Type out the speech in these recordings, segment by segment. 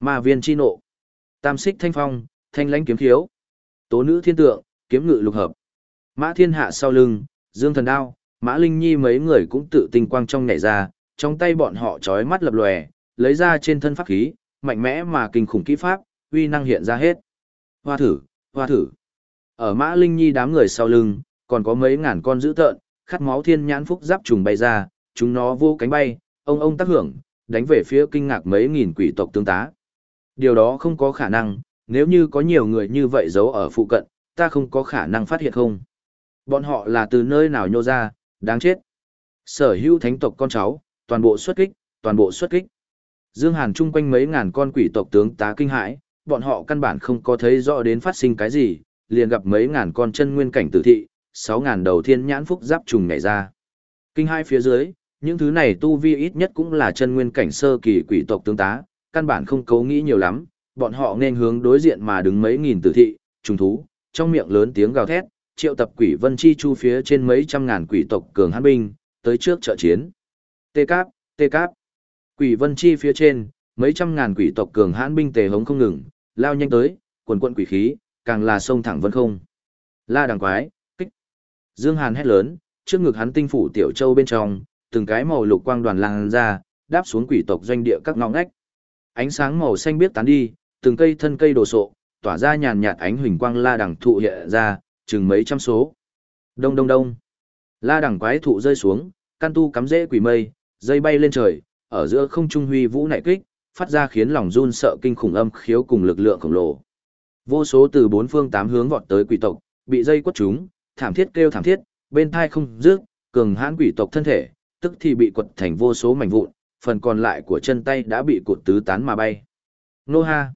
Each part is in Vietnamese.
Ma viên chi nộ. Tam xích thanh phong, thanh lãnh kiếm khiếu. Tố nữ thiên tượng, kiếm ngự lục hợp. Mã thiên hạ sau lưng, dương thần đao, mã linh nhi mấy người cũng tự tinh quang trong nhảy ra, trong tay bọn họ trói mắt lập lòe, lấy ra trên thân pháp khí, mạnh mẽ mà kinh khủng kỹ pháp, uy năng hiện ra hết. Hoa thử, hoa thử. Ở mã linh nhi đám người sau lưng, còn có mấy ngàn con dữ tợn, khát máu thiên nhãn phúc giáp trùng bay ra, chúng nó vô cánh bay, ông ông tác hưởng, đánh về phía kinh ngạc mấy nghìn quỷ tộc tương tá. Điều đó không có khả năng, nếu như có nhiều người như vậy giấu ở phụ cận, ta không có khả năng phát hiện không. Bọn họ là từ nơi nào nhô ra, đáng chết. Sở hữu thánh tộc con cháu, toàn bộ xuất kích, toàn bộ xuất kích. Dương Hàn chung quanh mấy ngàn con quỷ tộc tướng tá kinh hãi, bọn họ căn bản không có thấy rõ đến phát sinh cái gì, liền gặp mấy ngàn con chân nguyên cảnh tử thị, sáu ngàn đầu thiên nhãn phúc giáp trùng nhảy ra. Kinh hai phía dưới, những thứ này tu vi ít nhất cũng là chân nguyên cảnh sơ kỳ quỷ tộc tướng tá, căn bản không cấu nghĩ nhiều lắm, bọn họ nên hướng đối diện mà đứng mấy nghìn tử thị, trùng thú, trong miệng lớn tiếng gào thét, triệu tập quỷ vân chi chu phía trên mấy trăm ngàn quỷ tộc cường hãn binh, tới trước trợ chiến. Tê cáp, tê cáp. Quỷ vân chi phía trên, mấy trăm ngàn quỷ tộc cường hãn binh tề hống không ngừng, lao nhanh tới, quần quận quỷ khí, càng là sông thẳng vân không. La đằng quái, kích. Dương Hàn hét lớn, trước ngực hắn tinh phủ tiểu châu bên trong, từng cái màu lục quang đoàn lan ra, đáp xuống quỷ tộc doanh địa các ngõ ngách. Ánh sáng màu xanh biết tán đi, từng cây thân cây đồ sộ, tỏa ra nhàn nhạt ánh huỳnh quang la đằng thụ hiện ra, chừng mấy trăm số. Đông đông đông. La đằng quái thụ rơi xuống, căn tu cắm rễ quỷ mây, dây bay lên trời, ở giữa không trung huy vũ nại kích, phát ra khiến lòng run sợ kinh khủng âm khiếu cùng lực lượng khổng lồ. Vô số từ bốn phương tám hướng vọt tới quỷ tộc, bị dây quất chúng, thảm thiết kêu thảm thiết, bên thai không rước, cường hãn quỷ tộc thân thể, tức thì bị quật thành vô số mảnh vụn, phần còn lại của chân tay đã bị cụt tứ tán mà bay. Nô ha!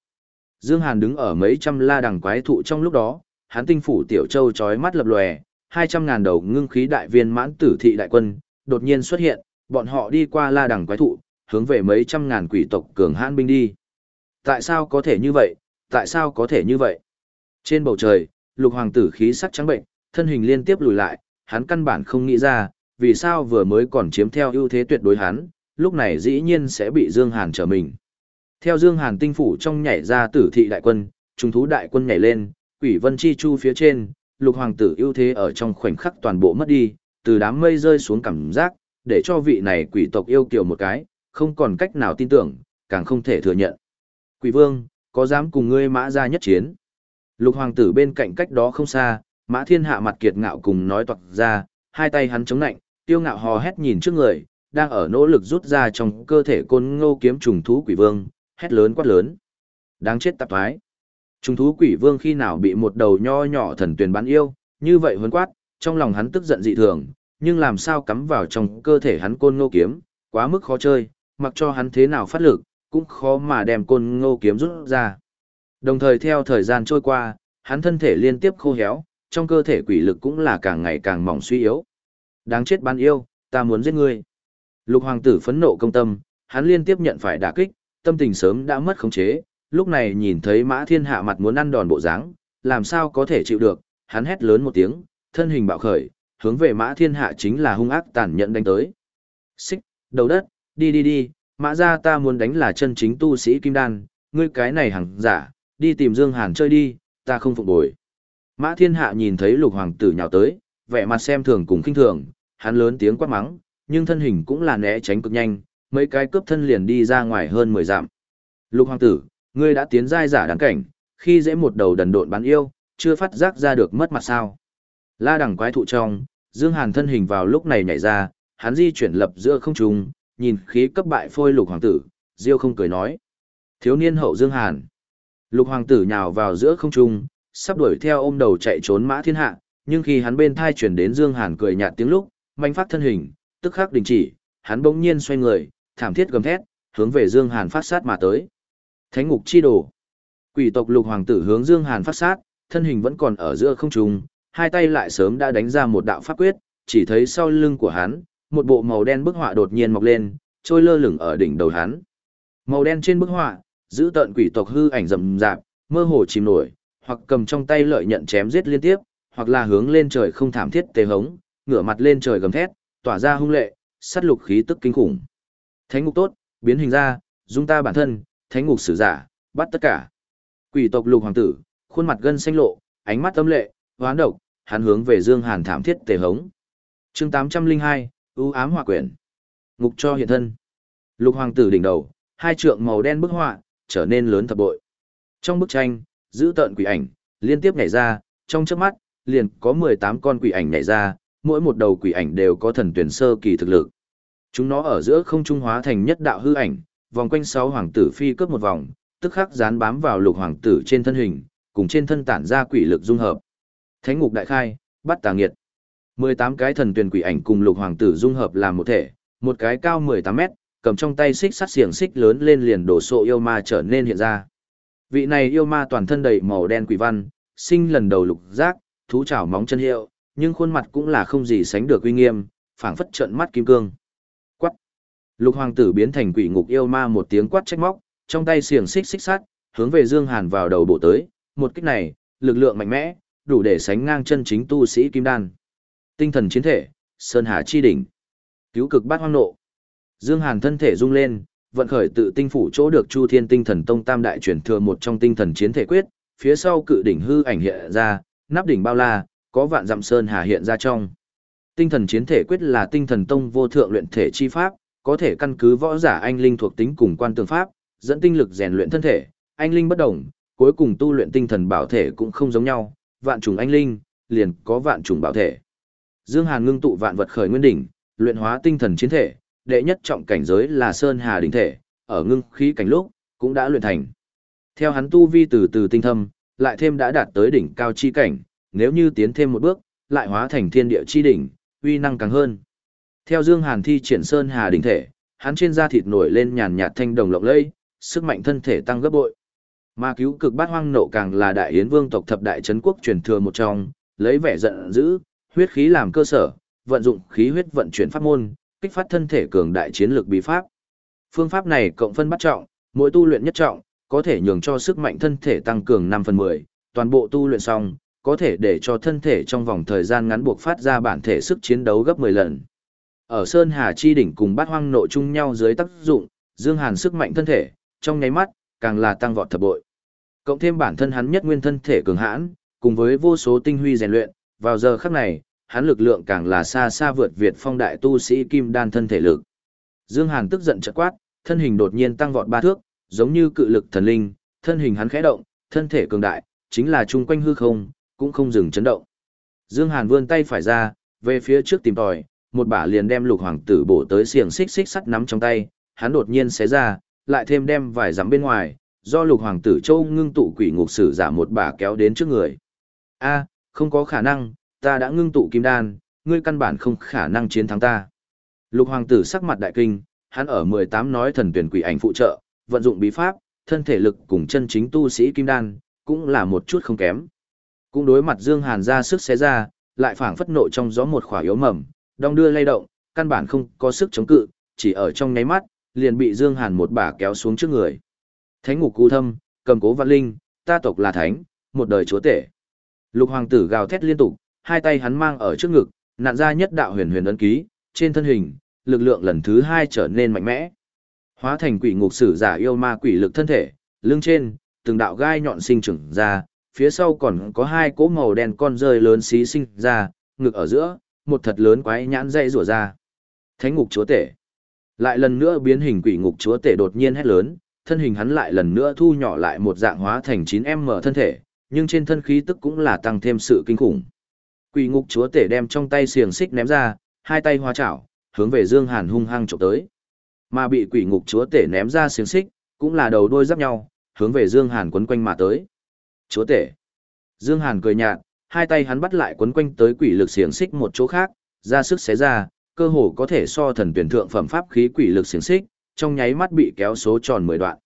Dương Hàn đứng ở mấy trăm la đằng quái thụ trong lúc đó, hắn tinh phủ tiểu châu chói mắt lập lòe, hai trăm ngàn đầu ngưng khí đại viên mãn tử thị đại quân, đột nhiên xuất hiện, bọn họ đi qua la đằng quái thụ, hướng về mấy trăm ngàn quỷ tộc cường hãn binh đi. Tại sao có thể như vậy? Tại sao có thể như vậy? Trên bầu trời, lục hoàng tử khí sắc trắng bệnh, thân hình liên tiếp lùi lại, hắn căn bản không nghĩ ra, vì sao vừa mới còn chiếm theo ưu thế tuyệt đối hắn, lúc này dĩ nhiên sẽ bị Dương Hàn trở mình. Theo Dương Hàn tinh phủ trong nhảy ra tử thị đại quân, trung thú đại quân nhảy lên, quỷ vân chi chu phía trên, lục hoàng tử ưu thế ở trong khoảnh khắc toàn bộ mất đi, từ đám mây rơi xuống cảm giác, để cho vị này quỷ tộc yêu kiều một cái, không còn cách nào tin tưởng, càng không thể thừa nhận. Quỷ vương, có dám cùng ngươi mã ra nhất chiến? Lục hoàng tử bên cạnh cách đó không xa, mã thiên hạ mặt kiệt ngạo cùng nói toạc ra, hai tay hắn chống nạnh, tiêu ngạo hò hét nhìn trước người, đang ở nỗ lực rút ra trong cơ thể côn ngô kiếm trùng thú quỷ vương, hét lớn quát lớn. Đáng chết tạp thoái. Trùng thú quỷ vương khi nào bị một đầu nho nhỏ thần tuyển bắn yêu, như vậy huấn quát, trong lòng hắn tức giận dị thường, nhưng làm sao cắm vào trong cơ thể hắn côn ngô kiếm, quá mức khó chơi, mặc cho hắn thế nào phát lực, cũng khó mà đem côn ngô kiếm rút ra. Đồng thời theo thời gian trôi qua, hắn thân thể liên tiếp khô héo, trong cơ thể quỷ lực cũng là càng ngày càng mỏng suy yếu. Đáng chết ban yêu, ta muốn giết ngươi. Lục hoàng tử phẫn nộ công tâm, hắn liên tiếp nhận phải đả kích, tâm tình sớm đã mất khống chế, lúc này nhìn thấy mã thiên hạ mặt muốn ăn đòn bộ dáng, làm sao có thể chịu được, hắn hét lớn một tiếng, thân hình bạo khởi, hướng về mã thiên hạ chính là hung ác tàn nhẫn đánh tới. Xích, đầu đất, đi đi đi, mã gia ta muốn đánh là chân chính tu sĩ kim đan, ngươi cái này hằng giả, đi tìm Dương Hàn chơi đi, ta không phục bồi. Mã thiên hạ nhìn thấy lục hoàng tử nhào tới, vẻ mặt xem thường cùng kinh thường, hắn lớn tiếng quát mắng, nhưng thân hình cũng là né tránh cực nhanh, mấy cái cướp thân liền đi ra ngoài hơn 10 dặm. Lục hoàng tử, ngươi đã tiến giai giả đáng cảnh, khi dễ một đầu đần độn bán yêu, chưa phát giác ra được mất mặt sao. La đằng quái thụ trong, Dương Hàn thân hình vào lúc này nhảy ra, hắn di chuyển lập giữa không trung, nhìn khí cấp bại phôi lục hoàng tử, Diêu không cười nói. Thiếu niên hậu Dương Hàn. Lục hoàng tử nhào vào giữa không trung, sắp đuổi theo ôm đầu chạy trốn mã thiên hạ, nhưng khi hắn bên thai chuyển đến Dương Hàn cười nhạt tiếng lúc, manh phát thân hình, tức khắc đình chỉ, hắn bỗng nhiên xoay người, thảm thiết gầm thét, hướng về Dương Hàn phát sát mà tới. Thánh ngục chi đồ. Quỷ tộc lục hoàng tử hướng Dương Hàn phát sát, thân hình vẫn còn ở giữa không trung, hai tay lại sớm đã đánh ra một đạo pháp quyết, chỉ thấy sau lưng của hắn, một bộ màu đen bức họa đột nhiên mọc lên, trôi lơ lửng ở đỉnh đầu hắn. Màu đen trên bức họa, giữ tận quỷ tộc hư ảnh rầm rạp, mơ hồ chìm nổi, hoặc cầm trong tay lợi nhận chém giết liên tiếp, hoặc là hướng lên trời không thảm thiết tê hống, ngửa mặt lên trời gầm thét, tỏa ra hung lệ, sát lục khí tức kinh khủng. Thánh ngục tốt, biến hình ra, dung ta bản thân, thánh ngục sử giả, bắt tất cả. Quỷ tộc lục hoàng tử, khuôn mặt gân xanh lộ, ánh mắt âm lệ, hoán độc, hắn hướng về Dương Hàn thảm thiết tề hống. Chương 802, ưu ám hỏa quyển. Ngục cho hiện thân. Lục hoàng tử đỉnh đầu, hai trượng màu đen bức họa, trở nên lớn thập bội. Trong bức tranh, giữ tợn quỷ ảnh, liên tiếp nhảy ra, trong chớp mắt, liền có 18 con quỷ ảnh nhảy ra, mỗi một đầu quỷ ảnh đều có thần tuyển sơ kỳ thực lực. Chúng nó ở giữa không trung hóa thành nhất đạo hư ảnh, vòng quanh sáu hoàng tử phi cướp một vòng, tức khắc dán bám vào lục hoàng tử trên thân hình, cùng trên thân tản ra quỷ lực dung hợp. Thánh ngục đại khai, bắt tà nghiệt. 18 cái thần tuyển quỷ ảnh cùng lục hoàng tử dung hợp làm một thể, một cái cao 18 mét, cầm trong tay xích sắt xiềng xích lớn lên liền đổ sộ yêu ma trở nên hiện ra. Vị này yêu ma toàn thân đầy màu đen quỷ văn, sinh lần đầu lục giác, thú chảo móng chân hiệu, nhưng khuôn mặt cũng là không gì sánh được uy nghiêm, phảng phất trợn mắt kim cương. Quát. Lục hoàng tử biến thành quỷ ngục yêu ma một tiếng quát trách móc, trong tay xiềng xích xích sắt, hướng về Dương Hàn vào đầu bộ tới, một kích này, lực lượng mạnh mẽ, đủ để sánh ngang chân chính tu sĩ kim đan. Tinh thần chiến thể, sơn hà chi đỉnh. Cứu cực bát hoang nộ. Dương Hàn thân thể rung lên, vận khởi tự tinh phủ chỗ được Chu Thiên Tinh Thần Tông Tam đại truyền thừa một trong tinh thần chiến thể quyết, phía sau cự đỉnh hư ảnh hiện ra, nắp đỉnh bao la, có vạn dặm sơn hà hiện ra trong. Tinh thần chiến thể quyết là tinh thần tông vô thượng luyện thể chi pháp, có thể căn cứ võ giả anh linh thuộc tính cùng quan tường pháp, dẫn tinh lực rèn luyện thân thể, anh linh bất đồng, cuối cùng tu luyện tinh thần bảo thể cũng không giống nhau, vạn trùng anh linh, liền có vạn trùng bảo thể. Dương Hàn ngưng tụ vạn vật khởi nguyên đỉnh, luyện hóa tinh thần chiến thể, đệ nhất trọng cảnh giới là Sơn Hà đỉnh thể, ở ngưng khí cảnh lúc, cũng đã luyện thành. Theo hắn tu vi từ từ tinh thâm, lại thêm đã đạt tới đỉnh cao chi cảnh, nếu như tiến thêm một bước, lại hóa thành thiên địa chi đỉnh, uy năng càng hơn. Theo Dương Hàn thi triển Sơn Hà đỉnh thể, hắn trên da thịt nổi lên nhàn nhạt thanh đồng lộng lẫy, sức mạnh thân thể tăng gấp bội. Ma cứu cực bát hoang nộ càng là đại yến vương tộc thập đại chấn quốc truyền thừa một trong, lấy vẻ giận dữ, huyết khí làm cơ sở, vận dụng khí huyết vận chuyển pháp môn, kích phát thân thể cường đại chiến lược bí pháp. Phương pháp này cộng phân bắt trọng, mỗi tu luyện nhất trọng, có thể nhường cho sức mạnh thân thể tăng cường 5 phần 10, toàn bộ tu luyện xong, có thể để cho thân thể trong vòng thời gian ngắn buộc phát ra bản thể sức chiến đấu gấp 10 lần. Ở Sơn Hà Chi đỉnh cùng bát hoang nội chung nhau dưới tác dụng, Dương Hàn sức mạnh thân thể, trong nháy mắt, càng là tăng vọt thập bội. Cộng thêm bản thân hắn nhất nguyên thân thể cường hãn, cùng với vô số tinh huy rèn luyện, vào giờ khắc này, hắn lực lượng càng là xa xa vượt việt phong đại tu sĩ kim đan thân thể lực. Dương Hàn tức giận chợt quát, thân hình đột nhiên tăng vọt ba thước, giống như cự lực thần linh, thân hình hắn khẽ động, thân thể cường đại, chính là trung quanh hư không, cũng không dừng chấn động. Dương Hàn vươn tay phải ra, về phía trước tìm tòi, một bả liền đem lục hoàng tử bổ tới xiềng xích xích sắt nắm trong tay, hắn đột nhiên xé ra, lại thêm đem vài dặm bên ngoài, do lục hoàng tử châu ngưng tụ quỷ ngục sử giả một bả kéo đến trước người. A, không có khả năng, ta đã ngưng tụ kim đan, ngươi căn bản không khả năng chiến thắng ta. Lục hoàng tử sắc mặt đại kinh, hắn ở 18 nói thần tuyển quỷ ảnh phụ trợ, vận dụng bí pháp, thân thể lực cùng chân chính tu sĩ kim đan, cũng là một chút không kém. Cũng đối mặt Dương Hàn ra sức xé ra, lại phảng phất nộ trong gió một khỏa yếu mầm, đong đưa lay động, căn bản không có sức chống cự, chỉ ở trong nháy mắt, liền bị Dương Hàn một bả kéo xuống trước người. Thánh ngục cú thâm, cầm cố văn linh, ta tộc là thánh, một đời chúa tể. Lục hoàng tử gào thét liên tục, hai tay hắn mang ở trước ngực, nạn ra nhất đạo huyền huyền ấn ký, trên thân hình, lực lượng lần thứ hai trở nên mạnh mẽ. Hóa thành quỷ ngục sử giả yêu ma quỷ lực thân thể, lưng trên, từng đạo gai nhọn sinh trưởng ra, phía sau còn có hai cỗ màu đen con rơi lớn xí sinh ra, ngực ở giữa, một thật lớn quái nhãn dây rủa ra. Thánh ngục chúa tể. Lại lần nữa biến hình quỷ ngục chúa tể đột nhiên hét lớn, thân hình hắn lại lần nữa thu nhỏ lại một dạng hóa thành 9M thân thể, nhưng trên thân khí tức cũng là tăng thêm sự kinh khủng. Quỷ ngục chúa tể đem trong tay xiềng xích ném ra, hai tay hóa chảo, hướng về Dương Hàn hung hăng chụp tới. Mà bị quỷ ngục chúa tể ném ra xiềng xích, cũng là đầu đôi giáp nhau, hướng về Dương Hàn quấn quanh mà tới. Chúa tể. Dương Hàn cười nhạt, hai tay hắn bắt lại quấn quanh tới quỷ lực xiềng xích một chỗ khác, ra sức xé ra, cơ hồ có thể so thần tuyển thượng phẩm pháp khí quỷ lực xiềng xích, trong nháy mắt bị kéo số tròn 10 đoạn.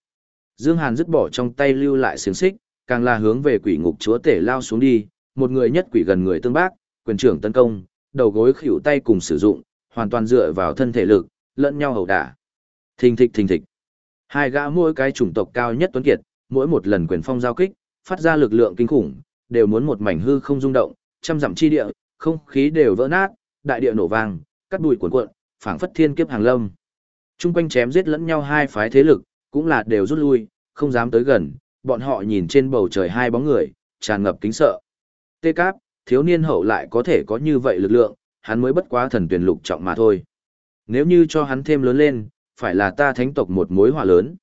Dương Hàn dứt bỏ trong tay lưu lại xiềng xích, càng là hướng về quỷ ngục chúa tể lao xuống đi, một người nhất quỷ gần người tương bác, quyền trưởng tấn công, đầu gối khuỷu tay cùng sử dụng, hoàn toàn dựa vào thân thể lực, lẫn nhau hầu đả. Thình thịch thình thịch. Hai gã mỗi cái chủng tộc cao nhất tuấn kiệt, mỗi một lần quyền phong giao kích, phát ra lực lượng kinh khủng, đều muốn một mảnh hư không rung động, trăm dặm chi địa, không khí đều vỡ nát, đại địa nổ vang, cắt bụi cuộn cuộn, phảng phất thiên kiếp hàng lâm. Trung quanh chém giết lẫn nhau hai phái thế lực, cũng là đều rút lui, không dám tới gần, bọn họ nhìn trên bầu trời hai bóng người, tràn ngập kính sợ. Tê Cáp, thiếu niên hậu lại có thể có như vậy lực lượng, hắn mới bất quá thần tuyển lục trọng mà thôi. Nếu như cho hắn thêm lớn lên, phải là ta thánh tộc một mối họa lớn.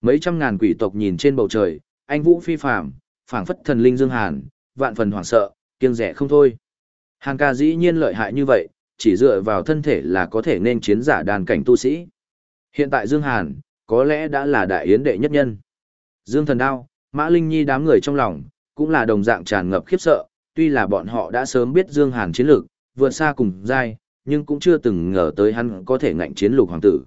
Mấy trăm ngàn quỷ tộc nhìn trên bầu trời, anh vũ phi phàm, phảng phất thần linh Dương Hàn, vạn phần hoảng sợ, kiêng rẻ không thôi. Hàn ca dĩ nhiên lợi hại như vậy, chỉ dựa vào thân thể là có thể nên chiến giả đàn cảnh tu sĩ. Hiện tại Dương Hàn, có lẽ đã là đại yến đệ nhất nhân. Dương Thần Đao, Mã Linh Nhi đám người trong lòng, cũng là đồng dạng tràn ngập khiếp sợ, tuy là bọn họ đã sớm biết Dương Hàn chiến lược, vượt xa cùng giai, nhưng cũng chưa từng ngờ tới hắn có thể ngạnh chiến lục hoàng tử.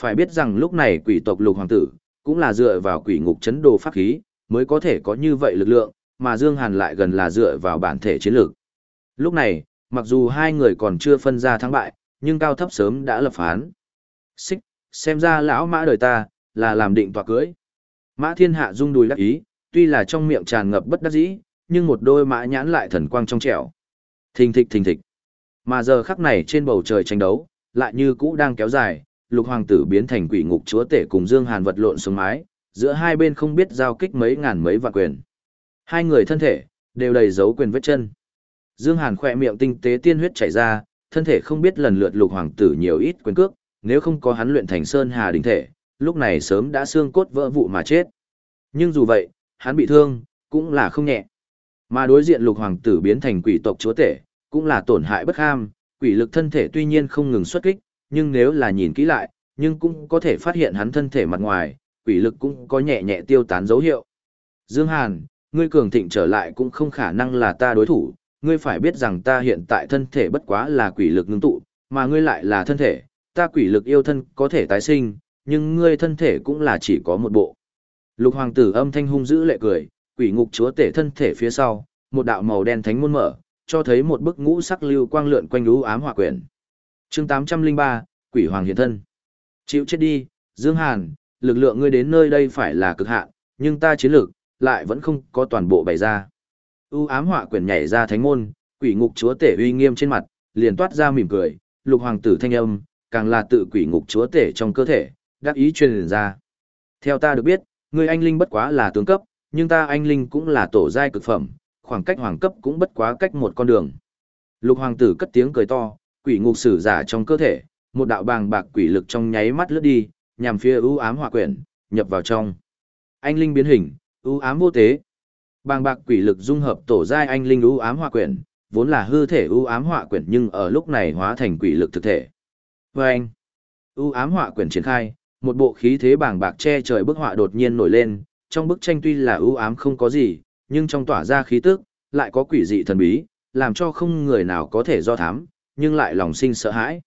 Phải biết rằng lúc này quỷ tộc lục hoàng tử, cũng là dựa vào quỷ ngục chấn đồ pháp khí, mới có thể có như vậy lực lượng, mà Dương Hàn lại gần là dựa vào bản thể chiến lược. Lúc này, mặc dù hai người còn chưa phân ra thắng bại, nhưng cao thấp sớm đã lập phán. Xích, xem ra lão mã đời ta, là làm định tòa cưới. Mã thiên hạ rung đùi đắc ý, tuy là trong miệng tràn ngập bất đắc dĩ, nhưng một đôi mã nhãn lại thần quang trong trẻo. Thình thịch thình thịch. Mà giờ khắc này trên bầu trời tranh đấu, lại như cũ đang kéo dài, lục hoàng tử biến thành quỷ ngục chúa tể cùng Dương Hàn vật lộn xuống mái, giữa hai bên không biết giao kích mấy ngàn mấy vạn quyền. Hai người thân thể, đều đầy dấu quyền vết chân. Dương Hàn khỏe miệng tinh tế tiên huyết chảy ra, thân thể không biết lần lượt lục hoàng tử nhiều ít quyền cước, nếu không có hắn luyện thành sơn hà đỉnh thể, lúc này sớm đã xương cốt vỡ vụ mà chết. Nhưng dù vậy, hắn bị thương, cũng là không nhẹ. Mà đối diện lục hoàng tử biến thành quỷ tộc chúa tể, cũng là tổn hại bất ham, quỷ lực thân thể tuy nhiên không ngừng xuất kích, nhưng nếu là nhìn kỹ lại, nhưng cũng có thể phát hiện hắn thân thể mặt ngoài, quỷ lực cũng có nhẹ nhẹ tiêu tán dấu hiệu. Dương Hàn, ngươi cường thịnh trở lại cũng không khả năng là ta đối thủ, ngươi phải biết rằng ta hiện tại thân thể bất quá là quỷ lực ngưng tụ, mà ngươi lại là thân thể, ta quỷ lực yêu thân có thể tái sinh, nhưng ngươi thân thể cũng là chỉ có một bộ. Lục hoàng tử âm thanh hung dữ lệ cười, quỷ ngục chúa tể thân thể phía sau, một đạo màu đen thánh môn mở, cho thấy một bức ngũ sắc lưu quang lượn quanh lũ ám hỏa quyển. Chương 803, Quỷ hoàng hiện thân. Chịu chết đi, Dương Hàn, lực lượng ngươi đến nơi đây phải là cực hạn, nhưng ta chiến lực lại vẫn không có toàn bộ bày ra. U ám hỏa quyển nhảy ra thánh môn, quỷ ngục chúa tể uy nghiêm trên mặt, liền toát ra mỉm cười, lục hoàng tử thanh âm, càng là tự quỷ ngục chúa tể trong cơ thể, đáp ý truyền ra. Theo ta được biết, ngươi anh linh bất quá là tướng cấp, nhưng ta anh linh cũng là tổ giai cực phẩm, khoảng cách hoàng cấp cũng bất quá cách một con đường. Lục hoàng tử cất tiếng cười to, quỷ ngục sử giả trong cơ thể, một đạo bàng bạc quỷ lực trong nháy mắt lướt đi, nhằm phía ưu ám hỏa quyển, nhập vào trong. Anh linh biến hình, ưu ám vô tế. Bàng bạc quỷ lực dung hợp tổ giai anh linh ưu ám hỏa quyển, vốn là hư thể ưu ám hỏa quyển nhưng ở lúc này hóa thành quỷ lực thực thể. Và anh, ưu ám hỏa quyển triển khai, một bộ khí thế bàng bạc che trời bức họa đột nhiên nổi lên, trong bức tranh tuy là ưu ám không có gì, nhưng trong tỏa ra khí tức, lại có quỷ dị thần bí, làm cho không người nào có thể do thám, nhưng lại lòng sinh sợ hãi.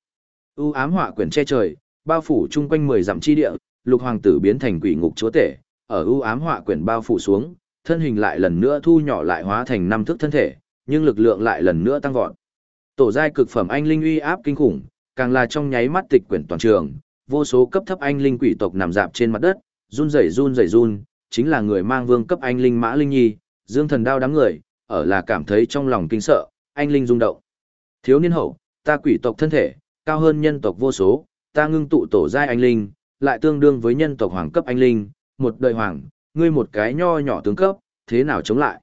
u ám họa quyển che trời, bao phủ chung quanh mười dặm chi địa, lục hoàng tử biến thành quỷ ngục chúa tể, ở u ám họa quyển bao phủ xuống, thân hình lại lần nữa thu nhỏ lại hóa thành năm thức thân thể, nhưng lực lượng lại lần nữa tăng vọt. Tổ giai cực phẩm anh linh uy áp kinh khủng, càng là trong nháy mắt tịch quyển toàn trường, vô số cấp thấp anh linh quỷ tộc nằm dạp trên mặt đất, run rẩy run rẩy run, chính là người mang vương cấp anh linh Mã Linh Nhi, Dương Thần đao đám người, ở là cảm thấy trong lòng kinh sợ, anh linh rung động. Thiếu niên hậu, ta quỷ tộc thân thể, cao hơn nhân tộc vô số, ta ngưng tụ tổ giai anh linh, lại tương đương với nhân tộc hoàng cấp anh linh, một đời hoàng, ngươi một cái nho nhỏ tướng cấp, thế nào chống lại?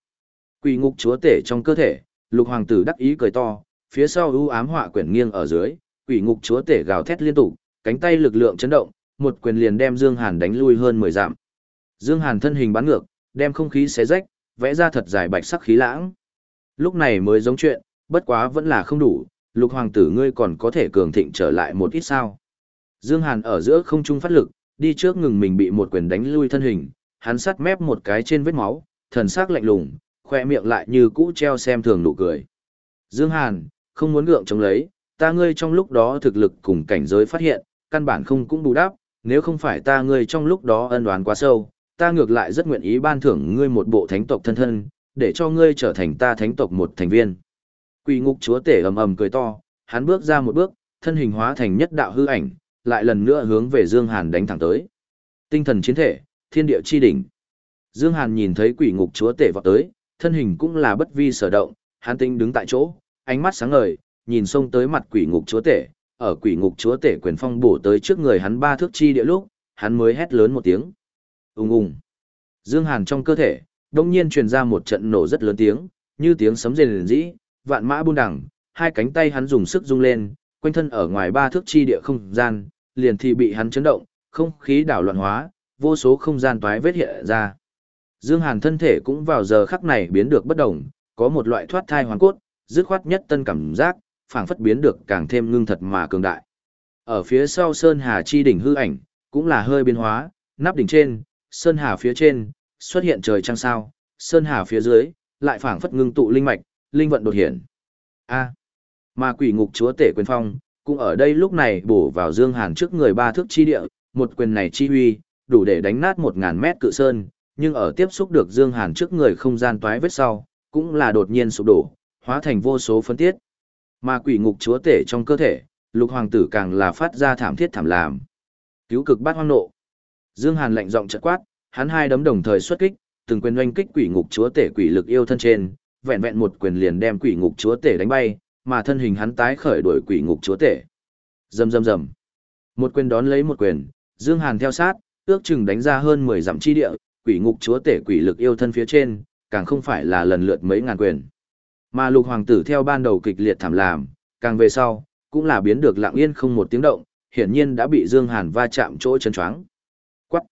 Quỷ ngục chúa tể trong cơ thể, lục hoàng tử đắc ý cười to, phía sau ưu ám họa quyển nghiêng ở dưới, quỷ ngục chúa tể gào thét liên tục, cánh tay lực lượng chấn động, một quyền liền đem Dương Hàn đánh lui hơn 10 dặm. Dương Hàn thân hình bắn ngược, đem không khí xé rách, vẽ ra thật dài bạch sắc khí lãng. Lúc này mới giống chuyện, bất quá vẫn là không đủ, lục hoàng tử ngươi còn có thể cường thịnh trở lại một ít sao. Dương Hàn ở giữa không trung phát lực, đi trước ngừng mình bị một quyền đánh lui thân hình, hắn sắt mép một cái trên vết máu, thần sắc lạnh lùng, khoe miệng lại như cũ treo xem thường nụ cười. Dương Hàn, không muốn gượng chống lấy, ta ngươi trong lúc đó thực lực cùng cảnh giới phát hiện, căn bản không cũng bù đắp, nếu không phải ta ngươi trong lúc đó ân đoán quá sâu, ta ngược lại rất nguyện ý ban thưởng ngươi một bộ thánh tộc thân thân, để cho ngươi trở thành ta thánh tộc một thành viên. Quỷ ngục chúa tể ầm ầm cười to, hắn bước ra một bước, thân hình hóa thành nhất đạo hư ảnh, lại lần nữa hướng về Dương Hàn đánh thẳng tới. Tinh thần chiến thể, thiên địa chi đỉnh. Dương Hàn nhìn thấy quỷ ngục chúa tể vọt tới, thân hình cũng là bất vi sở động, hắn tinh đứng tại chỗ, ánh mắt sáng ngời, nhìn xông tới mặt quỷ ngục chúa tể, ở quỷ ngục chúa tể quyền phong bổ tới trước người hắn ba thước chi địa lúc, hắn mới hét lớn một tiếng. Ùng ùng. Dương Hàn trong cơ thể, đột nhiên truyền ra một trận nổ rất lớn tiếng, như tiếng sấm rền rĩ, vạn mã buôn đẳng, hai cánh tay hắn dùng sức rung lên, quanh thân ở ngoài ba thước chi địa không gian, liền thì bị hắn chấn động, không khí đảo loạn hóa, vô số không gian toái vết hiện ra. Dương Hàn thân thể cũng vào giờ khắc này biến được bất động, có một loại thoát thai hoàn cốt, dứt khoát nhất tân cảm giác, phảng phất biến được càng thêm ngưng thật mà cường đại. Ở phía sau Sơn Hà chi đỉnh hư ảnh, cũng là hơi biến hóa, nắp đỉnh trên, Sơn Hà phía trên, xuất hiện trời trăng sao, Sơn Hà phía dưới, lại phảng phất ngưng tụ linh mạch, linh vận đột hiện. A. mà quỷ ngục chúa tể quyền phong, cũng ở đây lúc này bổ vào Dương Hàn trước người ba thước chi địa, một quyền này chi huy, đủ để đánh nát một ngàn mét cự sơn, nhưng ở tiếp xúc được Dương Hàn trước người không gian toái vết sau, cũng là đột nhiên sụp đổ, hóa thành vô số phân tiết. Mà quỷ ngục chúa tể trong cơ thể, lục hoàng tử càng là phát ra thảm thiết thảm làm. Cứu cực bát hoang nộ. Dương Hàn lạnh giọng chợt quát, hắn hai đấm đồng thời xuất kích, từng quyền oanh kích quỷ ngục chúa tể quỷ lực yêu thân trên, vẹn vẹn một quyền liền đem quỷ ngục chúa tể đánh bay, mà thân hình hắn tái khởi đổi quỷ ngục chúa tể. Rầm rầm rầm. Một quyền đón lấy một quyền, Dương Hàn theo sát, ước chừng đánh ra hơn 10 dặm chi địa, quỷ ngục chúa tể quỷ lực yêu thân phía trên, càng không phải là lần lượt mấy ngàn quyền. Mà lục hoàng tử theo ban đầu kịch liệt thảm làm, càng về sau, cũng là biến được lặng yên không một tiếng động, hiển nhiên đã bị Dương Hàn va chạm chỗ chân choáng. Quắc!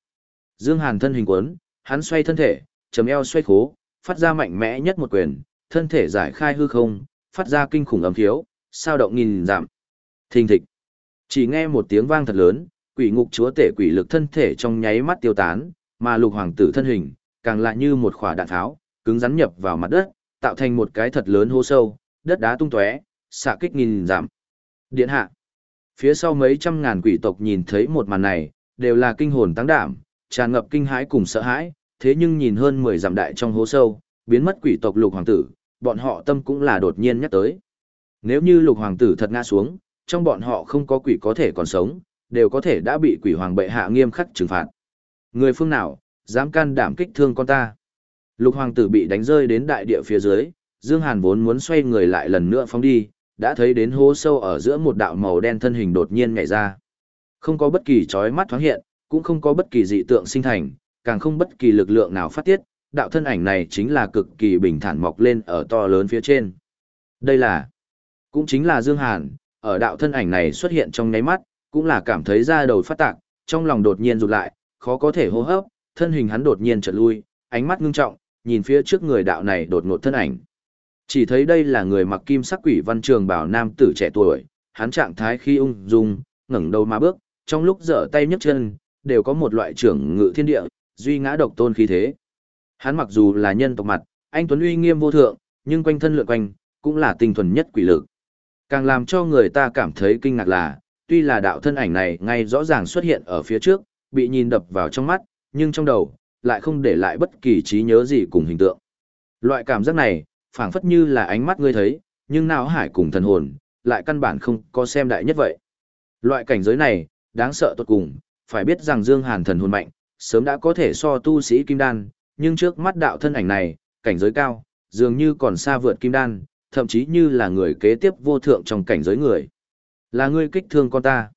Dương Hàn thân hình quấn, hắn xoay thân thể, chấm eo xoay khố, phát ra mạnh mẽ nhất một quyền, thân thể giải khai hư không, phát ra kinh khủng âm thiếu, sao động nghìn giảm. Thình thịch! Chỉ nghe một tiếng vang thật lớn, quỷ ngục chúa tể quỷ lực thân thể trong nháy mắt tiêu tán, mà lục hoàng tử thân hình, càng lại như một khỏa đạn tháo, cứng rắn nhập vào mặt đất, tạo thành một cái thật lớn hô sâu, đất đá tung tóe, xạ kích nghìn giảm. Điện hạ. Phía sau mấy trăm ngàn quỷ tộc nhìn thấy một màn này, đều là kinh hồn tăng đảm, tràn ngập kinh hãi cùng sợ hãi, thế nhưng nhìn hơn 10 dặm đại trong hố sâu, biến mất quỷ tộc lục hoàng tử, bọn họ tâm cũng là đột nhiên nhắc tới. Nếu như lục hoàng tử thật ngã xuống, trong bọn họ không có quỷ có thể còn sống, đều có thể đã bị quỷ hoàng bệ hạ nghiêm khắc trừng phạt. Người phương nào, dám can đảm kích thương con ta. Lục hoàng tử bị đánh rơi đến đại địa phía dưới, Dương Hàn vốn muốn xoay người lại lần nữa phóng đi, đã thấy đến hố sâu ở giữa một đạo màu đen thân hình đột nhiên nhảy ra. Không có bất kỳ chói mắt thoáng hiện, cũng không có bất kỳ dị tượng sinh thành, càng không bất kỳ lực lượng nào phát tiết, đạo thân ảnh này chính là cực kỳ bình thản mọc lên ở to lớn phía trên. Đây là, cũng chính là Dương Hàn, ở đạo thân ảnh này xuất hiện trong nháy mắt, cũng là cảm thấy da đầu phát tạc, trong lòng đột nhiên rụt lại, khó có thể hô hấp, thân hình hắn đột nhiên chợt lui, ánh mắt ngưng trọng, nhìn phía trước người đạo này đột ngột thân ảnh. Chỉ thấy đây là người mặc kim sắc quỷ văn trường bảo nam tử trẻ tuổi, hắn trạng thái khi ung dung, ngẩng đầu mà bước, trong lúc giở tay nhấc chân, đều có một loại trưởng ngự thiên địa, duy ngã độc tôn khí thế. Hắn mặc dù là nhân tộc mặt, anh tuấn uy nghiêm vô thượng, nhưng quanh thân lượn quanh, cũng là tinh thuần nhất quỷ lực. Càng làm cho người ta cảm thấy kinh ngạc là, tuy là đạo thân ảnh này ngay rõ ràng xuất hiện ở phía trước, bị nhìn đập vào trong mắt, nhưng trong đầu, lại không để lại bất kỳ trí nhớ gì cùng hình tượng. Loại cảm giác này, phảng phất như là ánh mắt ngươi thấy, nhưng não hải cùng thần hồn, lại căn bản không có xem đại nhất vậy. Loại cảnh giới này, đáng sợ tốt cùng, phải biết rằng Dương Hàn thần hồn mạnh, sớm đã có thể so tu sĩ kim đan, nhưng trước mắt đạo thân ảnh này, cảnh giới cao, dường như còn xa vượt kim đan, thậm chí như là người kế tiếp vô thượng trong cảnh giới người. Là ngươi kích thương con ta.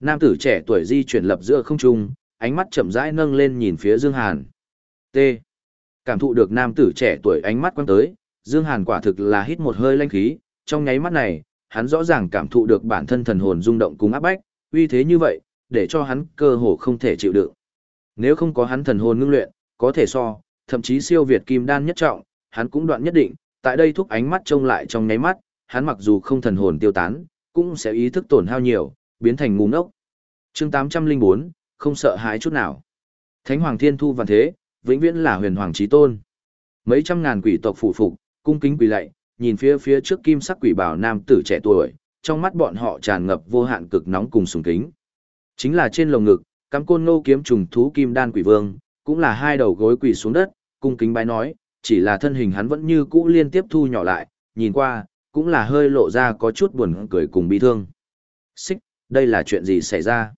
Nam tử trẻ tuổi di chuyển lập giữa không trung, ánh mắt chậm rãi nâng lên nhìn phía Dương Hàn. T. Cảm thụ được nam tử trẻ tuổi ánh mắt quăng tới, Dương Hàn quả thực là hít một hơi lanh khí, trong nháy mắt này, hắn rõ ràng cảm thụ được bản thân thần hồn rung động cùng áp bách, uy thế như vậy, để cho hắn cơ hồ không thể chịu đựng. Nếu không có hắn thần hồn ngưng luyện, có thể so, thậm chí siêu việt kim đan nhất trọng, hắn cũng đoạn nhất định, tại đây thúc ánh mắt trông lại trong nháy mắt, hắn mặc dù không thần hồn tiêu tán, cũng sẽ ý thức tổn hao nhiều, biến thành ngu ngốc. Chương 804, không sợ hãi chút nào. Thánh Hoàng Thiên Thu Văn Thế, vĩnh viễn là huyền hoàng chí tôn. Mấy trăm ngàn quỷ tộc phụ phục, cung kính quỳ lạy, nhìn phía phía trước kim sắc quỷ bảo nam tử trẻ tuổi, trong mắt bọn họ tràn ngập vô hạn cực nóng cùng sùng kính. Chính là trên lồng ngực, cắm côn ngô kiếm trùng thú kim đan quỷ vương, cũng là hai đầu gối quỳ xuống đất, cung kính bái nói, chỉ là thân hình hắn vẫn như cũ liên tiếp thu nhỏ lại, nhìn qua, cũng là hơi lộ ra có chút buồn cười cùng bi thương. Xích, đây là chuyện gì xảy ra?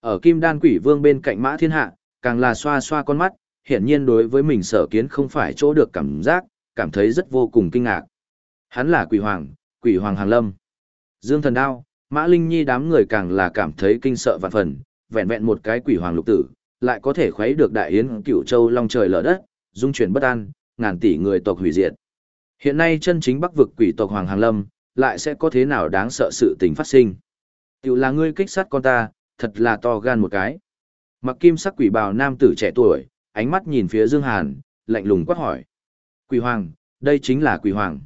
Ở kim đan quỷ vương bên cạnh mã thiên hạ, càng là xoa xoa con mắt, hiển nhiên đối với mình sở kiến không phải chỗ được cảm giác, cảm thấy rất vô cùng kinh ngạc. Hắn là quỷ hoàng, quỷ hoàng hàng lâm. Dương thần đao, mã linh nhi đám người càng là cảm thấy kinh sợ vạn phần, vẹn vẹn một cái quỷ hoàng lục tử, lại có thể khuấy được đại yến cửu châu long trời lở đất, dung chuyển bất an, ngàn tỷ người tộc hủy diệt. Hiện nay chân chính bắc vực quỷ tộc Hoàng Hàng Lâm, lại sẽ có thế nào đáng sợ sự tình phát sinh. Tiểu là ngươi kích sát con ta, thật là to gan một cái. Mặc kim sắc quỷ bào nam tử trẻ tuổi, ánh mắt nhìn phía Dương Hàn, lạnh lùng quát hỏi. Quỷ Hoàng, đây chính là quỷ Hoàng.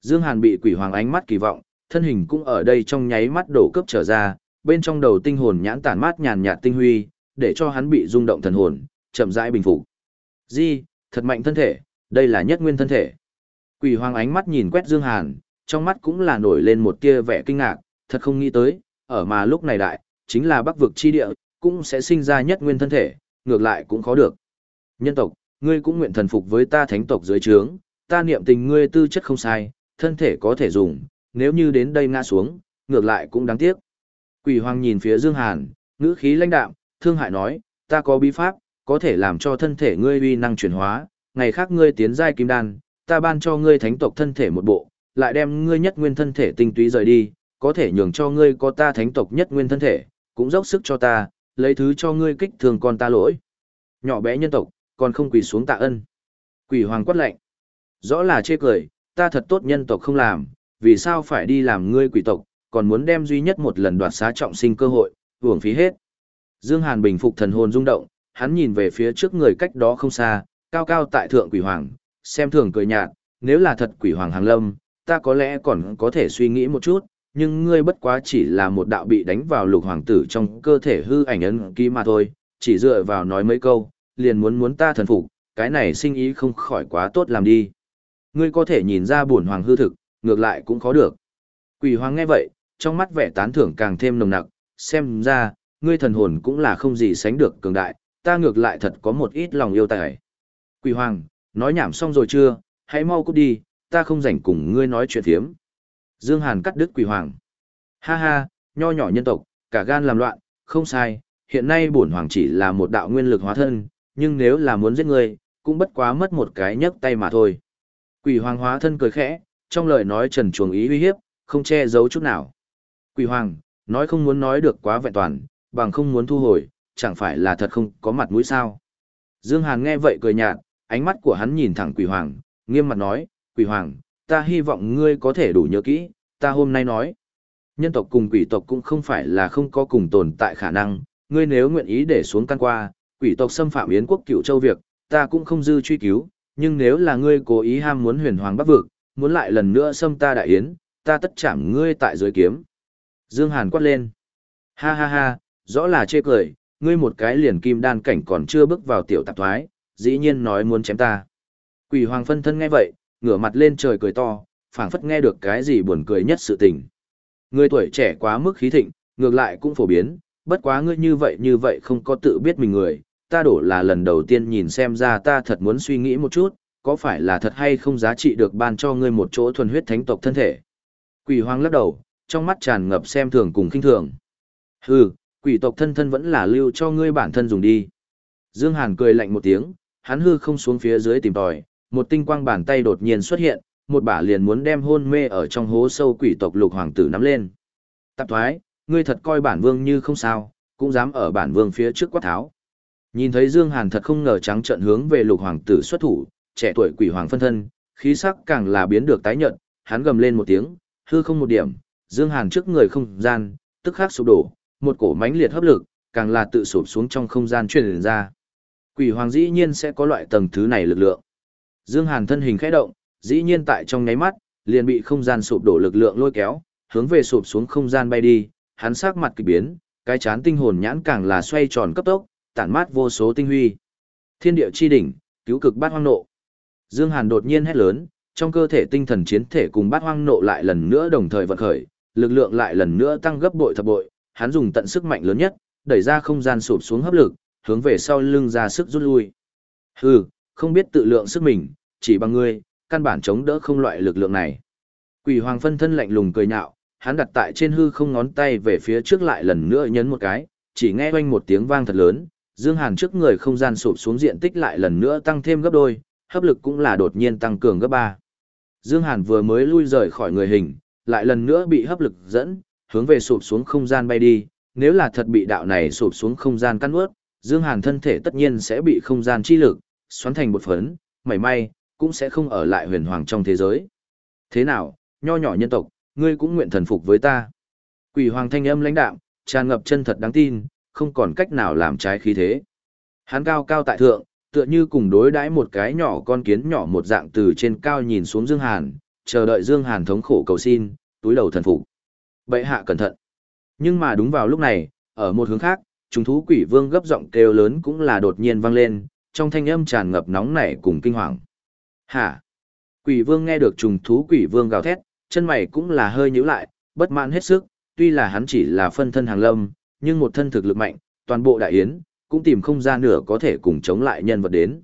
Dương Hàn bị quỷ Hoàng ánh mắt kỳ vọng, thân hình cũng ở đây trong nháy mắt đổ cấp trở ra, bên trong đầu tinh hồn nhãn tản mát nhàn nhạt tinh huy, để cho hắn bị rung động thần hồn, chậm rãi bình phục. Di, thật mạnh thân thể, đây là nhất nguyên thân thể. Quỷ Hoàng ánh mắt nhìn quét Dương Hàn, trong mắt cũng là nổi lên một tia vẻ kinh ngạc, thật không nghĩ tới, ở mà lúc này đại, chính là bắc vực chi địa, cũng sẽ sinh ra nhất nguyên thân thể, ngược lại cũng khó được. Nhân tộc, ngươi cũng nguyện thần phục với ta thánh tộc dưới trướng, ta niệm tình ngươi tư chất không sai, thân thể có thể dùng, nếu như đến đây ngã xuống, ngược lại cũng đáng tiếc. Quỷ hoàng nhìn phía Dương Hàn, ngữ khí lãnh đạm, thương hại nói, ta có bí pháp, có thể làm cho thân thể ngươi uy năng chuyển hóa, ngày khác ngươi tiến giai kim đan, ta ban cho ngươi thánh tộc thân thể một bộ, lại đem ngươi nhất nguyên thân thể tinh túy rời đi, có thể nhường cho ngươi có ta thánh tộc nhất nguyên thân thể, cũng dốc sức cho ta, lấy thứ cho ngươi kích thường con ta lỗi. Nhỏ bé nhân tộc, còn không quỳ xuống tạ ân. Quỷ hoàng quát lệnh. Rõ là chê cười, ta thật tốt nhân tộc không làm, vì sao phải đi làm ngươi quỷ tộc, còn muốn đem duy nhất một lần đoạt xá trọng sinh cơ hội, hưởng phí hết. Dương Hàn bình phục thần hồn rung động, hắn nhìn về phía trước người cách đó không xa, cao cao tại thượng quỷ hoàng, xem thường cười nhạt, nếu là thật quỷ hoàng hàng lâm, ta có lẽ còn có thể suy nghĩ một chút, nhưng ngươi bất quá chỉ là một đạo bị đánh vào lục hoàng tử trong cơ thể hư ảnh ấn ký mà thôi, chỉ dựa vào nói mấy câu, liền muốn muốn ta thần phục, cái này sinh ý không khỏi quá tốt làm đi. Ngươi có thể nhìn ra buồn hoàng hư thực, ngược lại cũng khó được. Quỷ hoàng nghe vậy, trong mắt vẻ tán thưởng càng thêm nồng nặc, xem ra, ngươi thần hồn cũng là không gì sánh được cường đại, ta ngược lại thật có một ít lòng yêu tài. Quỷ hoàng, nói nhảm xong rồi chưa, hãy mau cút đi, ta không rảnh cùng ngươi nói chuyện thiếm. Dương Hàn cắt đứt quỷ hoàng. Ha ha, nho nhỏ nhân tộc, cả gan làm loạn, không sai, hiện nay bổn hoàng chỉ là một đạo nguyên lực hóa thân, nhưng nếu là muốn giết ngươi, cũng bất quá mất một cái nhấc tay mà thôi. Quỷ hoàng hóa thân cười khẽ, trong lời nói trần chuồng ý uy hiếp, không che giấu chút nào. Quỷ hoàng, nói không muốn nói được quá vẹn toàn, bằng không muốn thu hồi, chẳng phải là thật không có mặt mũi sao. Dương Hàn nghe vậy cười nhạt, ánh mắt của hắn nhìn thẳng quỷ hoàng, nghiêm mặt nói, quỷ hoàng, ta hy vọng ngươi có thể đủ nhớ kỹ, ta hôm nay nói. Nhân tộc cùng quỷ tộc cũng không phải là không có cùng tồn tại khả năng, ngươi nếu nguyện ý để xuống căn qua, quỷ tộc xâm phạm yến quốc cựu châu việc, ta cũng không dư truy cứu, nhưng nếu là ngươi cố ý ham muốn huyền hoàng bắc vực, muốn lại lần nữa xâm ta đại yến, ta tất chảm ngươi tại dưới kiếm. Dương Hàn quát lên. Ha ha ha, rõ là chê cười, ngươi một cái liền kim đan cảnh còn chưa bước vào tiểu tạp thoái, dĩ nhiên nói muốn chém ta. Quỷ hoàng phân thân nghe vậy, ngửa mặt lên trời cười to, phảng phất nghe được cái gì buồn cười nhất sự tình. Người tuổi trẻ quá mức khí thịnh, ngược lại cũng phổ biến, bất quá ngươi như vậy như vậy không có tự biết mình người, ta đổ là lần đầu tiên nhìn xem ra ta thật muốn suy nghĩ một chút, có phải là thật hay không giá trị được ban cho ngươi một chỗ thuần huyết thánh tộc thân thể. Quỷ hoàng lắc đầu, trong mắt tràn ngập xem thường cùng khinh thường. Hừ, quỷ tộc thân thân vẫn là lưu cho ngươi bản thân dùng đi. Dương Hàn cười lạnh một tiếng, hắn hư không xuống phía dưới tìm tòi, một tinh quang bàn tay đột nhiên xuất hiện, một bả liền muốn đem hôn mê ở trong hố sâu quỷ tộc lục hoàng tử nắm lên. Tạp thoái, ngươi thật coi bản vương như không sao, cũng dám ở bản vương phía trước quát tháo. Nhìn thấy Dương Hàn thật không ngờ trắng trợn hướng về lục hoàng tử xuất thủ, trẻ tuổi quỷ hoàng phân thân, khí sắc càng là biến được tái nhợt, hắn gầm lên một tiếng, hư không một điểm, Dương Hàn trước người không gian, tức khắc sụp đổ, một cổ mãnh liệt hấp lực, càng là tự sụp xuống trong không gian truyền ra. Quỷ hoàng dĩ nhiên sẽ có loại tầng thứ này lực lượng. Dương Hàn thân hình khẽ động, dĩ nhiên tại trong nháy mắt, liền bị không gian sụp đổ lực lượng lôi kéo, hướng về sụp xuống không gian bay đi, hắn sắc mặt kỳ biến, cái chán tinh hồn nhãn càng là xoay tròn cấp tốc, tản mát vô số tinh huy. Thiên địa chi đỉnh, cứu cực bát hoang nộ. Dương Hàn đột nhiên hét lớn, trong cơ thể tinh thần chiến thể cùng bát hoang nộ lại lần nữa đồng thời vận khởi, lực lượng lại lần nữa tăng gấp bội thập bội, hắn dùng tận sức mạnh lớn nhất, đẩy ra không gian sụp xuống hấp lực, hướng về sau lưng ra sức rút lui. Hừ, không biết tự lượng sức mình, chỉ bằng ngươi, căn bản chống đỡ không loại lực lượng này. Quỷ hoàng phân thân lạnh lùng cười nhạo, hắn đặt tại trên hư không ngón tay về phía trước lại lần nữa nhấn một cái, chỉ nghe oanh một tiếng vang thật lớn, Dương Hàn trước người không gian sụp xuống diện tích lại lần nữa tăng thêm gấp đôi, hấp lực cũng là đột nhiên tăng cường gấp ba. Dương Hàn vừa mới lui rời khỏi người hình, lại lần nữa bị hấp lực dẫn, hướng về sụp xuống không gian bay đi, nếu là thật bị đạo này sụp xuống không gian cắt nuốt, Dương Hàn thân thể tất nhiên sẽ bị không gian chi lực, xoắn thành bột phấn, mảy may, cũng sẽ không ở lại huyền hoàng trong thế giới. Thế nào, nho nhỏ nhân tộc, ngươi cũng nguyện thần phục với ta. Quỷ hoàng thanh âm lãnh đạm, tràn ngập chân thật đáng tin, không còn cách nào làm trái khí thế. Hắn cao cao tại thượng, tựa như cùng đối đãi một cái nhỏ con kiến nhỏ một dạng từ trên cao nhìn xuống Dương Hàn, chờ đợi Dương Hàn thống khổ cầu xin, túi đầu thần phục. Bệ hạ cẩn thận. Nhưng mà đúng vào lúc này, ở một hướng khác, trùng thú quỷ vương gấp giọng kêu lớn cũng là đột nhiên vang lên, trong thanh âm tràn ngập nóng nảy cùng kinh hoàng. Hả? Quỷ vương nghe được trùng thú quỷ vương gào thét, chân mày cũng là hơi nhíu lại, bất mãn hết sức, tuy là hắn chỉ là phân thân hàng lâm, nhưng một thân thực lực mạnh, toàn bộ đại yến, cũng tìm không ra nửa có thể cùng chống lại nhân vật đến.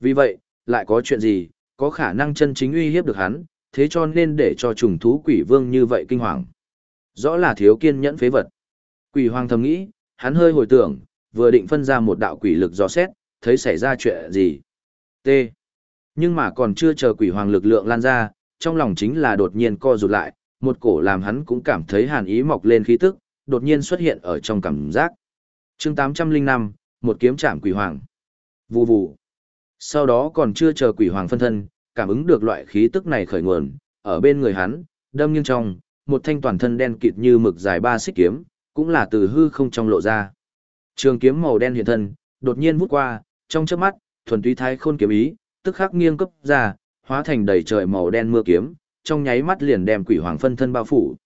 Vì vậy, lại có chuyện gì, có khả năng chân chính uy hiếp được hắn, thế cho nên để cho trùng thú quỷ vương như vậy kinh hoàng. Rõ là thiếu kiên nhẫn phế vật. Quỷ hoàng thầm nghĩ, hắn hơi hồi tưởng, vừa định phân ra một đạo quỷ lực dò xét, thấy xảy ra chuyện gì. T. Nhưng mà còn chưa chờ quỷ hoàng lực lượng lan ra, trong lòng chính là đột nhiên co rụt lại, một cổ làm hắn cũng cảm thấy hàn ý mọc lên khí tức, đột nhiên xuất hiện ở trong cảm giác. chương 805, một kiếm chạm quỷ hoàng. Vù vù. Sau đó còn chưa chờ quỷ hoàng phân thân, cảm ứng được loại khí tức này khởi nguồn, ở bên người hắn, đâm nghiêng trong, một thanh toàn thân đen kịt như mực dài ba xích kiếm, cũng là từ hư không trong lộ ra. Trường kiếm màu đen hiện thân, đột nhiên vút qua, trong chớp mắt, thuần túy thái khôn kiếm ý, tức khắc nghiêng cấp ra, hóa thành đầy trời màu đen mưa kiếm, trong nháy mắt liền đem quỷ hoàng phân thân bao phủ.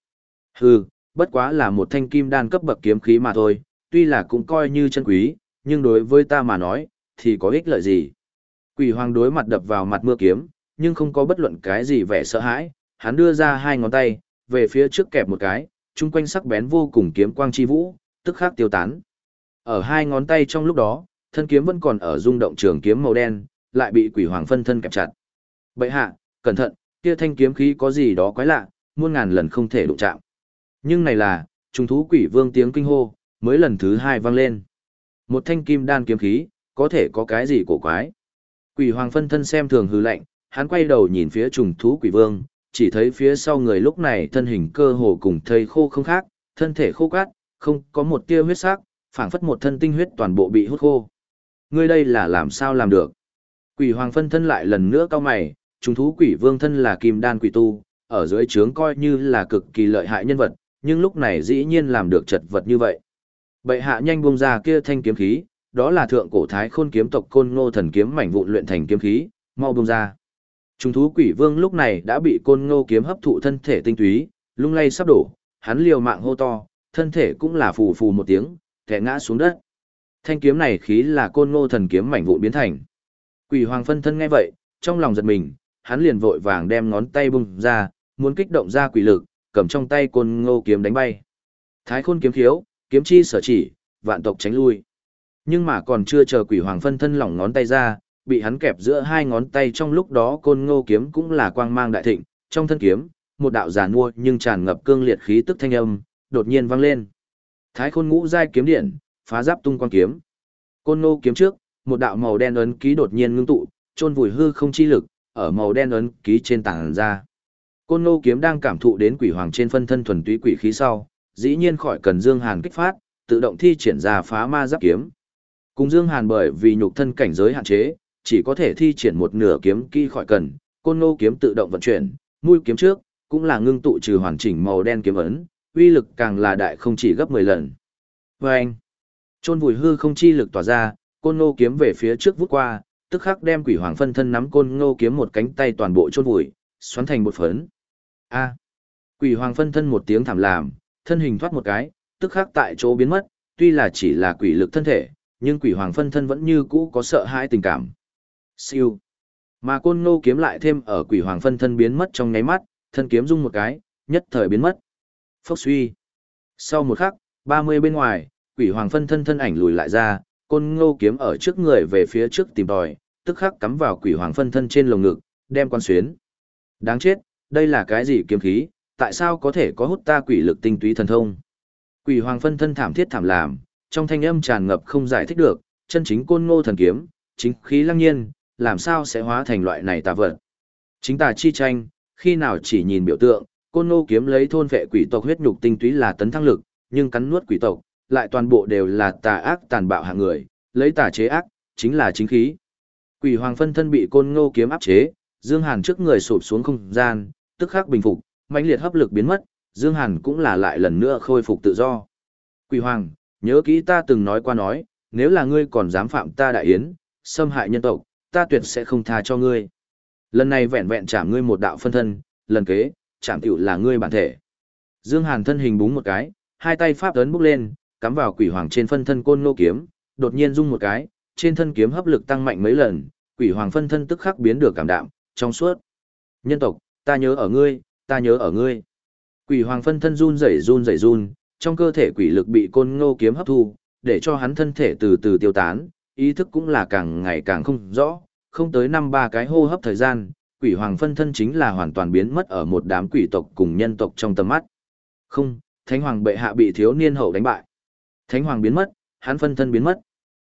Hừ, bất quá là một thanh kim đan cấp bậc kiếm khí mà thôi, tuy là cũng coi như chân quý, nhưng đối với ta mà nói, thì có ích lợi gì. Quỷ hoàng đối mặt đập vào mặt mưa kiếm, nhưng không có bất luận cái gì vẻ sợ hãi, hắn đưa ra hai ngón tay, về phía trước kẹp một cái, chung quanh sắc bén vô cùng kiếm quang chi vũ, tức khắc tiêu tán. Ở hai ngón tay trong lúc đó, thân kiếm vẫn còn ở rung động trường kiếm màu đen, lại bị quỷ hoàng phân thân kẹp chặt. Bậy hạ, cẩn thận, kia thanh kiếm khí có gì đó quái lạ, muôn ngàn lần không thể đụng chạm. Nhưng này là, trùng thú quỷ vương tiếng kinh hô, mới lần thứ hai vang lên. Một thanh kim đan kiếm khí, có thể có cái gì cổ quái. Quỷ hoàng phân thân xem thường hư lạnh, hắn quay đầu nhìn phía trùng thú quỷ vương, chỉ thấy phía sau người lúc này thân hình cơ hồ cùng thây khô không khác, thân thể khô cát, không có một tia huyết sắc, phảng phất một thân tinh huyết toàn bộ bị hút khô. Ngươi đây là làm sao làm được? Quỷ hoàng phân thân lại lần nữa cao mày, trùng thú quỷ vương thân là kim đan quỷ tu, ở dưới trướng coi như là cực kỳ lợi hại nhân vật, nhưng lúc này dĩ nhiên làm được chật vật như vậy. Bệ hạ nhanh buông ra kia thanh kiếm khí, đó là thượng cổ thái khôn kiếm tộc côn ngô thần kiếm mảnh vụn luyện thành kiếm khí, mau buông ra. Trùng thú quỷ vương lúc này đã bị côn ngô kiếm hấp thụ thân thể tinh túy, lung lay sắp đổ, hắn liều mạng hô to, thân thể cũng là phù phù một tiếng, thẻ ngã xuống đất. Thanh kiếm này khí là côn ngô thần kiếm mảnh vụn biến thành. Quỷ hoàng phân thân nghe vậy, trong lòng giật mình, hắn liền vội vàng đem ngón tay bung ra, muốn kích động ra quỷ lực, cầm trong tay côn ngô kiếm đánh bay. Thái khôn kiếm khiếu, kiếm chi sở chỉ, vạn tộc tránh lui. Nhưng mà còn chưa chờ quỷ hoàng phân thân lỏng ngón tay ra, bị hắn kẹp giữa hai ngón tay trong lúc đó côn ngô kiếm cũng là quang mang đại thịnh, trong thân kiếm, một đạo giàn mua nhưng tràn ngập cương liệt khí tức thanh âm, đột nhiên vang lên. Thái khôn ngũ giai kiếm điện, phá giáp tung quang kiếm. Côn ngô kiếm trước, một đạo màu đen ấn ký đột nhiên ngưng tụ, chôn vùi hư không chi lực, ở màu đen ấn ký trên tảng ra. Côn ngô kiếm đang cảm thụ đến quỷ hoàng trên phân thân thuần túy quỷ khí sau, dĩ nhiên khỏi cần Dương Hàn kích phát, tự động thi triển ra phá ma giáp kiếm. Cùng Dương Hàn bởi vì nhục thân cảnh giới hạn chế, chỉ có thể thi triển một nửa kiếm kỹ khỏi cần, côn ngô kiếm tự động vận chuyển, mũi kiếm trước, cũng là ngưng tụ trừ hoàn chỉnh màu đen kiếm ấn, uy lực càng là đại không chỉ gấp 10 lần. Vâng! Trôn vùi hư không chi lực tỏa ra, côn ngô kiếm về phía trước vút qua, tức khắc đem quỷ hoàng phân thân nắm côn ngô kiếm một cánh tay toàn bộ trôn vùi, xoắn thành một phấn. A! Quỷ hoàng phân thân một tiếng thảm làm, thân hình thoát một cái, tức khắc tại chỗ biến mất, tuy là chỉ là quỷ lực thân thể, nhưng quỷ hoàng phân thân vẫn như cũ có sợ hãi tình cảm. Siêu. Mà côn ngô kiếm lại thêm ở quỷ hoàng phân thân biến mất trong nháy mắt, thân kiếm rung một cái, nhất thời biến mất. Phốc suy. Sau một khắc, 30 bên ngoài, quỷ hoàng phân thân thân ảnh lùi lại ra, côn ngô kiếm ở trước người về phía trước tìm tòi, tức khắc cắm vào quỷ hoàng phân thân trên lồng ngực, đem quan xuyến. Đáng chết, đây là cái gì kiếm khí, tại sao có thể có hút ta quỷ lực tinh túy thần thông? Quỷ hoàng phân thân thảm thiết thảm làm, trong thanh âm tràn ngập không giải thích được, chân chính côn ngô thần kiếm, chính khí lăng nhiên, làm sao sẽ hóa thành loại này tà vật. Chính tà chi tranh, khi nào chỉ nhìn biểu tượng, côn ngô kiếm lấy thôn vệ quỷ tộc huyết nhục tinh túy là tấn thăng lực, nhưng cắn nuốt quỷ tộc, lại toàn bộ đều là tà ác tàn bạo hạng người, lấy tà chế ác, chính là chính khí. Quỷ hoàng phân thân bị côn ngô kiếm áp chế, Dương Hàn trước người sụp xuống không gian, tức khắc bình phục, mãnh liệt hấp lực biến mất, Dương Hàn cũng là lại lần nữa khôi phục tự do. Quỷ hoàng, nhớ kỹ ta từng nói qua nói, nếu là ngươi còn dám phạm ta đại yến, xâm hại nhân tộc, ta tuyệt sẽ không tha cho ngươi. Lần này vẹn vẹn chạm ngươi một đạo phân thân, lần kế, chạm tiểu là ngươi bản thể. Dương Hàn thân hình búng một cái, hai tay pháp ấn bốc lên, cắm vào quỷ hoàng trên phân thân côn nô kiếm, đột nhiên rung một cái, trên thân kiếm hấp lực tăng mạnh mấy lần, quỷ hoàng phân thân tức khắc biến được cảm đạm, trong suốt. Nhân tộc, ta nhớ ở ngươi, ta nhớ ở ngươi. Quỷ hoàng phân thân run rẩy run rẩy run, trong cơ thể quỷ lực bị côn ngô kiếm hấp thu, để cho hắn thân thể từ từ tiêu tán, ý thức cũng là càng ngày càng không rõ, không tới năm ba cái hô hấp thời gian, quỷ hoàng phân thân chính là hoàn toàn biến mất ở một đám quỷ tộc cùng nhân tộc trong tầm mắt. Không, thánh hoàng bệ hạ bị thiếu niên hậu đánh bại. Thánh hoàng biến mất, hắn phân thân biến mất.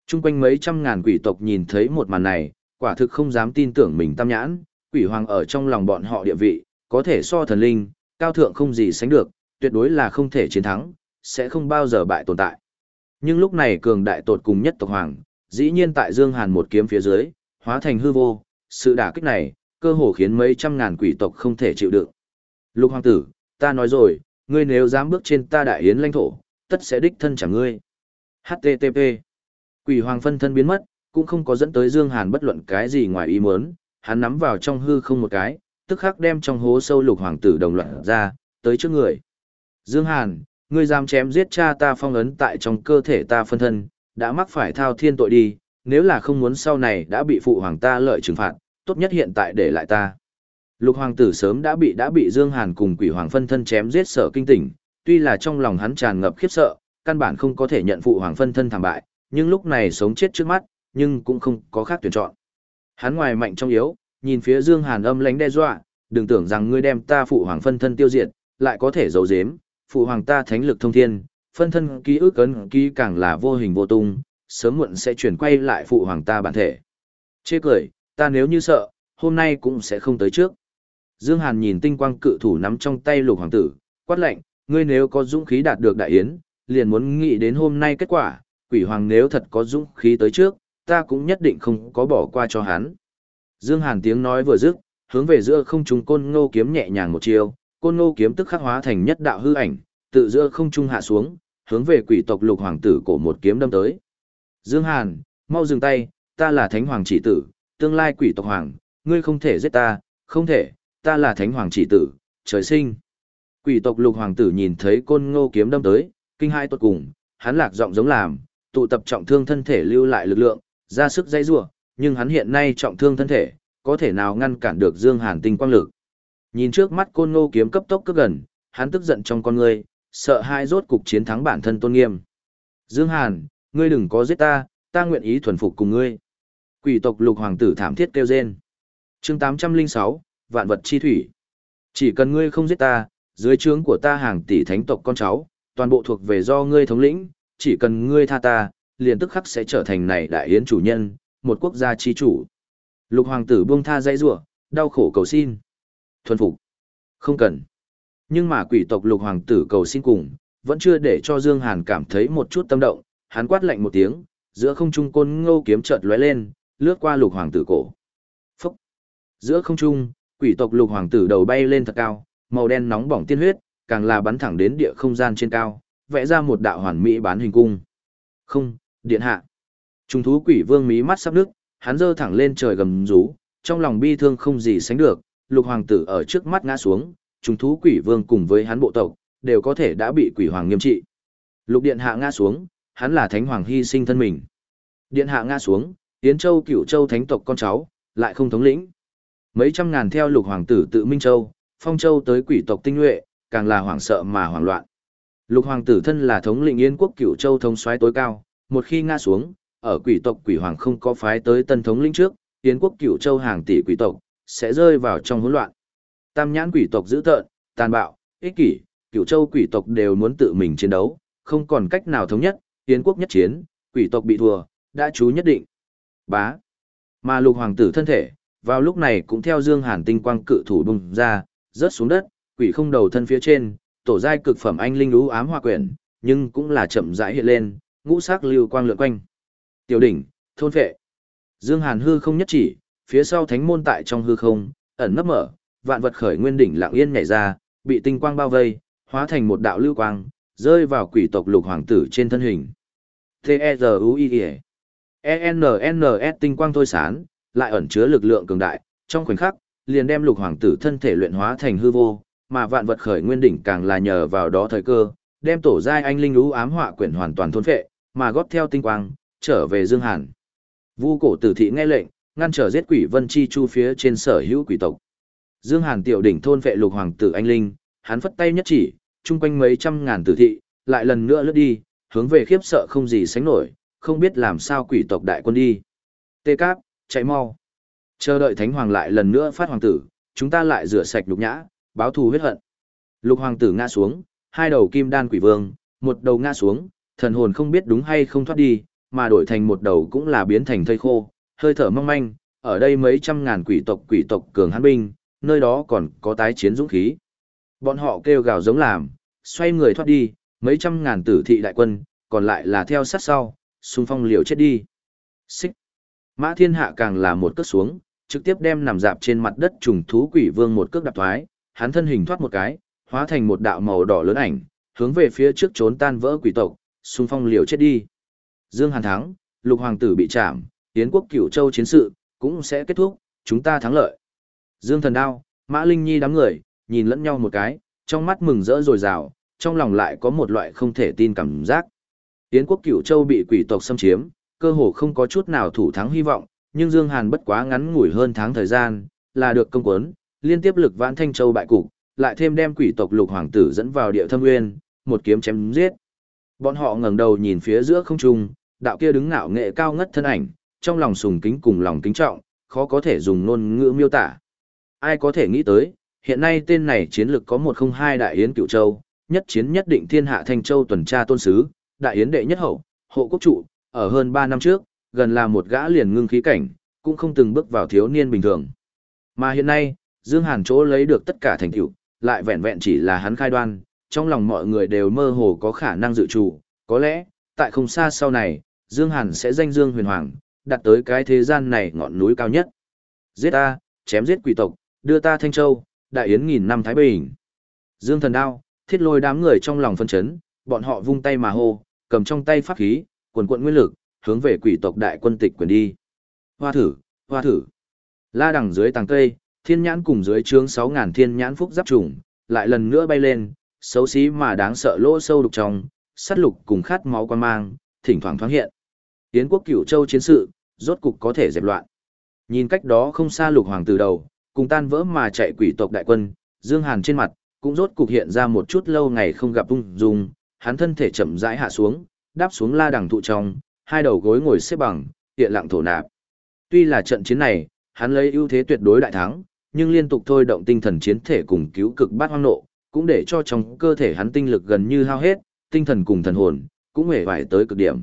Trung quanh mấy trăm ngàn quỷ tộc nhìn thấy một màn này, quả thực không dám tin tưởng mình tam nhãn, quỷ hoàng ở trong lòng bọn họ địa vị, có thể so thần linh, cao thượng không gì sánh được, tuyệt đối là không thể chiến thắng, sẽ không bao giờ bại tồn tại. Nhưng lúc này cường đại tột cùng nhất tộc hoàng, dĩ nhiên tại Dương Hàn một kiếm phía dưới, hóa thành hư vô, sự đả kích này, cơ hồ khiến mấy trăm ngàn quỷ tộc không thể chịu đựng. Lục hoàng tử, ta nói rồi, ngươi nếu dám bước trên ta đại yến lãnh thổ, tất sẽ đích thân trả ngươi. HTTP. Quỷ hoàng phân thân biến mất, cũng không có dẫn tới Dương Hàn bất luận cái gì ngoài ý muốn, hắn nắm vào trong hư không một cái, tức khắc đem trong hố sâu lục hoàng tử đồng loạt ra, tới trước người. Dương Hàn, ngươi dám chém giết cha ta phong ấn tại trong cơ thể ta phân thân, đã mắc phải thao thiên tội đi, nếu là không muốn sau này đã bị phụ hoàng ta lợi trừng phạt, tốt nhất hiện tại để lại ta. Lục hoàng tử sớm đã bị đã bị Dương Hàn cùng quỷ hoàng phân thân chém giết sở kinh tỉnh, tuy là trong lòng hắn tràn ngập khiếp sợ, căn bản không có thể nhận phụ hoàng phân thân thảm bại, nhưng lúc này sống chết trước mắt, nhưng cũng không có khác tuyển chọn. Hắn ngoài mạnh trong yếu, nhìn phía Dương Hàn âm lãnh đe dọa, đừng tưởng rằng ngươi đem ta phụ hoàng phân thân tiêu diệt, lại có thể giấu giếm, phụ hoàng ta thánh lực thông thiên, phân thân ký ức ấn ký càng là vô hình vô tung, sớm muộn sẽ chuyển quay lại phụ hoàng ta bản thể. Chê cười, ta nếu như sợ, hôm nay cũng sẽ không tới trước. Dương Hàn nhìn tinh quang cự thủ nắm trong tay lục hoàng tử, quát lệnh, ngươi nếu có dũng khí đạt được đại yến, liền muốn nghĩ đến hôm nay kết quả, quỷ hoàng nếu thật có dũng khí tới trước, ta cũng nhất định không có bỏ qua cho hắn. Dương Hàn tiếng nói vừa dứt, hướng về giữa không trung côn ngô kiếm nhẹ nhàng một chiều, côn ngô kiếm tức khắc hóa thành nhất đạo hư ảnh, tự giữa không trung hạ xuống, hướng về quỷ tộc lục hoàng tử cổ một kiếm đâm tới. Dương Hàn, mau dừng tay, ta là thánh hoàng chỉ tử, tương lai quỷ tộc hoàng, ngươi không thể giết ta, không thể, ta là thánh hoàng chỉ tử, trời sinh. Quỷ tộc lục hoàng tử nhìn thấy côn ngô kiếm đâm tới, kinh hai tuột cùng, hắn lạc giọng giống làm, tụ tập trọng thương thân thể lưu lại lực lượng, ra sức dây rủa, nhưng hắn hiện nay trọng thương thân thể, có thể nào ngăn cản được Dương Hàn tinh quang lực. Nhìn trước mắt côn ngô kiếm cấp tốc cấp gần, hắn tức giận trong con người, sợ hai rốt cục chiến thắng bản thân tôn nghiêm. Dương Hàn, ngươi đừng có giết ta, ta nguyện ý thuần phục cùng ngươi. Quỷ tộc lục hoàng tử thảm thiết kêu rên. Chương 806, Vạn vật chi thủy. Chỉ cần ngươi không giết ta, dưới trướng của ta hàng tỷ thánh tộc con cháu, toàn bộ thuộc về do ngươi thống lĩnh, chỉ cần ngươi tha ta, liền tức khắc sẽ trở thành này đại yến chủ nhân, một quốc gia chi chủ. Lục hoàng tử buông tha dây rủa, đau khổ cầu xin. Thuần phục. Không cần. Nhưng mà quỷ tộc lục hoàng tử cầu xin cùng, vẫn chưa để cho Dương Hàn cảm thấy một chút tâm động, hắn quát lạnh một tiếng, giữa không trung côn ngô kiếm chợt lóe lên, lướt qua lục hoàng tử cổ. Phúc! Giữa không trung, quỷ tộc lục hoàng tử đầu bay lên thật cao, màu đen nóng bỏng tiên huyết, càng là bắn thẳng đến địa không gian trên cao, vẽ ra một đạo hoàn mỹ bán hình cung. Không, điện hạ. Trung thú quỷ vương mí mắt sắp nước, hắn giơ thẳng lên trời gầm rú, trong lòng bi thương không gì sánh được, lục hoàng tử ở trước mắt ngã xuống, trung thú quỷ vương cùng với hắn bộ tộc, đều có thể đã bị quỷ hoàng nghiêm trị. Lục điện hạ ngã xuống, hắn là thánh hoàng hy sinh thân mình. Điện hạ ngã xuống, Yến Châu cửu châu thánh tộc con cháu, lại không thống lĩnh. Mấy trăm ngàn theo lục hoàng tử tự Minh Châu, Phong Châu tới quỷ tộc tinh nhuệ, càng là hoảng sợ mà hoảng loạn. Lục hoàng tử thân là thống lĩnh Yên quốc cửu châu thống soái tối cao, một khi ngã xuống, ở quỷ tộc quỷ hoàng không có phái tới tân thống lĩnh trước, yến quốc cửu châu hàng tỷ quỷ tộc sẽ rơi vào trong hỗn loạn. Tam nhãn quỷ tộc dữ tợn, tàn bạo, ích kỷ, cửu châu quỷ tộc đều muốn tự mình chiến đấu, không còn cách nào thống nhất, tiến quốc nhất chiến, quỷ tộc bị thua, đã chú nhất định. Bá. Mà lục hoàng tử thân thể, vào lúc này cũng theo Dương Hàn tinh quang cự thủ bùng ra, rớt xuống đất, quỷ không đầu thân phía trên, tổ giai cực phẩm anh linh lũ ám hoa quyển, nhưng cũng là chậm rãi hiện lên, ngũ sắc lưu quang lượn quanh. Tiểu đỉnh, thôn phệ. Dương Hàn hư không nhất chỉ, phía sau thánh môn tại trong hư không, ẩn nấp mở, vạn vật khởi nguyên đỉnh lặng yên nhảy ra, bị tinh quang bao vây, hóa thành một đạo lưu quang, rơi vào quỷ tộc lục hoàng tử trên thân hình. T-E-Z-U-I-E E-N-N-S tinh quang thôi sán, lại ẩn chứa lực lượng cường đại, trong khoảnh khắc, liền đem lục hoàng tử thân thể luyện hóa thành hư vô, mà vạn vật khởi nguyên đỉnh càng là nhờ vào đó thời cơ, đem tổ giai anh linh lũ ám họa quyển hoàn toàn thôn phệ, mà góp theo tinh quang, trở về Dương Hàn. Vu cổ tử thị nghe lệnh, ngăn trở giết quỷ vân chi chu phía trên sở hữu quỷ tộc. Dương Hàn tiểu đỉnh thôn vệ lục hoàng tử anh linh, hắn phất tay nhất chỉ, chung quanh mấy trăm ngàn tử thị, lại lần nữa lướt đi, hướng về khiếp sợ không gì sánh nổi, không biết làm sao quỷ tộc đại quân đi. Tê Cáp, chạy mau. Chờ đợi Thánh Hoàng lại lần nữa phát hoàng tử, chúng ta lại rửa sạch nhục nhã, báo thù huyết hận. Lục hoàng tử ngã xuống, hai đầu kim đan quỷ vương, một đầu ngã xuống, thần hồn không biết đúng hay không thoát đi, mà đổi thành một đầu cũng là biến thành thây khô, hơi thở mong manh, ở đây mấy trăm ngàn quỷ tộc quỷ tộc cường hãn binh, nơi đó còn có tái chiến dũng khí. Bọn họ kêu gào giống làm, xoay người thoát đi, mấy trăm ngàn tử thị đại quân, còn lại là theo sát sau, xung phong liều chết đi. Xích. Mã thiên hạ càng là một cước xuống, trực tiếp đem nằm dạp trên mặt đất trùng thú quỷ vương một cước đạp thoái, hắn thân hình thoát một cái, hóa thành một đạo màu đỏ lớn ảnh, hướng về phía trước trốn tan vỡ quỷ tộc, xung phong liều chết đi. Dương Hàn thắng, lục hoàng tử bị chạm, tiến quốc cửu châu chiến sự, cũng sẽ kết thúc, chúng ta thắng lợi. Dương thần đao, Mã Linh Nhi đám người, nhìn lẫn nhau một cái, trong mắt mừng rỡ rồi rào, trong lòng lại có một loại không thể tin cảm giác. Yến quốc cửu châu bị quỷ tộc xâm chiếm, cơ hồ không có chút nào thủ thắng hy vọng, nhưng Dương Hàn bất quá ngắn ngủi hơn tháng thời gian, là được công quấn, liên tiếp lực vãn thanh châu bại cục, lại thêm đem quỷ tộc lục hoàng tử dẫn vào địa thâm nguyên, một kiếm chém giết. Bọn họ ngẩng đầu nhìn phía giữa không trung, đạo kia đứng ngạo nghệ cao ngất thân ảnh, trong lòng sùng kính cùng lòng kính trọng, khó có thể dùng ngôn ngữ miêu tả. Ai có thể nghĩ tới, hiện nay tên này chiến lực có một không hai đại yến cựu châu, nhất chiến nhất định thiên hạ thanh châu tuần tra tôn sứ, đại yến đệ nhất hậu, hộ quốc trụ, ở hơn 3 năm trước, gần là một gã liền ngưng khí cảnh, cũng không từng bước vào thiếu niên bình thường. Mà hiện nay, Dương Hàn chỗ lấy được tất cả thành tựu, lại vẹn vẹn chỉ là hắn khai đoan, trong lòng mọi người đều mơ hồ có khả năng dự chủ, có lẽ, tại không xa sau này, Dương Hàn sẽ danh Dương huyền hoàng, đặt tới cái thế gian này ngọn núi cao nhất. Giết ta, chém giết quỷ tộc, đưa ta Thanh Châu, đại yến nghìn năm Thái Bình. Dương thần đao, thiết lôi đám người trong lòng phân chấn, bọn họ vung tay mà hô, cầm trong tay pháp khí, quần quận nguyên lực, hướng về quỷ tộc đại quân tịch quyền đi. Hoa thử, hoa thử. La đằng dưới tàng cây, thiên nhãn cùng dưới trướng sáu ngàn thiên nhãn phúc giáp trùng, lại lần nữa bay lên, xấu xí mà đáng sợ lỗ sâu đục trong, sát lục cùng khát máu quan mang, thỉnh thoảng thoáng hiện. Tiến quốc cửu châu chiến sự, rốt cục có thể dẹp loạn. Nhìn cách đó không xa lục hoàng từ đầu, cùng tan vỡ mà chạy quỷ tộc đại quân, Dương Hàn trên mặt, cũng rốt cục hiện ra một chút lâu ngày không gặp ung dung, hắn thân thể chậm rãi hạ xuống, đáp xuống la đằng thụ trong, hai đầu gối ngồi xếp bằng, hiện lặng thổ nạp. Tuy là trận chiến này, hắn lấy ưu thế tuyệt đối đại thắng, nhưng liên tục thôi động tinh thần chiến thể cùng cứu cực bát hoang nộ, cũng để cho trong cơ thể hắn tinh lực gần như hao hết, tinh thần cùng thần hồn cũng hề vải tới cực điểm.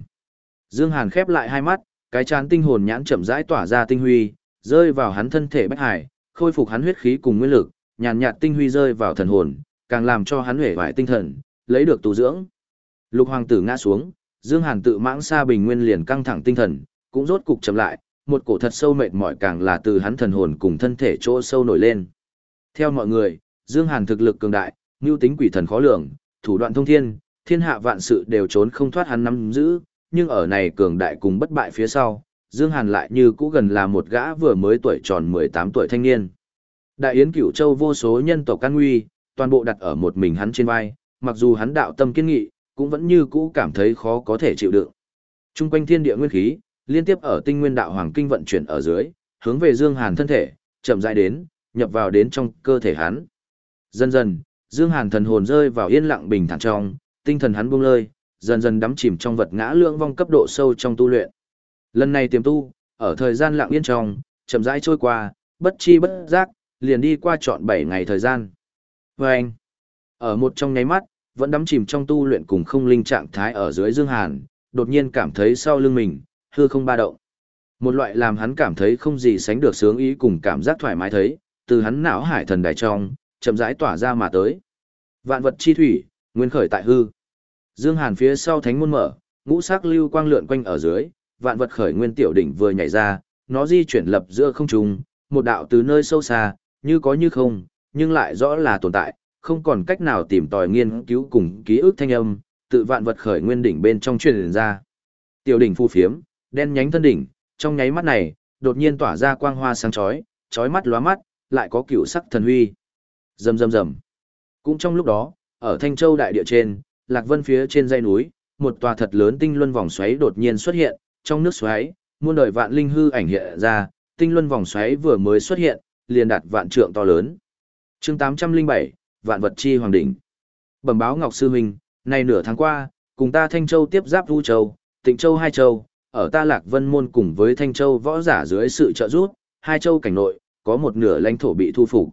Dương Hàn khép lại hai mắt, cái chán tinh hồn nhãn chậm rãi tỏa ra tinh huy, rơi vào hắn thân thể bách hải, khôi phục hắn huyết khí cùng nguyên lực, nhàn nhạt tinh huy rơi vào thần hồn, càng làm cho hắn huệ vải tinh thần, lấy được tu dưỡng. Lục hoàng tử ngã xuống, Dương Hàn tự mãng xa bình nguyên liền căng thẳng tinh thần, cũng rốt cục chậm lại, một cổ thật sâu mệt mỏi càng là từ hắn thần hồn cùng thân thể chỗ sâu nổi lên. Theo mọi người, Dương Hàn thực lực cường đại, nhu tính quỷ thần khó lường, thủ đoạn thông thiên, thiên hạ vạn sự đều trốn không thoát hắn nắm giữ, nhưng ở này cường đại cùng bất bại phía sau, Dương Hàn lại như cũ gần là một gã vừa mới tuổi tròn 18 tuổi thanh niên. Đại yến cửu châu vô số nhân tộc can nguy, toàn bộ đặt ở một mình hắn trên vai, mặc dù hắn đạo tâm kiên nghị, cũng vẫn như cũ cảm thấy khó có thể chịu đựng. Trung quanh thiên địa nguyên khí, liên tiếp ở tinh nguyên đạo hoàng kinh vận chuyển ở dưới, hướng về Dương Hàn thân thể, chậm rãi đến, nhập vào đến trong cơ thể hắn. Dần dần, Dương Hàn thần hồn rơi vào yên lặng bình thản trong, tinh thần hắn buông lơi, dần dần đắm chìm trong vật ngã lượng vong cấp độ sâu trong tu luyện. Lần này tiềm tu, ở thời gian lặng yên trong, chậm rãi trôi qua, bất chi bất giác, liền đi qua trọn 7 ngày thời gian. Và anh, ở một trong nháy mắt, vẫn đắm chìm trong tu luyện cùng không linh trạng thái ở dưới Dương Hàn, đột nhiên cảm thấy sau lưng mình, hư không ba động. Một loại làm hắn cảm thấy không gì sánh được sướng ý cùng cảm giác thoải mái thấy, từ hắn não hải thần đại trong, chậm rãi tỏa ra mà tới. Vạn vật chi thủy, nguyên khởi tại hư. Dương Hàn phía sau thánh môn mở, ngũ sắc lưu quang lượn quanh ở dưới, vạn vật khởi nguyên tiểu đỉnh vừa nhảy ra, nó di chuyển lập giữa không trung, một đạo từ nơi sâu xa, như có như không, nhưng lại rõ là tồn tại, không còn cách nào tìm tòi nghiên cứu cùng ký ức thanh âm, tự vạn vật khởi nguyên đỉnh bên trong truyền ra. Tiểu đỉnh phu phiếm, đen nhánh thân đỉnh, trong nháy mắt này, đột nhiên tỏa ra quang hoa sáng chói, chói mắt lóa mắt, lại có cựu sắc thần huy. Rầm rầm rầm. Cũng trong lúc đó, ở Thanh Châu đại địa trên, Lạc Vân phía trên dãy núi, một tòa thật lớn tinh luân vòng xoáy đột nhiên xuất hiện, trong nước xoáy, muôn đời vạn linh hư ảnh hiện ra, tinh luân vòng xoáy vừa mới xuất hiện, liền đạt vạn trượng to lớn. Chương 807, Vạn vật chi hoàng đỉnh. Bẩm báo Ngọc sư huynh, nay nửa tháng qua, cùng ta Thanh Châu tiếp giáp Vũ Châu, Tịnh Châu hai châu, ở ta Lạc Vân môn cùng với Thanh Châu võ giả dưới sự trợ giúp, hai châu cảnh nội có một nửa lãnh thổ bị thu phục.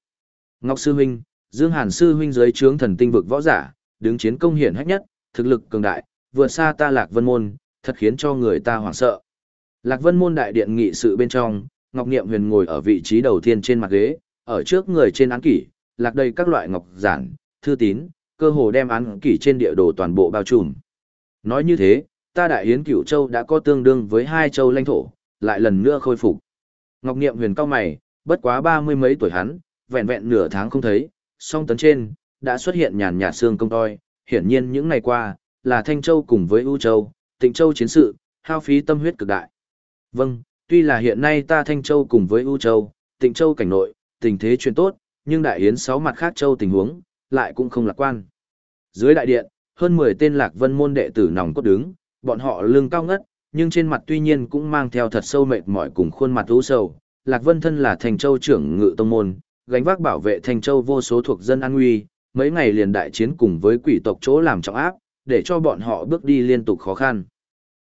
Ngọc sư huynh, Dương Hàn sư huynh dưới trướng thần tinh vực võ giả, đứng chiến công hiển hách nhất, thực lực cường đại, vượt xa ta Lạc Vân môn, thật khiến cho người ta hoảng sợ. Lạc Vân môn đại điện nghị sự bên trong, Ngọc Niệm Huyền ngồi ở vị trí đầu tiên trên mặt ghế, ở trước người trên án kỷ, lạc đầy các loại ngọc giản, thư tín, cơ hồ đem án kỷ trên địa đồ toàn bộ bao trùm. Nói như thế, ta đại hiến cửu châu đã có tương đương với hai châu lãnh thổ, lại lần nữa khôi phục. Ngọc Niệm Huyền cao mày, bất quá ba mươi mấy tuổi hắn, vẹn vẹn nửa tháng không thấy, song tấn trên, đã xuất hiện nhàn nhạt xương công toi, hiển nhiên những ngày qua, là Thanh Châu cùng với U Châu, Tịnh Châu chiến sự, hao phí tâm huyết cực đại. Vâng, tuy là hiện nay ta Thanh Châu cùng với U Châu, Tịnh Châu cảnh nội, tình thế chuyện tốt, nhưng đại yến sáu mặt khác châu tình huống, lại cũng không lạc quan. Dưới đại điện, hơn 10 tên lạc vân môn đệ tử nòng cốt đứng, bọn họ lưng cao ngất, nhưng trên mặt tuy nhiên cũng mang theo thật sâu mệt mỏi cùng khuôn mặt u sầu. Lạc Vân thân là thành châu trưởng ngự tông môn, gánh vác bảo vệ thành châu vô số thuộc dân an nguy, mấy ngày liền đại chiến cùng với quỷ tộc chỗ làm trọng áp, để cho bọn họ bước đi liên tục khó khăn.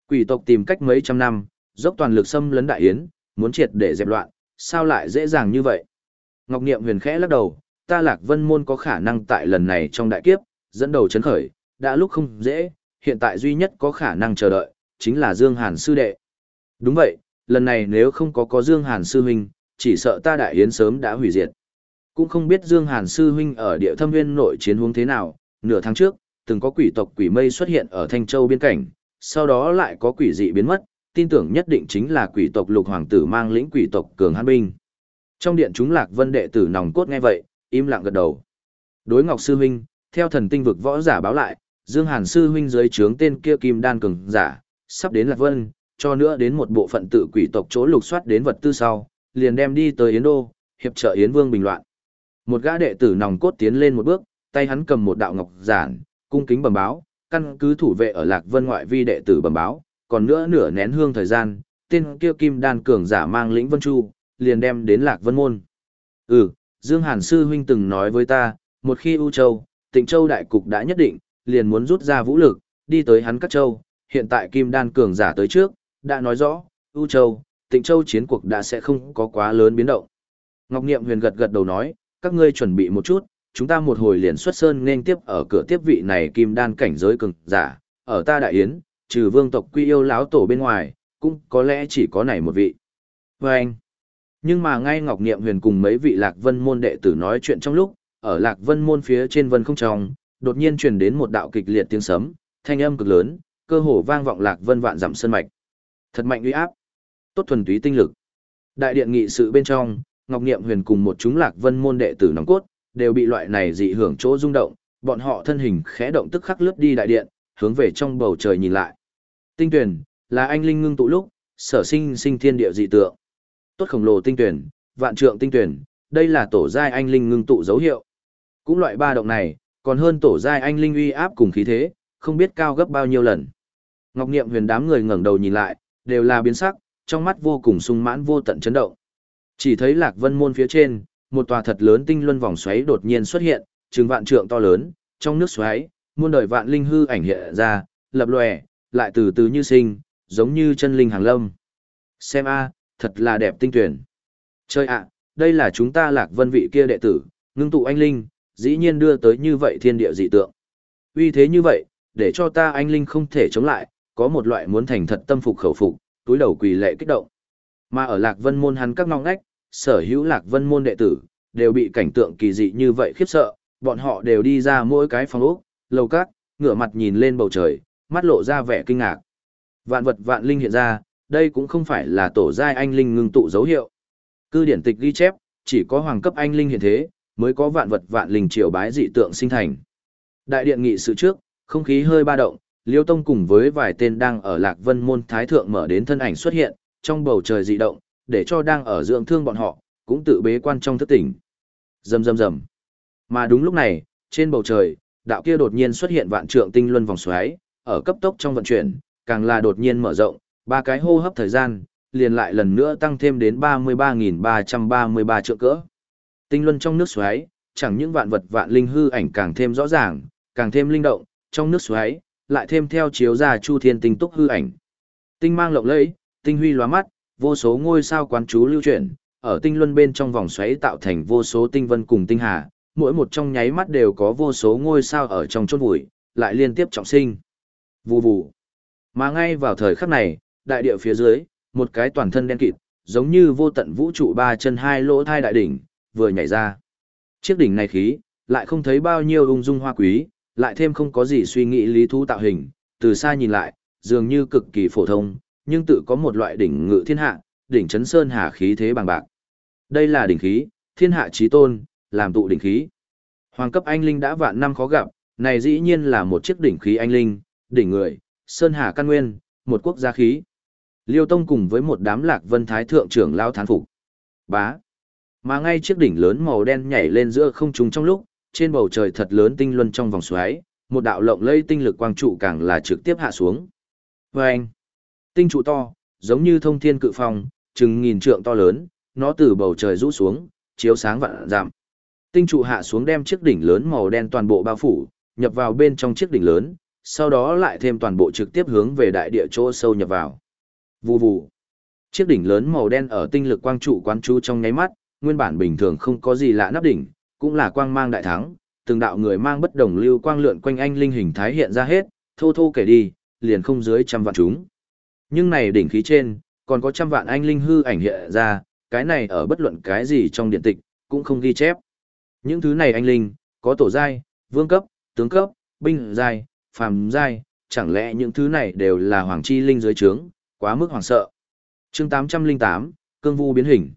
Quỷ tộc tìm cách mấy trăm năm, dốc toàn lực xâm lấn đại yến, muốn triệt để dẹp loạn, sao lại dễ dàng như vậy? Ngọc Niệm huyền khẽ lắc đầu, ta Lạc Vân môn có khả năng tại lần này trong đại kiếp, dẫn đầu chấn khởi, đã lúc không dễ, hiện tại duy nhất có khả năng chờ đợi, chính là Dương Hàn sư đệ. Đúng vậy, lần này nếu không có có Dương Hàn sư huynh, chỉ sợ ta đại yến sớm đã hủy diệt. Cũng không biết Dương Hàn sư huynh ở địa thâm nguyên nội chiến huống thế nào, nửa tháng trước, từng có quỷ tộc quỷ mây xuất hiện ở Thanh Châu biên cảnh, sau đó lại có quỷ dị biến mất, tin tưởng nhất định chính là quỷ tộc lục hoàng tử mang lĩnh quỷ tộc cường hãn binh. Trong điện chúng Lạc Vân đệ tử nòng cốt nghe vậy, im lặng gật đầu. Đối Ngọc sư huynh, theo thần tinh vực võ giả báo lại, Dương Hàn sư huynh dưới trướng tên kia Kim Đan cường giả, sắp đến Lạc Vân, cho nữa đến một bộ phận tự quỷ tộc chỗ lục soát đến vật tư sau, liền đem đi tới Yến Đô, hiệp trợ Yến Vương bình loạn. Một gã đệ tử nòng cốt tiến lên một bước, tay hắn cầm một đạo ngọc giản, cung kính bẩm báo, căn cứ thủ vệ ở Lạc Vân ngoại vi đệ tử bẩm báo, còn nữa nửa nén hương thời gian, tên kia Kim Đan cường giả mang lĩnh Vân Chu, liền đem đến Lạc Vân môn. Ừ, Dương Hàn sư huynh từng nói với ta, một khi U Châu, Tịnh Châu đại cục đã nhất định, liền muốn rút ra vũ lực, đi tới hắn các châu, hiện tại Kim Đan cường giả tới trước, đã nói rõ, U Châu, Tịnh Châu chiến cuộc đã sẽ không có quá lớn biến động. Ngọc Niệm huyền gật gật đầu nói, các ngươi chuẩn bị một chút, chúng ta một hồi liền xuất sơn nên tiếp ở cửa tiếp vị này Kim Đan cảnh giới cường giả, ở ta đại yến, trừ vương tộc quy yêu láo tổ bên ngoài, cũng có lẽ chỉ có này một vị. Và anh, nhưng mà ngay Ngọc Niệm huyền cùng mấy vị Lạc Vân môn đệ tử nói chuyện trong lúc, ở Lạc Vân môn phía trên vân không trong, đột nhiên truyền đến một đạo kịch liệt tiếng sấm, thanh âm cực lớn, cơ hồ vang vọng lạc vân vạn dặm sơn mạch. Thật mạnh uy áp, tốt thuần túy tinh lực. Đại điện nghị sự bên trong, Ngọc Niệm Huyền cùng một chúng lạc vân môn đệ tử nòng cốt, đều bị loại này dị hưởng chỗ rung động, bọn họ thân hình khẽ động tức khắc lướt đi đại điện, hướng về trong bầu trời nhìn lại. Tinh tuyển, là anh linh ngưng tụ lúc, sở sinh sinh thiên địa dị tượng. Tốt khổng lồ tinh tuyển, vạn trượng tinh tuyển, đây là tổ giai anh linh ngưng tụ dấu hiệu. Cũng loại ba động này, còn hơn tổ giai anh linh uy áp cùng khí thế, không biết cao gấp bao nhiêu lần. Ngọc Niệm huyền đám người ngẩng đầu nhìn lại, đều là biến sắc, trong mắt vô cùng sung mãn vô tận chấn động. Chỉ thấy Lạc Vân môn phía trên, một tòa thật lớn tinh luân vòng xoáy đột nhiên xuất hiện, trừng vạn trượng to lớn, trong nước xoáy, muôn đời vạn linh hư ảnh hiện ra, lập lòe, lại từ từ như sinh, giống như chân linh hàng lâm. Xem a, thật là đẹp tinh tuyển. Chơi ạ, đây là chúng ta Lạc Vân vị kia đệ tử, ngưng tụ anh linh, dĩ nhiên đưa tới như vậy thiên địa dị tượng. Uy thế như vậy, để cho ta anh linh không thể chống lại, có một loại muốn thành thật tâm phục khẩu phục, túi đầu quỳ lệ kích động. Mà ở Lạc Vân môn hắn các ngóc ngách, sở hữu Lạc Vân môn đệ tử, đều bị cảnh tượng kỳ dị như vậy khiếp sợ, bọn họ đều đi ra mỗi cái phòng ốc, lầu cát, ngửa mặt nhìn lên bầu trời, mắt lộ ra vẻ kinh ngạc. Vạn vật vạn linh hiện ra, đây cũng không phải là tổ giai anh linh ngưng tụ dấu hiệu. Cư điển tịch ghi chép, chỉ có hoàng cấp anh linh hiện thế, mới có vạn vật vạn linh triều bái dị tượng sinh thành. Đại điện nghị sự trước, không khí hơi ba động, Liêu Tông cùng với vài tên đang ở Lạc Vân môn thái thượng mở đến thân ảnh xuất hiện, trong bầu trời dị động, để cho đang ở dưỡng thương bọn họ, cũng tự bế quan trong thức tỉnh. Rầm rầm rầm. Mà đúng lúc này, trên bầu trời, đạo kia đột nhiên xuất hiện vạn trượng tinh luân vòng xoáy, ở cấp tốc trong vận chuyển, càng là đột nhiên mở rộng, ba cái hô hấp thời gian, liền lại lần nữa tăng thêm đến 33.333 trượng cỡ. Tinh luân trong nước xoáy, chẳng những vạn vật vạn linh hư ảnh càng thêm rõ ràng, càng thêm linh động, trong nước xoáy, lại thêm theo chiếu ra chu thiên tinh túc hư ảnh. Tinh mang lộng lẫy, tinh huy lóa mắt, vô số ngôi sao quán chú lưu chuyển, ở tinh luân bên trong vòng xoáy tạo thành vô số tinh vân cùng tinh hà, mỗi một trong nháy mắt đều có vô số ngôi sao ở trong chốt bụi, lại liên tiếp trọng sinh. Vù vù. Mà ngay vào thời khắc này, đại địa phía dưới, một cái toàn thân đen kịt, giống như vô tận vũ trụ ba chân hai lỗ thai đại đỉnh, vừa nhảy ra. Chiếc đỉnh này khí, lại không thấy bao nhiêu ung dung hoa quý, lại thêm không có gì suy nghĩ lý thú tạo hình, từ xa nhìn lại, dường như cực kỳ phổ thông, nhưng tự có một loại đỉnh ngự thiên hạ, đỉnh chấn sơn hà khí thế bằng bạc. Đây là đỉnh khí, thiên hạ chí tôn, làm tụ đỉnh khí. Hoàng cấp anh linh đã vạn năm khó gặp, này dĩ nhiên là một chiếc đỉnh khí anh linh, đỉnh người, sơn hà căn nguyên, một quốc gia khí. Liêu Tông cùng với một đám lạc vân thái thượng trưởng lao thán phục. Bá. Mà ngay chiếc đỉnh lớn màu đen nhảy lên giữa không trung trong lúc, trên bầu trời thật lớn tinh luân trong vòng xoáy, một đạo lộng lây tinh lực quang trụ càng là trực tiếp hạ xuống. Vâng! Tinh trụ to, giống như thông thiên cự phong, chừng nghìn trượng to lớn, nó từ bầu trời rũ xuống, chiếu sáng vạn giảm. Tinh trụ hạ xuống đem chiếc đỉnh lớn màu đen toàn bộ bao phủ, nhập vào bên trong chiếc đỉnh lớn, sau đó lại thêm toàn bộ trực tiếp hướng về đại địa chỗ sâu nhập vào. Vù vù. Chiếc đỉnh lớn màu đen ở tinh lực quang trụ quán chú trong nháy mắt, nguyên bản bình thường không có gì lạ nắp đỉnh, cũng là quang mang đại thắng, từng đạo người mang bất đồng lưu quang lượn quanh anh linh hình thái hiện ra hết, thô thô kể đi, liền không dưới trăm vạn chúng. Nhưng này đỉnh khí trên, còn có trăm vạn anh linh hư ảnh hiện ra, cái này ở bất luận cái gì trong điện tịch, cũng không ghi chép. Những thứ này anh linh, có tổ giai, vương cấp, tướng cấp, binh giai, phàm giai, chẳng lẽ những thứ này đều là hoàng chi linh dưới trướng, quá mức hoàng sợ. Chương 808, Cương Vu biến hình.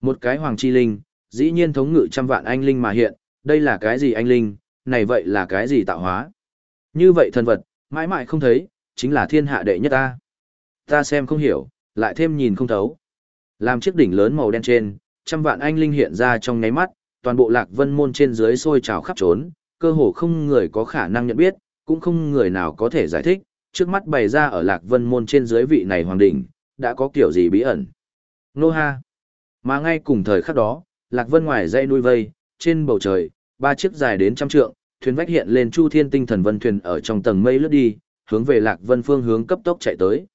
Một cái hoàng chi linh, dĩ nhiên thống ngự trăm vạn anh linh mà hiện, đây là cái gì anh linh, này vậy là cái gì tạo hóa. Như vậy thần vật, mãi mãi không thấy, chính là thiên hạ đệ nhất ta. Ta xem không hiểu, lại thêm nhìn không thấu. Làm chiếc đỉnh lớn màu đen trên, trăm vạn anh linh hiện ra trong nháy mắt, toàn bộ lạc vân môn trên dưới sôi trào khắp trốn, cơ hồ không người có khả năng nhận biết, cũng không người nào có thể giải thích, trước mắt bày ra ở lạc vân môn trên dưới vị này hoàng đỉnh, đã có kiểu gì bí ẩn. Nô ha! Mà ngay cùng thời khắc đó, lạc vân ngoài dây nuôi vây, trên bầu trời, ba chiếc dài đến trăm trượng, thuyền vách hiện lên chu thiên tinh thần vân thuyền ở trong tầng mây lướt đi, hướng về lạc vân phương hướng cấp tốc chạy tới.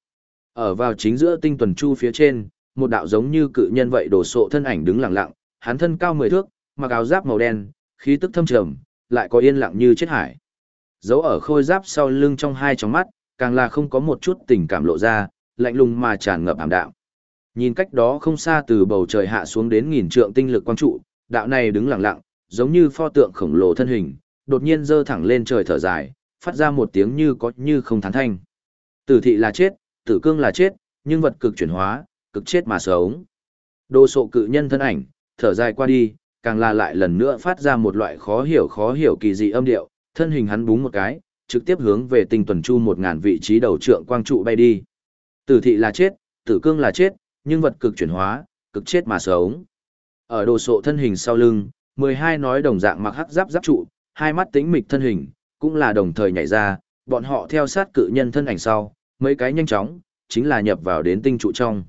Ở vào chính giữa tinh tuần chu phía trên, một đạo giống như cự nhân vậy đổ sộ thân ảnh đứng lặng lặng, hắn thân cao mười thước, mặc áo giáp màu đen, khí tức thâm trầm, lại có yên lặng như chết hải. Dấu ở khôi giáp sau lưng trong hai tròng mắt, càng là không có một chút tình cảm lộ ra, lạnh lùng mà tràn ngập ảm đạm. Nhìn cách đó không xa từ bầu trời hạ xuống đến nghìn trượng tinh lực quang trụ, đạo này đứng lặng lặng, giống như pho tượng khổng lồ thân hình, đột nhiên giơ thẳng lên trời thở dài, phát ra một tiếng như có như không thán thanh. Tử thị là chết, tử cương là chết, nhưng vật cực chuyển hóa, cực chết mà sống. Đồ sộ cự nhân thân ảnh, thở dài qua đi, càng là lại lần nữa phát ra một loại khó hiểu khó hiểu kỳ dị âm điệu, thân hình hắn búng một cái, trực tiếp hướng về tinh tuần chu một ngàn vị trí đầu trượng quang trụ bay đi. Tử thị là chết, tử cương là chết, nhưng vật cực chuyển hóa, cực chết mà sống. Ở đồ sộ thân hình sau lưng, 12 nói đồng dạng mặc hắc giáp giáp trụ, hai mắt tính mịch thân hình, cũng là đồng thời nhảy ra, bọn họ theo sát cự nhân thân ảnh sau, mấy cái nhanh chóng, chính là nhập vào đến tinh trụ trong.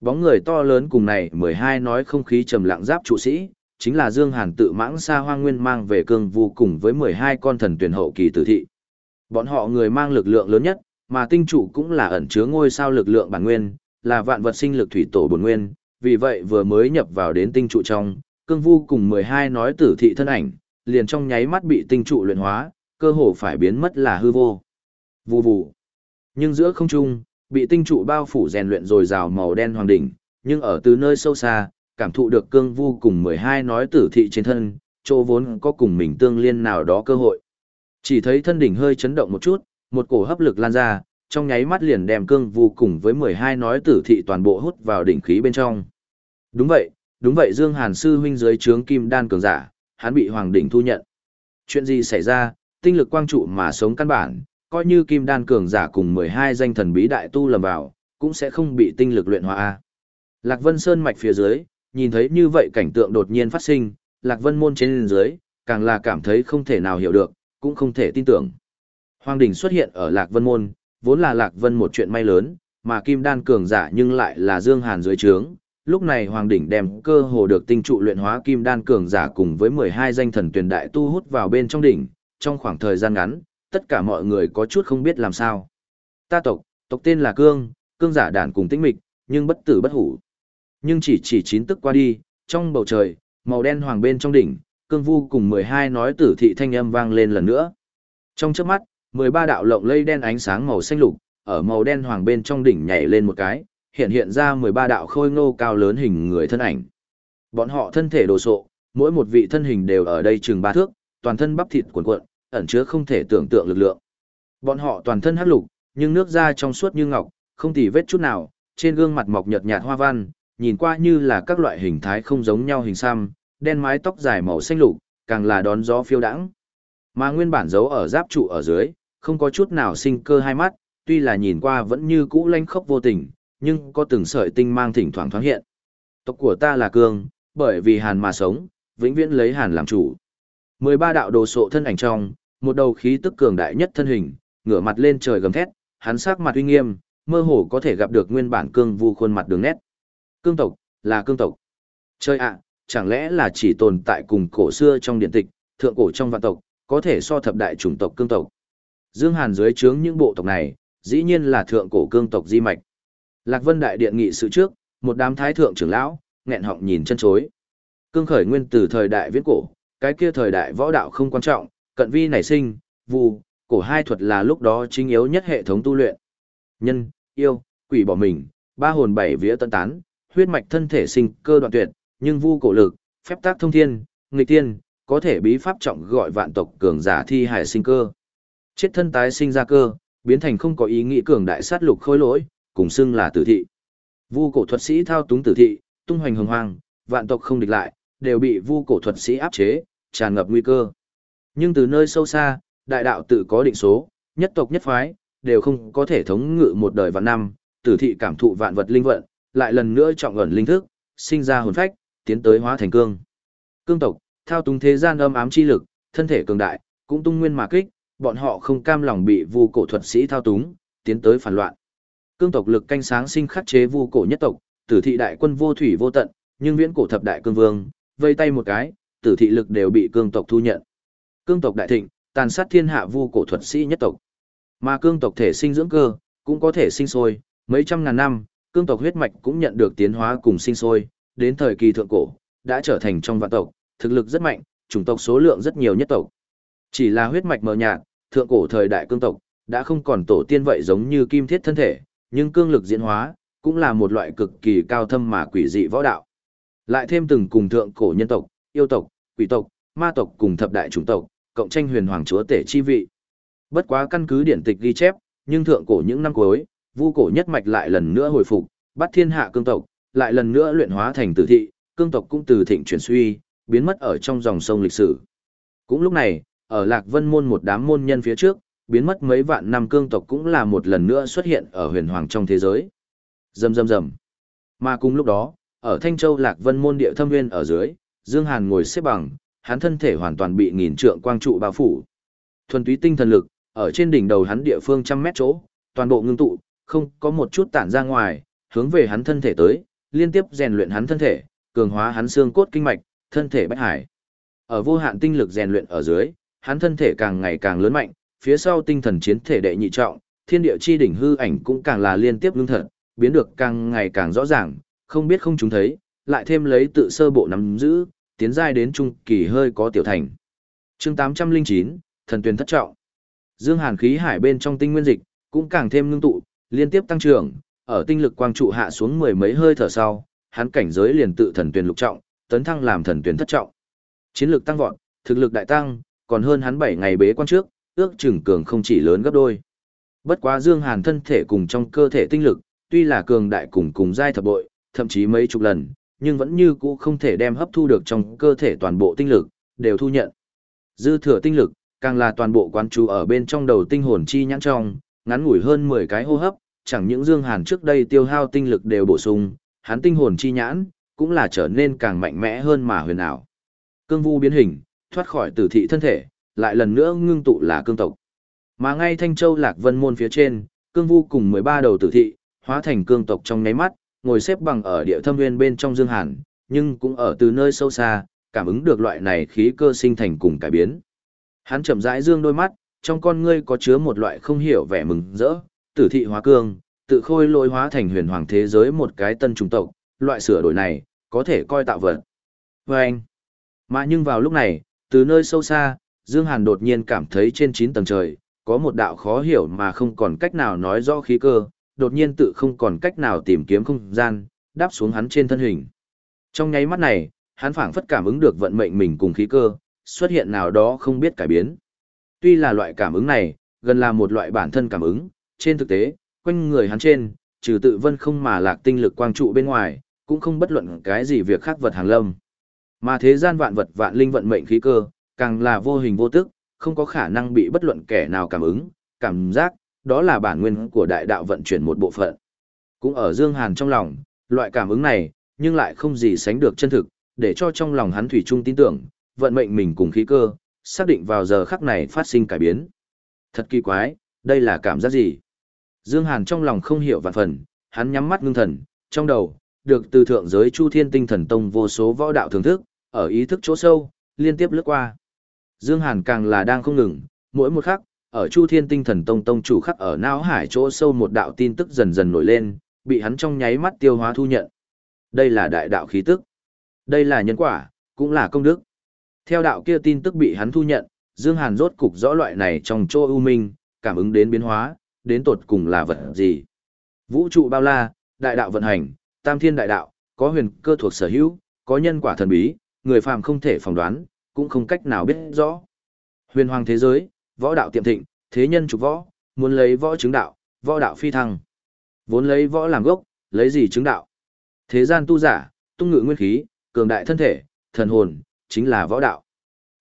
Bóng người to lớn cùng này 12 nói không khí trầm lặng giáp trụ sĩ, chính là Dương Hàn tự mãng xa hoang nguyên mang về cương vu cùng với 12 con thần tuyển hậu kỳ tử thị. Bọn họ người mang lực lượng lớn nhất, mà tinh trụ cũng là ẩn chứa ngôi sao lực lượng bản nguyên, là vạn vật sinh lực thủy tổ bổn nguyên, vì vậy vừa mới nhập vào đến tinh trụ trong, cương vu cùng 12 nói tử thị thân ảnh, liền trong nháy mắt bị tinh trụ luyện hóa, cơ hồ phải biến mất là hư vô. Vù vù. Nhưng giữa không trung, bị tinh trụ bao phủ rèn luyện rồi rào màu đen hoàng đỉnh, nhưng ở từ nơi sâu xa, cảm thụ được cương vu cùng 12 nói tử thị trên thân, chỗ vốn có cùng mình tương liên nào đó cơ hội. Chỉ thấy thân đỉnh hơi chấn động một chút, một cổ hấp lực lan ra, trong nháy mắt liền đem cương vu cùng với 12 nói tử thị toàn bộ hút vào đỉnh khí bên trong. Đúng vậy, đúng vậy Dương Hàn sư huynh dưới trướng kim đan cường giả, hắn bị hoàng đỉnh thu nhận. Chuyện gì xảy ra, tinh lực quang trụ mà sống căn bản, coi như kim đan cường giả cùng 12 danh thần bí đại tu lầm vào, cũng sẽ không bị tinh lực luyện hóa. Lạc Vân Sơn mạch phía dưới, nhìn thấy như vậy cảnh tượng đột nhiên phát sinh, Lạc Vân môn trên dưới, càng là cảm thấy không thể nào hiểu được, cũng không thể tin tưởng. Hoàng đỉnh xuất hiện ở Lạc Vân môn, vốn là Lạc Vân một chuyện may lớn, mà Kim Đan cường giả nhưng lại là Dương Hàn dưới trướng. Lúc này Hoàng đỉnh đem cơ hồ được tinh trụ luyện hóa Kim Đan cường giả cùng với 12 danh thần tuyển đại tu hút vào bên trong đỉnh, trong khoảng thời gian ngắn, tất cả mọi người có chút không biết làm sao. Ta tộc, tộc tên là Cương, Cương giả đàn cùng tĩnh mịch, nhưng bất tử bất hủ. Nhưng chỉ chỉ chín tức qua đi, trong bầu trời, màu đen hoàng bên trong đỉnh, Cương Vu cùng 12 nói tử thị thanh âm vang lên lần nữa. Trong chớp mắt, 13 đạo lộng lây đen ánh sáng màu xanh lục, ở màu đen hoàng bên trong đỉnh nhảy lên một cái, hiện hiện ra 13 đạo khôi ngô cao lớn hình người thân ảnh. Bọn họ thân thể đồ sộ, mỗi một vị thân hình đều ở đây chừng ba thước, toàn thân bắp thịt cuộn cuộn, ẩn chứa không thể tưởng tượng lực lượng. Bọn họ toàn thân hắc lục, nhưng nước da trong suốt như ngọc, không tì vết chút nào, trên gương mặt mọc nhợt nhạt hoa văn, nhìn qua như là các loại hình thái không giống nhau hình xăm, đen mái tóc dài màu xanh lục, càng là đón gió phiêu đãng. Mà nguyên bản giấu ở giáp trụ ở dưới, không có chút nào sinh cơ hai mắt, tuy là nhìn qua vẫn như cũ lanh khốc vô tình, nhưng có từng sợi tinh mang thỉnh thoảng thoáng hiện. Tộc của ta là cương, bởi vì hàn mà sống, vĩnh viễn lấy hàn làm chủ. 13 đạo đồ sộ thân ảnh trong, một đầu khí tức cường đại nhất thân hình, ngửa mặt lên trời gầm thét, hắn sắc mặt uy nghiêm, mơ hồ có thể gặp được nguyên bản cương vu khuôn mặt đường nét. Cương tộc, là cương tộc. Chơi ạ, chẳng lẽ là chỉ tồn tại cùng cổ xưa trong điện tịch, thượng cổ trong vạn tộc, có thể so thập đại chủng tộc cương tộc. Dương Hàn dưới trướng những bộ tộc này, dĩ nhiên là thượng cổ cương tộc di mạch. Lạc Vân đại điện nghị sự trước, một đám thái thượng trưởng lão, nghẹn họng nhìn chân chối. Cương khởi nguyên từ thời đại viễn cổ, cái kia thời đại võ đạo không quan trọng, cận vi nảy sinh, vu, cổ hai thuật là lúc đó chính yếu nhất hệ thống tu luyện. Nhân, yêu, quỷ bỏ mình, ba hồn bảy vía tân tán, huyết mạch thân thể sinh cơ đoạn tuyệt, nhưng vu cổ lực, phép tác thông thiên, nghịch tiên, có thể bí pháp trọng gọi vạn tộc cường giả thi hải sinh cơ. Chết thân tái sinh ra cơ, biến thành không có ý nghĩ cường đại sát lục khôi lỗi, cùng xưng là tử thị. Vu cổ thuật sĩ thao túng tử thị, tung hoành hồng hoang, vạn tộc không địch lại, đều bị vu cổ thuật sĩ áp chế, tràn ngập nguy cơ. Nhưng từ nơi sâu xa, đại đạo tự có định số, nhất tộc nhất phái, đều không có thể thống ngự một đời vạn năm, tử thị cảm thụ vạn vật linh vận, lại lần nữa trọng ẩn linh thức, sinh ra hồn phách, tiến tới hóa thành cương. Cương tộc, thao túng thế gian âm ám chi lực, thân thể cường đại, cũng tung nguyên mà kích, bọn họ không cam lòng bị vu cổ thuật sĩ thao túng, tiến tới phản loạn. Cương tộc lực canh sáng sinh khắc chế vu cổ nhất tộc, tử thị đại quân vô thủy vô tận, nhưng viễn cổ thập đại cương vương, vây tay một cái, tử thị lực đều bị cương tộc thu nhận. Cương tộc đại thịnh, tàn sát thiên hạ vu cổ thuật sĩ nhất tộc. Mà cương tộc thể sinh dưỡng cơ, cũng có thể sinh sôi, mấy trăm ngàn năm, cương tộc huyết mạch cũng nhận được tiến hóa cùng sinh sôi, đến thời kỳ thượng cổ, đã trở thành trong vạn tộc, thực lực rất mạnh, chủng tộc số lượng rất nhiều nhất tộc. Chỉ là huyết mạch mờ nhạt, thượng cổ thời đại cương tộc, đã không còn tổ tiên vậy giống như kim thiết thân thể, nhưng cương lực diễn hóa, cũng là một loại cực kỳ cao thâm mà quỷ dị võ đạo. Lại thêm từng cùng thượng cổ nhân tộc, yêu tộc, quỷ tộc, ma tộc cùng thập đại chủng tộc, cộng tranh huyền hoàng chúa tể chi vị. Bất quá căn cứ điển tịch ghi chép, nhưng thượng cổ những năm cuối, vu cổ nhất mạch lại lần nữa hồi phục, bắt thiên hạ cương tộc, lại lần nữa luyện hóa thành tử thị, cương tộc cũng từ thịnh chuyển suy, biến mất ở trong dòng sông lịch sử. Cũng lúc này, ở Lạc Vân môn một đám môn nhân phía trước, biến mất mấy vạn năm cương tộc cũng là một lần nữa xuất hiện ở huyền hoàng trong thế giới. Rầm rầm rầm. Mà cùng lúc đó, ở Thanh Châu Lạc Vân môn địa thâm nguyên ở dưới, Dương Hàn ngồi xếp bằng, hắn thân thể hoàn toàn bị nghìn trượng quang trụ bao phủ. Thuần túy tinh thần lực, ở trên đỉnh đầu hắn địa phương trăm mét chỗ, toàn bộ ngưng tụ, không có một chút tản ra ngoài, hướng về hắn thân thể tới, liên tiếp rèn luyện hắn thân thể, cường hóa hắn xương cốt kinh mạch, thân thể bách hải. Ở vô hạn tinh lực rèn luyện ở dưới, hắn thân thể càng ngày càng lớn mạnh, phía sau tinh thần chiến thể đệ nhị trọng, thiên địa chi đỉnh hư ảnh cũng càng là liên tiếp ngưng thật, biến được càng ngày càng rõ ràng, không biết không chúng thấy, lại thêm lấy tự sơ bộ nắm giữ, tiến giai đến trung kỳ hơi có tiểu thành. Chương 809, thần tuyển thất trọng. Dương Hàn khí hải bên trong tinh nguyên dịch cũng càng thêm ngưng tụ, liên tiếp tăng trưởng, ở tinh lực quang trụ hạ xuống mười mấy hơi thở sau, hắn cảnh giới liền tự thần tuyển lục trọng, tấn thăng làm thần tuyển thất trọng. Chiến lực tăng vọt, thực lực đại tăng, còn hơn hắn 7 ngày bế quan trước, ước chừng cường không chỉ lớn gấp đôi. Bất quá Dương Hàn thân thể cùng trong cơ thể tinh lực, tuy là cường đại cùng cùng giai thập bội, thậm chí mấy chục lần, nhưng vẫn như cũ không thể đem hấp thu được trong cơ thể toàn bộ tinh lực, đều thu nhận. Dư thừa tinh lực, càng là toàn bộ quán chú ở bên trong đầu tinh hồn chi nhãn trong, ngắn ngủi hơn 10 cái hô hấp, chẳng những Dương Hàn trước đây tiêu hao tinh lực đều bổ sung, hắn tinh hồn chi nhãn, cũng là trở nên càng mạnh mẽ hơn mà huyền ảo. Cương vu biến hình, thoát khỏi tử thị thân thể, lại lần nữa ngưng tụ là cương tộc. Mà ngay Thanh Châu Lạc Vân Môn phía trên, cương vu cùng 13 đầu tử thị, hóa thành cương tộc trong nháy mắt, ngồi xếp bằng ở địa thâm nguyên bên trong Dương Hàn, nhưng cũng ở từ nơi sâu xa, cảm ứng được loại này khí cơ sinh thành cùng cải biến. Hắn chậm rãi dương đôi mắt, trong con ngươi có chứa một loại không hiểu vẻ mừng rỡ, tử thị hóa cương, tự khôi lôi hóa thành huyền hoàng thế giới một cái tân trùng tộc, loại sửa đổi này, có thể coi tạo vật. Và anh, mà nhưng vào lúc này, từ nơi sâu xa, Dương Hàn đột nhiên cảm thấy trên 9 tầng trời, có một đạo khó hiểu mà không còn cách nào nói rõ khí cơ, đột nhiên tự không còn cách nào tìm kiếm không gian, đáp xuống hắn trên thân hình. Trong nháy mắt này, hắn phảng phất cảm ứng được vận mệnh mình cùng khí cơ, xuất hiện nào đó không biết cải biến. Tuy là loại cảm ứng này, gần là một loại bản thân cảm ứng, trên thực tế, quanh người hắn trên, trừ tự vân không mà lạc tinh lực quang trụ bên ngoài, cũng không bất luận cái gì việc khác vật hàng lâm. Mà thế gian vạn vật vạn linh vận mệnh khí cơ, càng là vô hình vô tức, không có khả năng bị bất luận kẻ nào cảm ứng, cảm giác, đó là bản nguyên của đại đạo vận chuyển một bộ phận. Cũng ở Dương Hàn trong lòng, loại cảm ứng này, nhưng lại không gì sánh được chân thực, để cho trong lòng hắn thủy chung tin tưởng, vận mệnh mình cùng khí cơ, xác định vào giờ khắc này phát sinh cải biến. Thật kỳ quái, đây là cảm giác gì? Dương Hàn trong lòng không hiểu vạn phần, hắn nhắm mắt ngưng thần, trong đầu, được từ thượng giới Chu Thiên Tinh Thần Tông vô số võ đạo thưởng thức, ở ý thức chỗ sâu, liên tiếp lướt qua. Dương Hàn càng là đang không ngừng, mỗi một khắc, ở Chu Thiên Tinh Thần Tông tông chủ khắc ở não hải chỗ sâu một đạo tin tức dần dần nổi lên, bị hắn trong nháy mắt tiêu hóa thu nhận. Đây là đại đạo khí tức. Đây là nhân quả, cũng là công đức. Theo đạo kia tin tức bị hắn thu nhận, Dương Hàn rốt cục rõ loại này trong chỗ ưu minh, cảm ứng đến biến hóa, đến tột cùng là vật gì. Vũ trụ bao la, đại đạo vận hành, tam thiên đại đạo, có huyền cơ thuộc sở hữu, có nhân quả thần bí, người phàm không thể phỏng đoán, cũng không cách nào biết rõ. Huyền hoàng thế giới, võ đạo tiệm thịnh, thế nhân trục võ, muốn lấy võ chứng đạo, võ đạo phi thăng. Vốn lấy võ làm gốc, lấy gì chứng đạo? Thế gian tu giả, tung ngự nguyên khí, cường đại thân thể, thần hồn, chính là võ đạo.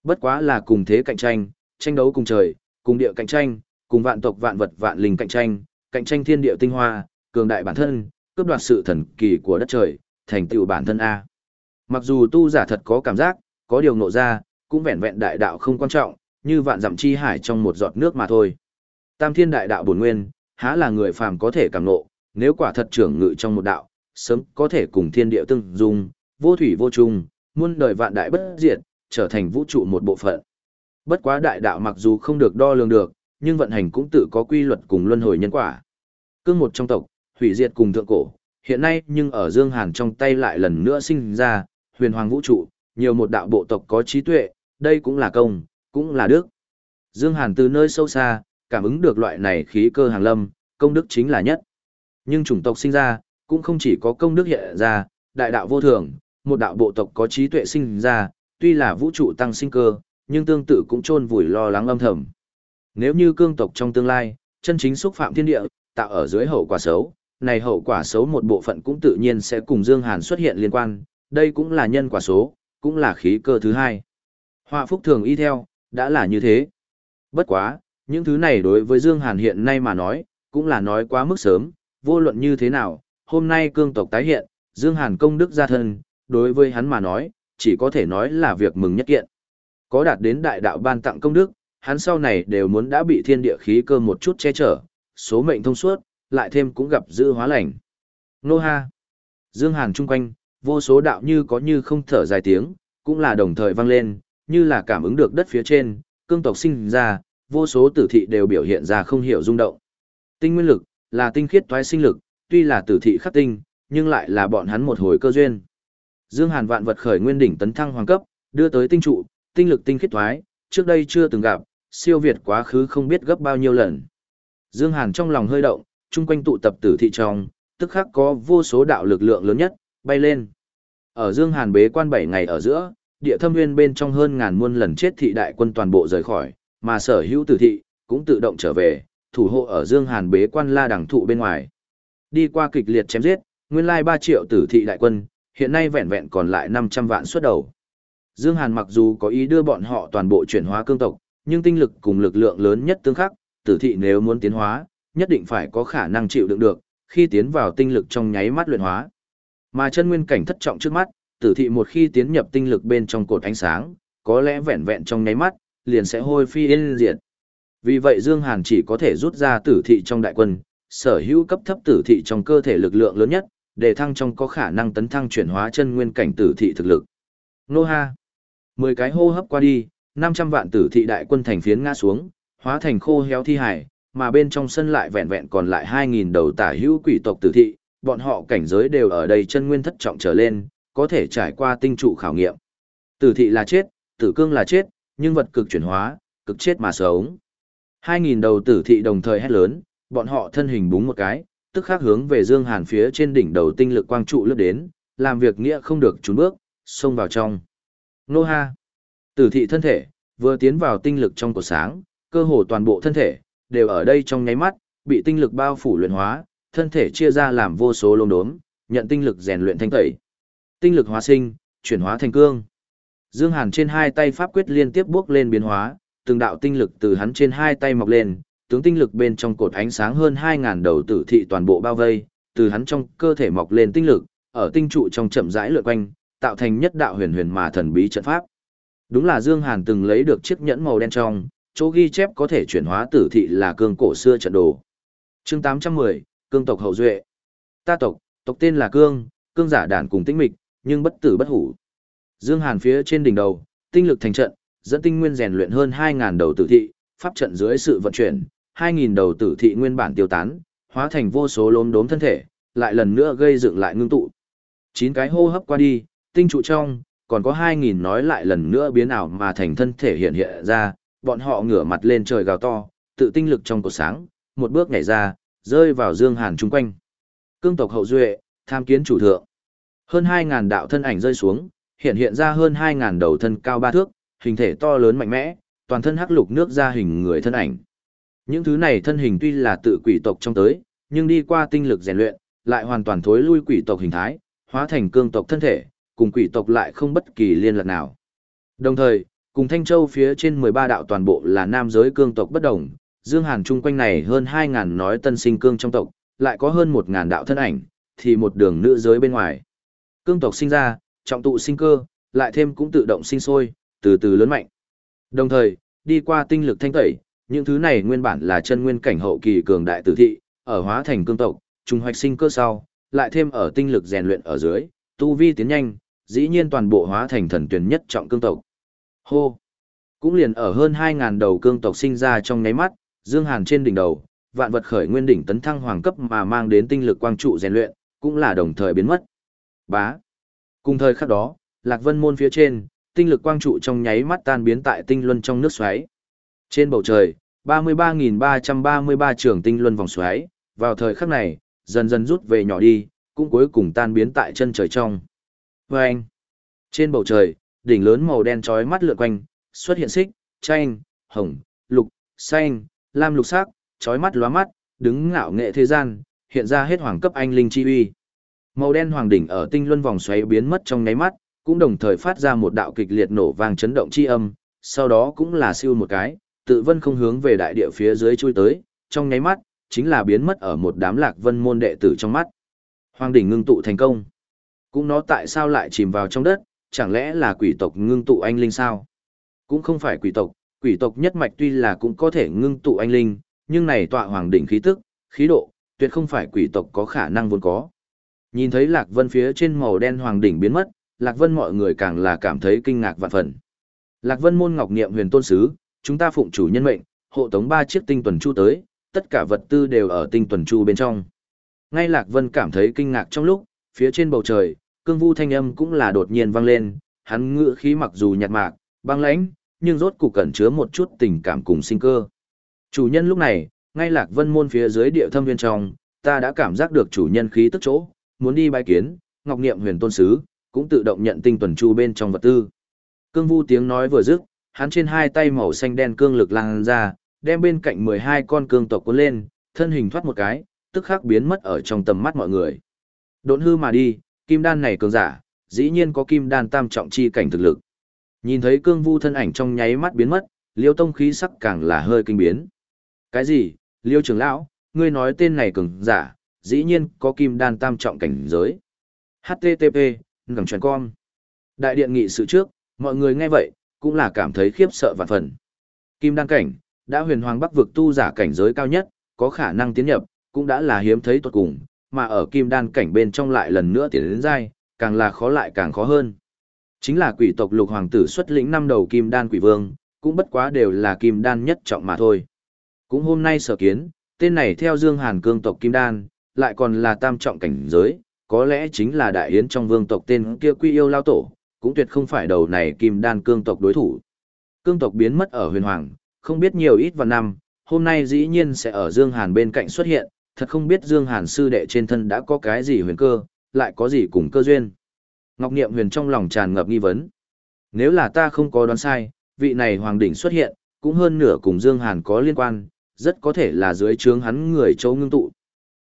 Bất quá là cùng thế cạnh tranh, tranh đấu cùng trời, cùng địa cạnh tranh, cùng vạn tộc vạn vật vạn linh cạnh tranh, cạnh tranh thiên địa tinh hoa, cường đại bản thân, cướp đoạt sự thần kỳ của đất trời, thành tựu bản thân a. Mặc dù tu giả thật có cảm giác, có điều nộ ra, cũng vẹn vẹn đại đạo không quan trọng, như vạn dặm chi hải trong một giọt nước mà thôi. Tam thiên đại đạo bổn nguyên, há là người phàm có thể cảm nộ, nếu quả thật trưởng ngự trong một đạo, sớm có thể cùng thiên địa tương dung, vô thủy vô chung, muôn đời vạn đại bất diệt, trở thành vũ trụ một bộ phận. Bất quá đại đạo mặc dù không được đo lường được, nhưng vận hành cũng tự có quy luật cùng luân hồi nhân quả. Cương một trong tộc, hủy diệt cùng thượng cổ, hiện nay nhưng ở Dương Hàn trong tay lại lần nữa sinh ra, huyền hoàng vũ trụ, nhiều một đạo bộ tộc có trí tuệ, đây cũng là công, cũng là đức. Dương Hàn từ nơi sâu xa, cảm ứng được loại này khí cơ hàng lâm, công đức chính là nhất. Nhưng chủng tộc sinh ra, cũng không chỉ có công đức hiện ra, đại đạo vô thường, một đạo bộ tộc có trí tuệ sinh ra, tuy là vũ trụ tăng sinh cơ, nhưng tương tự cũng chôn vùi lo lắng âm thầm. Nếu như cương tộc trong tương lai, chân chính xúc phạm thiên địa, tạo ở dưới hậu quả xấu, này hậu quả xấu một bộ phận cũng tự nhiên sẽ cùng Dương Hàn xuất hiện liên quan, đây cũng là nhân quả số, cũng là khí cơ thứ hai. Họa phúc thường y theo, đã là như thế. Bất quá, những thứ này đối với Dương Hàn hiện nay mà nói, cũng là nói quá mức sớm, vô luận như thế nào, hôm nay cương tộc tái hiện, Dương Hàn công đức gia thân, đối với hắn mà nói, chỉ có thể nói là việc mừng nhất kiện. Có đạt đến đại đạo ban tặng công đức, hắn sau này đều muốn đã bị thiên địa khí cơ một chút che chở, số mệnh thông suốt, lại thêm cũng gặp dư hóa lành. Nô ha! Dương Hàn chung quanh, vô số đạo như có như không thở dài tiếng, cũng là đồng thời vang lên, như là cảm ứng được đất phía trên, cương tộc sinh ra, vô số tử thị đều biểu hiện ra không hiểu rung động. Tinh nguyên lực, là tinh khiết toái sinh lực, tuy là tử thị khắc tinh, nhưng lại là bọn hắn một hồi cơ duyên. Dương Hàn vạn vật khởi nguyên đỉnh tấn thăng hoàng cấp, đưa tới tinh trụ, tinh lực tinh khiết thoái, trước đây chưa từng gặp, siêu việt quá khứ không biết gấp bao nhiêu lần. Dương Hàn trong lòng hơi động, chung quanh tụ tập tử thị trong, tức khắc có vô số đạo lực lượng lớn nhất, bay lên. Ở Dương Hàn bế quan 7 ngày ở giữa, địa thâm nguyên bên trong hơn ngàn muôn lần chết thị đại quân toàn bộ rời khỏi, mà sở hữu tử thị, cũng tự động trở về, thủ hộ ở Dương Hàn bế quan la đẳng thụ bên ngoài. Đi qua kịch liệt chém giết, nguyên lai 3 triệu tử thị đại quân, hiện nay vẹn vẹn còn lại 500 vạn xuất đầu. Dương Hàn mặc dù có ý đưa bọn họ toàn bộ chuyển hóa cương tộc, nhưng tinh lực cùng lực lượng lớn nhất tương khắc, tử thị nếu muốn tiến hóa, nhất định phải có khả năng chịu đựng được, khi tiến vào tinh lực trong nháy mắt luyện hóa. Mà chân nguyên cảnh thất trọng trước mắt, tử thị một khi tiến nhập tinh lực bên trong cột ánh sáng, có lẽ vẹn vẹn trong nháy mắt, liền sẽ hôi phi yên diệt. Vì vậy Dương Hàn chỉ có thể rút ra tử thị trong đại quân, sở hữu cấp thấp tử thị trong cơ thể lực lượng lớn nhất, để thăng trong có khả năng tấn thăng chuyển hóa chân nguyên cảnh tử thị thực lực. Nô ha! Mười cái hô hấp qua đi, 500 vạn tử thị đại quân thành phiến ngã xuống, hóa thành khô héo thi hải, mà bên trong sân lại vẹn vẹn còn lại 2.000 đầu tả hữu quỷ tộc tử thị, bọn họ cảnh giới đều ở đây chân nguyên thất trọng trở lên, có thể trải qua tinh trụ khảo nghiệm. Tử thị là chết, tử cương là chết, nhưng vật cực chuyển hóa, cực chết mà sống. 2.000 đầu tử thị đồng thời hét lớn, bọn họ thân hình búng một cái, tức khắc hướng về Dương Hàn phía trên đỉnh đầu tinh lực quang trụ lướt đến, làm việc nghĩa không được trốn bước, xông vào trong. Nô ha! Tử thị thân thể, vừa tiến vào tinh lực trong cổ sáng, cơ hồ toàn bộ thân thể, đều ở đây trong nháy mắt, bị tinh lực bao phủ luyện hóa, thân thể chia ra làm vô số lông đốm, nhận tinh lực rèn luyện thanh tẩy. Tinh lực hóa sinh, chuyển hóa thành cương. Dương Hàn trên hai tay pháp quyết liên tiếp bước lên biến hóa, từng đạo tinh lực từ hắn trên hai tay mọc lên, tướng tinh lực bên trong cột ánh sáng hơn 2000 đầu tử thị toàn bộ bao vây, từ hắn trong cơ thể mọc lên tinh lực, ở tinh trụ trong chậm rãi lượn quanh, tạo thành nhất đạo huyền huyền mà thần bí trận pháp. Đúng là Dương Hàn từng lấy được chiếc nhẫn màu đen trong, chỗ ghi chép có thể chuyển hóa tử thị là cương cổ xưa trận đồ. Chương 810, cương tộc hậu duệ. Ta tộc, tộc tên là cương, cương giả đàn cùng tĩnh mịch, nhưng bất tử bất hủ. Dương Hàn phía trên đỉnh đầu, tinh lực thành trận, dẫn tinh nguyên rèn luyện hơn 2000 đầu tử thị, pháp trận dưới sự vận chuyển, 2000 đầu tử thị nguyên bản tiêu tán, hóa thành vô số lốm đốm thân thể, lại lần nữa gây dựng lại ngưng tụ. Chín cái hô hấp qua đi, tinh trụ trong, còn có 2000 nói lại lần nữa biến ảo mà thành thân thể hiện hiện ra, bọn họ ngửa mặt lên trời gào to, tự tinh lực trong cột sáng, một bước nhảy ra, rơi vào Dương Hàn chung quanh. Cương tộc hậu duệ, tham kiến chủ thượng. Hơn 2000 đạo thân ảnh rơi xuống, hiện hiện ra hơn 2000 đầu thân cao ba thước, hình thể to lớn mạnh mẽ, toàn thân hắc lục nước ra hình người thân ảnh. Những thứ này thân hình tuy là tự quỷ tộc trong tới, nhưng đi qua tinh lực rèn luyện, lại hoàn toàn thối lui quỷ tộc hình thái, hóa thành cương tộc thân thể, cùng quỷ tộc lại không bất kỳ liên lạc nào. Đồng thời, cùng Thanh Châu phía trên 13 đạo toàn bộ là nam giới cương tộc bất đồng, Dương Hàn chung quanh này hơn 2.000 nói tân sinh cương trong tộc, lại có hơn 1.000 đạo thân ảnh, thì một đường nữ giới bên ngoài. Cương tộc sinh ra, trọng tụ sinh cơ, lại thêm cũng tự động sinh sôi, từ từ lớn mạnh. Đồng thời, đi qua tinh lực thanh tẩy, những thứ này nguyên bản là chân nguyên cảnh hậu kỳ cường đại tử thị, ở hóa thành cương tộc, trùng hoạch sinh cơ sau, lại thêm ở tinh lực rèn luyện ở dưới, tu vi tiến nhanh, dĩ nhiên toàn bộ hóa thành thần tuyển nhất trọng cương tộc. Hô! Cũng liền ở hơn 2.000 đầu cương tộc sinh ra trong ngáy mắt, Dương Hàn trên đỉnh đầu, vạn vật khởi nguyên đỉnh tấn thăng hoàng cấp mà mang đến tinh lực quang trụ rèn luyện, cũng là đồng thời biến mất. Bá! Cùng thời khắc đó, Lạc Vân môn phía trên, tinh lực quang trụ trong nháy mắt tan biến tại tinh luân trong nước xoáy. Trên bầu trời, 33.333 trường tinh luân vòng xoáy, vào thời khắc này, dần dần rút về nhỏ đi, cũng cuối cùng tan biến tại chân trời trong. Vâng! Trên bầu trời, đỉnh lớn màu đen trói mắt lượn quanh, xuất hiện xích, chanh, hồng, lục, xanh, lam lục sắc, trói mắt lóa mắt, đứng ngạo nghệ thế gian, hiện ra hết hoàng cấp anh linh chi uy. Màu đen hoàng đỉnh ở tinh luân vòng xoáy biến mất trong nháy mắt, cũng đồng thời phát ra một đạo kịch liệt nổ vang chấn động chi âm, sau đó cũng là siêu một cái, tự vân không hướng về đại địa phía dưới chui tới, trong nháy mắt, chính là biến mất ở một đám lạc vân môn đệ tử trong mắt. Hoàng đỉnh ngưng tụ thành công. Cũng nó tại sao lại chìm vào trong đất, chẳng lẽ là quỷ tộc ngưng tụ anh linh sao? Cũng không phải quỷ tộc, quỷ tộc nhất mạch tuy là cũng có thể ngưng tụ anh linh, nhưng này tọa hoàng đỉnh khí tức, khí độ, tuyệt không phải quỷ tộc có khả năng vốn có. Nhìn thấy Lạc Vân phía trên màu đen hoàng đỉnh biến mất, Lạc Vân mọi người càng là cảm thấy kinh ngạc vạn phần. Lạc Vân môn ngọc niệm huyền tôn sứ, chúng ta phụng chủ nhân mệnh, hộ tống ba chiếc tinh tuần chu tới, tất cả vật tư đều ở tinh tuần chu bên trong. Ngay Lạc Vân cảm thấy kinh ngạc trong lúc, phía trên bầu trời, cương vu thanh âm cũng là đột nhiên vang lên, hắn ngựa khí mặc dù nhạt mạc, băng lãnh, nhưng rốt cục cẩn chứa một chút tình cảm cùng sinh cơ. Chủ nhân lúc này, ngay Lạc Vân môn phía dưới địa thâm viên trong, ta đã cảm giác được chủ nhân khí tức chỗ, muốn đi bái kiến, Ngọc Niệm Huyền Tôn sứ, cũng tự động nhận tinh tuần chu bên trong vật tư. Cương Vu tiếng nói vừa dứt, hắn trên hai tay màu xanh đen cương lực lan ra, đem bên cạnh 12 con cương tộc cuốn lên, thân hình thoát một cái, tức khắc biến mất ở trong tầm mắt mọi người. Độn hư mà đi, kim đan này cường giả, dĩ nhiên có kim đan tam trọng chi cảnh thực lực. Nhìn thấy cương vu thân ảnh trong nháy mắt biến mất, liêu tông khí sắc càng là hơi kinh biến. Cái gì, liêu trưởng lão, ngươi nói tên này cường giả, dĩ nhiên có kim đan tam trọng cảnh giới. HTTP, ngẳng truyền con. Đại điện nghị sự trước, mọi người nghe vậy, cũng là cảm thấy khiếp sợ vạn phần. Kim đan cảnh, đã huyền hoàng bắc vực tu giả cảnh giới cao nhất, có khả năng tiến nhập, cũng đã là hiếm thấy tuột cùng, mà ở kim đan cảnh bên trong lại lần nữa tiến đến giai, càng là khó lại càng khó hơn. Chính là quỷ tộc lục hoàng tử xuất lĩnh năm đầu kim đan quỷ vương, cũng bất quá đều là kim đan nhất trọng mà thôi. Cũng hôm nay sở kiến, tên này theo Dương Hàn cương tộc kim đan, lại còn là tam trọng cảnh giới, có lẽ chính là đại yến trong vương tộc tên kia quy yêu lao tổ, cũng tuyệt không phải đầu này kim đan cương tộc đối thủ. Cương tộc biến mất ở huyền hoàng, không biết nhiều ít vào năm, hôm nay dĩ nhiên sẽ ở Dương Hàn bên cạnh xuất hiện, thật không biết Dương Hàn sư đệ trên thân đã có cái gì huyền cơ, lại có gì cùng cơ duyên. Ngọc Niệm huyền trong lòng tràn ngập nghi vấn. Nếu là ta không có đoán sai, vị này hoàng đỉnh xuất hiện, cũng hơn nửa cùng Dương Hàn có liên quan, rất có thể là dưới trướng hắn người châu ngưng tụ.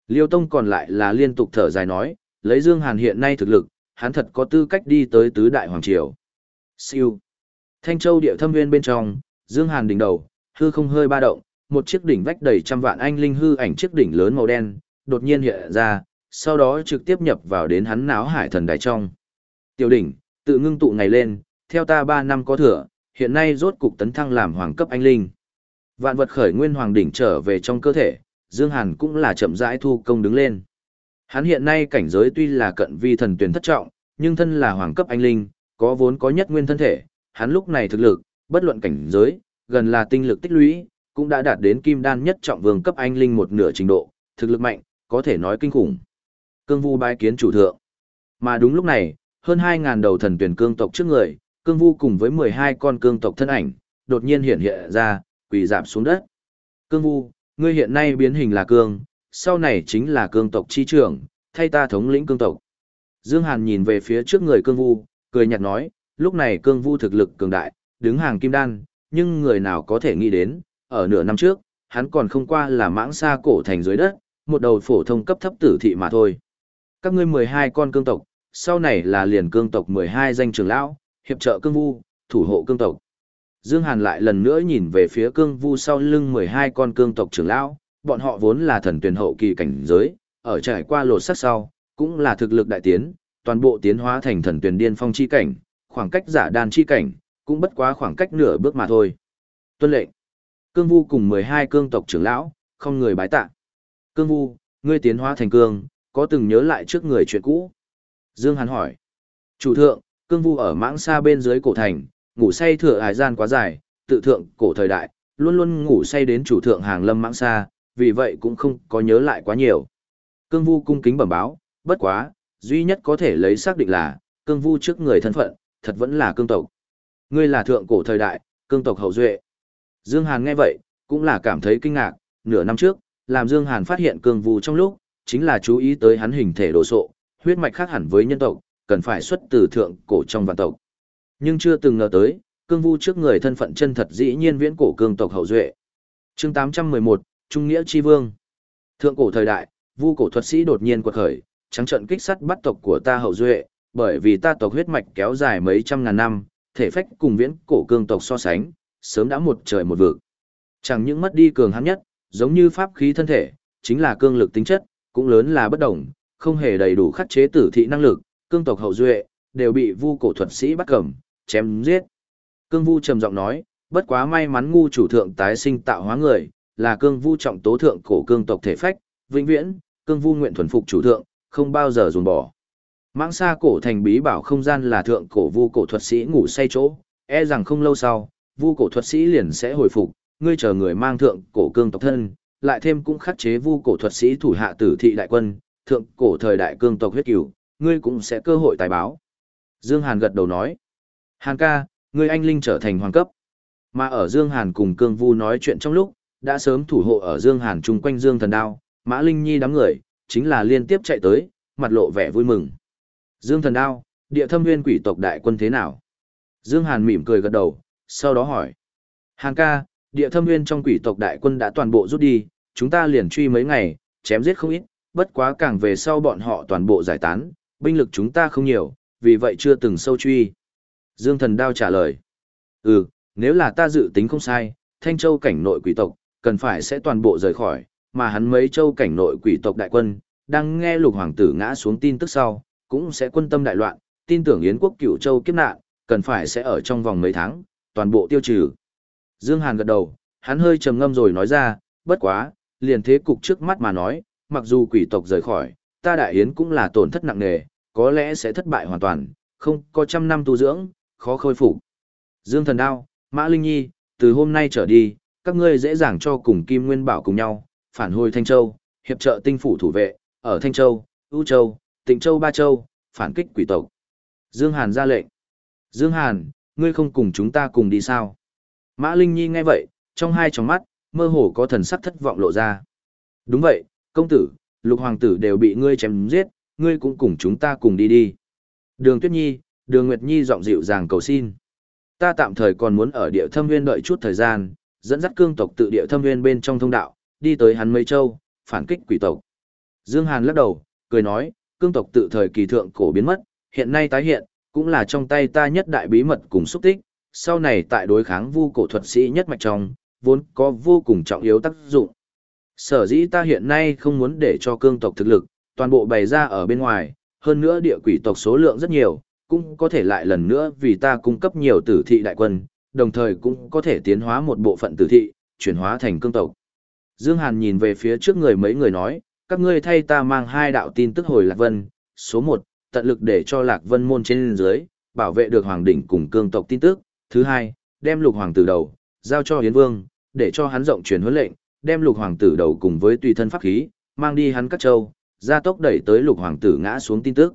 Liêu Tông còn lại là liên tục thở dài nói, lấy Dương Hàn hiện nay thực lực, hắn thật có tư cách đi tới tứ đại hoàng triều. Siêu. Thanh Châu địa thâm nguyên bên trong, Dương Hàn đỉnh đầu, hư không hơi ba động, một chiếc đỉnh vách đầy trăm vạn anh linh hư ảnh chiếc đỉnh lớn màu đen, đột nhiên hiện ra, sau đó trực tiếp nhập vào đến hắn náo hải thần đài trong. Tiểu đỉnh, tự ngưng tụ ngày lên, theo ta 3 năm có thừa, hiện nay rốt cục tấn thăng làm hoàng cấp anh linh. Vạn vật khởi nguyên hoàng đỉnh trở về trong cơ thể, Dương Hàn cũng là chậm rãi thu công đứng lên. Hắn hiện nay cảnh giới tuy là cận vi thần tuyển thất trọng, nhưng thân là hoàng cấp anh linh, có vốn có nhất nguyên thân thể, hắn lúc này thực lực, bất luận cảnh giới, gần là tinh lực tích lũy, cũng đã đạt đến kim đan nhất trọng vương cấp anh linh một nửa trình độ, thực lực mạnh, có thể nói kinh khủng. Cương Vu bái kiến chủ thượng. Mà đúng lúc này, hơn 2000 đầu thần tuyển cương tộc trước người, Cương Vu cùng với 12 con cương tộc thân ảnh, đột nhiên hiện hiện ra, quỳ rạp xuống đất. Cương Vu, ngươi hiện nay biến hình là cương, sau này chính là cương tộc chi trưởng, thay ta thống lĩnh cương tộc. Dương Hàn nhìn về phía trước người cương vu, cười nhạt nói, lúc này cương vu thực lực cường đại, đứng hàng kim đan, nhưng người nào có thể nghĩ đến, ở nửa năm trước, hắn còn không qua là mãng xa cổ thành dưới đất, một đầu phổ thông cấp thấp tử thị mà thôi. Các ngươi 12 con cương tộc, sau này là liền cương tộc 12 danh trưởng lão, hiệp trợ cương vu, thủ hộ cương tộc. Dương Hàn lại lần nữa nhìn về phía cương vu sau lưng 12 con cương tộc trưởng lão, bọn họ vốn là thần tuyển hậu kỳ cảnh giới, ở trải qua lột sắc sau, cũng là thực lực đại tiến, toàn bộ tiến hóa thành thần tuyển điên phong chi cảnh, khoảng cách giả đan chi cảnh, cũng bất quá khoảng cách nửa bước mà thôi. Tuân lệnh. Cương Vu cùng 12 cương tộc trưởng lão, không người bái tạ. Cương Vu, ngươi tiến hóa thành cương, có từng nhớ lại trước người chuyện cũ? Dương Hàn hỏi. Chủ thượng, Cương Vu ở mãng xa bên dưới cổ thành, ngủ say thừa hải gian quá dài, tự thượng cổ thời đại, luôn luôn ngủ say đến chủ thượng hàng lâm mãng xa, vì vậy cũng không có nhớ lại quá nhiều. Cương Vu cung kính bẩm báo, bất quá, duy nhất có thể lấy xác định là, Cương Vu trước người thân phận, thật vẫn là cương tộc. Ngươi là thượng cổ thời đại, cương tộc hậu duệ. Dương Hàn nghe vậy, cũng là cảm thấy kinh ngạc, nửa năm trước, làm Dương Hàn phát hiện cương Vu trong lúc, chính là chú ý tới hắn hình thể đồ sộ, huyết mạch khác hẳn với nhân tộc, cần phải xuất từ thượng cổ trong vạn tộc. Nhưng chưa từng ngờ tới, cương vu trước người thân phận chân thật dĩ nhiên viễn cổ cương tộc hậu duệ. Chương 811, Trung nghĩa chi vương. Thượng cổ thời đại, vu cổ thuật sĩ đột nhiên quật khởi, trắng trận kích sát bắt tộc của ta hậu duệ, bởi vì ta tộc huyết mạch kéo dài mấy trăm ngàn năm, thể phách cùng viễn cổ cương tộc so sánh, sớm đã một trời một vực. Chẳng những mất đi cường hãn nhất, giống như pháp khí thân thể, chính là cương lực tính chất, cũng lớn là bất đồng, không hề đầy đủ khắc chế tử thị năng lực, cương tộc hậu duệ đều bị vu cổ thuật sĩ bắt cầm, chém giết. Cương vu trầm giọng nói, bất quá may mắn ngu chủ thượng tái sinh tạo hóa người, là cương vu trọng tố thượng cổ cương tộc thể phách, vĩnh viễn, cương vu nguyện thuần phục chủ thượng, không bao giờ dồn bỏ. Mãng xa cổ thành bí bảo không gian là thượng cổ vu cổ thuật sĩ ngủ say chỗ, e rằng không lâu sau, vu cổ thuật sĩ liền sẽ hồi phục, ngươi chờ người mang thượng cổ cương tộc thân, lại thêm cũng khắc chế vu cổ thuật sĩ thủ hạ tử thị đại quân, thượng cổ thời đại cương tộc huyết cửu, ngươi cũng sẽ cơ hội tài báo. Dương Hàn gật đầu nói, Hàn ca, ngươi anh linh trở thành hoàng cấp. Mà ở Dương Hàn cùng cương vu nói chuyện trong lúc, đã sớm thủ hộ ở Dương Hàn chung quanh Dương Thần Đao, Mã Linh Nhi đám người, chính là liên tiếp chạy tới, mặt lộ vẻ vui mừng. Dương Thần Đao, địa thâm nguyên quỷ tộc đại quân thế nào? Dương Hàn mỉm cười gật đầu, sau đó hỏi. Hàn ca, Địa thâm nguyên trong quỷ tộc đại quân đã toàn bộ rút đi, chúng ta liền truy mấy ngày, chém giết không ít, bất quá càng về sau bọn họ toàn bộ giải tán, binh lực chúng ta không nhiều, vì vậy chưa từng sâu truy. Dương thần đao trả lời. Ừ, nếu là ta dự tính không sai, Thanh Châu cảnh nội quỷ tộc, cần phải sẽ toàn bộ rời khỏi, mà hắn mấy châu cảnh nội quỷ tộc đại quân, đang nghe lục hoàng tử ngã xuống tin tức sau, cũng sẽ quân tâm đại loạn, tin tưởng Yến quốc cửu châu kiếp nạn, cần phải sẽ ở trong vòng mấy tháng, toàn bộ tiêu trừ. Dương Hàn gật đầu, hắn hơi trầm ngâm rồi nói ra, bất quá, liền thế cục trước mắt mà nói, mặc dù quỷ tộc rời khỏi, ta đại yến cũng là tổn thất nặng nề, có lẽ sẽ thất bại hoàn toàn, không có trăm năm tu dưỡng, khó khôi phục. Dương Thần Đao, Mã Linh Nhi, từ hôm nay trở đi, các ngươi dễ dàng cho cùng Kim Nguyên Bảo cùng nhau, phản hồi Thanh Châu, hiệp trợ tinh phủ thủ vệ, ở Thanh Châu, U Châu, Tịnh Châu Ba Châu, phản kích quỷ tộc. Dương Hàn ra lệnh. Dương Hàn, ngươi không cùng chúng ta cùng đi sao? Mã Linh Nhi nghe vậy, trong hai tròng mắt, mơ hồ có thần sắc thất vọng lộ ra. Đúng vậy, công tử, lục hoàng tử đều bị ngươi chém giết, ngươi cũng cùng chúng ta cùng đi đi. Đường Tuyết Nhi, Đường Nguyệt Nhi giọng dịu dàng cầu xin. Ta tạm thời còn muốn ở địa thâm nguyên đợi chút thời gian, dẫn dắt cương tộc tự địa thâm nguyên bên trong thông đạo, đi tới hắn mây châu, phản kích quỷ tộc. Dương Hàn lắc đầu, cười nói, cương tộc tự thời kỳ thượng cổ biến mất, hiện nay tái hiện, cũng là trong tay ta nhất đại bí mật cùng xúc tích, sau này tại đối kháng vu cổ thuật sĩ nhất mạch trong, vốn có vô cùng trọng yếu tác dụng. Sở dĩ ta hiện nay không muốn để cho cương tộc thực lực, toàn bộ bày ra ở bên ngoài, hơn nữa địa quỷ tộc số lượng rất nhiều, cũng có thể lại lần nữa vì ta cung cấp nhiều tử thị đại quân, đồng thời cũng có thể tiến hóa một bộ phận tử thị, chuyển hóa thành cương tộc. Dương Hàn nhìn về phía trước người mấy người nói, các ngươi thay ta mang hai đạo tin tức hồi Lạc Vân, số 1, tận lực để cho Lạc Vân môn trên dưới, bảo vệ được hoàng đỉnh cùng cương tộc tin tức, thứ hai, đem lục hoàng tử đầu, giao cho Hiến Vương, để cho hắn rộng truyền huấn lệnh, đem lục hoàng tử đầu cùng với tùy thân pháp khí, mang đi hắn các châu, gia tốc đẩy tới lục hoàng tử ngã xuống tin tức.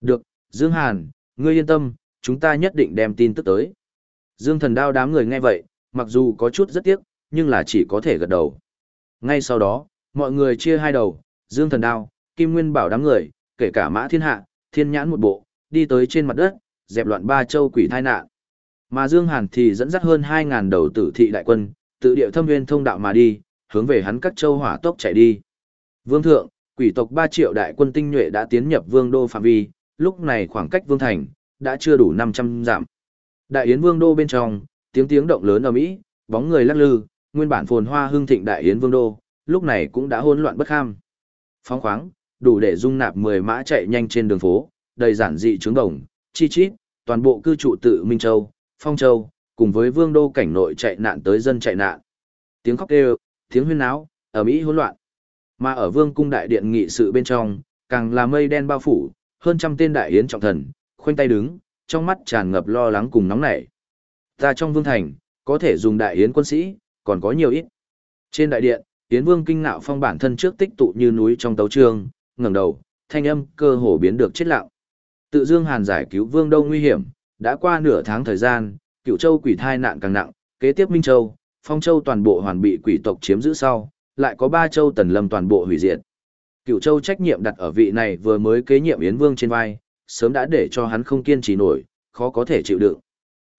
Được, Dương Hàn, ngươi yên tâm, chúng ta nhất định đem tin tức tới. Dương thần đao đám người nghe vậy, mặc dù có chút rất tiếc, nhưng là chỉ có thể gật đầu. Ngay sau đó, mọi người chia hai đầu, Dương thần đao, Kim Nguyên bảo đám người, kể cả mã thiên hạ, thiên nhãn một bộ, đi tới trên mặt đất, dẹp loạn ba châu quỷ thai nạn. Mà Dương Hàn thì dẫn dắt hơn 2.000 đầu tử thị đại quân, tự địa thâm nguyên thông đạo mà đi, hướng về hắn các châu hỏa tốc chạy đi. Vương thượng, quỷ tộc 3 triệu đại quân tinh nhuệ đã tiến nhập vương đô phạm vi, lúc này khoảng cách vương thành, đã chưa đủ 500 dặm. Đại yến vương đô bên trong, tiếng tiếng động lớn ở Mỹ, bóng người lắc lư, nguyên bản phồn hoa hưng thịnh đại yến vương đô, lúc này cũng đã hỗn loạn bất kham. Phóng khoáng, đủ để dung nạp 10 mã chạy nhanh trên đường phố, đầy giản dị trướng đồng, chi chít, toàn bộ cư trụ tự Minh Châu, Phong Châu, cùng với vương đô cảnh nội chạy nạn tới dân chạy nạn. Tiếng khóc kêu, tiếng huyên náo, ở Mỹ hỗn loạn. Mà ở vương cung đại điện nghị sự bên trong, càng là mây đen bao phủ, hơn trăm tên đại yến trọng thần, khoanh tay đứng, trong mắt tràn ngập lo lắng cùng nóng nảy. Ta trong vương thành, có thể dùng đại yến quân sĩ, còn có nhiều ít. Trên đại điện, Yến Vương kinh ngạo phong bản thân trước tích tụ như núi trong tấu trương, ngẩng đầu, thanh âm cơ hồ biến được chết lặng. Tự Dương Hàn giải cứu Vương Đông nguy hiểm, đã qua nửa tháng thời gian, Cựu Châu quỷ thai nạn càng nặng, kế tiếp Minh Châu, Phong Châu toàn bộ hoàn bị quỷ tộc chiếm giữ sau, lại có ba châu tần lâm toàn bộ hủy diệt. Cựu Châu trách nhiệm đặt ở vị này vừa mới kế nhiệm Yến Vương trên vai, sớm đã để cho hắn không kiên trì nổi, khó có thể chịu đựng.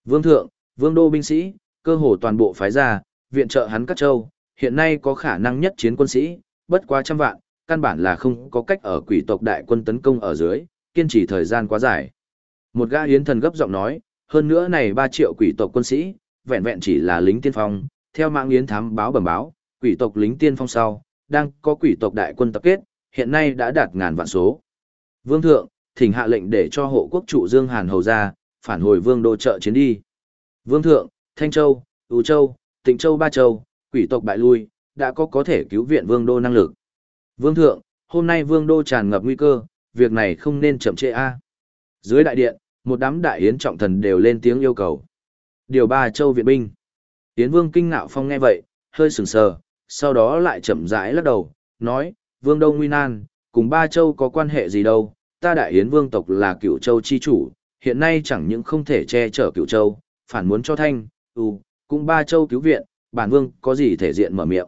Vương thượng, Vương đô binh sĩ, cơ hồ toàn bộ phái ra, viện trợ hắn các châu, hiện nay có khả năng nhất chiến quân sĩ, bất quá trăm vạn, căn bản là không có cách ở quỷ tộc đại quân tấn công ở dưới, kiên trì thời gian quá dài. Một gã yến thần gấp giọng nói, hơn nữa này 3 triệu quỷ tộc quân sĩ, vẹn vẹn chỉ là lính tiên phong, theo mạng yến thám báo bẩm báo, quỷ tộc lính tiên phong sau, đang có quỷ tộc đại quân tập kết, hiện nay đã đạt ngàn vạn số. Vương thượng, thỉnh hạ lệnh để cho hộ quốc trụ Dương Hàn hầu ra, phản hồi vương đô trợ chiến đi. Vương thượng, Thanh Châu, Ú Châu, Tịnh Châu Ba Châu, quỷ tộc bại lui, đã có có thể cứu viện vương đô năng lực. Vương thượng, hôm nay vương đô tràn ngập nguy cơ, việc này không nên chậm trễ a. Dưới đại điện, một đám đại yến trọng thần đều lên tiếng yêu cầu. Điều ba châu viện binh. Yến vương kinh ngạo phong nghe vậy, hơi sừng sờ, sau đó lại chậm rãi lắc đầu, nói, vương đông nguy nan, cùng ba châu có quan hệ gì đâu, ta đại yến vương tộc là cựu châu chi chủ, hiện nay chẳng những không thể che chở cựu châu, phản muốn cho thanh, ừ, cũng ba châu cứu viện, bản vương có gì thể diện mở miệng.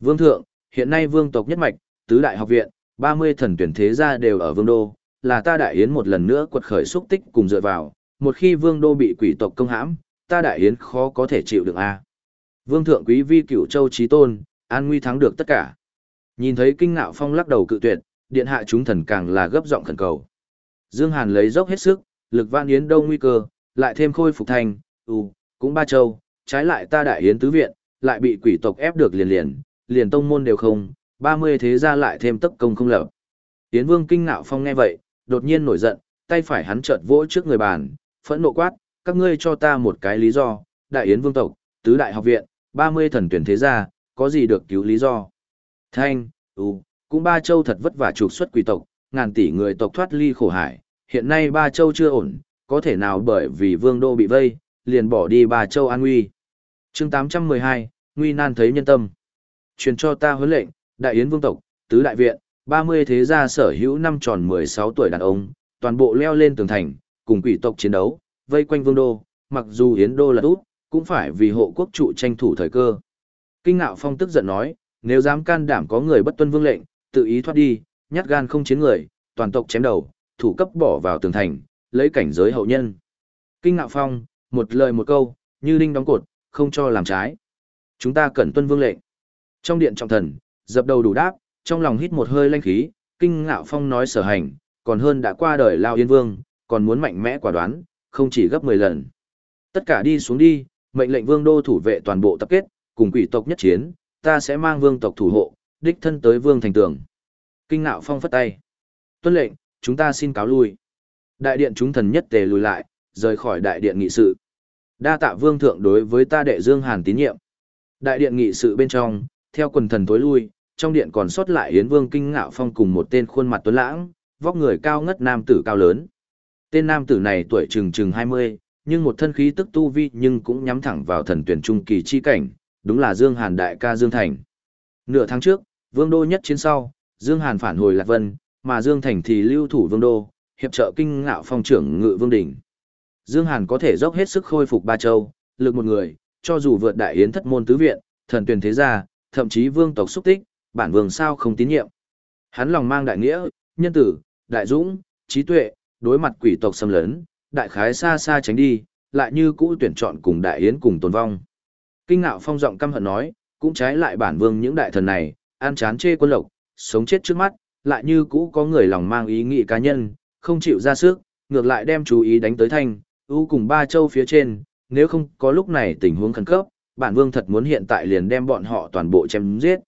Vương thượng, hiện nay vương tộc nhất mạch, tứ đại học viện, 30 thần tuyển thế gia đều ở vương đô, là ta đại yến một lần nữa quật khởi xúc tích cùng dựa vào, một khi vương đô bị quỷ tộc công hãm, ta đại yến khó có thể chịu được a. Vương thượng quý vi cửu châu trí tôn, an nguy thắng được tất cả. Nhìn thấy kinh ngạo phong lắc đầu cự tuyệt, điện hạ chúng thần càng là gấp giọng khẩn cầu. Dương Hàn lấy dốc hết sức, lực vạn yến đâu nguy cơ, lại thêm khôi phục thành, ừ, cũng ba châu, trái lại ta đại yến tứ viện, lại bị quỷ tộc ép được liền liền, liền tông môn đều không, 30 thế gia lại thêm tất công không lập. Yến Vương kinh ngạo phong nghe vậy, đột nhiên nổi giận, tay phải hắn chợt vỗ trước người bàn, phẫn nộ quát, các ngươi cho ta một cái lý do, đại yến vương tộc, tứ đại học viện, 30 thần tuyển thế gia, có gì được cứu lý do. Thanh, ừ, cũng ba châu thật vất vả trục xuất quỷ tộc, ngàn tỷ người tộc thoát ly khổ hải, hiện nay ba châu chưa ổn, có thể nào bởi vì vương đô bị vây, liền bỏ đi ba châu an nguy. chương 812, Nguy nan thấy nhân tâm. Truyền cho ta huấn lệnh, đại yến vương tộc, tứ đại viện, 30 thế gia sở hữu năm tròn 16 tuổi đàn ông, toàn bộ leo lên tường thành, cùng quỷ tộc chiến đấu, vây quanh vương đô, mặc dù yến đô là út, cũng phải vì hộ quốc trụ tranh thủ thời cơ. Kinh ngạo phong tức giận nói, nếu dám can đảm có người bất tuân vương lệnh, tự ý thoát đi, nhát gan không chiến người, toàn tộc chém đầu, thủ cấp bỏ vào tường thành, lấy cảnh giới hậu nhân. Kinh ngạo phong, một lời một câu, như đinh đóng cột, không cho làm trái. Chúng ta cần tuân vương lệnh. Trong điện trọng thần, dập đầu đủ đáp, trong lòng hít một hơi lanh khí, kinh ngạo phong nói sở hành, còn hơn đã qua đời lao yên vương, còn muốn mạnh mẽ quả đoán, không chỉ gấp 10 lần. Tất cả đi xuống đi, mệnh lệnh vương đô thủ vệ toàn bộ tập kết, cùng quỷ tộc nhất chiến, ta sẽ mang vương tộc thủ hộ, đích thân tới vương thành tường. Kinh ngạo phong phất tay. Tuân lệnh, chúng ta xin cáo lui. Đại điện chúng thần nhất tề lùi lại, rời khỏi đại điện nghị sự. Đa tạ vương thượng đối với ta đệ Dương Hàn tín nhiệm. Đại điện nghị sự bên trong, theo quần thần tối lui, trong điện còn sót lại Yến Vương Kinh Ngạo Phong cùng một tên khuôn mặt tuấn lãng, vóc người cao ngất nam tử cao lớn. Tên nam tử này tuổi chừng chừng 20, nhưng một thân khí tức tu vi nhưng cũng nhắm thẳng vào thần tuyển trung kỳ chi cảnh, đúng là Dương Hàn đại ca Dương Thành. Nửa tháng trước, Vương Đô nhất chiến sau, Dương Hàn phản hồi Lạc Vân, mà Dương Thành thì lưu thủ Vương Đô, hiệp trợ kinh ngạo phong trưởng ngự Vương Đỉnh. Dương Hàn có thể dốc hết sức khôi phục ba châu, lực một người, cho dù vượt đại yến thất môn tứ viện, thần tuyển thế gia, thậm chí vương tộc xúc tích, bản vương sao không tín nhiệm. Hắn lòng mang đại nghĩa, nhân tử, đại dũng, trí tuệ, đối mặt quỷ tộc xâm lấn, đại khái xa xa tránh đi, lại như cũ tuyển chọn cùng đại yến cùng tồn vong. Kinh ngạo phong giọng căm hận nói, cũng trái lại bản vương những đại thần này, an chán chê quân lộc, sống chết trước mắt, lại như cũ có người lòng mang ý nghĩ cá nhân, không chịu ra sức, ngược lại đem chú ý đánh tới thanh, ưu cùng ba châu phía trên, nếu không có lúc này tình huống khẩn cấp, bản vương thật muốn hiện tại liền đem bọn họ toàn bộ chém giết.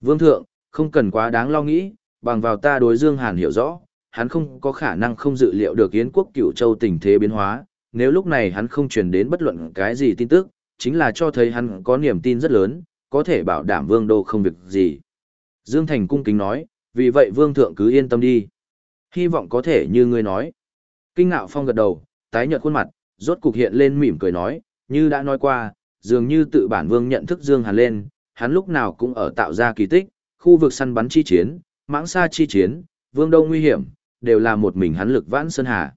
Vương thượng, không cần quá đáng lo nghĩ, bằng vào ta đối Dương Hàn hiểu rõ, hắn không có khả năng không dự liệu được Yến quốc cửu châu tình thế biến hóa, nếu lúc này hắn không truyền đến bất luận cái gì tin tức, chính là cho thấy hắn có niềm tin rất lớn, có thể bảo đảm vương đô không việc gì. Dương Thành cung kính nói, vì vậy vương thượng cứ yên tâm đi. Hy vọng có thể như ngươi nói. Kinh ngạo phong gật đầu, tái nhợt khuôn mặt, rốt cục hiện lên mỉm cười nói, như đã nói qua, dường như tự bản vương nhận thức Dương Hàn lên, hắn lúc nào cũng ở tạo ra kỳ tích, khu vực săn bắn chi chiến, mãng xa chi chiến, vương đô nguy hiểm, đều là một mình hắn lực vãn sơn hà.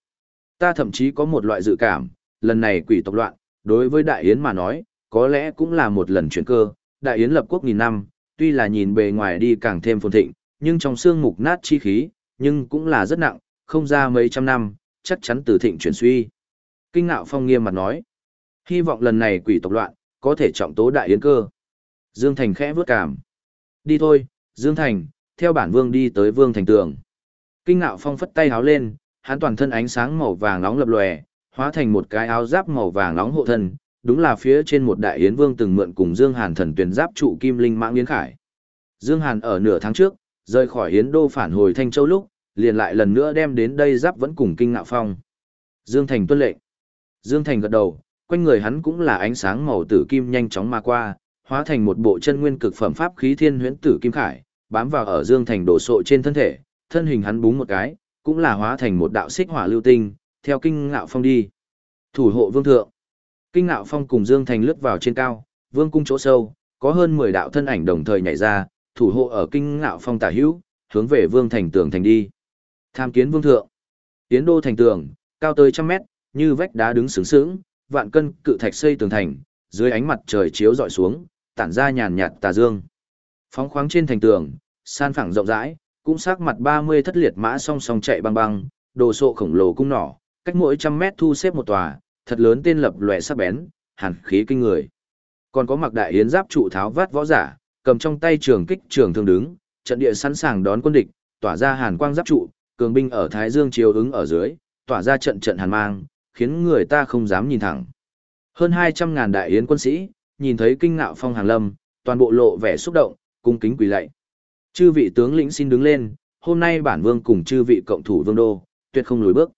Ta thậm chí có một loại dự cảm, lần này quỷ tộc loạn, đối với Đại Yến mà nói, có lẽ cũng là một lần chuyển cơ, Đại Yến lập quốc nghìn năm, tuy là nhìn bề ngoài đi càng thêm phồn thịnh, nhưng trong xương mục nát chi khí, nhưng cũng là rất nặng, không ra mấy trăm năm, chắc chắn từ thịnh chuyển suy. Kinh ngạo phong nghiêm mặt nói, hy vọng lần này quỷ tộc loạn, có thể trọng tố Đại Yến cơ. Dương Thành khẽ vướt cảm. Đi thôi, Dương Thành, theo bản vương đi tới vương thành tường. Kinh ngạo phong phất tay háo lên, hắn toàn thân ánh sáng màu vàng nóng lập lòe, hóa thành một cái áo giáp màu vàng nóng hộ thân, đúng là phía trên một đại yến vương từng mượn cùng Dương Hàn thần tuyển giáp trụ kim linh mãng yến khải. Dương Hàn ở nửa tháng trước, rời khỏi yến đô phản hồi Thanh Châu lúc, liền lại lần nữa đem đến đây giáp vẫn cùng kinh ngạo phong. Dương Thành tuân lệnh. Dương Thành gật đầu, quanh người hắn cũng là ánh sáng màu tử kim nhanh chóng mà qua, hóa thành một bộ chân nguyên cực phẩm pháp khí thiên huyễn tử kim khải, bám vào ở Dương Thành đổ sộ trên thân thể, thân hình hắn búng một cái, cũng là hóa thành một đạo xích hỏa lưu tinh, theo kinh ngạo phong đi. Thủ hộ vương thượng. Kinh ngạo phong cùng Dương Thành lướt vào trên cao, vương cung chỗ sâu, có hơn 10 đạo thân ảnh đồng thời nhảy ra, thủ hộ ở kinh ngạo phong tả hữu, hướng về vương thành tường thành đi. Tham kiến vương thượng. Tiến đô thành tường, cao tới trăm mét, như vách đá đứng sướng sướng, vạn cân cự thạch xây tường thành, dưới ánh mặt trời chiếu dọi xuống, tản ra nhàn nhạt tà dương. Phóng khoáng trên thành tường, san phẳng rộng rãi, cũng sắc mặt 30 thất liệt mã song song chạy băng băng, đồ sộ khổng lồ cung nỏ, cách mỗi trăm mét thu xếp một tòa, thật lớn tên lập lòe sắc bén, hàn khí kinh người. Còn có mặc đại yến giáp trụ tháo vát võ giả, cầm trong tay trường kích trường thương đứng, trận địa sẵn sàng đón quân địch, tỏa ra hàn quang giáp trụ, cường binh ở Thái Dương chiếu ứng ở dưới, tỏa ra trận trận hàn mang, khiến người ta không dám nhìn thẳng. Hơn 200 ngàn đại yến quân sĩ, nhìn thấy kinh ngạo phong hàng lâm, toàn bộ lộ vẻ xúc động, cung kính quỳ lạy. Chư vị tướng lĩnh xin đứng lên, hôm nay bản vương cùng chư vị cộng thủ vương đô, tuyệt không lùi bước.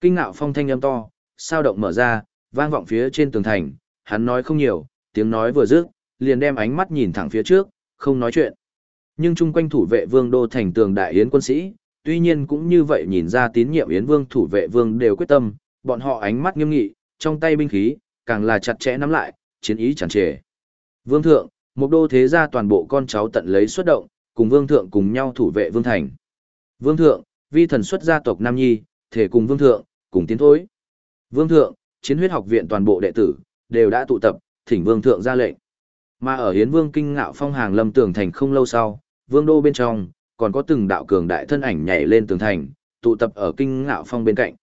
Kinh ngạo phong thanh âm to, sao động mở ra, vang vọng phía trên tường thành, hắn nói không nhiều, tiếng nói vừa dứt, liền đem ánh mắt nhìn thẳng phía trước, không nói chuyện. Nhưng chung quanh thủ vệ vương đô thành tường đại yến quân sĩ, tuy nhiên cũng như vậy nhìn ra tín nhiệm yến vương thủ vệ vương đều quyết tâm, bọn họ ánh mắt nghiêm nghị, trong tay binh khí, càng là chặt chẽ nắm lại, chiến ý chẳng trề. Vương thượng, một đô thế gia toàn bộ con cháu tận lấy xuất động, cùng vương thượng cùng nhau thủ vệ vương thành. Vương thượng, vi thần xuất gia tộc Nam Nhi, thể cùng vương thượng, cùng tiến thối. Vương thượng, chiến huyết học viện toàn bộ đệ tử, đều đã tụ tập, thỉnh vương thượng ra lệnh. Mà ở hiến vương kinh ngạo phong hàng lâm tường thành không lâu sau, vương đô bên trong, còn có từng đạo cường đại thân ảnh nhảy lên tường thành, tụ tập ở kinh ngạo phong bên cạnh.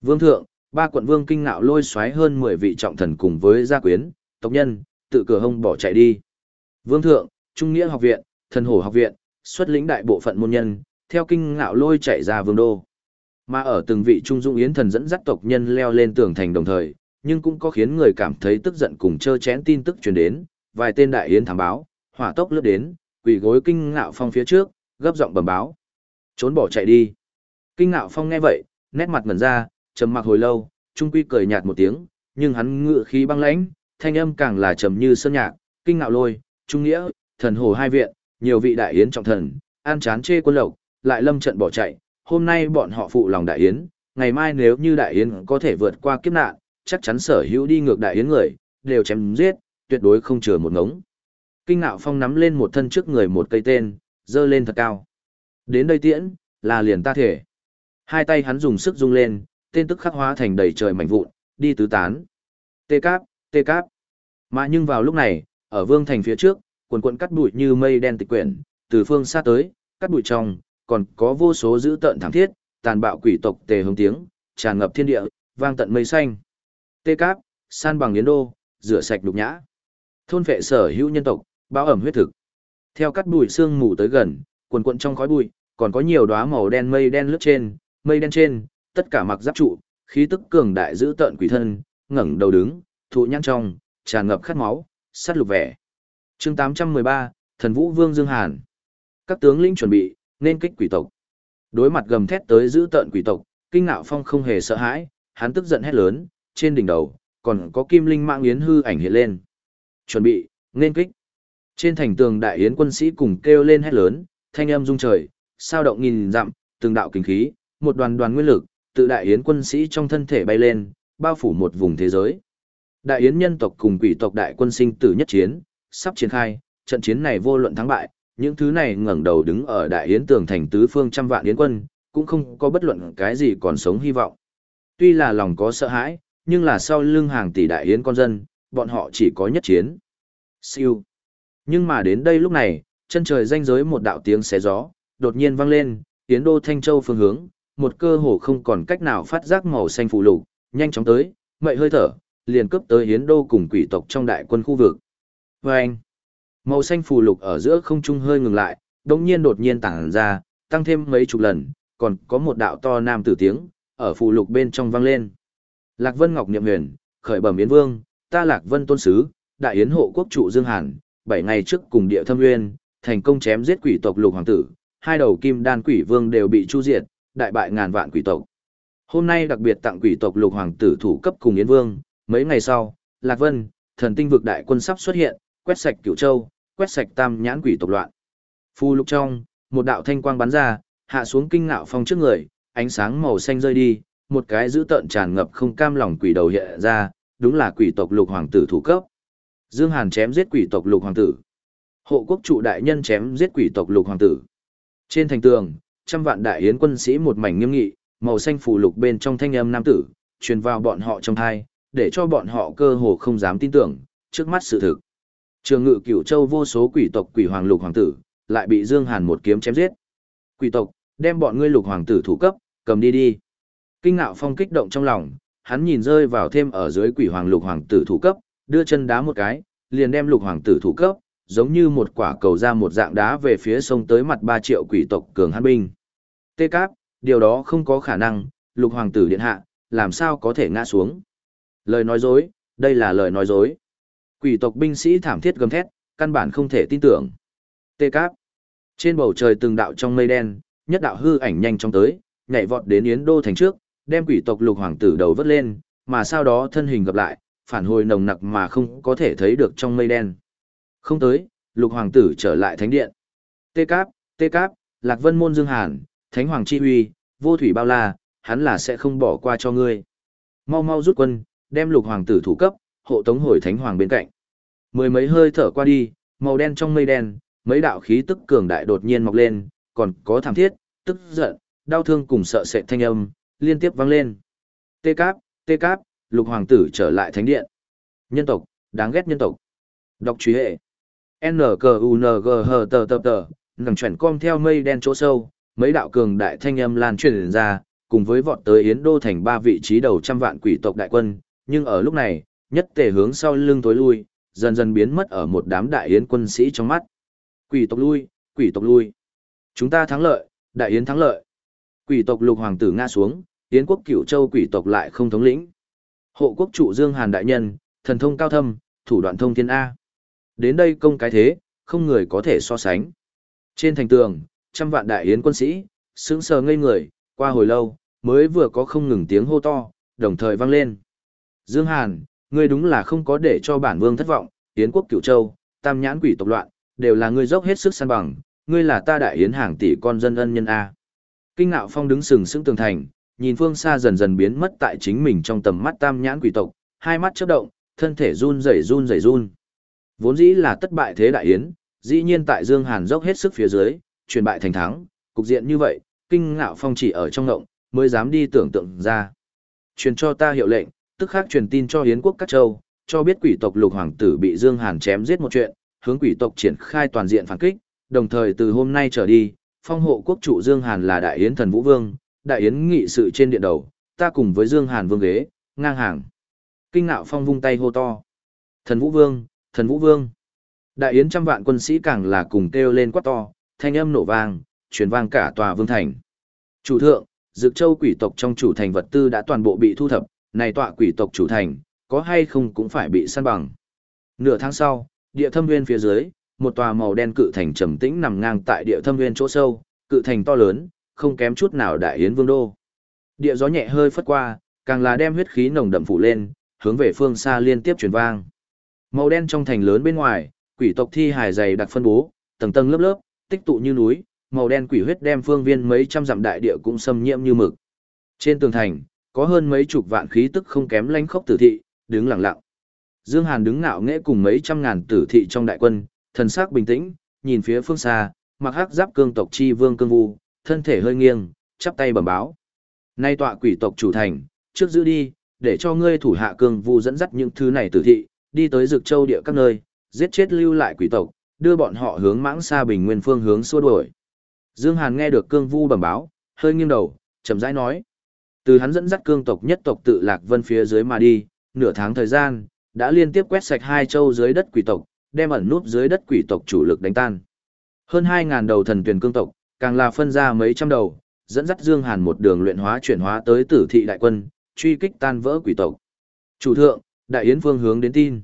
Vương thượng, ba quận vương kinh ngạo lôi xoáy hơn 10 vị trọng thần cùng với gia quyến, tộc nhân, tự cửa hông bỏ chạy đi. Vương thượng, Trung Nghĩa học viện, Thần Hổ học viện, xuất lĩnh đại bộ phận môn nhân, theo kinh ngạo lôi chạy ra vương đô. Mà ở từng vị trung dung yến thần dẫn dắt tộc nhân leo lên tường thành đồng thời, nhưng cũng có khiến người cảm thấy tức giận cùng chơ chén tin tức truyền đến, vài tên đại yến thám báo, hỏa tốc lướt đến, quỳ gối kinh ngạo phong phía trước, gấp giọng bẩm báo. Trốn bỏ chạy đi. Kinh ngạo phong nghe vậy, nét mặt ngẩn ra, trầm mặc hồi lâu, trung quy cười nhạt một tiếng, nhưng hắn ngựa khí băng lãnh, thanh âm càng là trầm như sơn nhạc, kinh ngạo lôi, trung nghĩa, thần hồ hai viện, nhiều vị đại yến trọng thần, an chán chê quân lộc, lại lâm trận bỏ chạy, hôm nay bọn họ phụ lòng đại yến, ngày mai nếu như đại yến có thể vượt qua kiếp nạn, chắc chắn sở hữu đi ngược đại yến người, đều chém giết, tuyệt đối không chừa một ngống. Kinh ngạo phong nắm lên một thân trước người một cây tên, dơ lên thật cao. Đến đây tiễn, là liền ta thể. Hai tay hắn dùng sức rung lên, tên tức khắc hóa thành đầy trời mảnh vụn, đi tứ tán. Tê cáp, tê cáp. Mà nhưng vào lúc này, ở vương thành phía trước, quần quần cắt bụi như mây đen tịch quyển, từ phương xa tới, cắt bụi trong, còn có vô số dữ tợn thảm thiết, tàn bạo quỷ tộc tề hùng tiếng, tràn ngập thiên địa, vang tận mây xanh. Tê cáp, san bằng yến đô, rửa sạch đục nhã. Thôn vệ sở hữu nhân tộc, bao ẩm huyết thực. Theo cắt bụi xương mù tới gần, quần quần trong khói bụi, còn có nhiều đóa màu đen mây đen lướt trên, mây đen trên, tất cả mặc giáp trụ, khí tức cường đại giữ tợn quỷ thân, ngẩng đầu đứng, thụ nhăn trong, tràn ngập khát máu, sát lục vẻ. Chương 813, Thần Vũ Vương Dương Hàn. Các tướng lĩnh chuẩn bị, nên kích quỷ tộc. Đối mặt gầm thét tới giữ tợn quỷ tộc, Kinh Ngạo Phong không hề sợ hãi, hắn tức giận hét lớn, trên đỉnh đầu còn có kim linh mạng yến hư ảnh hiện lên. Chuẩn bị, nên kích. Trên thành tường đại yến quân sĩ cùng kêu lên hét lớn, thanh âm rung trời, sao động nghìn dặm, từng đạo kinh khí, một đoàn đoàn nguyên lực, tự đại yến quân sĩ trong thân thể bay lên, bao phủ một vùng thế giới. Đại yến nhân tộc cùng quỷ tộc đại quân sinh tử nhất chiến, sắp triển khai, trận chiến này vô luận thắng bại, những thứ này ngẩng đầu đứng ở đại yến tường thành tứ phương trăm vạn yến quân, cũng không có bất luận cái gì còn sống hy vọng. Tuy là lòng có sợ hãi, nhưng là sau lưng hàng tỷ đại yến con dân, bọn họ chỉ có nhất chiến. Siêu. Nhưng mà đến đây lúc này, chân trời danh giới một đạo tiếng xé gió, đột nhiên vang lên, yến đô Thanh Châu phương hướng, một cơ hồ không còn cách nào phát giác màu xanh phụ lục, nhanh chóng tới, mậy hơi thở, liền cướp tới Yến Đô cùng quỷ tộc trong đại quân khu vực. Và anh, màu xanh phù lục ở giữa không trung hơi ngừng lại, đồng nhiên đột nhiên tản ra, tăng thêm mấy chục lần, còn có một đạo to nam tử tiếng, ở phù lục bên trong vang lên. Lạc Vân Ngọc Niệm Huyền, khởi bẩm Yến Vương, ta Lạc Vân Tôn Sứ, đại yến hộ quốc trụ Dương Hàn, bảy ngày trước cùng địa thâm nguyên, thành công chém giết quỷ tộc lục hoàng tử, hai đầu kim đan quỷ vương đều bị chu diệt, đại bại ngàn vạn quỷ tộc. Hôm nay đặc biệt tặng quỷ tộc lục hoàng tử thủ cấp cùng Yến Vương, mấy ngày sau, Lạc Vân, thần tinh vực đại quân sắp xuất hiện, quét sạch cửu châu, quét sạch tam nhãn quỷ tộc loạn. Phu lục trong, một đạo thanh quang bắn ra, hạ xuống kinh ngạo phong trước người, ánh sáng màu xanh rơi đi, một cái dữ tợn tràn ngập không cam lòng quỷ đầu hiện ra, đúng là quỷ tộc lục hoàng tử thủ cấp. Dương Hàn chém giết quỷ tộc lục hoàng tử. Hộ quốc trụ đại nhân chém giết quỷ tộc lục hoàng tử. Trên thành tường, trăm vạn đại yến quân sĩ một mảnh nghiêm nghị, màu xanh phù lục bên trong thanh âm nam tử, truyền vào bọn họ trong tai, để cho bọn họ cơ hồ không dám tin tưởng, trước mắt sự thực. Trường ngự cửu châu vô số quỷ tộc quỷ hoàng lục hoàng tử, lại bị Dương Hàn một kiếm chém giết. Quỷ tộc, đem bọn ngươi lục hoàng tử thủ cấp, cầm đi đi. Kinh ngạo phong kích động trong lòng, hắn nhìn rơi vào thêm ở dưới quỷ hoàng lục hoàng tử thủ cấp, đưa chân đá một cái, liền đem lục hoàng tử thủ cấp, giống như một quả cầu ra một dạng đá về phía sông tới mặt 3 triệu quỷ tộc cường hãn binh. Tê Cáp, điều đó không có khả năng, lục hoàng tử điện hạ, làm sao có thể ngã xuống. Lời nói dối, đây là lời nói dối. Quỷ tộc binh sĩ thảm thiết gầm thét, căn bản không thể tin tưởng. Tê Cáp. Trên bầu trời từng đạo trong mây đen, nhất đạo hư ảnh nhanh chóng tới, nhảy vọt đến Yến Đô thành trước, đem quỷ tộc lục hoàng tử đầu vớt lên, mà sau đó thân hình gặp lại, phản hồi nồng nặc mà không có thể thấy được trong mây đen. Không tới, lục hoàng tử trở lại thánh điện. Tê Cáp, Tê Cáp, Lạc Vân Môn Dương Hàn, Thánh Hoàng Chi Huy, vô thủy bao la, hắn là sẽ không bỏ qua cho ngươi. Mau mau rút quân, đem lục hoàng tử thủ cấp, hộ tống hồi Thánh Hoàng bên cạnh. Mười mấy hơi thở qua đi, màu đen trong mây đen, mấy đạo khí tức cường đại đột nhiên mọc lên, còn có thảm thiết, tức giận, đau thương cùng sợ sệt thanh âm, liên tiếp vang lên. Tê Cáp, Tê Cáp, lục hoàng tử trở lại thánh điện. Nhân tộc, đáng ghét nhân tộc. Đọc truy hệ. n c u n g h tờ tờ tờ, ngằng chuyển com theo mây đen chỗ sâu, mấy đạo cường đại thanh âm lan truyền ra, cùng với vọt tới Yến Đô thành ba vị trí đầu trăm vạn quỷ tộc đại quân, nhưng ở lúc này, nhất tề hướng sau lưng tối lui, dần dần biến mất ở một đám đại yến quân sĩ trong mắt. Quỷ tộc lui, quỷ tộc lui. Chúng ta thắng lợi, đại yến thắng lợi. Quỷ tộc lục hoàng tử ngã xuống, yến quốc cửu châu quỷ tộc lại không thống lĩnh. Hộ quốc trụ Dương Hàn đại nhân, thần thông cao thâm, thủ đoạn thông thiên A. Đến đây công cái thế, không người có thể so sánh. Trên thành tường, trăm vạn đại yến quân sĩ, sững sờ ngây người, qua hồi lâu, mới vừa có không ngừng tiếng hô to, đồng thời vang lên. Dương Hàn, ngươi đúng là không có để cho bản vương thất vọng, yến quốc cửu châu, tam nhãn quỷ tộc loạn, đều là ngươi dốc hết sức săn bằng, ngươi là ta đại yến hàng tỷ con dân ân nhân A. Kinh ngạo phong đứng sừng sững tường thành, nhìn phương xa dần dần biến mất tại chính mình trong tầm mắt tam nhãn quỷ tộc, hai mắt chớp động, thân thể run rẩy run rẩy run. Vốn dĩ là tất bại thế đại yến, dĩ nhiên tại Dương Hàn dốc hết sức phía dưới, chuyển bại thành thắng, cục diện như vậy, kinh ngạo phong chỉ ở trong ngộng, mới dám đi tưởng tượng ra. Truyền cho ta hiệu lệnh, tức khắc truyền tin cho Yến quốc các châu, cho biết quỷ tộc lục hoàng tử bị Dương Hàn chém giết một chuyện, hướng quỷ tộc triển khai toàn diện phản kích, đồng thời từ hôm nay trở đi, phong hộ quốc trụ Dương Hàn là đại yến thần vũ vương, đại yến nghị sự trên điện đầu, ta cùng với Dương Hàn vương ghế, ngang hàng. Kinh ngạo phong vung tay hô to. Thần vũ vương, thần vũ vương. Đại yến trăm vạn quân sĩ càng là cùng kêu lên quát to, thanh âm nổ vang, truyền vang cả tòa vương thành. Chủ thượng, Dực Châu quỷ tộc trong chủ thành vật tư đã toàn bộ bị thu thập, này tọa quỷ tộc chủ thành, có hay không cũng phải bị săn bằng. Nửa tháng sau, địa thâm nguyên phía dưới, một tòa màu đen cự thành trầm tĩnh nằm ngang tại địa thâm nguyên chỗ sâu, cự thành to lớn, không kém chút nào đại yến vương đô. Địa gió nhẹ hơi phất qua, càng là đem huyết khí nồng đậm phủ lên, hướng về phương xa liên tiếp truyền vang. Màu đen trong thành lớn bên ngoài, quỷ tộc thi hài dày đặc phân bố, tầng tầng lớp lớp, tích tụ như núi, màu đen quỷ huyết đem phương viên mấy trăm dặm đại địa cũng xâm nhiễm như mực. Trên tường thành, có hơn mấy chục vạn khí tức không kém lanh khốc tử thị, đứng lặng lặng. Dương Hàn đứng ngạo nghễ cùng mấy trăm ngàn tử thị trong đại quân, thần sắc bình tĩnh, nhìn phía phương xa, mặc hắc giáp cương tộc chi vương cương vu, thân thể hơi nghiêng, chắp tay bẩm báo. Nay tọa quỷ tộc chủ thành, trước giữ đi, để cho ngươi thủ hạ cương vu dẫn dắt những thứ này tử thị, đi tới rực châu địa các nơi, giết chết lưu lại quỷ tộc, đưa bọn họ hướng mãng xa bình nguyên phương hướng xua đuổi. Dương Hàn nghe được cương vu bẩm báo, hơi nghiêng đầu, chậm rãi nói. Từ hắn dẫn dắt cương tộc nhất tộc tự lạc vân phía dưới mà đi, nửa tháng thời gian, đã liên tiếp quét sạch hai châu dưới đất quỷ tộc, đem ẩn núp dưới đất quỷ tộc chủ lực đánh tan. Hơn hai ngàn đầu thần tuyển cương tộc, càng là phân ra mấy trăm đầu, dẫn dắt Dương Hàn một đường luyện hóa chuyển hóa tới tử thị đại quân, truy kích tan vỡ quỷ tộc. Chủ thượng, đại yến phương hướng đến tin.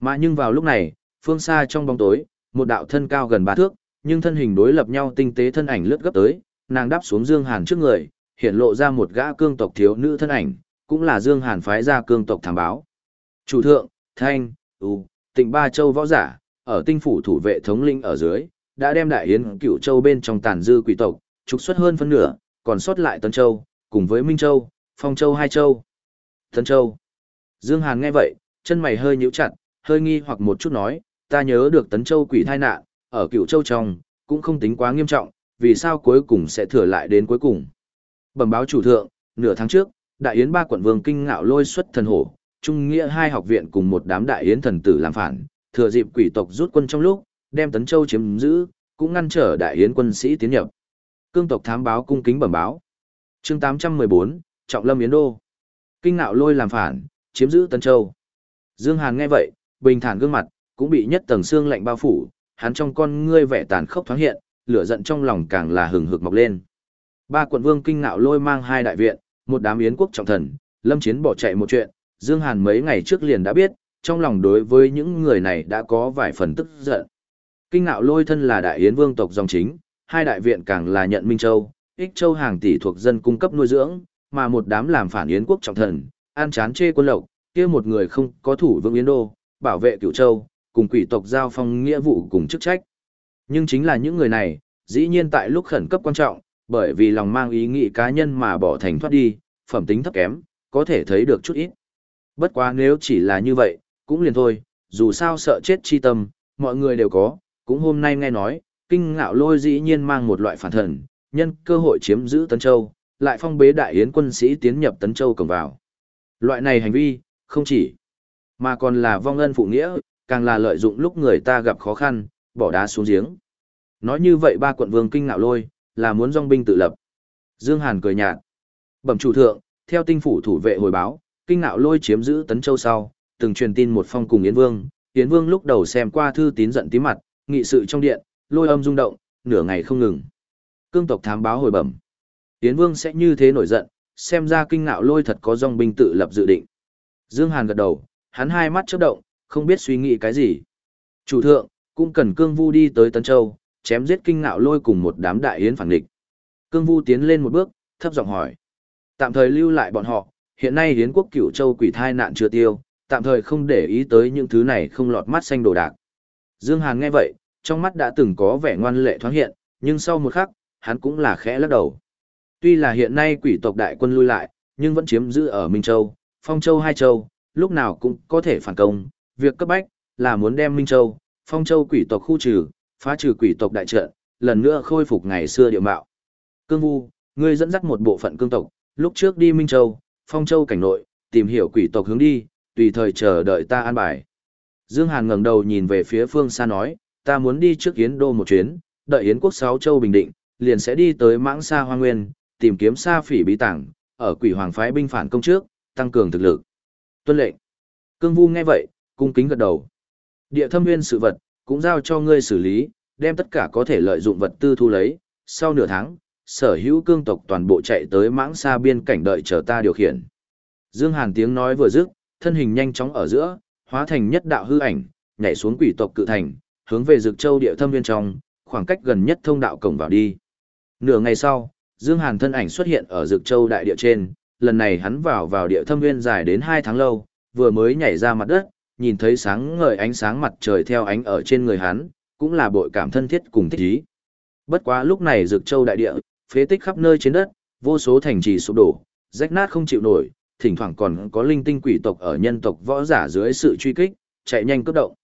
Mà nhưng vào lúc này, phương xa trong bóng tối, một đạo thân cao gần ba thước, nhưng thân hình đối lập nhau tinh tế thân ảnh lướt gấp tới, nàng đáp xuống Dương Hàn trước người, hiện lộ ra một gã cương tộc thiếu nữ thân ảnh, cũng là Dương Hàn phái ra cương tộc thám báo. Chủ thượng, Thanh, U, Tịnh Ba Châu võ giả, ở tinh phủ thủ vệ thống linh ở dưới, đã đem đại yến cửu châu bên trong tàn dư quỷ tộc, trục xuất hơn phân nửa, còn sót lại Tân Châu, cùng với Minh Châu, Phong Châu hai châu. Tân Châu. Dương Hàn nghe vậy, chân mày hơi nhíu chặt, hơi nghi hoặc một chút nói, ta nhớ được Tấn Châu quỷ thai nạn, ở cửu châu trong, cũng không tính quá nghiêm trọng, vì sao cuối cùng sẽ thừa lại đến cuối cùng. Bẩm báo chủ thượng, nửa tháng trước, đại yến ba quận vương kinh ngạo lôi xuất thần hổ, trung nghĩa hai học viện cùng một đám đại yến thần tử làm phản, thừa dịp quỷ tộc rút quân trong lúc, đem Tấn Châu chiếm giữ, cũng ngăn trở đại yến quân sĩ tiến nhập. Cương tộc thám báo cung kính bẩm báo. Chương 814, Trọng Lâm Yến Đô. Kinh ngạo lôi làm phản, chiếm giữ Tấn Châu. Dương Hàn nghe vậy, bình thản gương mặt, cũng bị nhất tầng xương lạnh bao phủ, hắn trong con ngươi vẻ tàn khốc thoáng hiện, lửa giận trong lòng càng là hừng hực mọc lên. Ba quận vương kinh ngạo lôi mang hai đại viện, một đám yến quốc trọng thần, lâm chiến bỏ chạy một chuyện, Dương Hàn mấy ngày trước liền đã biết, trong lòng đối với những người này đã có vài phần tức giận. Kinh ngạo lôi thân là đại yến vương tộc dòng chính, hai đại viện càng là nhận Minh Châu, ích châu hàng tỷ thuộc dân cung cấp nuôi dưỡng, mà một đám làm phản yến quốc trọng thần, an chán chê quân lộc, kia một người không có thủ vương yến đô, bảo vệ cửu châu, cùng quỷ tộc giao phong nghĩa vụ cùng chức trách. Nhưng chính là những người này, dĩ nhiên tại lúc khẩn cấp quan trọng, bởi vì lòng mang ý nghĩ cá nhân mà bỏ thành thoát đi, phẩm tính thấp kém, có thể thấy được chút ít. Bất quá nếu chỉ là như vậy, cũng liền thôi, dù sao sợ chết chi tâm, mọi người đều có, cũng hôm nay nghe nói, kinh ngạo lôi dĩ nhiên mang một loại phản thần, nhân cơ hội chiếm giữ Tấn Châu, lại phong bế đại yến quân sĩ tiến nhập Tấn Châu cổng vào. Loại này hành vi, không chỉ, mà còn là vong ân phụ nghĩa, càng là lợi dụng lúc người ta gặp khó khăn, bỏ đá xuống giếng. Nói như vậy ba quận vương kinh ngạo lôi, là muốn dòng binh tự lập. Dương Hàn cười nhạt. Bẩm chủ thượng, theo tinh phủ thủ vệ hồi báo, kinh ngạo lôi chiếm giữ Tấn Châu sau, từng truyền tin một phong cùng Yến Vương. Yến Vương lúc đầu xem qua thư tín giận tí mặt, nghị sự trong điện, lôi âm rung động, nửa ngày không ngừng. Cương tộc thám báo hồi bẩm. Yến Vương sẽ như thế nổi giận, xem ra kinh ngạo lôi thật có dòng binh tự lập dự định. Dương Hàn gật đầu, hắn hai mắt chớp động, không biết suy nghĩ cái gì. Chủ thượng, cũng cần cương vu đi tới Tân Châu, chém giết kinh ngạo lôi cùng một đám đại yến phản địch. Cương vu tiến lên một bước, thấp giọng hỏi. Tạm thời lưu lại bọn họ, hiện nay yến quốc cửu châu quỷ thai nạn chưa tiêu, tạm thời không để ý tới những thứ này không lọt mắt xanh đồ đạc. Dương Hàn nghe vậy, trong mắt đã từng có vẻ ngoan lệ thoáng hiện, nhưng sau một khắc, hắn cũng là khẽ lắc đầu. Tuy là hiện nay quỷ tộc đại quân lui lại, nhưng vẫn chiếm giữ ở Minh Châu, Phong Châu hai châu, lúc nào cũng có thể phản công, việc cấp bách là muốn đem Minh Châu, Phong Châu quỷ tộc khu trừ, phá trừ quỷ tộc đại trận, lần nữa khôi phục ngày xưa địa mạo. Cương Vu, ngươi dẫn dắt một bộ phận cương tộc, lúc trước đi Minh Châu, Phong Châu cảnh nội, tìm hiểu quỷ tộc hướng đi, tùy thời chờ đợi ta an bài. Dương Hàn ngẩng đầu nhìn về phía phương xa nói, ta muốn đi trước Yến Đô một chuyến, đợi Yến quốc sáu châu bình định, liền sẽ đi tới Mãng Sa Hoa Nguyên, tìm kiếm Sa Phỉ bí tàng ở Quỷ Hoàng phái binh phản công trước, tăng cường thực lực. Tuân lệnh. Cương Vu nghe vậy, cung kính gật đầu. Địa thâm nguyên sự vật, cũng giao cho ngươi xử lý, đem tất cả có thể lợi dụng vật tư thu lấy, sau nửa tháng, sở hữu cương tộc toàn bộ chạy tới mãng xa biên cảnh đợi chờ ta điều khiển. Dương Hàn tiếng nói vừa dứt, thân hình nhanh chóng ở giữa, hóa thành nhất đạo hư ảnh, nhảy xuống quỷ tộc cự thành, hướng về Dực Châu địa thâm viên trong, khoảng cách gần nhất thông đạo cổng vào đi. Nửa ngày sau, Dương Hàn thân ảnh xuất hiện ở Dực Châu đại địa trên, lần này hắn vào vào địa thâm viên dài đến 2 tháng lâu, vừa mới nhảy ra mặt đất, nhìn thấy sáng ngời ánh sáng mặt trời theo ánh ở trên người hắn, cũng là bội cảm thân thiết cùng thích ý. Bất quá lúc này Dực Châu đại địa, phế tích khắp nơi trên đất, vô số thành trì sụp đổ, rách nát không chịu nổi, thỉnh thoảng còn có linh tinh quỷ tộc ở nhân tộc võ giả dưới sự truy kích, chạy nhanh cấp động.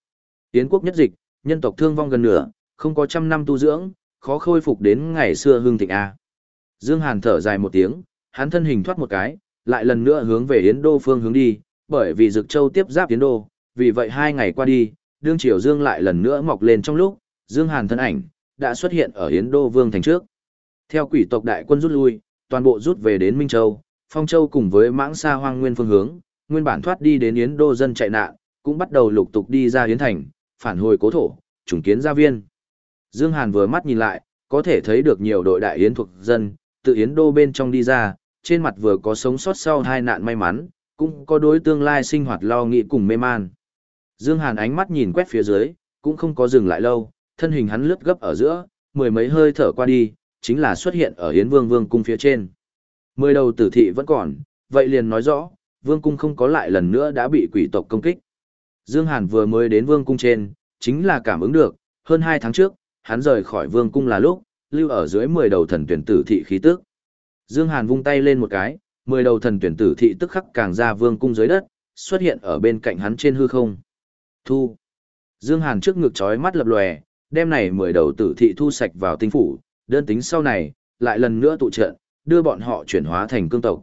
Tiến quốc nhất dịch, nhân tộc thương vong gần nửa, không có trăm năm tu dưỡng, khó khôi phục đến ngày xưa hương thịnh a. Dương Hàn thở dài một tiếng, hắn thân hình thoát một cái, lại lần nữa hướng về Yến Đô phương hướng đi, bởi vì Dực Châu tiếp giáp Yến Đô, vì vậy hai ngày qua đi, đương triều Dương lại lần nữa mọc lên trong lúc, Dương Hàn thân ảnh đã xuất hiện ở Yến Đô Vương thành trước. Theo quỷ tộc đại quân rút lui, toàn bộ rút về đến Minh Châu, Phong Châu cùng với mãng xa hoang nguyên phương hướng, nguyên bản thoát đi đến Yến Đô dân chạy nạn, cũng bắt đầu lục tục đi ra Yến Thành, phản hồi cố thổ, trùng kiến gia viên. Dương Hàn vừa mắt nhìn lại, có thể thấy được nhiều đội đại Yến thuộc dân, từ Yến Đô bên trong đi ra, trên mặt vừa có sống sót sau hai nạn may mắn, cũng có đối tương lai sinh hoạt lo nghĩ cùng mê man. Dương Hàn ánh mắt nhìn quét phía dưới, cũng không có dừng lại lâu, thân hình hắn lướt gấp ở giữa, mười mấy hơi thở qua đi, chính là xuất hiện ở Yến Vương Vương cung phía trên. Mười đầu tử thị vẫn còn, vậy liền nói rõ, Vương cung không có lại lần nữa đã bị quỷ tộc công kích. Dương Hàn vừa mới đến Vương cung trên, chính là cảm ứng được, hơn hai tháng trước, hắn rời khỏi Vương cung là lúc, lưu ở dưới mười đầu thần tuyển tử thị khí tức. Dương Hàn vung tay lên một cái, mười đầu thần tuyển tử thị tức khắc càng ra Vương cung dưới đất, xuất hiện ở bên cạnh hắn trên hư không. Thu. Dương Hàn trước ngực chói mắt lập lòe, đem này mười đầu tử thị thu sạch vào tinh phủ, đơn tính sau này, lại lần nữa tụ trận, đưa bọn họ chuyển hóa thành cương tộc.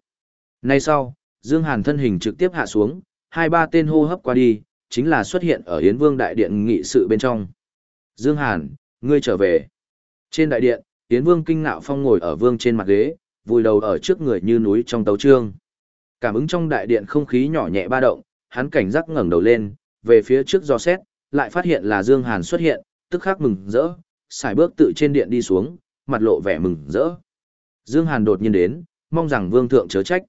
Nay sau, Dương Hàn thân hình trực tiếp hạ xuống, hai ba tên hô hấp qua đi, chính là xuất hiện ở Yến Vương đại điện nghị sự bên trong. Dương Hàn, ngươi trở về. Trên đại điện, Yến Vương kinh ngạo phong ngồi ở vương trên mặt ghế, vùi đầu ở trước người như núi trong tấu trương. Cảm ứng trong đại điện không khí nhỏ nhẹ ba động, hắn cảnh giác ngẩng đầu lên, về phía trước do xét, lại phát hiện là Dương Hàn xuất hiện, tức khắc mừng rỡ, xài bước tự trên điện đi xuống, mặt lộ vẻ mừng rỡ. Dương Hàn đột nhiên đến, mong rằng vương thượng chớ trách.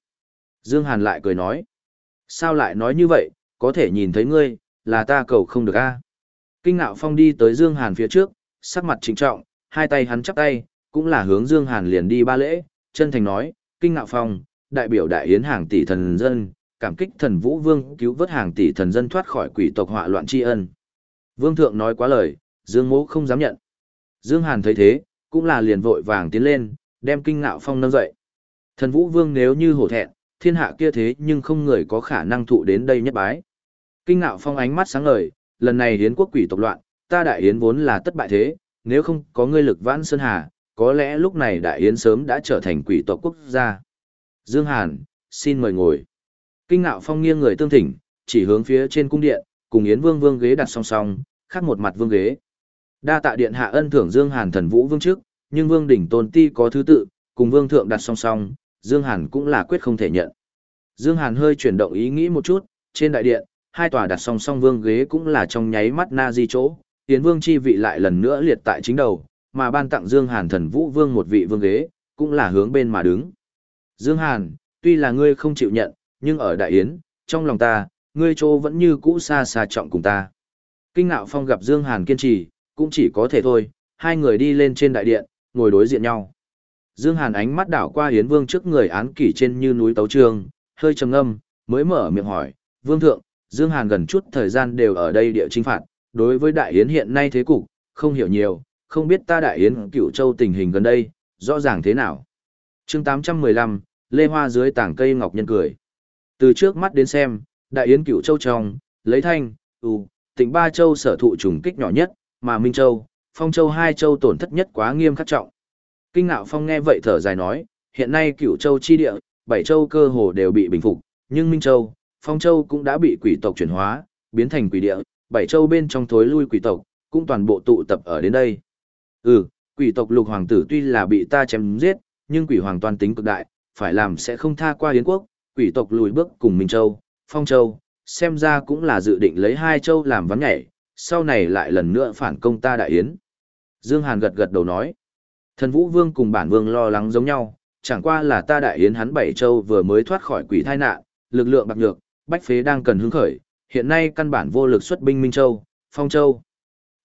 Dương Hàn lại cười nói, sao lại nói như vậy, có thể nhìn thấy ngươi, là ta cầu không được a. Kinh ngạo phong đi tới Dương Hàn phía trước, sắc mặt trịnh trọng, hai tay hắn chắp tay, cũng là hướng Dương Hàn liền đi ba lễ, chân thành nói, kinh ngạo phong, đại biểu đại yến hàng tỷ thần dân, cảm kích thần vũ vương cứu vớt hàng tỷ thần dân thoát khỏi quỷ tộc họa loạn tri ân. Vương thượng nói quá lời, Dương mỗ không dám nhận. Dương Hàn thấy thế, cũng là liền vội vàng tiến lên, đem kinh ngạo phong nâng dậy. Thần vũ vương nếu như hổ thẹn, thiên hạ kia thế nhưng không người có khả năng thụ đến đây nhất bái. Kinh ngạo phong ánh mắt sáng ngời, lần này hiến quốc quỷ tộc loạn, ta đại yến vốn là tất bại thế, nếu không có ngươi lực vãn sơn hà, có lẽ lúc này đại yến sớm đã trở thành quỷ tộc quốc gia. Dương Hàn, xin mời ngồi. Kinh ngạo phong nghiêng người tương thỉnh, chỉ hướng phía trên cung điện, cùng yến vương vương ghế đặt song song, khác một mặt vương ghế. Đa tạ điện hạ ân thưởng Dương Hàn thần vũ vương trước, nhưng vương đỉnh tôn ti có thứ tự, cùng vương thượng đặt song song, Dương Hàn cũng là quyết không thể nhận. Dương Hàn hơi chuyển động ý nghĩ một chút, trên đại điện, hai tòa đặt song song vương ghế cũng là trong nháy mắt na di chỗ, Yến Vương chi vị lại lần nữa liệt tại chính đầu, mà ban tặng Dương Hàn thần vũ vương một vị vương ghế, cũng là hướng bên mà đứng. Dương Hàn, tuy là ngươi không chịu nhận, nhưng ở đại yến, trong lòng ta, ngươi chỗ vẫn như cũ xa xa trọng cùng ta. Kinh ngạo phong gặp Dương Hàn kiên trì, cũng chỉ có thể thôi, hai người đi lên trên đại điện, ngồi đối diện nhau. Dương Hàn ánh mắt đảo qua Yến Vương trước người án kỷ trên như núi tấu trường, hơi trầm ngâm, mới mở miệng hỏi, Vương Thượng, Dương Hàn gần chút thời gian đều ở đây địa chính phạt, đối với Đại Yến hiện nay thế cục, không hiểu nhiều, không biết ta Đại Yến cựu châu tình hình gần đây, rõ ràng thế nào. chương 815, Lê Hoa dưới tảng cây ngọc nhân cười. Từ trước mắt đến xem, Đại Yến cựu châu trong, lấy thanh, ù, tỉnh ba châu sở thụ trùng kích nhỏ nhất, mà Minh Châu, Phong Châu hai châu tổn thất nhất quá nghiêm khắc trọng. Kinh ngạo Phong nghe vậy thở dài nói, hiện nay cựu châu chi địa, bảy châu cơ hồ đều bị bình phục, nhưng Minh Châu, Phong Châu cũng đã bị quỷ tộc chuyển hóa, biến thành quỷ địa, bảy châu bên trong thối lui quỷ tộc, cũng toàn bộ tụ tập ở đến đây. Ừ, quỷ tộc lục hoàng tử tuy là bị ta chém giết, nhưng quỷ hoàng toàn tính cực đại, phải làm sẽ không tha qua Yến quốc, quỷ tộc lùi bước cùng Minh Châu, Phong Châu, xem ra cũng là dự định lấy hai châu làm vắng nhảy, sau này lại lần nữa phản công ta đại yến. Dương Hàn gật gật đầu nói, thần vũ vương cùng bản vương lo lắng giống nhau, chẳng qua là ta đại yến hắn bảy châu vừa mới thoát khỏi quỷ thai nạn, lực lượng bạc nhược, bách phế đang cần hứng khởi, hiện nay căn bản vô lực xuất binh Minh Châu, Phong Châu.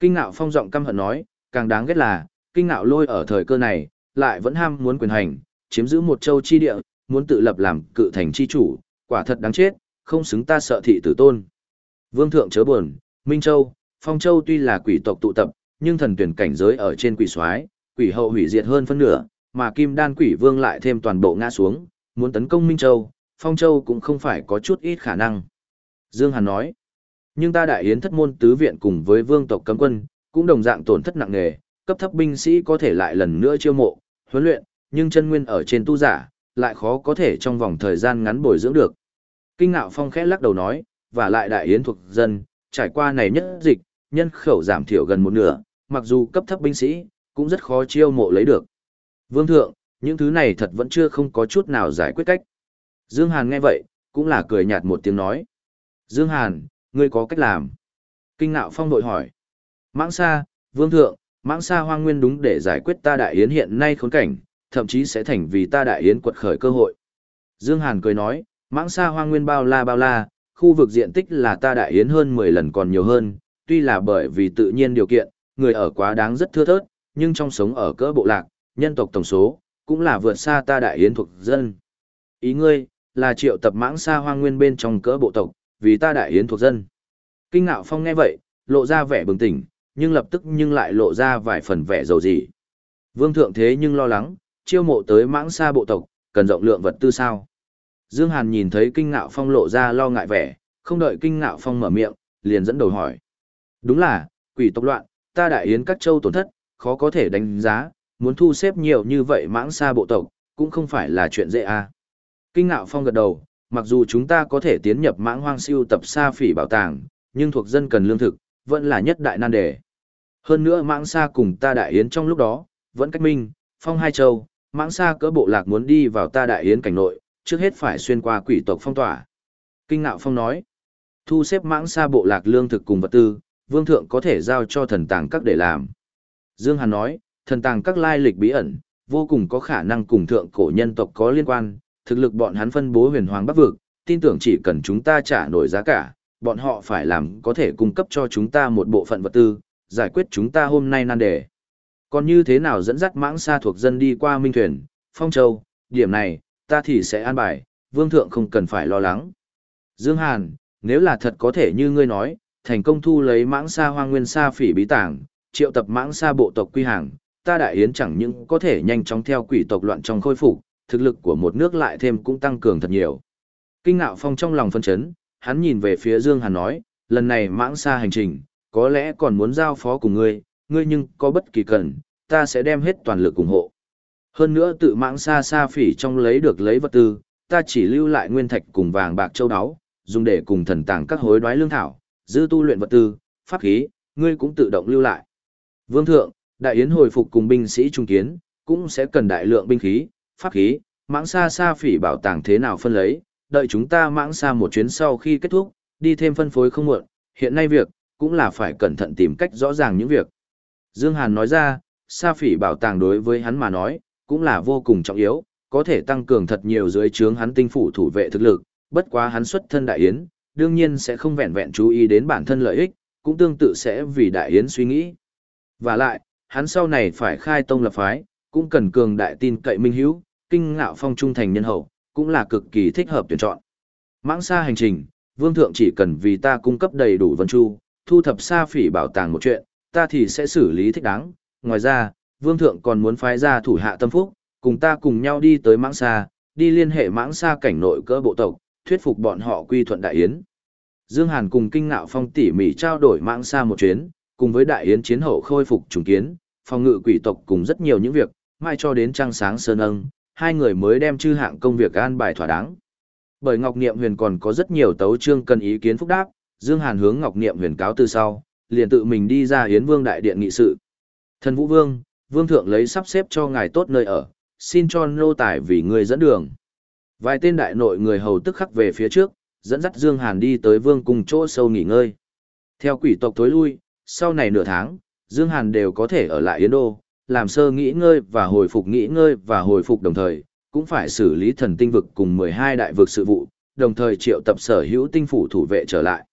Kinh ngạo phong giọng căm hận nói, càng đáng ghét là, kinh ngạo lôi ở thời cơ này, lại vẫn ham muốn quyền hành, chiếm giữ một châu chi địa, muốn tự lập làm cự thành chi chủ, quả thật đáng chết, không xứng ta sợ thị tử tôn. Vương thượng chớ buồn, Minh Châu, Phong Châu tuy là quỷ tộc tụ tập, nhưng thần tuyển cảnh giới ở trên quỷ soái, quỷ hậu hủy diệt hơn phân nửa, mà Kim Đan Quỷ Vương lại thêm toàn bộ ngã xuống, muốn tấn công Minh Châu, Phong Châu cũng không phải có chút ít khả năng. Dương Hàn nói, nhưng ta đại yến thất môn tứ viện cùng với vương tộc cấm quân, cũng đồng dạng tổn thất nặng nề, cấp thấp binh sĩ có thể lại lần nữa chiêu mộ, huấn luyện, nhưng chân nguyên ở trên tu giả, lại khó có thể trong vòng thời gian ngắn bồi dưỡng được. Kinh ngạo phong khẽ lắc đầu nói, và lại đại yến thuộc dân, trải qua này nhất dịch, nhân khẩu giảm thiểu gần một nửa, mặc dù cấp thấp binh sĩ, cũng rất khó chiêu mộ lấy được. Vương thượng, những thứ này thật vẫn chưa không có chút nào giải quyết cách. Dương Hàn nghe vậy, cũng là cười nhạt một tiếng nói. Dương Hàn, ngươi có cách làm. Kinh ngạo phong đội hỏi. Mãng Sa, Vương Thượng, Mãng Sa hoang nguyên đúng để giải quyết ta đại yến hiện nay khốn cảnh, thậm chí sẽ thành vì ta đại yến quật khởi cơ hội. Dương Hàn cười nói, Mãng Sa hoang nguyên bao la bao la, khu vực diện tích là ta đại yến hơn 10 lần còn nhiều hơn, tuy là bởi vì tự nhiên điều kiện, người ở quá đáng rất thưa thớt, nhưng trong sống ở cỡ bộ lạc, nhân tộc tổng số, cũng là vượt xa ta đại yến thuộc dân. Ý ngươi, là triệu tập mãng xa hoang nguyên bên trong cỡ bộ tộc, vì ta đại yến thuộc dân. Kinh ngạo phong nghe vậy, lộ ra vẻ bừng tỉnh, nhưng lập tức nhưng lại lộ ra vài phần vẻ dầu dị. Vương thượng thế nhưng lo lắng, chiêu mộ tới mãng xa bộ tộc, cần rộng lượng vật tư sao. Dương Hàn nhìn thấy kinh ngạo phong lộ ra lo ngại vẻ, không đợi kinh ngạo phong mở miệng, liền dẫn đầu hỏi. Đúng là, quỷ tộc loạn, ta đại yến các châu tổn thất, khó có thể đánh giá, muốn thu xếp nhiều như vậy mãng xa bộ tộc, cũng không phải là chuyện dễ à. Kinh ngạo phong gật đầu, mặc dù chúng ta có thể tiến nhập mãng hoang siêu tập xa phỉ bảo tàng, nhưng thuộc dân cần lương thực, vẫn là nhất đại nan đề. Hơn nữa mãng xa cùng ta đại yến trong lúc đó, vẫn cách minh, phong hai châu, mãng xa cỡ bộ lạc muốn đi vào ta đại yến cảnh nội, trước hết phải xuyên qua quỷ tộc phong tỏa. Kinh ngạo phong nói, thu xếp mãng xa bộ lạc lương thực cùng vật tư, vương thượng có thể giao cho thần tàng các để làm. Dương Hàn nói, thần tàng các lai lịch bí ẩn, vô cùng có khả năng cùng thượng cổ nhân tộc có liên quan, thực lực bọn hắn phân bố huyền hoàng bắc vực, tin tưởng chỉ cần chúng ta trả nổi giá cả, bọn họ phải làm có thể cung cấp cho chúng ta một bộ phận vật tư, giải quyết chúng ta hôm nay nan đề. Còn như thế nào dẫn dắt mãng xa thuộc dân đi qua Minh Thuyền, Phong Châu, điểm này, ta thì sẽ an bài, vương thượng không cần phải lo lắng. Dương Hàn, nếu là thật có thể như ngươi nói, thành công thu lấy mãng xa hoang nguyên xa phỉ bí tàng, triệu tập mãng xa bộ tộc quy hàng, ta đại yến chẳng những có thể nhanh chóng theo quỷ tộc loạn trong khôi phục, thực lực của một nước lại thêm cũng tăng cường thật nhiều. Kinh ngạo phong trong lòng phân chấn, hắn nhìn về phía Dương Hàn nói, lần này mãng xa hành trình, có lẽ còn muốn giao phó cùng ngươi, ngươi nhưng có bất kỳ cần, ta sẽ đem hết toàn lực ủng hộ. Hơn nữa tự mãng xa xa phỉ trong lấy được lấy vật tư, ta chỉ lưu lại nguyên thạch cùng vàng bạc châu áo, dùng để cùng thần tàng các hối đoái lương thảo, dư tu luyện vật tư, pháp khí, ngươi cũng tự động lưu lại. Vương thượng, đại yến hồi phục cùng binh sĩ trung kiến, cũng sẽ cần đại lượng binh khí, pháp khí, mãng xa xa phỉ bảo tàng thế nào phân lấy, đợi chúng ta mãng xa một chuyến sau khi kết thúc, đi thêm phân phối không muộn, hiện nay việc, cũng là phải cẩn thận tìm cách rõ ràng những việc. Dương Hàn nói ra, sa phỉ bảo tàng đối với hắn mà nói, cũng là vô cùng trọng yếu, có thể tăng cường thật nhiều dưới trướng hắn tinh phủ thủ vệ thực lực, bất quá hắn xuất thân đại yến, đương nhiên sẽ không vẹn vẹn chú ý đến bản thân lợi ích, cũng tương tự sẽ vì đại yến suy nghĩ. Và lại, hắn sau này phải khai tông lập phái, cũng cần cường đại tin cậy minh hữu, kinh ngạo phong trung thành nhân hậu, cũng là cực kỳ thích hợp tuyển chọn. Mãng xa hành trình, vương thượng chỉ cần vì ta cung cấp đầy đủ vân chu, thu thập sa phỉ bảo tàng một chuyện, ta thì sẽ xử lý thích đáng. Ngoài ra, vương thượng còn muốn phái ra thủ hạ tâm phúc, cùng ta cùng nhau đi tới mãng xa, đi liên hệ mãng xa cảnh nội cỡ bộ tộc, thuyết phục bọn họ quy thuận đại yến. Dương Hàn cùng kinh ngạo phong tỉ mỉ trao đổi mãng xa một chuyến, cùng với đại yến chiến hậu khôi phục trùng kiến, phòng ngự quỷ tộc cùng rất nhiều những việc, mai cho đến trăng sáng sơn âng, hai người mới đem chư hạng công việc an bài thỏa đáng. Bởi Ngọc Niệm Huyền còn có rất nhiều tấu chương cần ý kiến phúc đáp, Dương Hàn hướng Ngọc Niệm Huyền cáo từ sau, liền tự mình đi ra Yến Vương đại điện nghị sự. Thần Vũ Vương, Vương thượng lấy sắp xếp cho ngài tốt nơi ở, xin cho nô tài vì người dẫn đường. Vài tên đại nội người hầu tức khắc về phía trước, dẫn dắt Dương Hàn đi tới vương cung chỗ sâu nghỉ ngơi. Theo quỷ tộc tối lui, sau này nửa tháng, Dương Hàn đều có thể ở lại Yến Đô, làm sơ nghỉ ngơi và hồi phục nghỉ ngơi và hồi phục đồng thời, cũng phải xử lý thần tinh vực cùng 12 đại vực sự vụ, đồng thời triệu tập sở hữu tinh phủ thủ vệ trở lại.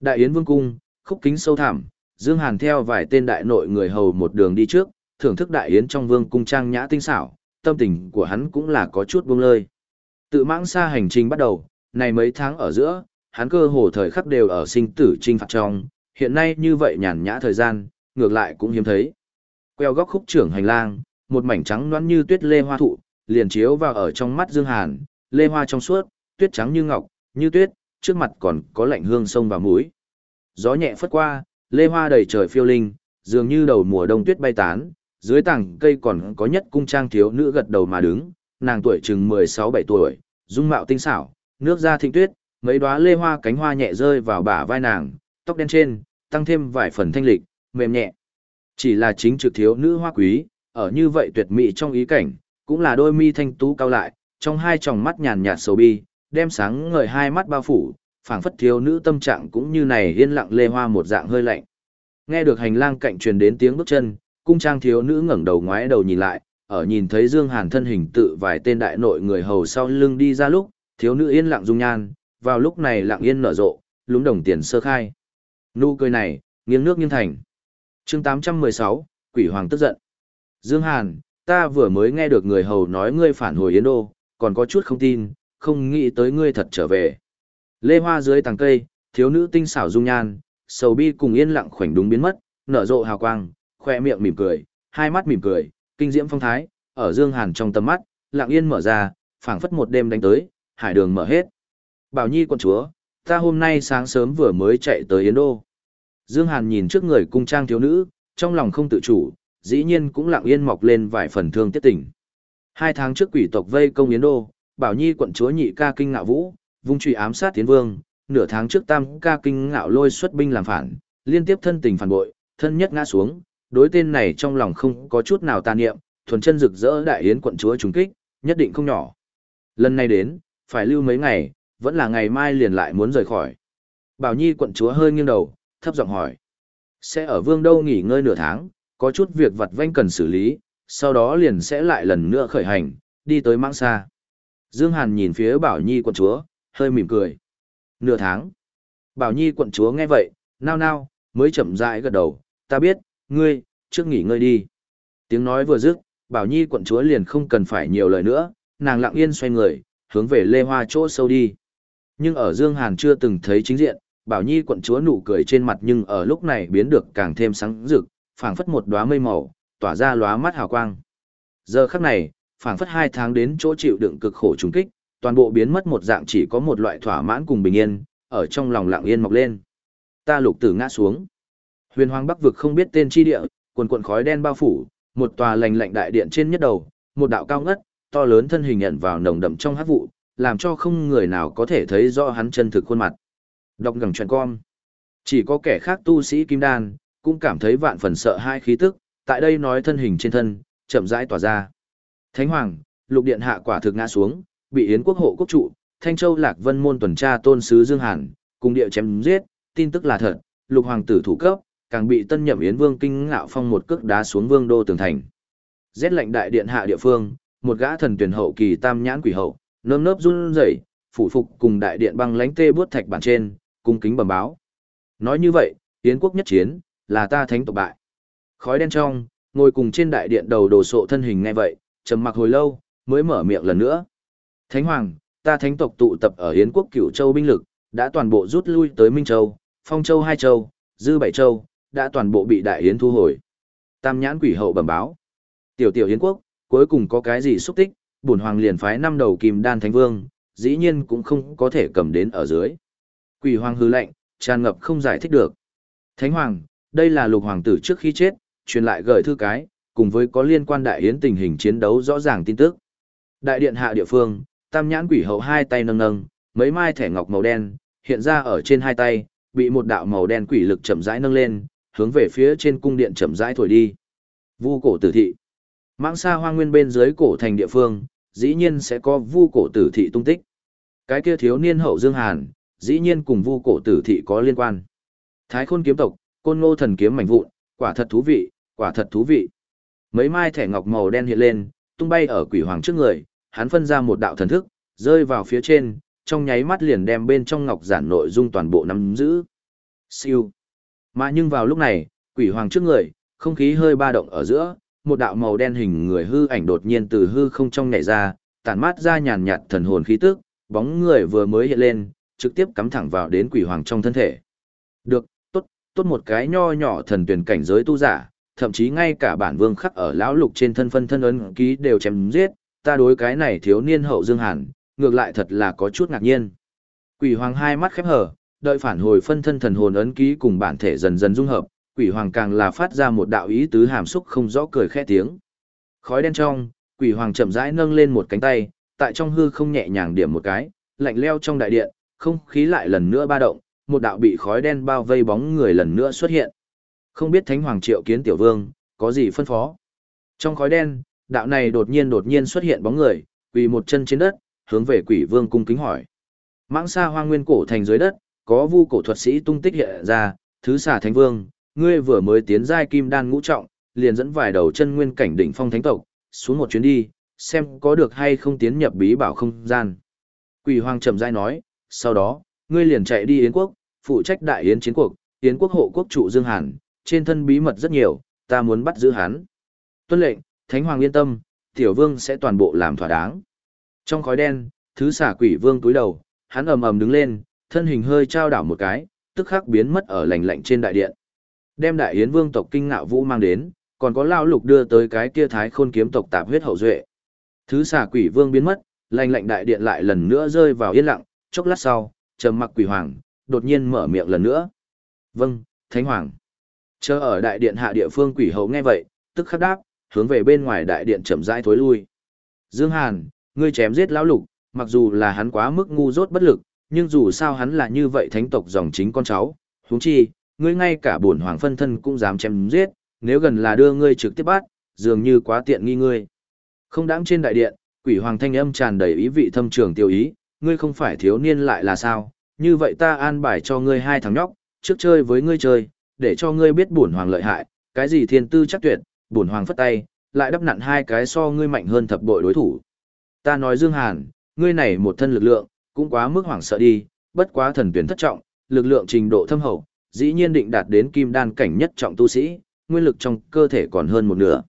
Đại Yến Vương Cung, khúc kính sâu thẳm, Dương Hàn theo vài tên đại nội người hầu một đường đi trước, thưởng thức Đại Yến trong Vương Cung trang nhã tinh xảo, tâm tình của hắn cũng là có chút buông lơi. Tự mãng xa hành trình bắt đầu, này mấy tháng ở giữa, hắn cơ hồ thời khắc đều ở sinh tử trinh phạt trong, hiện nay như vậy nhàn nhã thời gian, ngược lại cũng hiếm thấy. Queo góc khúc trưởng hành lang, một mảnh trắng nõn như tuyết lê hoa thụ, liền chiếu vào ở trong mắt Dương Hàn, lê hoa trong suốt, tuyết trắng như ngọc, như tuyết, trước mặt còn có lạnh hương sông và mũi. Gió nhẹ phất qua, lê hoa đầy trời phiêu linh, dường như đầu mùa đông tuyết bay tán, dưới tảng cây còn có nhất cung trang thiếu nữ gật đầu mà đứng, nàng tuổi chừng 16-17 tuổi, dung mạo tinh xảo, nước da thịnh tuyết, mấy đóa lê hoa cánh hoa nhẹ rơi vào bả vai nàng, tóc đen trên, tăng thêm vài phần thanh lịch, mềm nhẹ. Chỉ là chính trực thiếu nữ hoa quý, ở như vậy tuyệt mỹ trong ý cảnh, cũng là đôi mi thanh tú cao lại, trong hai tròng mắt nhàn nhạt sầu bi, đem sáng ngời hai mắt bao phủ, phảng phất thiếu nữ tâm trạng cũng như này yên lặng lê hoa một dạng hơi lạnh. Nghe được hành lang cạnh truyền đến tiếng bước chân, cung trang thiếu nữ ngẩng đầu ngoái đầu nhìn lại, ở nhìn thấy Dương Hàn thân hình tự vài tên đại nội người hầu sau lưng đi ra lúc, thiếu nữ yên lặng dung nhan, vào lúc này lặng yên nở rộ, lúng đồng tiền sơ khai. Nụ cười này, nghiêng nước nghiêng thành. Chương 816, Quỷ Hoàng tức giận. Dương Hàn, ta vừa mới nghe được người hầu nói ngươi phản hồi Yến Đô, còn có chút không tin, không nghĩ tới ngươi thật trở về. Lê hoa dưới tàng cây, thiếu nữ tinh xảo dung nhan, sầu bi cùng yên lặng khoảnh đúng biến mất, nở rộ hào quang, khoe miệng mỉm cười, hai mắt mỉm cười, kinh diễm phong thái, ở Dương Hàn trong tầm mắt, lặng yên mở ra, phảng phất một đêm đánh tới, hải đường mở hết. Bảo Nhi quận chúa, ta hôm nay sáng sớm vừa mới chạy tới Yến Đô. Dương Hàn nhìn trước người cung trang thiếu nữ, trong lòng không tự chủ, dĩ nhiên cũng lặng yên mọc lên vài phần thương tiếc tình. Hai tháng trước quỷ tộc vây công Yến Đô, Bảo Nhi quận chúa nhị ca kinh ngạo vũ, vung truy ám sát tiến vương, nửa tháng trước tam ca kinh ngạo lôi xuất binh làm phản, liên tiếp thân tình phản bội, thân nhất ngã xuống, đối tên này trong lòng không có chút nào tàn niệm, thuần chân rực rỡ đại yến quận chúa trùng kích, nhất định không nhỏ. Lần này đến, phải lưu mấy ngày, vẫn là ngày mai liền lại muốn rời khỏi. Bảo Nhi quận chúa hơi nghiêng đầu, thấp giọng hỏi. Sẽ ở vương đâu nghỉ ngơi nửa tháng, có chút việc vặt vanh cần xử lý, sau đó liền sẽ lại lần nữa khởi hành, đi tới mãng xa. Dương Hàn nhìn phía Bảo Nhi quận chúa, hơi mỉm cười. Nửa tháng. Bảo Nhi quận chúa nghe vậy, nao nao, mới chậm rãi gật đầu, ta biết, ngươi, trước nghỉ ngơi đi. Tiếng nói vừa dứt, Bảo Nhi quận chúa liền không cần phải nhiều lời nữa, nàng lặng yên xoay người, hướng về Lê Hoa chỗ sâu đi. Nhưng ở Dương Hàn chưa từng thấy chính diện, Bảo Nhi quận chúa nụ cười trên mặt nhưng ở lúc này biến được càng thêm sáng rực, phảng phất một đóa mây màu, tỏa ra lóa mắt hào quang. Giờ khắc này, phảng phất hai tháng đến chỗ chịu đựng cực khổ trùng kích, toàn bộ biến mất một dạng chỉ có một loại thỏa mãn cùng bình yên, ở trong lòng lặng yên mọc lên. Ta lục tử ngã xuống. Huyền Hoàng Bắc vực không biết tên chi địa, quần quần khói đen bao phủ, một tòa lành lạnh đại điện trên nhất đầu, một đạo cao ngất, to lớn thân hình nhận vào nồng đậm trong hát vụ, làm cho không người nào có thể thấy rõ hắn chân thực khuôn mặt. Đọc ngẳng chuyện con. Chỉ có kẻ khác tu sĩ kim đan, cũng cảm thấy vạn phần sợ hai khí tức, tại đây nói thân hình trên thân, chậm rãi tỏa ra. Thánh Hoàng, lục điện hạ quả thực ngã xuống, bị Yến quốc hộ quốc trụ, Thanh Châu Lạc Vân môn tuần tra tôn sứ Dương Hàn, cùng địa chém giết, tin tức là thật, lục hoàng tử thủ cấp, càng bị tân nhậm Yến vương kinh ngạo phong một cước đá xuống vương đô tường thành. Giết lệnh đại điện hạ địa phương, một gã thần tuyển hậu kỳ tam nhãn quỷ hậu, nơm nớp run rẩy, phủ phục cùng đại điện băng lánh tê bước thạch bản trên, cung kính bẩm báo. Nói như vậy, Yến quốc nhất chiến, là ta thánh tộc bại. Khói đen trong, ngồi cùng trên đại điện đầu đồ sộ thân hình ngay vậy, trầm mặc hồi lâu, mới mở miệng lần nữa. Thánh Hoàng, ta thánh tộc tụ tập ở Yến quốc cửu châu binh lực, đã toàn bộ rút lui tới Minh Châu, Phong Châu hai châu, Dư bảy châu, đã toàn bộ bị đại yến thu hồi. Tam nhãn quỷ hậu bẩm báo. Tiểu tiểu Yến quốc, cuối cùng có cái gì xúc tích, bổn hoàng liền phái năm đầu kim đan thánh vương, dĩ nhiên cũng không có thể cầm đến ở dưới. Quỷ hoàng hư lệnh, tràn ngập không giải thích được. Thánh hoàng, đây là lục hoàng tử trước khi chết, truyền lại gửi thư cái, cùng với có liên quan đại yến tình hình chiến đấu rõ ràng tin tức. Đại điện hạ địa phương, tam nhãn quỷ hậu hai tay nâng nâng, mấy mai thẻ ngọc màu đen, hiện ra ở trên hai tay, bị một đạo màu đen quỷ lực chậm rãi nâng lên, hướng về phía trên cung điện chậm rãi thổi đi. Vu cổ tử thị. Mãng xa hoang nguyên bên dưới cổ thành địa phương, dĩ nhiên sẽ có vu cổ tử thị tung tích. Cái kia thiếu niên hậu Dương Hàn, dĩ nhiên cùng vu cổ tử thị có liên quan. Thái khôn kiếm tộc, côn ngô thần kiếm mảnh vụn, quả thật thú vị, quả thật thú vị. Mấy mai thẻ ngọc màu đen hiện lên, tung bay ở quỷ hoàng trước người, hắn phân ra một đạo thần thức, rơi vào phía trên, trong nháy mắt liền đem bên trong ngọc giản nội dung toàn bộ nắm giữ. Siêu. Mà nhưng vào lúc này, quỷ hoàng trước người, không khí hơi ba động ở giữa, một đạo màu đen hình người hư ảnh đột nhiên từ hư không trong nhảy ra, tản mát ra nhàn nhạt thần hồn khí tức, bóng người vừa mới hiện lên, trực tiếp cắm thẳng vào đến quỷ hoàng trong thân thể. Được, tốt, tốt một cái nho nhỏ thần tuyển cảnh giới tu giả, thậm chí ngay cả bản vương khắc ở lão lục trên thân phân thân ấn ký đều chém giết, ta đối cái này thiếu niên hậu dương hàn, ngược lại thật là có chút ngạc nhiên. Quỷ hoàng hai mắt khép hờ, đợi phản hồi phân thân thần hồn ấn ký cùng bản thể dần dần dung hợp, quỷ hoàng càng là phát ra một đạo ý tứ hàm xúc không rõ cười khẽ tiếng. Khói đen trong, quỷ hoàng chậm rãi nâng lên một cánh tay, tại trong hư không nhẹ nhàng điểm một cái, lạnh leo trong đại điện, không khí lại lần nữa ba động, một đạo bị khói đen bao vây bóng người lần nữa xuất hiện. Không biết Thánh Hoàng Triệu Kiến Tiểu Vương, có gì phân phó? Trong khói đen, đạo này đột nhiên đột nhiên xuất hiện bóng người, quỳ một chân trên đất, hướng về Quỷ Vương cung kính hỏi. Mãng xa hoang nguyên cổ thành dưới đất, có vu cổ thuật sĩ tung tích hiện ra, thứ xà thánh vương, ngươi vừa mới tiến giai kim đan ngũ trọng, liền dẫn vài đầu chân nguyên cảnh đỉnh phong thánh tộc, xuống một chuyến đi, xem có được hay không tiến nhập bí bảo không gian. Quỷ hoàng trầm giai nói, sau đó, ngươi liền chạy đi Yến quốc, phụ trách đại yến chiến cuộc, Yến quốc hộ quốc trụ Dương Hàn, trên thân bí mật rất nhiều, ta muốn bắt giữ hắn. Tuân lệnh, Thánh Hoàng yên tâm, tiểu vương sẽ toàn bộ làm thỏa đáng. Trong khói đen, thứ xả quỷ vương túi đầu, hắn ầm ầm đứng lên, thân hình hơi trao đảo một cái, tức khắc biến mất ở lành lạnh trên đại điện. Đem đại yến vương tộc kinh ngạo vũ mang đến, còn có lao lục đưa tới cái kia thái khôn kiếm tộc tạp huyết hậu duệ. Thứ xả quỷ vương biến mất, lành lạnh đại điện lại lần nữa rơi vào yên lặng, chốc lát sau, trầm mặc quỷ hoàng, đột nhiên mở miệng lần nữa. Vâng, thánh hoàng. Chờ ở đại điện hạ địa phương quỷ hậu nghe vậy, tức khắc đáp, hướng về bên ngoài đại điện chậm rãi thối lui. Dương Hàn, ngươi chém giết lão lục, mặc dù là hắn quá mức ngu dốt bất lực, nhưng dù sao hắn là như vậy thánh tộc dòng chính con cháu, huống chi, ngươi ngay cả bổn hoàng phân thân cũng dám chém giết, nếu gần là đưa ngươi trực tiếp bắt, dường như quá tiện nghi ngươi. Không đáng trên đại điện, quỷ hoàng thanh âm tràn đầy ý vị thâm trường tiêu ý, ngươi không phải thiếu niên lại là sao, như vậy ta an bài cho ngươi hai thằng nhóc, trước chơi với ngươi chơi, để cho ngươi biết bổn hoàng lợi hại, cái gì thiên tư chắc tuyệt, bổn hoàng phất tay, lại đắp nặn hai cái so ngươi mạnh hơn thập bội đối thủ. Ta nói Dương Hàn, ngươi này một thân lực lượng, cũng quá mức hoảng sợ đi, bất quá thần tuyển thất trọng, lực lượng trình độ thâm hậu, dĩ nhiên định đạt đến kim đan cảnh nhất trọng tu sĩ, nguyên lực trong cơ thể còn hơn một nửa.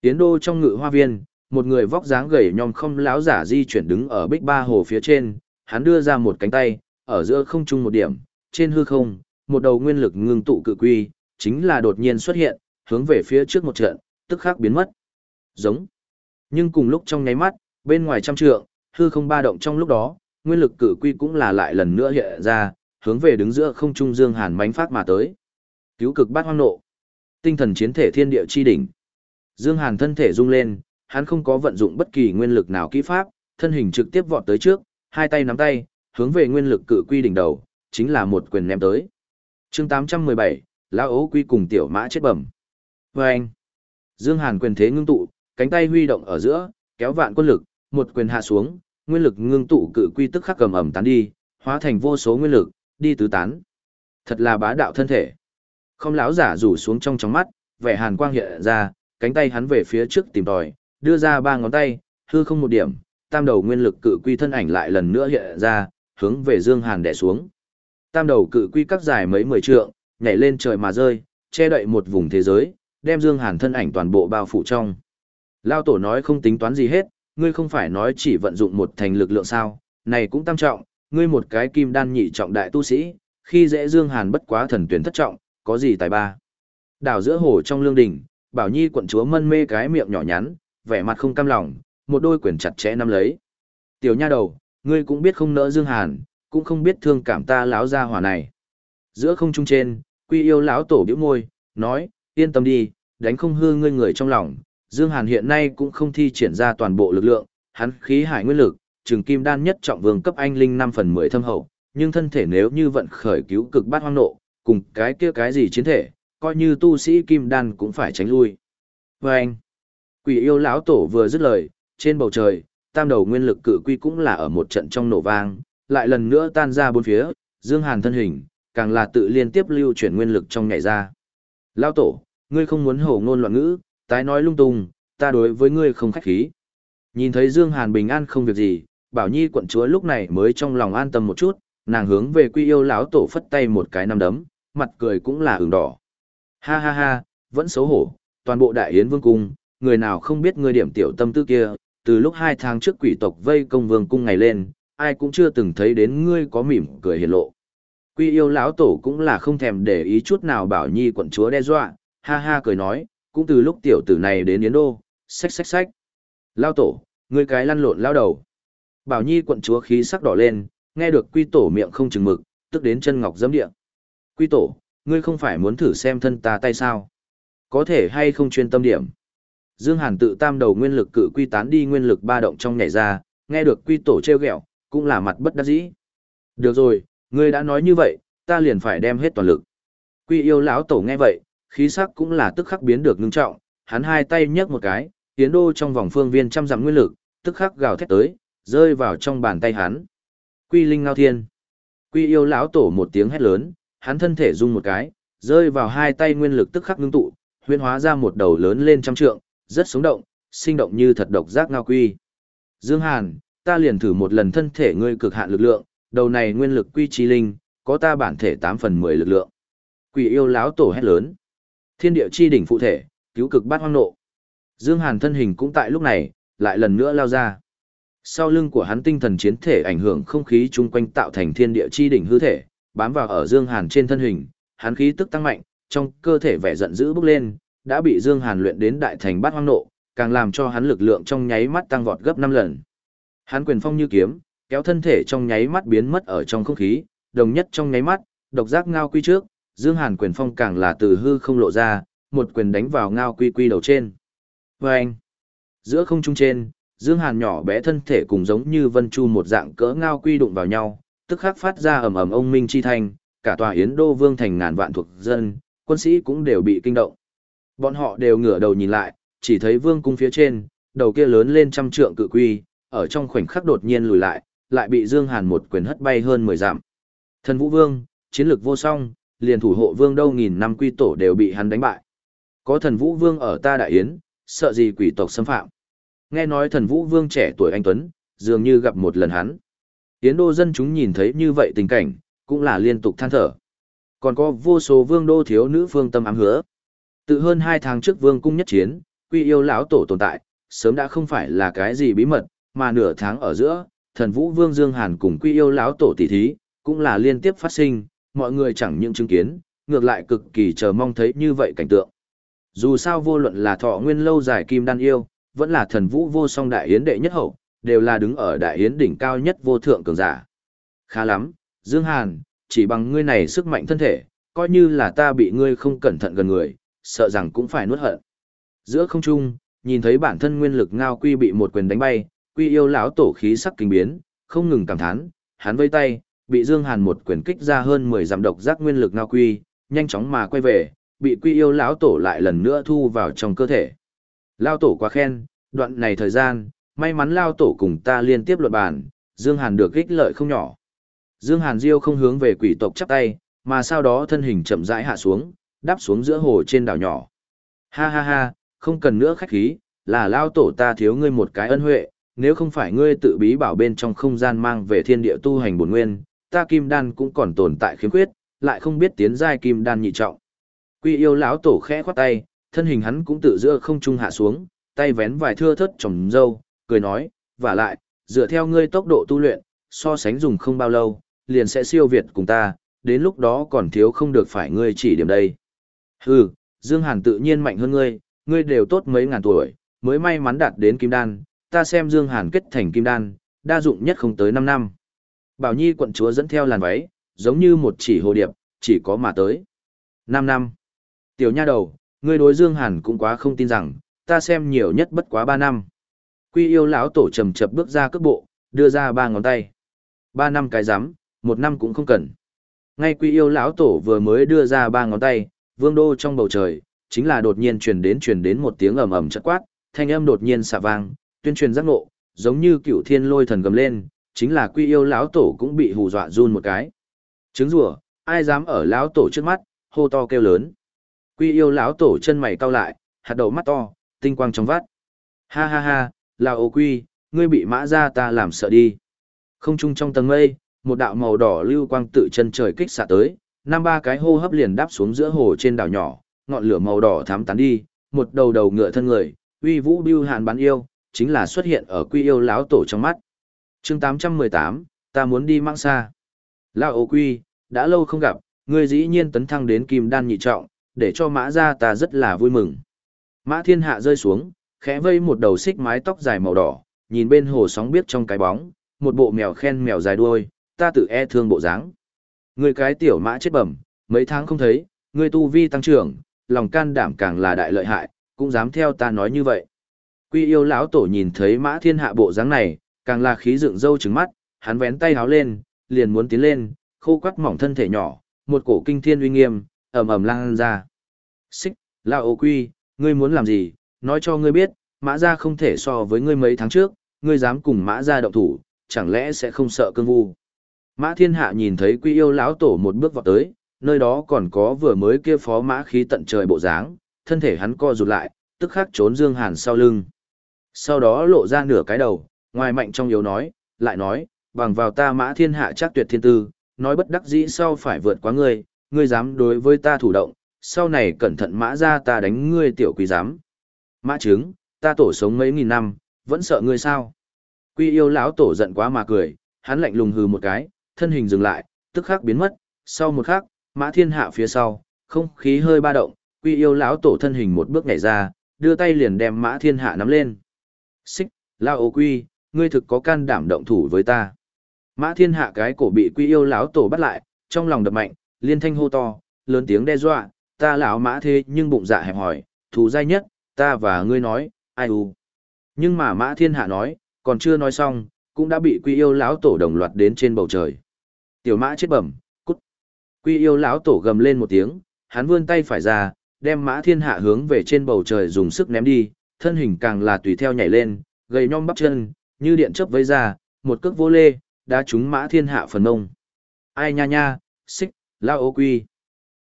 Tiến đô trong ngự hoa viên, một người vóc dáng gầy nhom không láo giả di chuyển đứng ở bích ba hồ phía trên, hắn đưa ra một cánh tay, ở giữa không trung một điểm, trên hư không, một đầu nguyên lực ngưng tụ cự quy, chính là đột nhiên xuất hiện, hướng về phía trước một trận, tức khắc biến mất. Giống. Nhưng cùng lúc trong nháy mắt, bên ngoài trăm trượng, hư không ba động trong lúc đó, nguyên lực cử quy cũng là lại lần nữa hiện ra, hướng về đứng giữa không trung Dương Hàn mánh phát mà tới. Cứu cực bát hoang nộ. Tinh thần chiến thể thiên địa chi đỉnh. Dương Hàn thân thể rung lên, hắn không có vận dụng bất kỳ nguyên lực nào kỹ pháp, thân hình trực tiếp vọt tới trước, hai tay nắm tay, hướng về nguyên lực cự quy đỉnh đầu, chính là một quyền ném tới. Chương 817, lão ấu quy cùng tiểu mã chết bẩm. Và anh, Dương Hàn quyền thế ngưng tụ, cánh tay huy động ở giữa, kéo vạn quân lực, một quyền hạ xuống, nguyên lực ngưng tụ cự quy tức khắc cầm ẩm tán đi, hóa thành vô số nguyên lực, đi tứ tán. Thật là bá đạo thân thể. Không lão giả rủ xuống trong trong mắt, vẻ hàn quang hiện ra, cánh tay hắn về phía trước tìm tòi, đưa ra ba ngón tay, hư không một điểm, tam đầu nguyên lực cự quy thân ảnh lại lần nữa hiện ra, hướng về Dương Hàn đè xuống. Tam đầu cự quy cắt dài mấy mười trượng, nhảy lên trời mà rơi, che đậy một vùng thế giới, đem Dương Hàn thân ảnh toàn bộ bao phủ trong. Lao tổ nói không tính toán gì hết, ngươi không phải nói chỉ vận dụng một thành lực lượng sao, này cũng tam trọng, ngươi một cái kim đan nhị trọng đại tu sĩ, khi dễ Dương Hàn bất quá thần tuyển thất trọng, có gì tài ba. Đảo giữa hồ trong lương đình, Bảo Nhi quận chúa mân mê cái miệng nhỏ nhắn, vẻ mặt không cam lòng, một đôi quyền chặt chẽ nắm lấy. Tiểu nha đầu, ngươi cũng biết không nỡ Dương Hàn, cũng không biết thương cảm ta láo gia hỏa này. Giữa không trung trên, quy yêu lão tổ biểu môi, nói, yên tâm đi, đánh không hư ngươi người trong lòng. Dương Hàn hiện nay cũng không thi triển ra toàn bộ lực lượng, hắn khí hải nguyên lực, trường kim đan nhất trọng vương cấp anh linh 5 phần 10 thâm hậu, nhưng thân thể nếu như vận khởi cứu cực bát hoang nộ, cùng cái kia cái gì chiến thể, coi như tu sĩ kim đan cũng phải tránh lui. Và anh, quỷ yêu lão tổ vừa dứt lời, trên bầu trời, tam đầu nguyên lực cự quy cũng là ở một trận trong nổ vang, lại lần nữa tan ra bốn phía, Dương Hàn thân hình, càng là tự liên tiếp lưu chuyển nguyên lực trong nhảy ra. Lão tổ, ngươi không muốn hổ ngôn loạn ngữ, tái nói lung tung, ta đối với ngươi không khách khí. Nhìn thấy Dương Hàn bình an không việc gì, Bảo Nhi quận chúa lúc này mới trong lòng an tâm một chút, nàng hướng về quy yêu lão tổ phất tay một cái năm đấm, mặt cười cũng là ửng đỏ. Ha ha ha, vẫn xấu hổ, toàn bộ đại yến vương cung, người nào không biết ngươi điểm tiểu tâm tư kia, từ lúc hai tháng trước quỷ tộc vây công vương cung ngày lên, ai cũng chưa từng thấy đến ngươi có mỉm cười hiền lộ. Quy yêu lão tổ cũng là không thèm để ý chút nào bảo nhi quận chúa đe dọa, ha ha cười nói, cũng từ lúc tiểu tử này đến Yến Đô, xách xách xách. Lao tổ, ngươi cái lăn lộn lao đầu. Bảo nhi quận chúa khí sắc đỏ lên, nghe được quy tổ miệng không chừng mực, tức đến chân ngọc dẫm địa. Quy tổ, ngươi không phải muốn thử xem thân ta tay sao? Có thể hay không chuyên tâm điểm? Dương Hàn tự tam đầu nguyên lực cự quy tán đi nguyên lực ba động trong nhảy ra, nghe được quy tổ treo gẹo, cũng là mặt bất đắc dĩ. Được rồi, ngươi đã nói như vậy, ta liền phải đem hết toàn lực. Quy yêu lão tổ nghe vậy, khí sắc cũng là tức khắc biến được ngưng trọng, hắn hai tay nhấc một cái, tiến đô trong vòng phương viên trăm dặm nguyên lực, tức khắc gào thét tới, rơi vào trong bàn tay hắn. Quy linh ngao thiên. Quy yêu lão tổ một tiếng hét lớn, hắn thân thể rung một cái, rơi vào hai tay nguyên lực tức khắc ngưng tụ, huyễn hóa ra một đầu lớn lên trăm trượng, rất sống động, sinh động như thật độc giác ngao quy. Dương Hàn, ta liền thử một lần thân thể ngươi cực hạn lực lượng, đầu này nguyên lực quy chi linh, có ta bản thể 8 phần 10 lực lượng. Quỷ yêu lão tổ hét lớn. Thiên địa chi đỉnh phụ thể, cứu cực bát hoang nộ. Dương Hàn thân hình cũng tại lúc này, lại lần nữa lao ra. Sau lưng của hắn tinh thần chiến thể ảnh hưởng không khí chung quanh tạo thành thiên địa chi đỉnh hư thể, bám vào ở Dương Hàn trên thân hình, hắn khí tức tăng mạnh, trong cơ thể vẻ giận dữ bốc lên, đã bị Dương Hàn luyện đến đại thành bát hoang nộ, càng làm cho hắn lực lượng trong nháy mắt tăng vọt gấp 5 lần. Hắn quyền phong như kiếm, kéo thân thể trong nháy mắt biến mất ở trong không khí, đồng nhất trong nháy mắt, độc giác ngao quy trước, Dương Hàn quyền phong càng là từ hư không lộ ra, một quyền đánh vào ngao quy quy đầu trên. Và anh, giữa không trung trên, Dương Hàn nhỏ bé thân thể cùng giống như vân chu một dạng cỡ ngao quy đụng vào nhau, tức khắc phát ra ầm ầm ông minh chi thanh, cả tòa Yến Đô Vương thành ngàn vạn thuộc dân, quân sĩ cũng đều bị kinh động. Bọn họ đều ngửa đầu nhìn lại, chỉ thấy vương cung phía trên, đầu kia lớn lên trăm trượng cự quy, ở trong khoảnh khắc đột nhiên lùi lại, lại bị Dương Hàn một quyền hất bay hơn 10 dặm. Thần Vũ Vương, chiến lực vô song, liền thủ hộ vương đâu nghìn năm quy tổ đều bị hắn đánh bại. Có thần vũ vương ở ta đại yến, sợ gì quỷ tộc xâm phạm. Nghe nói thần vũ vương trẻ tuổi anh Tuấn, dường như gặp một lần hắn. Yến đô dân chúng nhìn thấy như vậy tình cảnh, cũng là liên tục than thở. Còn có vô số vương đô thiếu nữ phương tâm ám hứa. Từ hơn hai tháng trước vương cung nhất chiến, quy yêu lão tổ tồn tại, sớm đã không phải là cái gì bí mật, mà nửa tháng ở giữa, thần vũ vương Dương Hàn cùng quy yêu lão tổ tỷ thí, cũng là liên tiếp phát sinh, mọi người chẳng những chứng kiến, ngược lại cực kỳ chờ mong thấy như vậy cảnh tượng. Dù sao vô luận là thọ nguyên lâu dài kim đan yêu, vẫn là thần vũ vô song đại yến đệ nhất hậu, đều là đứng ở đại yến đỉnh cao nhất vô thượng cường giả. Khá lắm, Dương Hàn, chỉ bằng ngươi này sức mạnh thân thể, coi như là ta bị ngươi không cẩn thận gần người, sợ rằng cũng phải nuốt hận. Giữa không trung, nhìn thấy bản thân nguyên lực ngao quy bị một quyền đánh bay, quy yêu lão tổ khí sắc kinh biến, không ngừng cảm thán, hắn vây tay, bị Dương Hàn một quyền kích ra hơn 10 dặm độc giác nguyên lực ngao quy, nhanh chóng mà quay về, bị quy yêu lão tổ lại lần nữa thu vào trong cơ thể. Lão tổ quá khen, đoạn này thời gian, may mắn lão tổ cùng ta liên tiếp luận bàn, Dương Hàn được ích lợi không nhỏ. Dương Hàn Diêu không hướng về quỷ tộc chắp tay, mà sau đó thân hình chậm rãi hạ xuống, đáp xuống giữa hồ trên đảo nhỏ. Ha ha ha, không cần nữa khách khí, là Lão tổ ta thiếu ngươi một cái ân huệ, nếu không phải ngươi tự bí bảo bên trong không gian mang về thiên địa tu hành bổn nguyên, ta kim đan cũng còn tồn tại khiếm khuyết, lại không biết tiến giai kim đan nhị trọng. Quy yêu lão tổ khẽ khoát tay, thân hình hắn cũng tự giữa không trung hạ xuống, tay vén vài thưa thất trồng dâu, cười nói, và lại, dựa theo ngươi tốc độ tu luyện, so sánh dùng không bao lâu, liền sẽ siêu việt cùng ta, đến lúc đó còn thiếu không được phải ngươi chỉ điểm đây. Hừ, Dương Hàn tự nhiên mạnh hơn ngươi, ngươi đều tốt mấy ngàn tuổi, mới may mắn đạt đến kim đan, ta xem Dương Hàn kết thành kim đan, đa dụng nhất không tới 5 năm. Bảo Nhi quận chúa dẫn theo làn váy, giống như một chỉ hồ điệp, chỉ có mà tới. 5 năm. Tiểu nha đầu, ngươi đối Dương Hàn cũng quá không tin rằng, ta xem nhiều nhất bất quá 3 năm. Quy yêu lão tổ trầm chập bước ra cước bộ, đưa ra ba ngón tay. 3 năm cái rắm một năm cũng không cần. Ngay quy yêu lão tổ vừa mới đưa ra ba ngón tay, vương đô trong bầu trời, chính là đột nhiên truyền đến truyền đến một tiếng ầm ầm chật quát, thanh âm đột nhiên xạ vang, tuyên truyền giác ngộ, giống như cựu thiên lôi thần gầm lên, chính là quy yêu lão tổ cũng bị hù dọa run một cái. Trứng rùa, ai dám ở lão tổ trước mắt, hô to kêu lớn. Quy yêu lão tổ chân mày cau lại, hạt đầu mắt to, tinh quang trong vắt. Ha ha ha, là ô quy, ngươi bị mã ra ta làm sợ đi. Không trung trong tầng mây, một đạo màu đỏ lưu quang tự chân trời kích xạ tới, năm ba cái hô hấp liền đáp xuống giữa hồ trên đảo nhỏ, ngọn lửa màu đỏ thắm tán đi, một đầu đầu ngựa thân người, uy vũ biêu hàn bán yêu, chính là xuất hiện ở quy yêu lão tổ trong mắt chương 818, ta muốn đi mang xa. Lao ô quy, đã lâu không gặp, ngươi dĩ nhiên tấn thăng đến kim đan nhị trọng, để cho mã ra ta rất là vui mừng. Mã thiên hạ rơi xuống, khẽ vây một đầu xích mái tóc dài màu đỏ, nhìn bên hồ sóng biết trong cái bóng, một bộ mèo khen mèo dài đuôi, ta tự e thương bộ dáng. Người cái tiểu mã chết bẩm, mấy tháng không thấy, ngươi tu vi tăng trưởng, lòng can đảm càng là đại lợi hại, cũng dám theo ta nói như vậy. Quy yêu lão tổ nhìn thấy mã thiên hạ bộ dáng này, càng là khí dựng râu trứng mắt, hắn vén tay háo lên, liền muốn tiến lên, khô quắt mỏng thân thể nhỏ, một cổ kinh thiên uy nghiêm, ầm ầm lan ra. Xích, là ô quy, ngươi muốn làm gì, nói cho ngươi biết, mã gia không thể so với ngươi mấy tháng trước, ngươi dám cùng mã gia động thủ, chẳng lẽ sẽ không sợ cương vu. Mã thiên hạ nhìn thấy quy yêu lão tổ một bước vào tới, nơi đó còn có vừa mới kia phó mã khí tận trời bộ dáng, thân thể hắn co rụt lại, tức khắc trốn Dương Hàn sau lưng. Sau đó lộ ra nửa cái đầu, ngoài mạnh trong yếu nói, lại nói, bằng vào ta mã thiên hạ chắc tuyệt thiên tư, nói bất đắc dĩ sau phải vượt quá ngươi, ngươi dám đối với ta thủ động, sau này cẩn thận mã ra ta đánh ngươi tiểu quý dám Mã trứng, ta tổ sống mấy nghìn năm, vẫn sợ ngươi sao? Quy yêu lão tổ giận quá mà cười, hắn lạnh lùng hừ một cái, thân hình dừng lại, tức khắc biến mất, sau một khắc, mã thiên hạ phía sau, không khí hơi ba động, quy yêu lão tổ thân hình một bước nhảy ra, đưa tay liền đem mã thiên hạ nắm lên. Xích, lao ô quy, ngươi thực có can đảm động thủ với ta. Mã thiên hạ cái cổ bị quy yêu lão tổ bắt lại, trong lòng đập mạnh, liên thanh hô to, lớn tiếng đe dọa, ta lão mã thế nhưng bụng dạ hẹp hỏi, thù dai nhất, ta và ngươi nói, ai u. Nhưng mà mã thiên hạ nói, còn chưa nói xong, cũng đã bị quy yêu lão tổ đồng loạt đến trên bầu trời. Tiểu mã chết bẩm, cút. Quy yêu lão tổ gầm lên một tiếng, hắn vươn tay phải ra, đem mã thiên hạ hướng về trên bầu trời dùng sức ném đi, thân hình càng là tùy theo nhảy lên, gầy nhom bắp chân, như điện chớp vây ra, một cước vô lê, đá trúng mã thiên hạ phần mông. Ai nha nha, xích, lao ô quy.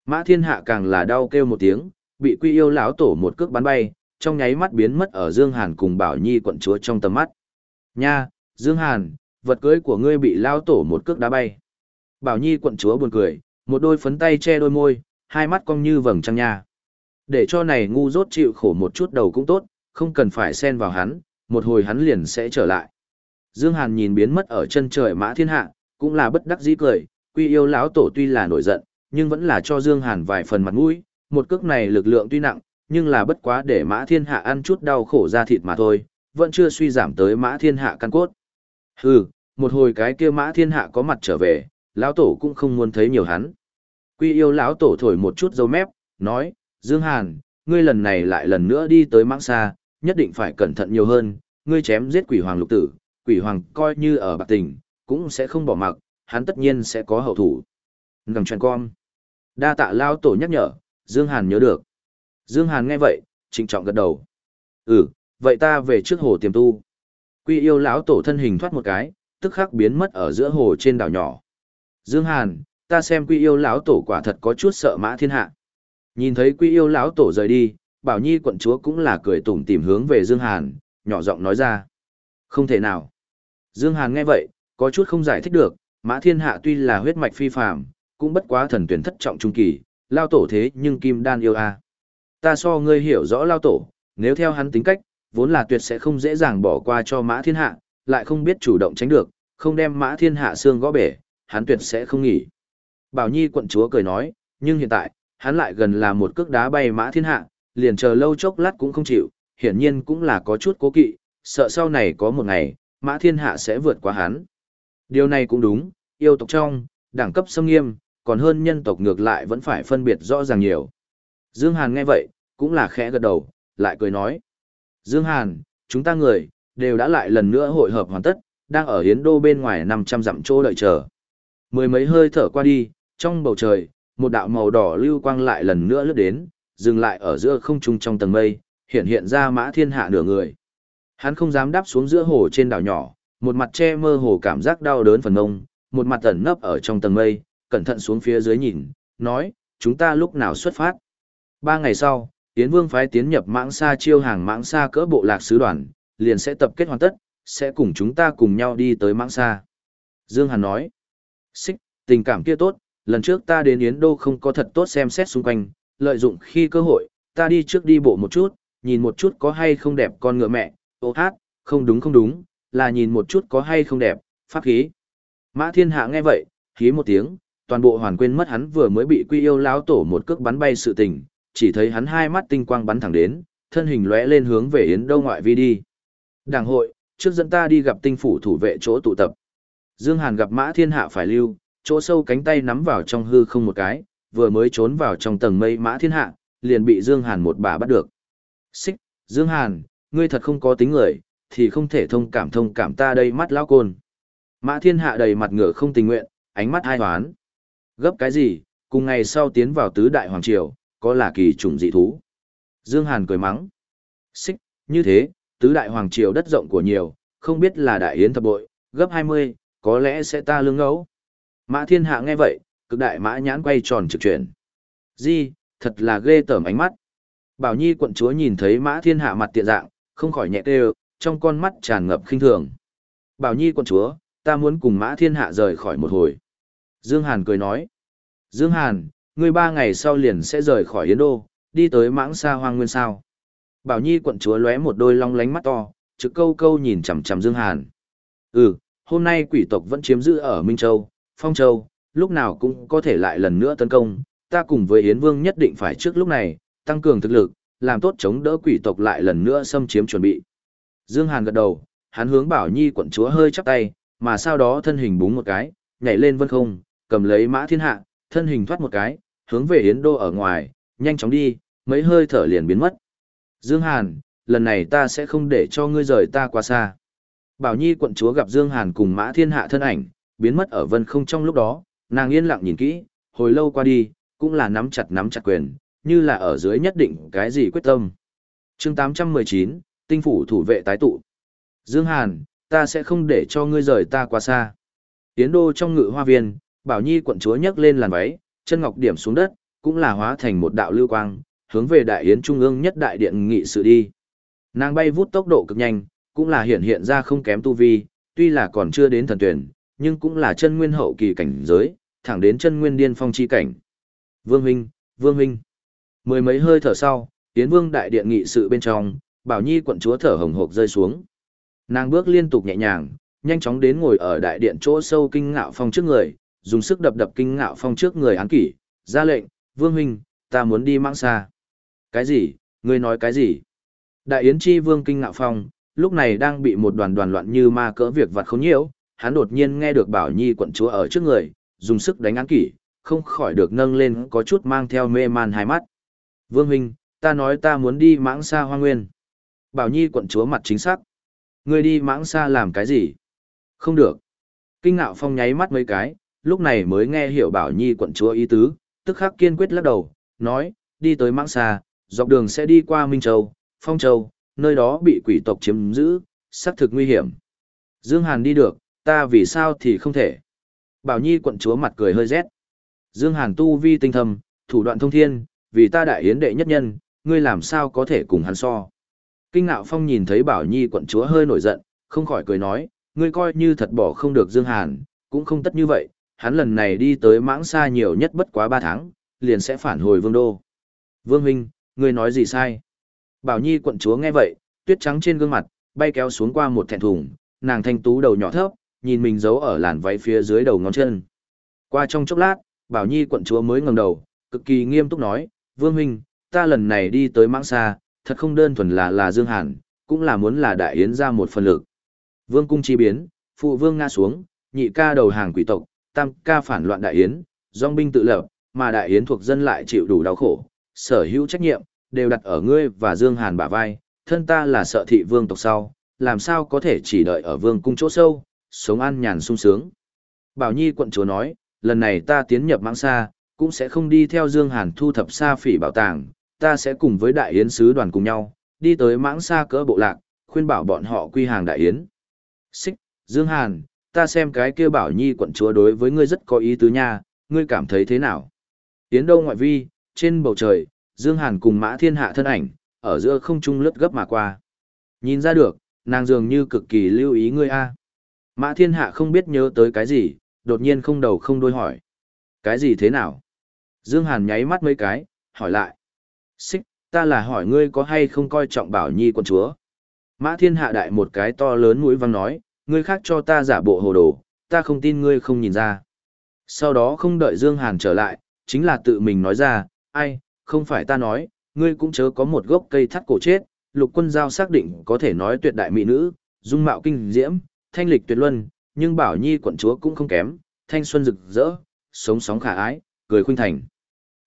Mã thiên hạ càng là đau kêu một tiếng, bị quy yêu lão tổ một cước bắn bay, trong nháy mắt biến mất ở Dương Hàn cùng Bảo Nhi quận chúa trong tầm mắt. Nha, Dương Hàn, vật cưới của ngươi bị lão tổ một cước đá bay. Bảo Nhi quận chúa buồn cười, một đôi phấn tay che đôi môi, hai mắt cong như vầng trăng nha. Để cho này ngu dốt chịu khổ một chút đầu cũng tốt, không cần phải xen vào hắn, một hồi hắn liền sẽ trở lại. Dương Hàn nhìn biến mất ở chân trời mã thiên hạ, cũng là bất đắc dĩ cười, quy yêu lão tổ tuy là nổi giận, nhưng vẫn là cho Dương Hàn vài phần mặt mũi, một cước này lực lượng tuy nặng, nhưng là bất quá để mã thiên hạ ăn chút đau khổ ra thịt mà thôi, vẫn chưa suy giảm tới mã thiên hạ căn cốt. Hừ, một hồi cái kia mã thiên hạ có mặt trở về, lão tổ cũng không muốn thấy nhiều hắn. Quy yêu lão tổ thổi một chút dâu mép, nói, Dương Hàn, ngươi lần này lại lần nữa đi tới mãng xa, nhất định phải cẩn thận nhiều hơn, ngươi chém giết quỷ hoàng lục tử, quỷ hoàng coi như ở bạc tình, cũng sẽ không bỏ mặc, hắn tất nhiên sẽ có hậu thủ. Ngầm truyền con. Đa tạ lao tổ nhắc nhở, Dương Hàn nhớ được. Dương Hàn nghe vậy, trịnh trọng gật đầu. Ừ, vậy ta về trước hồ tiềm tu. Quy yêu lão tổ thân hình thoát một cái, tức khắc biến mất ở giữa hồ trên đảo nhỏ. Dương Hàn, ta xem quy yêu lão tổ quả thật có chút sợ mã thiên hạ. Nhìn thấy quy yêu lão tổ rời đi, Bảo Nhi quận chúa cũng là cười tủm tỉm hướng về Dương Hàn, nhỏ giọng nói ra. Không thể nào. Dương Hàn nghe vậy, có chút không giải thích được, Mã Thiên Hạ tuy là huyết mạch phi phàm, cũng bất quá thần tuyển thất trọng trung kỳ, lao tổ thế nhưng kim đan yêu a. À. Ta so ngươi hiểu rõ lao tổ, nếu theo hắn tính cách, vốn là tuyệt sẽ không dễ dàng bỏ qua cho Mã Thiên Hạ, lại không biết chủ động tránh được, không đem Mã Thiên Hạ xương gõ bể, hắn tuyệt sẽ không nghỉ. Bảo Nhi quận chúa cười nói, nhưng hiện tại, hắn lại gần là một cước đá bay Mã Thiên Hạ, liền chờ lâu chốc lát cũng không chịu, hiển nhiên cũng là có chút cố kỵ, sợ sau này có một ngày, Mã Thiên Hạ sẽ vượt qua hắn. Điều này cũng đúng, yêu tộc trong, đẳng cấp xâm nghiêm, còn hơn nhân tộc ngược lại vẫn phải phân biệt rõ ràng nhiều. Dương Hàn nghe vậy, cũng là khẽ gật đầu, lại cười nói. Dương Hàn, chúng ta người, đều đã lại lần nữa hội hợp hoàn tất, đang ở Hiến Đô bên ngoài 500 dặm chỗ đợi chờ. Mười mấy hơi thở qua đi, trong bầu trời, một đạo màu đỏ lưu quang lại lần nữa lướt đến, dừng lại ở giữa không trung trong tầng mây, hiện hiện ra mã thiên hạ nửa người. Hắn không dám đáp xuống giữa hồ trên đảo nhỏ, một mặt che mơ hồ cảm giác đau đớn phần ngông, một mặt ẩn nấp ở trong tầng mây, cẩn thận xuống phía dưới nhìn, nói, chúng ta lúc nào xuất phát. Ba ngày sau, Tiến Vương phái tiến nhập mãng xa chiêu hàng mãng xa cỡ bộ lạc sứ đoàn, liền sẽ tập kết hoàn tất, sẽ cùng chúng ta cùng nhau đi tới mãng xa. Dương Hàn nói, xích, tình cảm kia tốt, lần trước ta đến Yến Đô không có thật tốt xem xét xung quanh, lợi dụng khi cơ hội, ta đi trước đi bộ một chút, nhìn một chút có hay không đẹp con ngựa mẹ, ô hát, không đúng không đúng, là nhìn một chút có hay không đẹp, pháp khí. Mã thiên hạ nghe vậy, khí một tiếng, toàn bộ hoàn quên mất hắn vừa mới bị quy yêu lão tổ một cước bắn bay sự tình, chỉ thấy hắn hai mắt tinh quang bắn thẳng đến, thân hình lóe lên hướng về Yến Đâu ngoại vi đi. Đảng hội, trước dẫn ta đi gặp tinh phủ thủ vệ chỗ tụ tập. Dương Hàn gặp Mã Thiên Hạ phải lưu, chỗ sâu cánh tay nắm vào trong hư không một cái, vừa mới trốn vào trong tầng mây Mã Thiên Hạ, liền bị Dương Hàn một bà bắt được. Xích, Dương Hàn, ngươi thật không có tính người, thì không thể thông cảm thông cảm ta đây mắt lão côn. Mã Thiên Hạ đầy mặt ngửa không tình nguyện, ánh mắt ai hoán. Gấp cái gì, cùng ngày sau tiến vào tứ đại hoàng triều, có là kỳ trùng dị thú. Dương Hàn cười mắng. Xích, như thế, tứ đại hoàng triều đất rộng của nhiều, không biết là đại yến thập bội, gấp 20, có lẽ sẽ ta lương ngấu. Mã Thiên Hạ nghe vậy, cực đại mã nhãn quay tròn trực chuyển. Di, thật là ghê tởm ánh mắt. Bảo Nhi quận chúa nhìn thấy Mã Thiên Hạ mặt tiện dạng, không khỏi nhẹ tê trong con mắt tràn ngập khinh thường. Bảo Nhi quận chúa, ta muốn cùng Mã Thiên Hạ rời khỏi một hồi. Dương Hàn cười nói. Dương Hàn, ngươi ba ngày sau liền sẽ rời khỏi Yến Đô, đi tới mãng xa hoang nguyên sao. Bảo Nhi quận chúa lóe một đôi long lánh mắt to, trực câu câu nhìn chằm chằm Dương Hàn. Ừ, hôm nay quỷ tộc vẫn chiếm giữ ở Minh Châu, Phong Châu, lúc nào cũng có thể lại lần nữa tấn công, ta cùng với Yến Vương nhất định phải trước lúc này, tăng cường thực lực, làm tốt chống đỡ quỷ tộc lại lần nữa xâm chiếm chuẩn bị. Dương Hàn gật đầu, hắn hướng Bảo Nhi quận chúa hơi chắp tay, mà sau đó thân hình búng một cái, nhảy lên vân không, cầm lấy mã thiên hạ, thân hình thoát một cái, hướng về Yến Đô ở ngoài, nhanh chóng đi, mấy hơi thở liền biến mất. Dương Hàn, lần này ta sẽ không để cho ngươi rời ta quá xa. Bảo Nhi quận chúa gặp Dương Hàn cùng mã thiên hạ thân ảnh, biến mất ở vân không trong lúc đó, nàng yên lặng nhìn kỹ, hồi lâu qua đi, cũng là nắm chặt nắm chặt quyền, như là ở dưới nhất định cái gì quyết tâm. chương 819, tinh phủ thủ vệ tái tụ. Dương Hàn, ta sẽ không để cho ngươi rời ta quá xa. Tiến đô trong ngự hoa viên, Bảo Nhi quận chúa nhấc lên làn váy, chân ngọc điểm xuống đất, cũng là hóa thành một đạo lưu quang, hướng về đại yến trung ương nhất đại điện nghị sự đi. Nàng bay vút tốc độ cực nhanh, cũng là hiện hiện ra không kém tu vi, tuy là còn chưa đến thần tuyển, nhưng cũng là chân nguyên hậu kỳ cảnh giới, thẳng đến chân nguyên điên phong chi cảnh. Vương huynh, Vương huynh. Mười mấy hơi thở sau, Yến Vương đại điện nghị sự bên trong, Bảo Nhi quận chúa thở hồng hộc rơi xuống. Nàng bước liên tục nhẹ nhàng, nhanh chóng đến ngồi ở đại điện chỗ sâu kinh ngạo phong trước người, dùng sức đập đập kinh ngạo phong trước người án kỷ, ra lệnh, "Vương huynh, ta muốn đi mãng xa." "Cái gì? Ngươi nói cái gì?" Đại yến chi vương kinh ngạo phong, lúc này đang bị một đoàn đoàn loạn như ma cỡ việc vặt không nhiễu, hắn đột nhiên nghe được Bảo Nhi quận chúa ở trước người, dùng sức đánh án kỷ, không khỏi được nâng lên có chút mang theo mê man hai mắt. Vương huynh, ta nói ta muốn đi mãng xa hoa nguyên. Bảo Nhi quận chúa mặt chính xác. Ngươi đi mãng xa làm cái gì? Không được. Kinh ngạo phong nháy mắt mấy cái, lúc này mới nghe hiểu Bảo Nhi quận chúa ý tứ, tức khắc kiên quyết lắc đầu, nói, đi tới mãng xa, dọc đường sẽ đi qua Minh Châu, Phong Châu, nơi đó bị quỷ tộc chiếm giữ, xác thực nguy hiểm. Dương Hàn đi được, ta vì sao thì không thể. Bảo Nhi quận chúa mặt cười hơi rét. Dương Hàn tu vi tinh thầm, thủ đoạn thông thiên, vì ta đại yến đệ nhất nhân, ngươi làm sao có thể cùng hắn so. Kinh ngạo phong nhìn thấy Bảo Nhi quận chúa hơi nổi giận, không khỏi cười nói, ngươi coi như thật bỏ không được Dương Hàn, cũng không tất như vậy, hắn lần này đi tới mãng xa nhiều nhất bất quá 3 tháng, liền sẽ phản hồi vương đô. Vương Huynh, ngươi nói gì sai? Bảo Nhi quận chúa nghe vậy, tuyết trắng trên gương mặt, bay kéo xuống qua một thẹn thùng, nàng thanh tú đầu nhỏ thấp, nhìn mình giấu ở làn váy phía dưới đầu ngón chân. Qua trong chốc lát, Bảo Nhi quận chúa mới ngẩng đầu, cực kỳ nghiêm túc nói, Vương Huynh, ta lần này đi tới mãng xa, thật không đơn thuần là là Dương Hàn, cũng là muốn là đại yến ra một phần lực. Vương cung chi biến, phụ vương ngã xuống, nhị ca đầu hàng quỷ tộc, tam ca phản loạn đại yến, dòng binh tự lập, mà đại yến thuộc dân lại chịu đủ đau khổ, sở hữu trách nhiệm, đều đặt ở ngươi và Dương Hàn bả vai, thân ta là sợ thị vương tộc sau, làm sao có thể chỉ đợi ở vương cung chỗ sâu, sống an nhàn sung sướng. Bảo Nhi quận chúa nói, lần này ta tiến nhập mãng xa, cũng sẽ không đi theo Dương Hàn thu thập sa phỉ bảo tàng, ta sẽ cùng với đại yến sứ đoàn cùng nhau, đi tới mãng xa cỡ bộ lạc, khuyên bảo bọn họ quy hàng đại yến. Xích, Dương Hàn, ta xem cái kia bảo nhi quận chúa đối với ngươi rất có ý tứ nha, ngươi cảm thấy thế nào? Yến đâu ngoại vi, trên bầu trời, Dương Hàn cùng mã thiên hạ thân ảnh, ở giữa không trung lướt gấp mà qua. Nhìn ra được, nàng dường như cực kỳ lưu ý ngươi a. Mã thiên hạ không biết nhớ tới cái gì, đột nhiên không đầu không đuôi hỏi. Cái gì thế nào? Dương Hàn nháy mắt mấy cái, hỏi lại. Xích, ta là hỏi ngươi có hay không coi trọng bảo nhi quân chúa. Mã thiên hạ đại một cái to lớn mũi văng nói, ngươi khác cho ta giả bộ hồ đồ, ta không tin ngươi không nhìn ra. Sau đó không đợi Dương Hàn trở lại, chính là tự mình nói ra, ai, không phải ta nói, ngươi cũng chớ có một gốc cây thắt cổ chết, lục quân giao xác định có thể nói tuyệt đại mỹ nữ, dung mạo kinh diễm, thanh lịch tuyệt luân, nhưng bảo nhi quận chúa cũng không kém, thanh xuân rực rỡ, sống sóng khả ái, cười khuynh thành.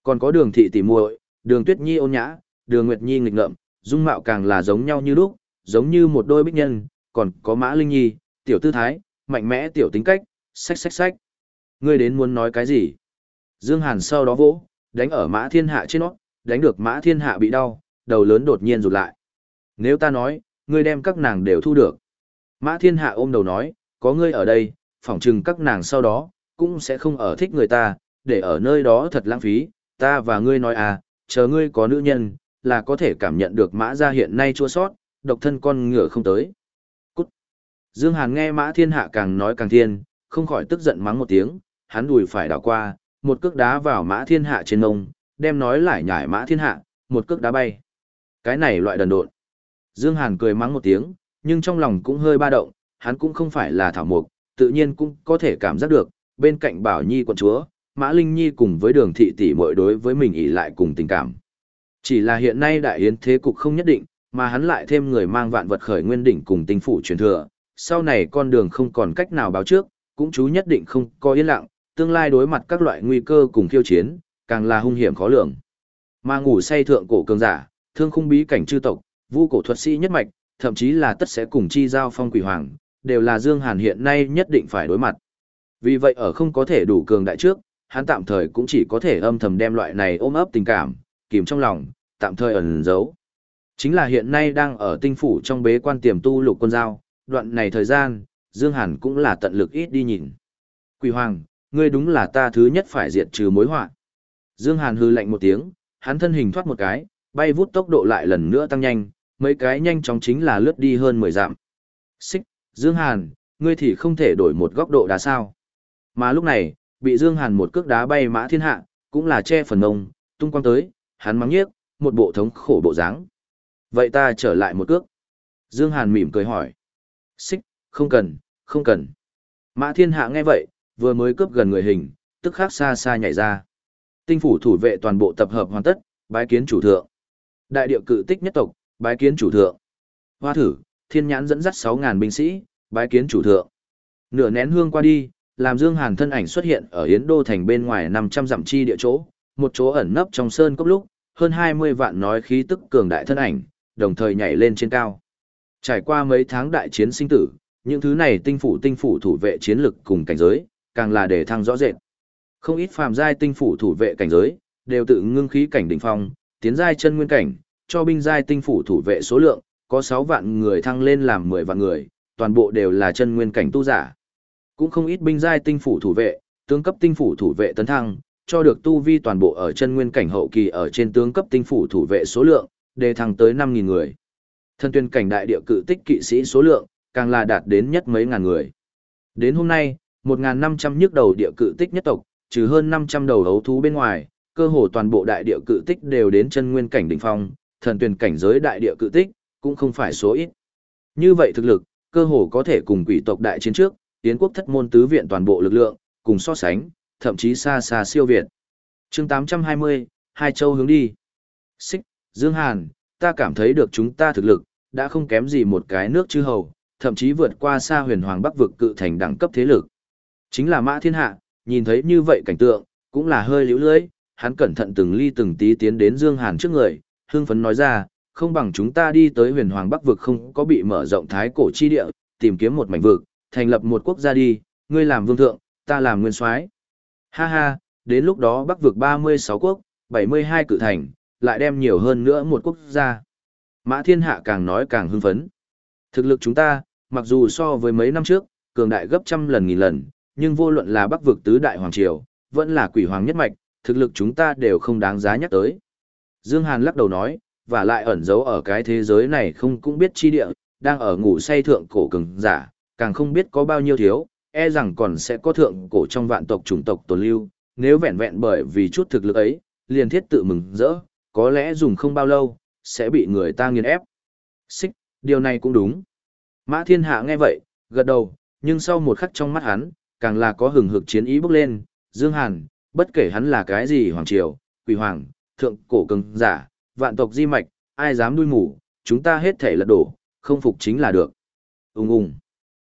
Còn có đường thị tỷ muội, đường tuyết nhi ôn nhã, đường nguyệt nhi nghịch ngợm, dung mạo càng là giống nhau như lúc, giống như một đôi bích nhân, còn có mã linh nhi, tiểu tư thái, mạnh mẽ tiểu tính cách, xách xách xách. Ngươi đến muốn nói cái gì? Dương Hàn sau đó vỗ, đánh ở mã thiên hạ trên nó, đánh được mã thiên hạ bị đau, đầu lớn đột nhiên rụt lại. Nếu ta nói, ngươi đem các nàng đều thu được. Mã thiên hạ ôm đầu nói, có ngươi ở đây, phỏng chừng các nàng sau đó, cũng sẽ không ở thích người ta, để ở nơi đó thật lãng phí, ta và ngươi nói à, chờ ngươi có nữ nhân, là có thể cảm nhận được mã gia hiện nay chua sót, độc thân con ngựa không tới. Cút. Dương Hàn nghe mã thiên hạ càng nói càng thiên, không khỏi tức giận mắng một tiếng, hắn đùi phải đảo qua, một cước đá vào mã thiên hạ trên ngông, đem nói lại nhải mã thiên hạ, một cước đá bay. Cái này loại đần độn. Dương Hàn cười mắng một tiếng, nhưng trong lòng cũng hơi ba động, hắn cũng không phải là thảo mục, tự nhiên cũng có thể cảm giác được, bên cạnh Bảo Nhi quận chúa, Mã Linh Nhi cùng với đường thị tỷ mội đối với mình ỷ lại cùng tình cảm. Chỉ là hiện nay đại yến thế cục không nhất định, mà hắn lại thêm người mang vạn vật khởi nguyên đỉnh cùng tinh phủ truyền thừa, sau này con đường không còn cách nào báo trước, cũng chú nhất định không có yên lặng, tương lai đối mặt các loại nguy cơ cùng khiêu chiến, càng là hung hiểm khó lường. Mà ngủ say thượng cổ cường giả, thương khung bí cảnh chư tộc, vu cổ thuật sĩ nhất mạch, thậm chí là tất sẽ cùng chi giao phong quỷ hoàng, đều là Dương Hàn hiện nay nhất định phải đối mặt. Vì vậy ở không có thể đủ cường đại trước, hắn tạm thời cũng chỉ có thể âm thầm đem loại này ôm ấp tình cảm, kìm trong lòng, tạm thời ẩn giấu. Chính là hiện nay đang ở tinh phủ trong bế quan tiềm tu lục quân giao, đoạn này thời gian, Dương Hàn cũng là tận lực ít đi nhìn. Quỷ Hoàng, ngươi đúng là ta thứ nhất phải diệt trừ mối họa. Dương Hàn hư lạnh một tiếng, hắn thân hình thoát một cái, bay vút tốc độ lại lần nữa tăng nhanh, mấy cái nhanh chóng chính là lướt đi hơn 10 dặm. Xích, Dương Hàn, ngươi thì không thể đổi một góc độ đá sao. Mà lúc này, bị Dương Hàn một cước đá bay mã thiên hạ, cũng là che phần ngông, tung quang tới, hắn mắng nhiếc, một bộ thống khổ bộ dáng. Vậy ta trở lại một cước. Dương Hàn mỉm cười hỏi. Xích, không cần, không cần. Mã thiên hạ nghe vậy, vừa mới cướp gần người hình, tức khắc xa xa nhảy ra. Tinh phủ thủ vệ toàn bộ tập hợp hoàn tất, bái kiến chủ thượng. Đại địa cự tích nhất tộc, bái kiến chủ thượng. Hoa thử, thiên nhãn dẫn dắt 6.000 binh sĩ, bái kiến chủ thượng. Nửa nén hương qua đi, làm Dương Hàn thân ảnh xuất hiện ở Yến Đô thành bên ngoài 500 dặm chi địa chỗ, một chỗ ẩn nấp trong sơn cốc lúc, hơn 20 vạn nói khí tức cường đại thân ảnh, đồng thời nhảy lên trên cao. Trải qua mấy tháng đại chiến sinh tử, những thứ này tinh phủ tinh phủ thủ vệ chiến lực cùng cảnh giới, càng là để thăng rõ rệt. Không ít phàm giai tinh phủ thủ vệ cảnh giới, đều tự ngưng khí cảnh đỉnh phong, tiến giai chân nguyên cảnh, cho binh giai tinh phủ thủ vệ số lượng, có 6 vạn người thăng lên làm 10 vạn người, toàn bộ đều là chân nguyên cảnh tu giả. Cũng không ít binh giai tinh phủ thủ vệ, tướng cấp tinh phủ thủ vệ tấn thăng, cho được tu vi toàn bộ ở chân nguyên cảnh hậu kỳ ở trên tướng cấp tinh phủ thủ vệ số lượng, đề thăng tới 5.000 người. Thân tuyên cảnh đại địa cự tích kỵ sĩ số lượng, càng là đạt đến nhất mấy ngàn người. Đến hôm nay, 1.500 nhức đầu địa cự tích nhất tộc, trừ hơn 500 đầu hấu thú bên ngoài, cơ hồ toàn bộ đại địa cự tích đều đến chân nguyên cảnh đỉnh phong, thần tuyển cảnh giới đại địa cự tích, cũng không phải số ít. Như vậy thực lực, cơ hồ có thể cùng quỷ tộc đại chiến trước, tiến quốc thất môn tứ viện toàn bộ lực lượng, cùng so sánh, thậm chí xa xa siêu việt. chương 820, hai châu hướng đi. Xích, Dương Hàn, ta cảm thấy được chúng ta thực lực, đã không kém gì một cái nước chư hầu, thậm chí vượt qua xa huyền hoàng bắc vực cự thành đẳng cấp thế lực. Chính là mã thiên hạ, nhìn thấy như vậy cảnh tượng, cũng là hơi liễu lưới, hắn cẩn thận từng ly từng tí tiến đến Dương Hàn trước người, hương phấn nói ra, không bằng chúng ta đi tới huyền hoàng bắc vực không có bị mở rộng thái cổ chi địa, tìm kiếm một mảnh vực, thành lập một quốc gia đi, ngươi làm vương thượng, ta làm nguyên soái. Ha ha, đến lúc đó bắc vực 36 quốc, 72 cự thành, lại đem nhiều hơn nữa một quốc gia. Mã thiên hạ càng nói càng hưng phấn. Thực lực chúng ta, mặc dù so với mấy năm trước, cường đại gấp trăm lần nghìn lần, nhưng vô luận là bắc vực tứ đại hoàng triều, vẫn là quỷ hoàng nhất mạch, thực lực chúng ta đều không đáng giá nhắc tới. Dương Hàn lắc đầu nói, và lại ẩn giấu ở cái thế giới này không cũng biết chi địa, đang ở ngủ say thượng cổ cường giả, càng không biết có bao nhiêu thiếu, e rằng còn sẽ có thượng cổ trong vạn tộc chủng tộc tồn lưu, nếu vẹn vẹn bởi vì chút thực lực ấy, liền thiết tự mừng rỡ, có lẽ dùng không bao lâu, sẽ bị người ta nghiền ép. Xích, điều này cũng đúng. Mã thiên hạ nghe vậy, gật đầu, nhưng sau một khắc trong mắt hắn, càng là có hừng hực chiến ý bốc lên, Dương Hàn, bất kể hắn là cái gì hoàng triều, quỷ hoàng, thượng cổ cường giả, vạn tộc di mạch, ai dám đuôi mù, chúng ta hết thể lật đổ, không phục chính là được. Ung ung.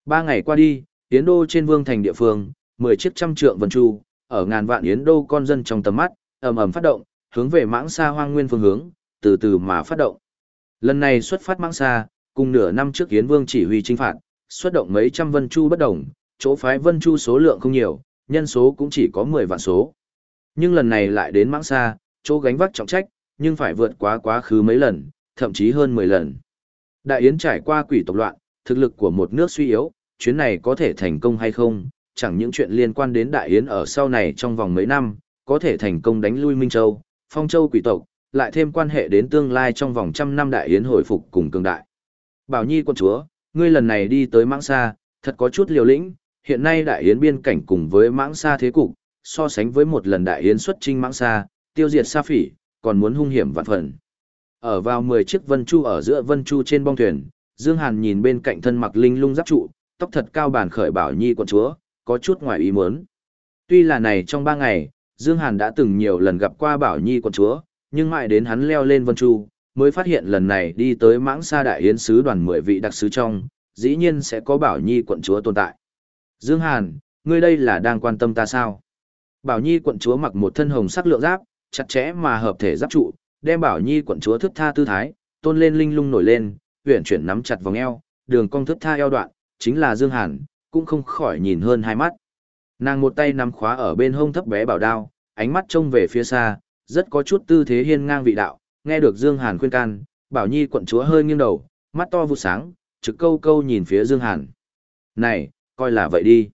Ba ngày qua đi, Yến Đô trên vương thành địa phương, 10 chiếc trăm trượng vân chu, ở ngàn vạn Yến Đô con dân trong tầm mắt, ầm ầm phát động, hướng về mãng xa hoang nguyên phương hướng, từ từ mà phát động. Lần này xuất phát mãng xa, cùng nửa năm trước Yến Vương chỉ huy chinh phạt, xuất động mấy trăm vân chu bất đồng, chỗ phái vân chu số lượng không nhiều, nhân số cũng chỉ có 10 vạn số. Nhưng lần này lại đến mãng xa, chỗ gánh vác trọng trách, nhưng phải vượt quá quá khứ mấy lần, thậm chí hơn 10 lần. Đại Yến trải qua quỷ tộc loạn, thực lực của một nước suy yếu, chuyến này có thể thành công hay không, chẳng những chuyện liên quan đến Đại Yến ở sau này trong vòng mấy năm, có thể thành công đánh lui Minh Châu, Phong Châu quỷ tộc, lại thêm quan hệ đến tương lai trong vòng trăm năm Đại Yến hồi phục cùng cường đại. Bảo Nhi quân chúa, ngươi lần này đi tới Mãng Sa, thật có chút liều lĩnh, hiện nay Đại Yến biên cảnh cùng với Mãng Sa thế cục, so sánh với một lần Đại Yến xuất chinh Mãng Sa, tiêu diệt Sa Phỉ, còn muốn hung hiểm vạn phần. Ở vào 10 chiếc vân chu ở giữa vân chu trên bong thuyền, Dương Hàn nhìn bên cạnh thân mặc linh lung giáp trụ, tóc thật cao bản khởi bảo nhi quận chúa, có chút ngoài ý muốn. Tuy là này trong 3 ngày, Dương Hàn đã từng nhiều lần gặp qua bảo nhi quận chúa, nhưng mãi đến hắn leo lên vân chu, mới phát hiện lần này đi tới mãng sa đại yến sứ đoàn 10 vị đặc sứ trong, dĩ nhiên sẽ có bảo nhi quận chúa tồn tại. Dương Hàn, ngươi đây là đang quan tâm ta sao? Bảo nhi quận chúa mặc một thân hồng sắc lượng giáp, chặt chẽ mà hợp thể giáp trụ, đem Bảo Nhi quận chúa thức tha tư thái, tôn lên linh lung nổi lên, huyền chuyển nắm chặt vòng eo, đường cong thức tha eo đoạn, chính là Dương Hàn, cũng không khỏi nhìn hơn hai mắt. Nàng một tay nắm khóa ở bên hông thấp bé bảo đao, ánh mắt trông về phía xa, rất có chút tư thế hiên ngang vị đạo, nghe được Dương Hàn khuyên can, Bảo Nhi quận chúa hơi nghiêng đầu, mắt to vụ sáng, trực câu câu nhìn phía Dương Hàn. Này, coi là vậy đi.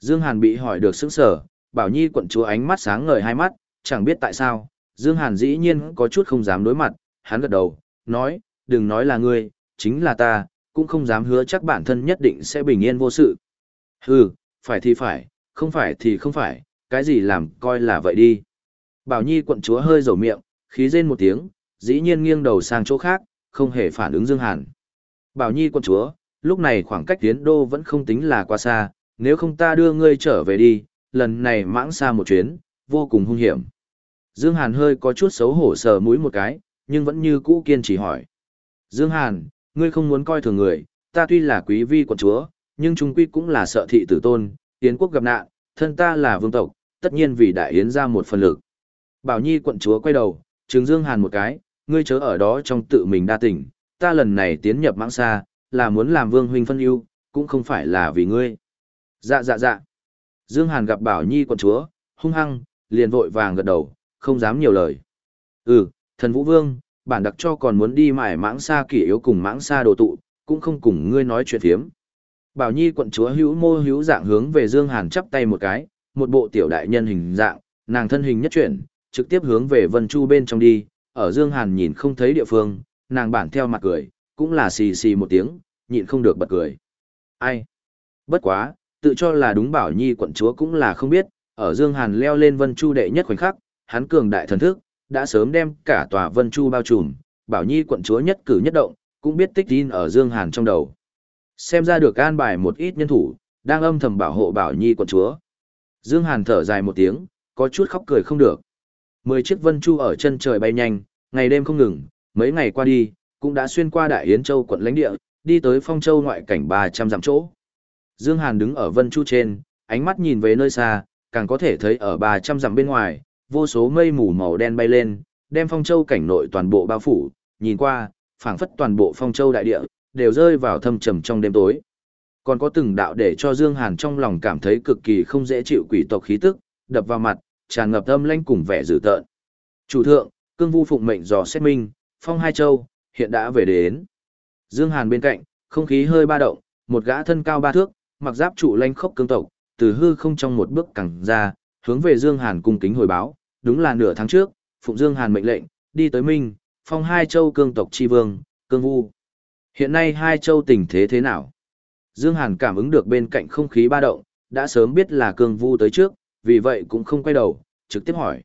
Dương Hàn bị hỏi được sững sờ, Bảo Nhi quận chúa ánh mắt sáng ngời hai mắt, chẳng biết tại sao, Dương Hàn dĩ nhiên có chút không dám đối mặt, hắn gật đầu, nói, đừng nói là ngươi, chính là ta, cũng không dám hứa chắc bản thân nhất định sẽ bình yên vô sự. Hừ, phải thì phải, không phải thì không phải, cái gì làm coi là vậy đi. Bảo Nhi quận chúa hơi rầu miệng, khí rên một tiếng, dĩ nhiên nghiêng đầu sang chỗ khác, không hề phản ứng Dương Hàn. Bảo Nhi quận chúa, lúc này khoảng cách tiến đô vẫn không tính là quá xa, nếu không ta đưa ngươi trở về đi, lần này mãng xa một chuyến, vô cùng hung hiểm. Dương Hàn hơi có chút xấu hổ sờ mũi một cái, nhưng vẫn như cũ kiên trì hỏi. Dương Hàn, ngươi không muốn coi thường người, ta tuy là quý vi quận chúa, nhưng trung quy cũng là sợ thị tử tôn, tiến quốc gặp nạn, thân ta là vương tộc, tất nhiên vì đại yến ra một phần lực. Bảo Nhi quận chúa quay đầu, trừng Dương Hàn một cái, ngươi chớ ở đó trong tự mình đa tình, ta lần này tiến nhập mạng xa, là muốn làm vương huynh phân ưu, cũng không phải là vì ngươi. Dạ dạ dạ. Dương Hàn gặp Bảo Nhi quận chúa, hung hăng, liền vội vàng gật đầu, không dám nhiều lời. Ừ, thần vũ vương, bản đặc cho còn muốn đi mải mãng xa kỷ yếu cùng mãng xa đồ tụ, cũng không cùng ngươi nói chuyện thiếm. Bảo Nhi quận chúa hữu mô hữu dạng hướng về Dương Hàn chắp tay một cái, một bộ tiểu đại nhân hình dạng, nàng thân hình nhất chuyển, trực tiếp hướng về Vân Chu bên trong đi, ở Dương Hàn nhìn không thấy địa phương, nàng bản theo mặt cười, cũng là xì xì một tiếng, nhịn không được bật cười. Ai? Bất quá, tự cho là đúng Bảo Nhi quận chúa cũng là không biết, ở Dương Hàn leo lên Vân Chu đệ nhất khoảnh khắc, hắn cường đại thần thức, đã sớm đem cả tòa Vân Chu bao trùm, Bảo Nhi quận chúa nhất cử nhất động, cũng biết tích tin ở Dương Hàn trong đầu. Xem ra được an bài một ít nhân thủ, đang âm thầm bảo hộ Bảo Nhi quận chúa. Dương Hàn thở dài một tiếng, có chút khóc cười không được. Mười chiếc Vân Chu ở chân trời bay nhanh, ngày đêm không ngừng, mấy ngày qua đi, cũng đã xuyên qua Đại Yến Châu quận lãnh địa, đi tới Phong Châu ngoại cảnh 300 dặm chỗ. Dương Hàn đứng ở Vân Chu trên, ánh mắt nhìn về nơi xa, càng có thể thấy ở 300 dặm bên ngoài, vô số mây mù màu đen bay lên, đem Phong Châu cảnh nội toàn bộ bao phủ, nhìn qua, phảng phất toàn bộ Phong Châu đại địa đều rơi vào thâm trầm trong đêm tối. Còn có từng đạo để cho Dương Hàn trong lòng cảm thấy cực kỳ không dễ chịu quỷ tộc khí tức, đập vào mặt, tràn ngập âm lãnh cùng vẻ dữ tợn. Chủ thượng, cương vu phụng mệnh dò xét minh, Phong Hai Châu, hiện đã về đến. Dương Hàn bên cạnh, không khí hơi ba động, một gã thân cao ba thước, mặc giáp trụ lanh khốc cương tộc, từ hư không trong một bước cẳng ra, hướng về Dương Hàn cung kính hồi báo, đúng là nửa tháng trước, Phụng Dương Hàn mệnh lệnh, đi tới Minh, phong hai châu cương tộc chi vương, cương vu. Hiện nay hai châu tình thế thế nào? Dương Hàn cảm ứng được bên cạnh không khí ba động, đã sớm biết là cương vu tới trước, vì vậy cũng không quay đầu, trực tiếp hỏi.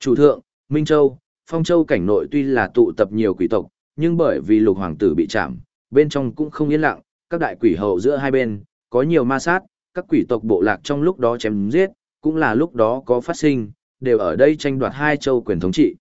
Chủ thượng, Minh Châu, Phong Châu cảnh nội tuy là tụ tập nhiều quỷ tộc, nhưng bởi vì lục hoàng tử bị chạm, bên trong cũng không yên lặng, các đại quỷ hậu giữa hai bên, có nhiều ma sát, các quỷ tộc bộ lạc trong lúc đó chém giết, cũng là lúc đó có phát sinh, đều ở đây tranh đoạt hai châu quyền thống trị.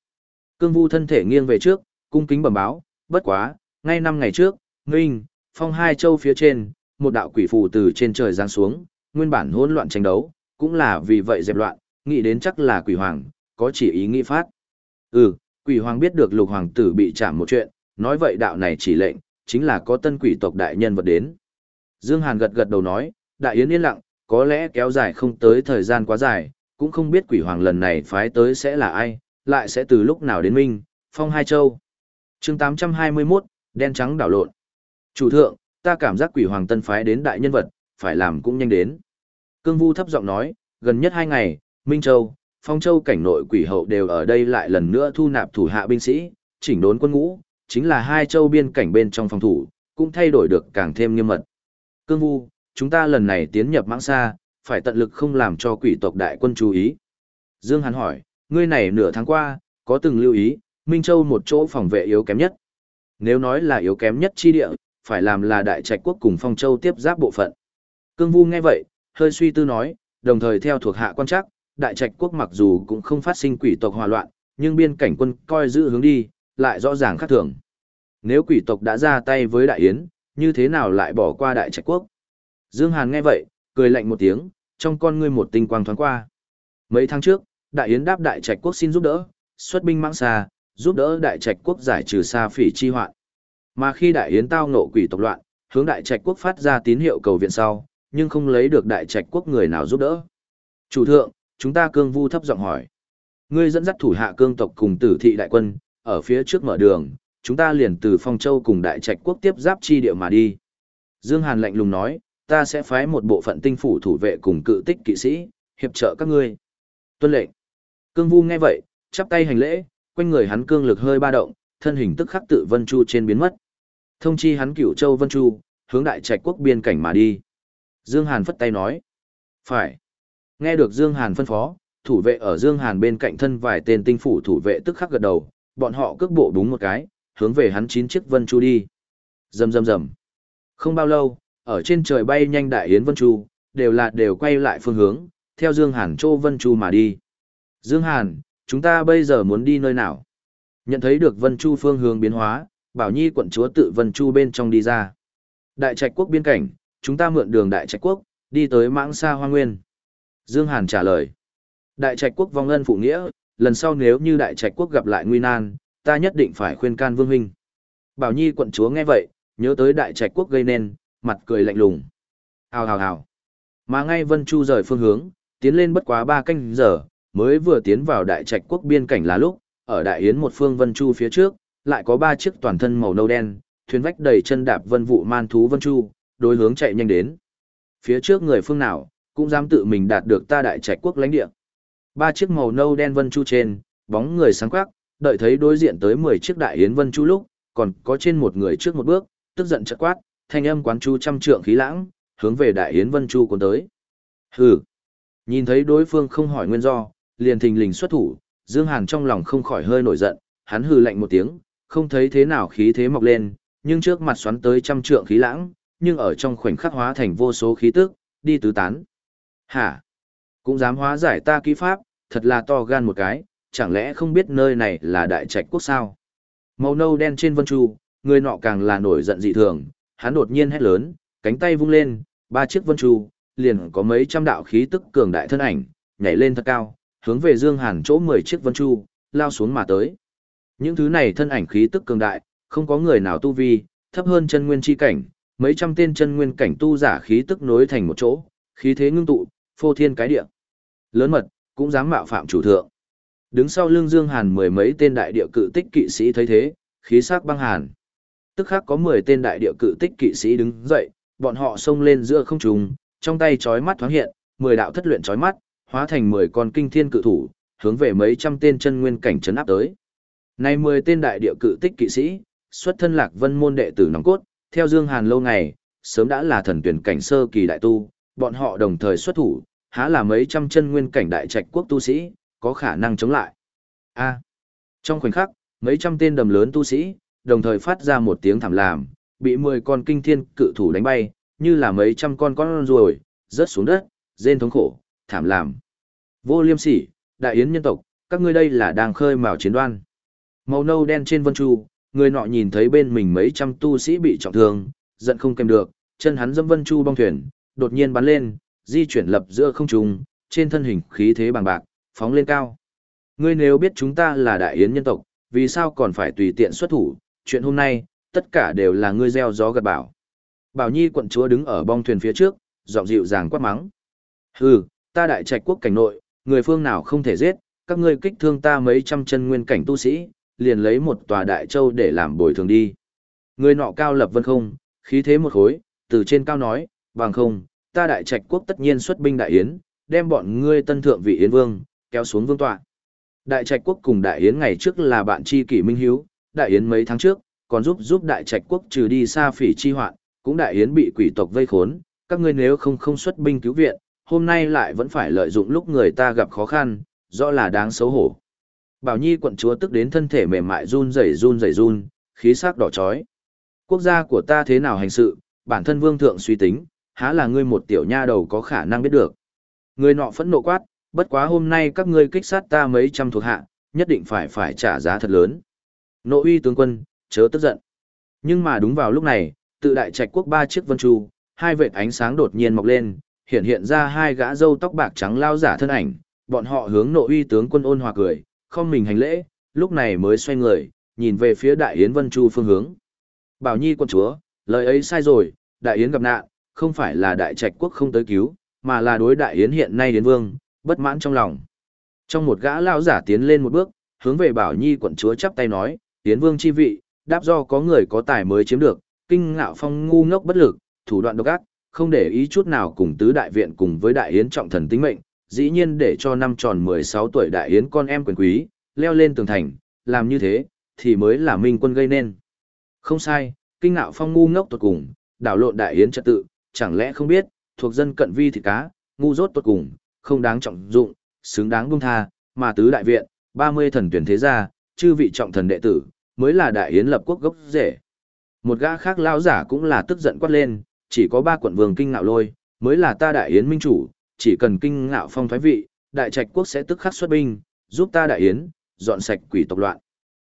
Cương Vu thân thể nghiêng về trước, cung kính bẩm báo, bất quá, ngay năm ngày trước, Nghinh, phong hai châu phía trên, một đạo quỷ phù từ trên trời giáng xuống, nguyên bản hỗn loạn tranh đấu, cũng là vì vậy dẹp loạn, nghĩ đến chắc là quỷ hoàng, có chỉ ý nghĩ phát. Ừ, quỷ hoàng biết được lục hoàng tử bị chạm một chuyện, nói vậy đạo này chỉ lệnh, chính là có tân quỷ tộc đại nhân vật đến. Dương Hàn gật gật đầu nói, đại yến yên lặng, có lẽ kéo dài không tới thời gian quá dài, cũng không biết quỷ hoàng lần này phái tới sẽ là ai, lại sẽ từ lúc nào đến minh, phong hai châu. chương 821, đen trắng đảo lộn. Chủ thượng, ta cảm giác quỷ hoàng tân phái đến đại nhân vật, phải làm cũng nhanh đến. Cương Vu thấp giọng nói, gần nhất hai ngày, Minh Châu, Phong Châu cảnh nội quỷ hậu đều ở đây lại lần nữa thu nạp thủ hạ binh sĩ, chỉnh đốn quân ngũ, chính là hai châu biên cảnh bên trong phòng thủ, cũng thay đổi được càng thêm nghiêm mật. Cương Vu, chúng ta lần này tiến nhập mãng xa, phải tận lực không làm cho quỷ tộc đại quân chú ý. Dương Hàn hỏi, ngươi này nửa tháng qua, có từng lưu ý, Minh Châu một chỗ phòng vệ yếu kém nhất. Nếu nói là yếu kém nhất chi địa, phải làm là đại trạch quốc cùng phong châu tiếp giáp bộ phận. Cương Vu nghe vậy, hơi suy tư nói, đồng thời theo thuộc hạ quan chắc, đại trạch quốc mặc dù cũng không phát sinh quỷ tộc hòa loạn, nhưng biên cảnh quân coi giữ hướng đi, lại rõ ràng khác thường. Nếu quỷ tộc đã ra tay với đại yến, như thế nào lại bỏ qua đại trạch quốc? Dương Hàn nghe vậy, cười lạnh một tiếng, trong con ngươi một tinh quang thoáng qua. Mấy tháng trước, đại yến đáp đại trạch quốc xin giúp đỡ, xuất binh mãng xa, giúp đỡ đại trạch quốc giải trừ xa phỉ chi hoạn. Mà khi đại yến tao ngộ quỷ tộc loạn, hướng đại trạch quốc phát ra tín hiệu cầu viện sau, nhưng không lấy được đại trạch quốc người nào giúp đỡ. Chủ thượng, chúng ta cương vu thấp giọng hỏi. Ngươi dẫn dắt thủ hạ cương tộc cùng tử thị đại quân, ở phía trước mở đường, chúng ta liền từ Phong Châu cùng đại trạch quốc tiếp giáp chi địa mà đi. Dương Hàn lạnh lùng nói, ta sẽ phái một bộ phận tinh phủ thủ vệ cùng cự tích kỵ sĩ, hiệp trợ các ngươi. Tuân lệnh. Cương Vu nghe vậy, chắp tay hành lễ, quanh người hắn cương lực hơi ba động, thân hình tức khắc tự Vân Chu trên biến mất. Thông chi hắn Cửu Châu Vân Chu, hướng đại trạch quốc biên cảnh mà đi. Dương Hàn phất tay nói. Phải. Nghe được Dương Hàn phân phó, thủ vệ ở Dương Hàn bên cạnh thân vài tên tinh phủ thủ vệ tức khắc gật đầu, bọn họ cước bộ đúng một cái, hướng về hắn chín chiếc Vân Chu đi. Rầm rầm rầm. Không bao lâu, ở trên trời bay nhanh đại yến Vân Chu, đều là đều quay lại phương hướng, theo Dương Hàn Châu Vân Chu mà đi. Dương Hàn, chúng ta bây giờ muốn đi nơi nào? Nhận thấy được Vân Chu phương hướng biến hóa, Bảo Nhi quận chúa tự Vân Chu bên trong đi ra. Đại trạch quốc biên cảnh, chúng ta mượn đường Đại trạch quốc, đi tới mãng xa hoa nguyên. Dương Hàn trả lời. Đại trạch quốc vong ân phụ nghĩa, lần sau nếu như đại trạch quốc gặp lại nguy nan, ta nhất định phải khuyên can vương huynh. Bảo Nhi quận chúa nghe vậy, nhớ tới đại trạch quốc gây nên, mặt cười lạnh lùng. Hào hào hào. Mà ngay Vân Chu rời phương hướng, tiến lên bất quá ba canh giờ, mới vừa tiến vào đại trạch quốc biên cảnh là lúc, ở đại yến một phương Vân Chu phía trước, lại có ba chiếc toàn thân màu nâu đen, thuyền vách đầy chân đạp vân vụ man thú Vân Chu, đối hướng chạy nhanh đến. Phía trước người phương nào, cũng dám tự mình đạt được ta đại trạch quốc lãnh địa. Ba chiếc màu nâu đen Vân Chu trên, bóng người sáng quắc, đợi thấy đối diện tới 10 chiếc đại yến Vân Chu lúc, còn có trên một người trước một bước, tức giận chợt quát, thanh âm quán chu trăm trượng khí lãng, hướng về đại yến Vân Chu cuốn tới. Hừ. Nhìn thấy đối phương không hỏi nguyên do, liền thình lình xuất thủ, Dương Hàn trong lòng không khỏi hơi nổi giận, hắn hừ lạnh một tiếng, không thấy thế nào khí thế mọc lên, nhưng trước mặt xoắn tới trăm trượng khí lãng, nhưng ở trong khoảnh khắc hóa thành vô số khí tức, đi tứ tán. Hả? Cũng dám hóa giải ta kỹ pháp, thật là to gan một cái, chẳng lẽ không biết nơi này là đại trạch quốc sao? Màu nâu đen trên vân chu, người nọ càng là nổi giận dị thường, hắn đột nhiên hét lớn, cánh tay vung lên, ba chiếc vân chu, liền có mấy trăm đạo khí tức cường đại thân ảnh, nhảy lên thật cao, hướng về Dương Hàn chỗ 10 chiếc vân chu, lao xuống mà tới. Những thứ này thân ảnh khí tức cường đại, không có người nào tu vi, thấp hơn chân nguyên chi cảnh, mấy trăm tên chân nguyên cảnh tu giả khí tức nối thành một chỗ, khí thế ngưng tụ, phô thiên cái địa. Lớn mật, cũng dám mạo phạm chủ thượng. Đứng sau lưng Dương Hàn mười mấy tên đại địa cự tích kỵ sĩ thấy thế, khí sắc băng hàn. Tức khắc có 10 tên đại địa cự tích kỵ sĩ đứng dậy, bọn họ xông lên giữa không trung, trong tay chói mắt thoáng hiện, 10 đạo thất luyện chói mắt, hóa thành 10 con kinh thiên cự thủ, hướng về mấy trăm tên chân nguyên cảnh trấn áp tới. Nay 10 tên đại địa cự tích kỵ sĩ, xuất thân Lạc Vân môn đệ tử nòng cốt, theo Dương Hàn lâu ngày, sớm đã là thần tuyển cảnh sơ kỳ đại tu, bọn họ đồng thời xuất thủ, há là mấy trăm chân nguyên cảnh đại trạch quốc tu sĩ, có khả năng chống lại. A. trong khoảnh khắc, mấy trăm tên đầm lớn tu sĩ, đồng thời phát ra một tiếng thảm làm, bị 10 con kinh thiên cự thủ đánh bay, như là mấy trăm con con ruồi, rớt xuống đất, rên thống khổ, thảm làm. Vô liêm sỉ, đại yến nhân tộc, các ngươi đây là đang khơi mào chiến đoan. Màu nâu đen trên vân chu, người nọ nhìn thấy bên mình mấy trăm tu sĩ bị trọng thương, giận không kèm được, chân hắn dâm vân chu bong thuyền, đột nhiên bắn lên, di chuyển lập giữa không trung, trên thân hình khí thế bằng bạc, phóng lên cao. Ngươi nếu biết chúng ta là đại yến nhân tộc, vì sao còn phải tùy tiện xuất thủ, chuyện hôm nay, tất cả đều là ngươi gieo gió gật bảo. Bảo Nhi quận chúa đứng ở bong thuyền phía trước, giọng dịu dàng quát mắng. Hừ, ta đại trạch quốc cảnh nội, người phương nào không thể giết, các ngươi kích thương ta mấy trăm chân nguyên cảnh tu sĩ, liền lấy một tòa đại châu để làm bồi thường đi. Người nọ cao lập vân không, khí thế một khối, từ trên cao nói, bằng không, ta đại trạch quốc tất nhiên xuất binh đại yến, đem bọn ngươi tân thượng vị yến vương, kéo xuống vương tọa. Đại trạch quốc cùng đại yến ngày trước là bạn tri kỷ minh hiếu, đại yến mấy tháng trước, còn giúp giúp đại trạch quốc trừ đi xa phỉ chi hoạn, cũng đại yến bị quỷ tộc vây khốn, các ngươi nếu không không xuất binh cứu viện, hôm nay lại vẫn phải lợi dụng lúc người ta gặp khó khăn, rõ là đáng xấu hổ. Bảo Nhi quận chúa tức đến thân thể mềm mại run rẩy run rẩy run, khí sắc đỏ chói. Quốc gia của ta thế nào hành sự, bản thân vương thượng suy tính, há là ngươi một tiểu nha đầu có khả năng biết được. Người nọ phẫn nộ quát, bất quá hôm nay các ngươi kích sát ta mấy trăm thuộc hạ, nhất định phải phải trả giá thật lớn. Nộ uy tướng quân, chớ tức giận. Nhưng mà đúng vào lúc này, tự đại trạch quốc ba chiếc vân chu, hai vệt ánh sáng đột nhiên mọc lên, hiện hiện ra hai gã râu tóc bạc trắng lao giả thân ảnh, bọn họ hướng nộ uy tướng quân ôn hòa cười, không mình hành lễ, lúc này mới xoay người, nhìn về phía đại yến vân chu phương hướng. Bảo Nhi quân chúa, lời ấy sai rồi, đại yến gặp nạn, không phải là đại trạch quốc không tới cứu, mà là đối đại yến hiện nay đến vương, bất mãn trong lòng. Trong một gã lao giả tiến lên một bước, hướng về Bảo Nhi quận chúa chắp tay nói, Yến vương chi vị, đáp do có người có tài mới chiếm được, kinh ngạo phong ngu ngốc bất lực, thủ đoạn độc ác, không để ý chút nào cùng tứ đại viện cùng với đại yến trọng thần tính mệnh, dĩ nhiên để cho năm tròn 16 tuổi đại yến con em quyền quý, leo lên tường thành, làm như thế, thì mới là minh quân gây nên. Không sai, kinh ngạo phong ngu ngốc tuột cùng, đảo lộn đại yến trật tự, chẳng lẽ không biết, thuộc dân cận vi thịt cá, ngu dốt tuột cùng, không đáng trọng dụng, xứng đáng buông tha, mà tứ đại viện, 30 thần tuyển thế gia, chư vị trọng thần đệ tử, mới là đại yến lập quốc gốc rễ. Một gã khác lao giả cũng là tức giận quát lên, chỉ có ba quận vương kinh ngạo lôi, mới là ta đại yến minh chủ, chỉ cần kinh ngạo phong thái vị, đại trạch quốc sẽ tức khắc xuất binh, giúp ta đại yến, dọn sạch quỷ tộc loạn.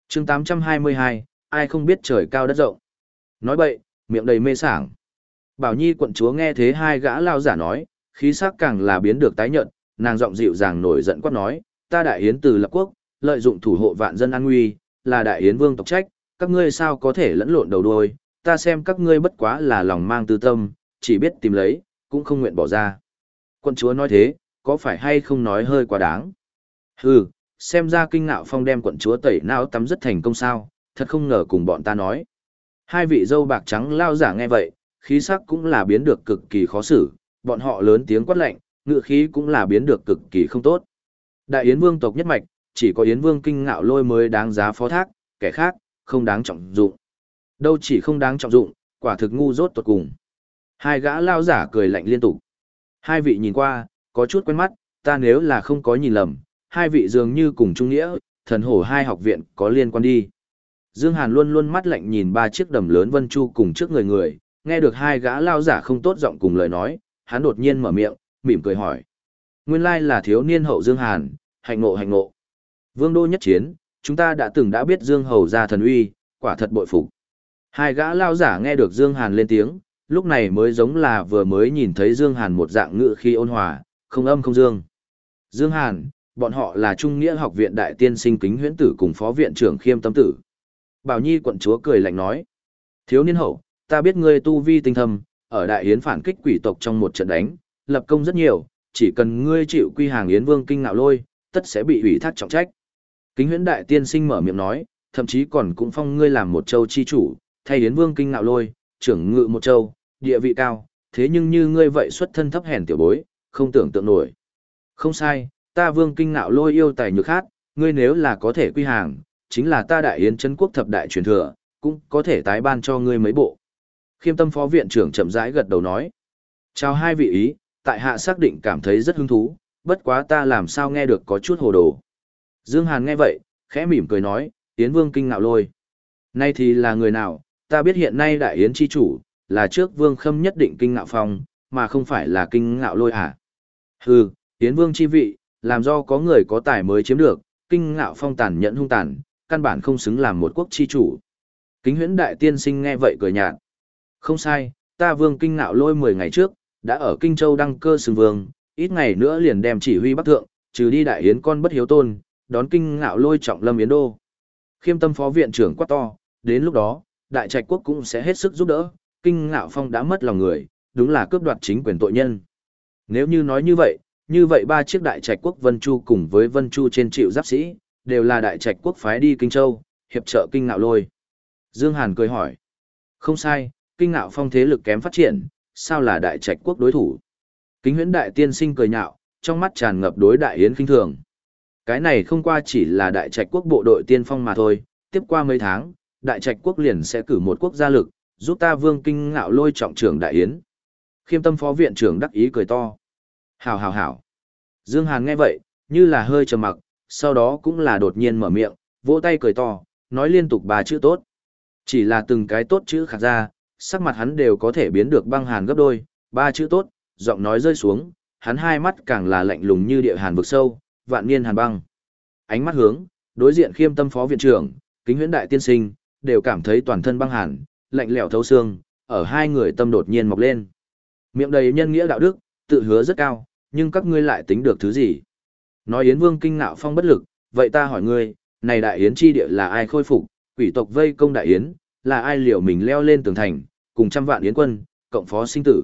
chương 822, ai không biết trời cao đất rộng. Nói bậy, miệng đầy mê sảng. Bảo Nhi quận chúa nghe thế hai gã lao giả nói, khí sắc càng là biến được tái nhợt, nàng giọng dịu dàng nổi giận quát nói, ta đại yến từ lập quốc, lợi dụng thủ hộ vạn dân an nguy, là đại yến vương tộc trách, các ngươi sao có thể lẫn lộn đầu đuôi, ta xem các ngươi bất quá là lòng mang tư tâm, chỉ biết tìm lấy, cũng không nguyện bỏ ra. Quân chúa nói thế, có phải hay không nói hơi quá đáng? Hừ, xem ra kinh ngạo phong đem quận chúa tẩy não tắm rất thành công sao, thật không ngờ cùng bọn ta nói. Hai vị dâu bạc trắng lao giả nghe vậy, khí sắc cũng là biến được cực kỳ khó xử, bọn họ lớn tiếng quát lệnh, ngựa khí cũng là biến được cực kỳ không tốt. Đại Yến Vương tộc nhất mạch, chỉ có Yến Vương kinh ngạo lôi mới đáng giá phó thác, kẻ khác, không đáng trọng dụng. Đâu chỉ không đáng trọng dụng, quả thực ngu dốt tuột cùng. Hai gã lao giả cười lạnh liên tục. Hai vị nhìn qua, có chút quen mắt, ta nếu là không có nhìn lầm, hai vị dường như cùng trung nghĩa, thần hổ hai học viện có liên quan đi. Dương Hàn luôn luôn mắt lạnh nhìn ba chiếc đầm lớn vân chu cùng trước người người, nghe được hai gã lao giả không tốt giọng cùng lời nói, hắn đột nhiên mở miệng, mỉm cười hỏi. Nguyên lai là thiếu niên hậu Dương Hàn, hạnh ngộ hạnh ngộ. Vương đô nhất chiến, chúng ta đã từng đã biết Dương Hầu ra thần uy, quả thật bội phục. Hai gã lao giả nghe được Dương Hàn lên tiếng, lúc này mới giống là vừa mới nhìn thấy Dương Hàn một dạng ngựa khi ôn hòa, không âm không dương. Dương Hàn, bọn họ là Trung Nghĩa học viện đại tiên sinh kính huyễn tử cùng phó viện trưởng khiêm tâm tử. Bảo Nhi quận chúa cười lạnh nói. Thiếu niên hậu, ta biết ngươi tu vi tinh thâm, ở đại yến phản kích quỷ tộc trong một trận đánh, lập công rất nhiều, chỉ cần ngươi chịu quy hàng yến vương kinh ngạo lôi, tất sẽ bị ủy thác trọng trách. Kính huyễn đại tiên sinh mở miệng nói, thậm chí còn cũng phong ngươi làm một châu chi chủ, thay đến vương kinh ngạo lôi, trưởng ngự một châu, địa vị cao, thế nhưng như ngươi vậy xuất thân thấp hèn tiểu bối, không tưởng tượng nổi. Không sai, ta vương kinh ngạo lôi yêu tài nhược hát, ngươi nếu là có thể quy hàng, chính là ta đại yến chân quốc thập đại truyền thừa, cũng có thể tái ban cho ngươi mấy bộ. Khiêm tâm phó viện trưởng chậm rãi gật đầu nói. Chào hai vị ý, tại hạ xác định cảm thấy rất hứng thú, bất quá ta làm sao nghe được có chút hồ đồ. Dương Hàn nghe vậy, khẽ mỉm cười nói, Yến Vương kinh ngạo lôi. Nay thì là người nào, ta biết hiện nay đại yến chi chủ, là trước Vương Khâm nhất định kinh ngạo phong, mà không phải là kinh ngạo lôi à. Hừ, Yến Vương chi vị, làm do có người có tài mới chiếm được, kinh ngạo phong tàn nhẫn hung tàn, căn bản không xứng làm một quốc chi chủ. Kính huyễn đại tiên sinh nghe vậy cười nhạt. Không sai, ta vương kinh ngạo lôi 10 ngày trước, đã ở Kinh Châu đăng cơ xưng vương, ít ngày nữa liền đem chỉ huy bắc thượng, trừ đi đại yến con bất hiếu tôn, đón kinh ngạo lôi trọng lâm yến đô. Khiêm tâm phó viện trưởng quát to, đến lúc đó, đại trạch quốc cũng sẽ hết sức giúp đỡ, kinh ngạo phong đã mất lòng người, đúng là cướp đoạt chính quyền tội nhân. Nếu như nói như vậy, như vậy ba chiếc đại trạch quốc Vân Chu cùng với Vân Chu trên triệu giáp sĩ, đều là đại trạch quốc phái đi Kinh Châu, hiệp trợ kinh ngạo lôi. Dương Hàn cười hỏi. Không sai, kinh ngạo phong thế lực kém phát triển, sao là đại trạch quốc đối thủ. Kính huyễn đại tiên sinh cười nhạo, trong mắt tràn ngập đối đại yến kinh thường. Cái này không qua chỉ là đại trạch quốc bộ đội tiên phong mà thôi, tiếp qua mấy tháng, đại trạch quốc liền sẽ cử một quốc gia lực, giúp ta vương kinh ngạo lôi trọng trưởng đại yến. Khiêm tâm phó viện trưởng đắc ý cười to. Hảo hảo hảo. Dương Hàn nghe vậy, như là hơi trầm mặc, sau đó cũng là đột nhiên mở miệng, vỗ tay cười to, nói liên tục ba chữ tốt. Chỉ là từng cái tốt chữ khạc ra, sắc mặt hắn đều có thể biến được băng hàn gấp đôi, ba chữ tốt, giọng nói rơi xuống, hắn hai mắt càng là lạnh lùng như địa hàn vực sâu, vạn niên hàn băng. Ánh mắt hướng, đối diện khiêm tâm phó viện trưởng, kính huyễn đại tiên sinh, đều cảm thấy toàn thân băng hàn, lạnh lẽo thấu xương, ở hai người tâm đột nhiên mọc lên. Miệng đầy nhân nghĩa đạo đức, tự hứa rất cao, nhưng các ngươi lại tính được thứ gì? Nói Yến Vương kinh ngạo phong bất lực, vậy ta hỏi ngươi, này đại yến chi địa là ai khôi phục, quỷ tộc vây công đại yến, là ai liệu mình leo lên tường thành, cùng trăm vạn yến quân, cộng phó sinh tử.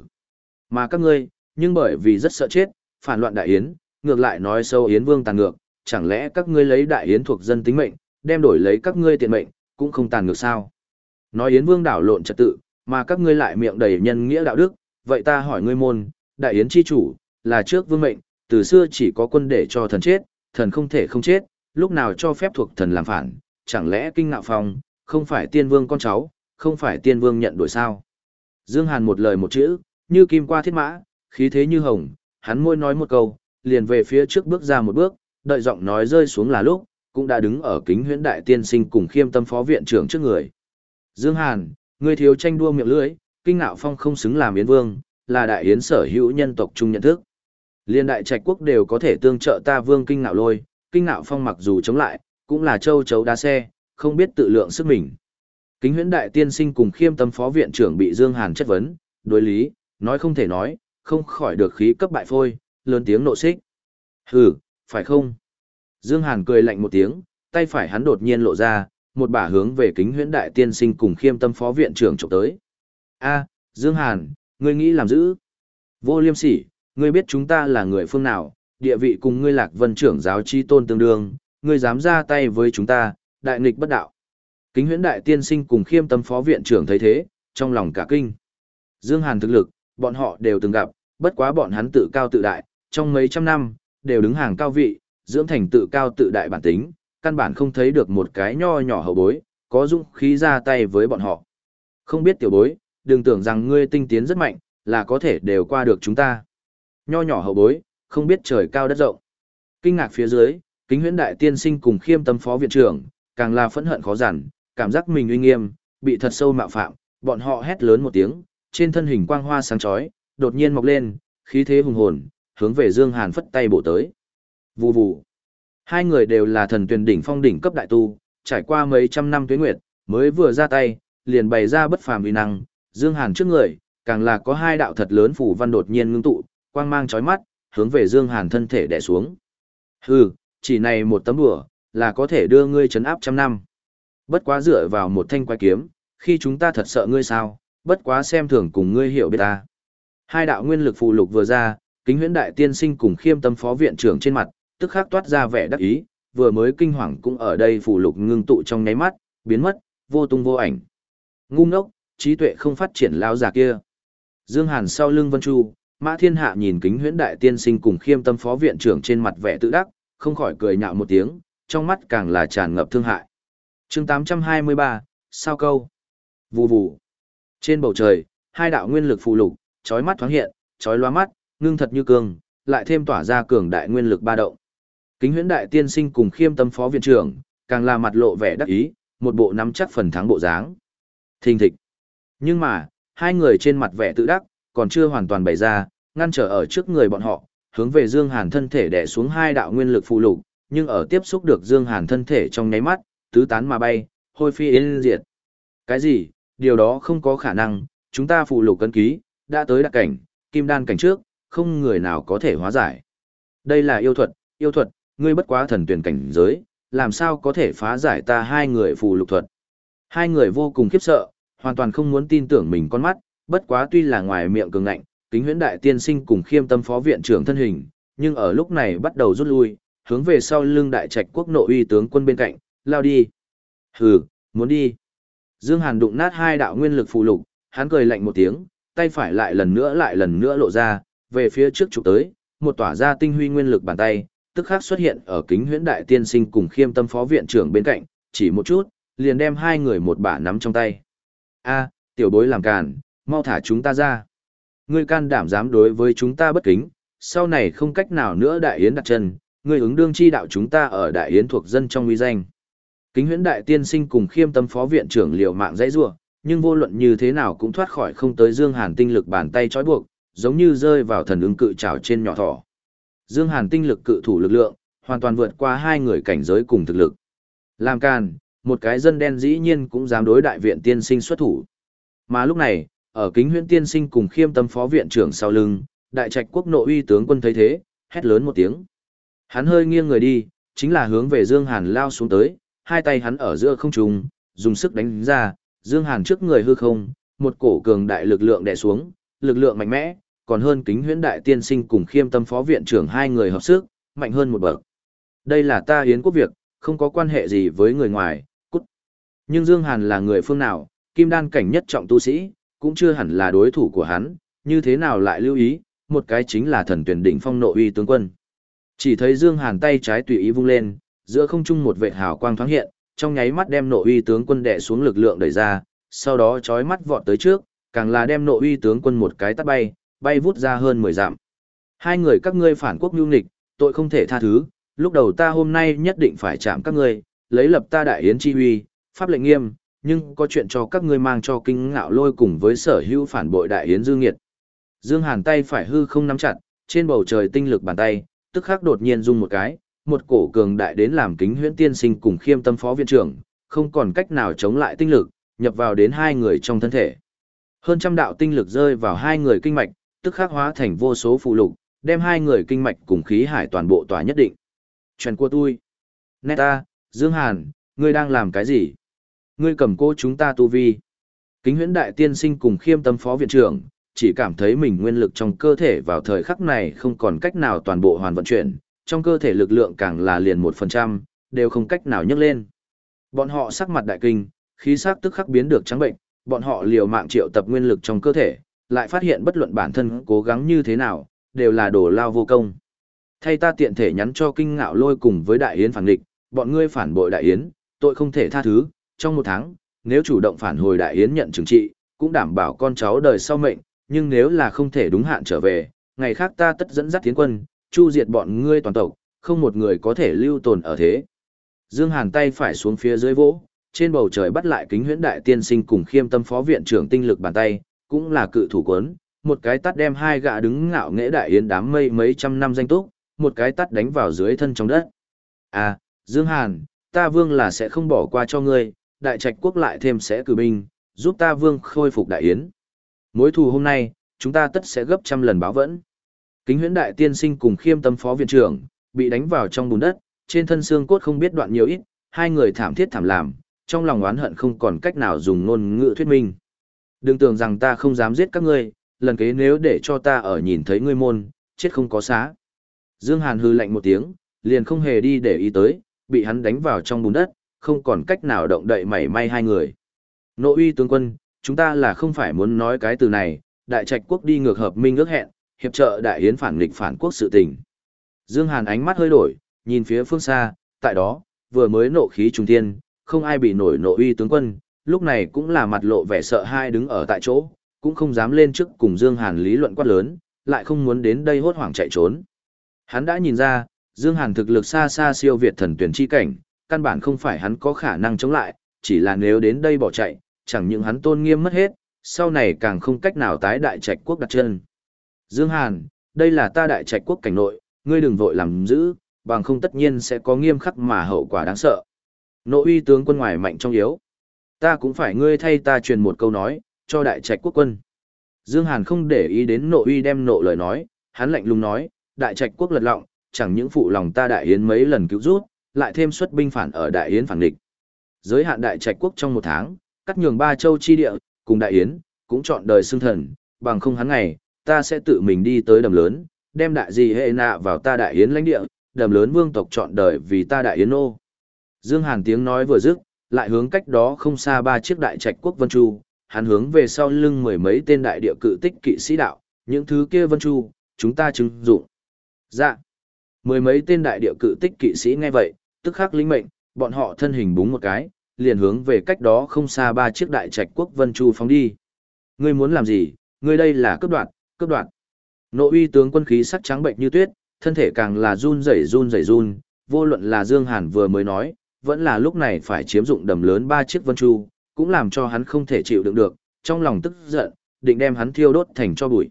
Mà các ngươi, nhưng bởi vì rất sợ chết, phản loạn đại yến, ngược lại nói sâu yến vương tàn ngược, chẳng lẽ các ngươi lấy đại yến thuộc dân tính mệnh, đem đổi lấy các ngươi tiện mệnh, cũng không tàn ngược sao? Nói yến vương đảo lộn trật tự, mà các ngươi lại miệng đầy nhân nghĩa đạo đức, vậy ta hỏi ngươi môn, đại yến chi chủ, là trước vương mệnh, từ xưa chỉ có quân để cho thần chết, thần không thể không chết, lúc nào cho phép thuộc thần làm phản, chẳng lẽ kinh ngạo phong, không phải tiên vương con cháu, không phải tiên vương nhận đổi sao. Dương Hàn một lời một chữ, như kim qua thiết mã, khí thế như hồng, hắn môi nói một câu, liền về phía trước bước ra một bước, đợi giọng nói rơi xuống là lúc, cũng đã đứng ở kính huyễn đại tiên sinh cùng khiêm tâm phó viện trưởng trước người. Dương Hàn, người thiếu tranh đua miệng lưỡi, kinh ngạo phong không xứng làm yến vương, là đại yến sở hữu nhân tộc chung nhận thức. Liên đại trạch quốc đều có thể tương trợ ta vương kinh ngạo lôi, kinh ngạo phong mặc dù chống lại, cũng là châu chấu đá xe, không biết tự lượng sức mình. Kính huyễn đại tiên sinh cùng khiêm tâm phó viện trưởng bị Dương Hàn chất vấn, đối lý, nói không thể nói, không khỏi được khí cấp bại phôi, lớn tiếng nộ xích. Hừ, phải không? Dương Hàn cười lạnh một tiếng, tay phải hắn đột nhiên lộ ra, một bả hướng về kính huyễn đại tiên sinh cùng khiêm tâm phó viện trưởng chụp tới. A, Dương Hàn, ngươi nghĩ làm giữ? Vô liêm sỉ, ngươi biết chúng ta là người phương nào, địa vị cùng ngươi lạc vân trưởng giáo chi tôn tương đương, ngươi dám ra tay với chúng ta, đại nghịch bất đạo. Kính huyễn đại tiên sinh cùng khiêm tâm phó viện trưởng thấy thế, trong lòng cả kinh. Dương Hàn thực lực, bọn họ đều từng gặp, bất quá bọn hắn tự cao tự đại, trong mấy trăm năm, đều đứng hàng cao vị, dưỡng thành tự cao tự đại bản tính, căn bản không thấy được một cái nho nhỏ hậu bối, có dũng khí ra tay với bọn họ. Không biết tiểu bối, đừng tưởng rằng ngươi tinh tiến rất mạnh, là có thể đều qua được chúng ta. Nho nhỏ hậu bối, không biết trời cao đất rộng. Kinh ngạc phía dưới, kính huyễn đại tiên sinh cùng khiêm tâm phó viện trưởng, càng là phẫn hận khó giản, cảm giác mình uy nghiêm, bị thật sâu mạo phạm, bọn họ hét lớn một tiếng, trên thân hình quang hoa sáng chói, đột nhiên mọc lên, khí thế hùng hồn, hướng về Dương Hàn phất tay bổ tới. Vù vù. Hai người đều là thần tuyển đỉnh phong đỉnh cấp đại tu, trải qua mấy trăm năm tuế nguyệt, mới vừa ra tay, liền bày ra bất phàm uy năng, Dương Hàn trước người, càng là có hai đạo thật lớn phủ văn đột nhiên ngưng tụ, quang mang chói mắt, hướng về Dương Hàn thân thể đè xuống. Hừ, chỉ này một tấm đùa, là có thể đưa ngươi chấn áp trăm năm. Bất quá dựa vào một thanh quái kiếm, khi chúng ta thật sợ ngươi sao, bất quá xem thường cùng ngươi hiểu biết ta. Hai đạo nguyên lực phù lục vừa ra, kính huyễn đại tiên sinh cùng khiêm tâm phó viện trưởng trên mặt, tức khắc toát ra vẻ đắc ý, vừa mới kinh hoàng cũng ở đây phù lục ngưng tụ trong nháy mắt, biến mất, vô tung vô ảnh. Ngu ngốc, trí tuệ không phát triển lao già kia. Dương Hàn sau lưng Vân Chu, Mã Thiên Hạ nhìn kính huyễn đại tiên sinh cùng khiêm tâm phó viện trưởng trên mặt vẻ tự đắc, không khỏi cười nhạo một tiếng, trong mắt càng là tràn ngập thương hại. Chương 823, sao câu. Vù vù. Trên bầu trời, hai đạo nguyên lực phù lục, chói mắt thoáng hiện, chói loa mắt, ngưng thật như cương, lại thêm tỏa ra cường đại nguyên lực ba động. Kính huyễn đại tiên sinh cùng khiêm tâm phó viện trưởng, càng là mặt lộ vẻ đắc ý, một bộ nắm chắc phần thắng bộ dáng. Thình thịch. Nhưng mà, hai người trên mặt vẻ tự đắc, còn chưa hoàn toàn bày ra, ngăn trở ở trước người bọn họ, hướng về Dương Hàn thân thể đè xuống hai đạo nguyên lực phụ lục, nhưng ở tiếp xúc được Dương Hàn thân thể trong nháy mắt, tứ tán mà bay, hôi phi yên diệt. Cái gì? Điều đó không có khả năng, chúng ta phụ lục cân ký, đã tới đặc cảnh, kim đan cảnh trước, không người nào có thể hóa giải. Đây là yêu thuật, yêu thuật, ngươi bất quá thần tuyển cảnh giới, làm sao có thể phá giải ta hai người phù lục thuật. Hai người vô cùng khiếp sợ, hoàn toàn không muốn tin tưởng mình con mắt, bất quá tuy là ngoài miệng cường ngạnh, kính huyễn đại tiên sinh cùng khiêm tâm phó viện trưởng thân hình, nhưng ở lúc này bắt đầu rút lui, hướng về sau lưng đại trạch quốc nội uy tướng quân bên cạnh, lao đi. Hừ, muốn đi. Dương Hàn đụng nát hai đạo nguyên lực phù lục, hắn cười lạnh một tiếng, tay phải lại lần nữa lại lần nữa lộ ra, về phía trước chụp tới, một tỏa ra tinh huy nguyên lực bàn tay, tức khắc xuất hiện ở kính huyễn đại tiên sinh cùng khiêm tâm phó viện trưởng bên cạnh, chỉ một chút, liền đem hai người một bả nắm trong tay. A, tiểu bối làm càn, mau thả chúng ta ra. Ngươi can đảm dám đối với chúng ta bất kính, sau này không cách nào nữa đại yến đặt chân, ngươi ứng đương chi đạo chúng ta ở đại yến thuộc dân trong uy danh. Kính huyễn đại tiên sinh cùng khiêm tâm phó viện trưởng liều mạng dãy rủa, nhưng vô luận như thế nào cũng thoát khỏi không tới Dương Hàn tinh lực bàn tay trói buộc, giống như rơi vào thần ứng cự trảo trên nhỏ thỏ. Dương Hàn tinh lực cự thủ lực lượng, hoàn toàn vượt qua hai người cảnh giới cùng thực lực. Làm can, một cái dân đen dĩ nhiên cũng dám đối đại viện tiên sinh xuất thủ. Mà lúc này, ở kính huyễn tiên sinh cùng khiêm tâm phó viện trưởng sau lưng, đại trạch quốc nội uy tướng quân thấy thế, hét lớn một tiếng. Hắn hơi nghiêng người đi, chính là hướng về Dương Hàn lao xuống tới, hai tay hắn ở giữa không trung, dùng sức đánh ra, Dương Hàn trước người hư không, một cổ cường đại lực lượng đè xuống, lực lượng mạnh mẽ, còn hơn kính huyễn đại tiên sinh cùng khiêm tâm phó viện trưởng hai người hợp sức, mạnh hơn một bậc. Đây là ta hiến quốc việc, không có quan hệ gì với người ngoài, cút. Nhưng Dương Hàn là người phương nào, kim đan cảnh nhất trọng tu sĩ, cũng chưa hẳn là đối thủ của hắn, như thế nào lại lưu ý, một cái chính là thần tuyển đỉnh phong nội uy tướng quân. Chỉ thấy Dương Hàn tay trái tùy ý vung lên, giữa không trung một vệt hào quang thoáng hiện, trong nháy mắt đem nội uy tướng quân đè xuống lực lượng đẩy ra, sau đó chói mắt vọt tới trước, càng là đem nội uy tướng quân một cái tát bay, bay vút ra hơn 10 dặm. Hai người các ngươi phản quốc nhu nghịch, tội không thể tha thứ, lúc đầu ta hôm nay nhất định phải chạm các ngươi, lấy lập ta đại yến chi huy, pháp lệnh nghiêm, nhưng có chuyện cho các ngươi mang cho kinh ngạo lôi cùng với sở hữu phản bội đại yến dư nghiệt. Dương Hàn tay phải hư không nắm chặt, trên bầu trời tinh lực bàn tay, tức khắc đột nhiên rung một cái, một cổ cường đại đến làm kính huyễn tiên sinh cùng khiêm tâm phó viện trưởng, không còn cách nào chống lại tinh lực, nhập vào đến hai người trong thân thể. Hơn trăm đạo tinh lực rơi vào hai người kinh mạch, tức khắc hóa thành vô số phụ lục, đem hai người kinh mạch cùng khí hải toàn bộ tỏa nhất định. Chuyện của tôi. Neta, Dương Hàn, ngươi đang làm cái gì? Ngươi cầm cô chúng ta tu vi. Kính huyễn đại tiên sinh cùng khiêm tâm phó viện trưởng, chỉ cảm thấy mình nguyên lực trong cơ thể vào thời khắc này không còn cách nào toàn bộ hoàn vận chuyển, trong cơ thể lực lượng càng là liền 1%, đều không cách nào nhấc lên. Bọn họ sắc mặt đại kinh, khí sắc tức khắc biến được trắng bệnh, bọn họ liều mạng triệu tập nguyên lực trong cơ thể, lại phát hiện bất luận bản thân cố gắng như thế nào, đều là đổ lao vô công. Thay ta tiện thể nhắn cho kinh ngạo lôi cùng với đại yến phản địch, bọn ngươi phản bội đại yến, tội không thể tha thứ, trong một tháng, nếu chủ động phản hồi đại yến nhận trừng trị, cũng đảm bảo con cháu đời sau mệnh, nhưng nếu là không thể đúng hạn trở về, ngày khác ta tất dẫn dắt tiến quân, chu diệt bọn ngươi toàn tộc, không một người có thể lưu tồn ở thế. Dương Hàn tay phải xuống phía dưới vỗ, trên bầu trời bắt lại kính huyễn đại tiên sinh cùng khiêm tâm phó viện trưởng tinh lực bàn tay, cũng là cự thủ quấn, một cái tắt đem hai gã đứng ngạo nghễ đại yến đám mây mấy trăm năm danh túc, một cái tắt đánh vào dưới thân trong đất. À, Dương Hàn, ta vương là sẽ không bỏ qua cho ngươi, đại trạch quốc lại thêm sẽ cử binh, giúp ta vương khôi phục đại yến. Mối thù hôm nay, chúng ta tất sẽ gấp trăm lần báo vẫn. Kính huyễn đại tiên sinh cùng khiêm tâm phó viện trưởng, bị đánh vào trong bùn đất, trên thân xương cốt không biết đoạn nhiều ít, hai người thảm thiết thảm làm, trong lòng oán hận không còn cách nào dùng ngôn ngữ thuyết minh. Đừng tưởng rằng ta không dám giết các ngươi, lần kế nếu để cho ta ở nhìn thấy ngươi môn, chết không có xá. Dương Hàn hư lạnh một tiếng, liền không hề đi để ý tới, bị hắn đánh vào trong bùn đất, không còn cách nào động đậy mảy may hai người. Nội uy tướng quân, chúng ta là không phải muốn nói cái từ này, đại trạch quốc đi ngược hợp minh ước hẹn, hiệp trợ đại yến phản nghịch phản quốc sự tình. Dương Hàn ánh mắt hơi đổi, nhìn phía phương xa, tại đó, vừa mới nộ khí trung thiên, không ai bị nổi nộ uy tướng quân, lúc này cũng là mặt lộ vẻ sợ hai đứng ở tại chỗ, cũng không dám lên trước cùng Dương Hàn lý luận quát lớn, lại không muốn đến đây hốt hoảng chạy trốn. Hắn đã nhìn ra, Dương Hàn thực lực xa xa siêu việt thần tuyển chi cảnh, căn bản không phải hắn có khả năng chống lại, chỉ là nếu đến đây bỏ chạy, chẳng những hắn tôn nghiêm mất hết, sau này càng không cách nào tái đại trạch quốc đặt chân. Dương Hàn, đây là ta đại trạch quốc cảnh nội, ngươi đừng vội làm giữ, bằng không tất nhiên sẽ có nghiêm khắc mà hậu quả đáng sợ. Nội uy tướng quân ngoài mạnh trong yếu. Ta cũng phải ngươi thay ta truyền một câu nói, cho đại trạch quốc quân. Dương Hàn không để ý đến nội uy đem nộ lời nói, hắn lạnh lùng nói, đại trạch quốc lật lọng, chẳng những phụ lòng ta đại yến mấy lần cứu rút, lại thêm xuất binh phản ở đại yến phản địch. Giới hạn đại trạch quốc trong một tháng, cắt nhường ba châu chi địa, cùng đại yến, cũng chọn đời xương thần, bằng không hắn ngày, ta sẽ tự mình đi tới đầm lớn, đem đại gì hệ nạ vào ta đại yến lãnh địa, đầm lớn vương tộc chọn đời vì ta đại yến nô. Dương Hàn tiếng nói vừa dứt, lại hướng cách đó không xa ba chiếc đại trạch quốc vân chu, hắn hướng về sau lưng mười mấy tên đại địa cự tích kỵ sĩ đạo, những thứ kia vân chu, chúng ta chứng dụng. Dạ. Mười mấy tên đại địa cự tích kỵ sĩ nghe vậy, tức khắc linh mệnh, bọn họ thân hình búng một cái, liền hướng về cách đó không xa ba chiếc đại trạch quốc vân chu phóng đi. Ngươi muốn làm gì? Ngươi đây là cướp đoạt, cướp đoạt. Nộ uy tướng quân khí sắc trắng bệnh như tuyết, thân thể càng là run rẩy run rẩy run, vô luận là Dương Hàn vừa mới nói, vẫn là lúc này phải chiếm dụng đầm lớn ba chiếc vân chu, cũng làm cho hắn không thể chịu đựng được, trong lòng tức giận, định đem hắn thiêu đốt thành cho bụi.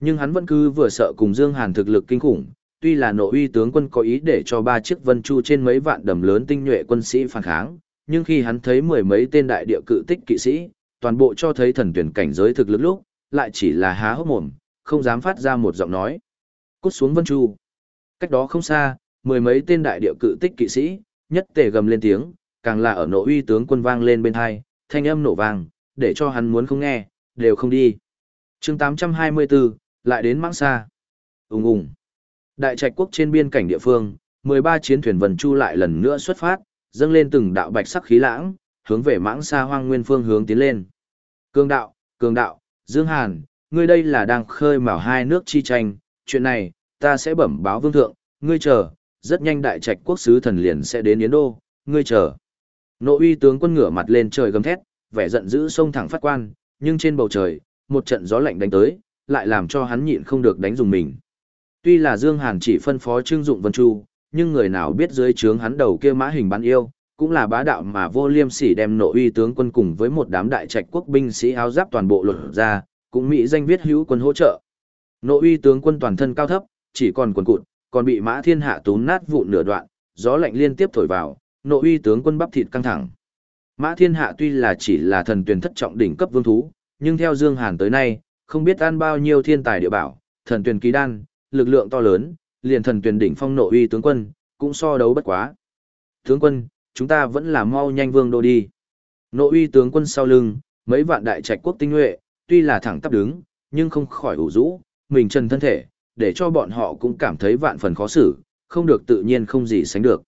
Nhưng hắn vẫn cứ vừa sợ cùng Dương Hàn thực lực kinh khủng, tuy là nội uy tướng quân có ý để cho ba chiếc vân chu trên mấy vạn đầm lớn tinh nhuệ quân sĩ phản kháng, nhưng khi hắn thấy mười mấy tên đại địa cự tích kỵ sĩ, toàn bộ cho thấy thần tuyển cảnh giới thực lực lúc, lại chỉ là há hốc mồm, không dám phát ra một giọng nói. Cút xuống vân chu. Cách đó không xa, mười mấy tên đại địa cự tích kỵ sĩ, nhất tề gầm lên tiếng, càng là ở nội uy tướng quân vang lên bên hai, thanh âm nổ vang, để cho hắn muốn không nghe, đều không đi. chương 824, lại đến mãng xa. Úng Úng. Đại trạch quốc trên biên cảnh địa phương, 13 chiến thuyền vần chu lại lần nữa xuất phát, dâng lên từng đạo bạch sắc khí lãng, hướng về mãng xa hoang nguyên phương hướng tiến lên. Cường đạo, cường đạo, Dương Hàn, ngươi đây là đang khơi mào hai nước chi tranh, chuyện này, ta sẽ bẩm báo vương thượng, ngươi chờ, rất nhanh đại trạch quốc sứ thần liền sẽ đến Yến Đô, ngươi chờ. Nộ uy tướng quân ngửa mặt lên trời gầm thét, vẻ giận dữ sông thẳng phát quan, nhưng trên bầu trời, một trận gió lạnh đánh tới, lại làm cho hắn nhịn không được đánh dùng mình. Tuy là Dương Hàn chỉ phân phó Trương Dụng Vân Chu, nhưng người nào biết dưới trướng hắn đầu kia mã hình bán yêu, cũng là bá đạo mà vô liêm sỉ đem nội uy tướng quân cùng với một đám đại trạch quốc binh sĩ áo giáp toàn bộ lột ra, cũng mỹ danh viết hữu quân hỗ trợ. Nội uy tướng quân toàn thân cao thấp, chỉ còn quần cụt, còn bị mã thiên hạ tún nát vụn nửa đoạn, gió lạnh liên tiếp thổi vào, nội uy tướng quân bắp thịt căng thẳng. Mã thiên hạ tuy là chỉ là thần tuyển thất trọng đỉnh cấp vương thú, nhưng theo Dương Hàn tới nay, không biết ăn bao nhiêu thiên tài địa bảo, thần tuyển ký đan, lực lượng to lớn, liền thần tuyển đỉnh phong nội uy tướng quân, cũng so đấu bất quá. Tướng quân, chúng ta vẫn là mau nhanh vương đô đi. Nội uy tướng quân sau lưng, mấy vạn đại trạch quốc tinh nhuệ, tuy là thẳng tắp đứng, nhưng không khỏi ủ rũ, mình trần thân thể, để cho bọn họ cũng cảm thấy vạn phần khó xử, không được tự nhiên không gì sánh được.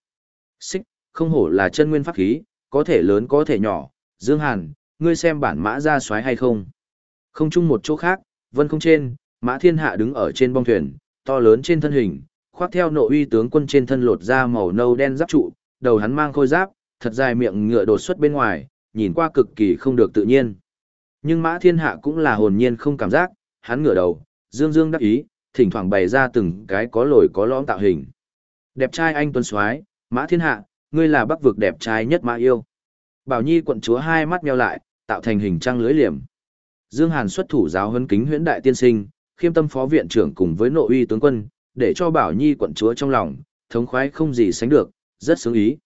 Xích, không hổ là chân nguyên pháp khí, có thể lớn có thể nhỏ, Dương Hàn, ngươi xem bản mã ra xoáy hay không. Không chung một chỗ khác, vân không trên, mã thiên hạ đứng ở trên bong thuyền, to lớn trên thân hình, khoác theo nội uy tướng quân trên thân lột ra màu nâu đen giáp trụ, đầu hắn mang khôi giáp, thật dài miệng ngựa đột xuất bên ngoài, nhìn qua cực kỳ không được tự nhiên. Nhưng mã thiên hạ cũng là hồn nhiên không cảm giác, hắn ngửa đầu, dương dương đắc ý, thỉnh thoảng bày ra từng cái có lồi có lõm tạo hình. Đẹp trai anh tuấn soái, mã thiên hạ, ngươi là bắc vực đẹp trai nhất mã yêu. Bảo Nhi quận chúa hai mắt nheo lại, tạo thành hình trăng lưới liềm. Dương Hàn xuất thủ giáo huấn kính huyễn đại tiên sinh, khiêm tâm phó viện trưởng cùng với nội uy tướng quân, để cho Bảo Nhi quận chúa trong lòng, thống khoái không gì sánh được, rất sướng ý.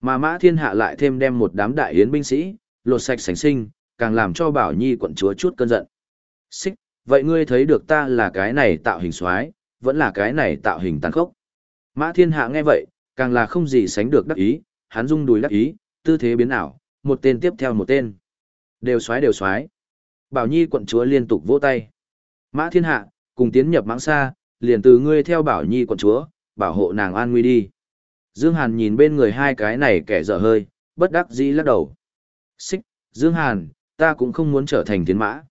Mà Mã Thiên Hạ lại thêm đem một đám đại yến binh sĩ, lột sạch sành sinh, càng làm cho Bảo Nhi quận chúa chút cơn giận. Xích, vậy ngươi thấy được ta là cái này tạo hình soái vẫn là cái này tạo hình tàn khốc. Mã Thiên Hạ nghe vậy, càng là không gì sánh được đắc ý, hắn rung đùi đắc ý, tư thế biến ảo, một tên tiếp theo một tên. Đều soái đều soái Bảo Nhi quận chúa liên tục vỗ tay. Mã Thiên Hạ, cùng tiến nhập mãng xa, liền từ ngươi theo Bảo Nhi quận chúa, bảo hộ nàng an nguy đi. Dương Hàn nhìn bên người hai cái này kẻ dở hơi, bất đắc dĩ lắc đầu. Xích, Dương Hàn, ta cũng không muốn trở thành tiến mã.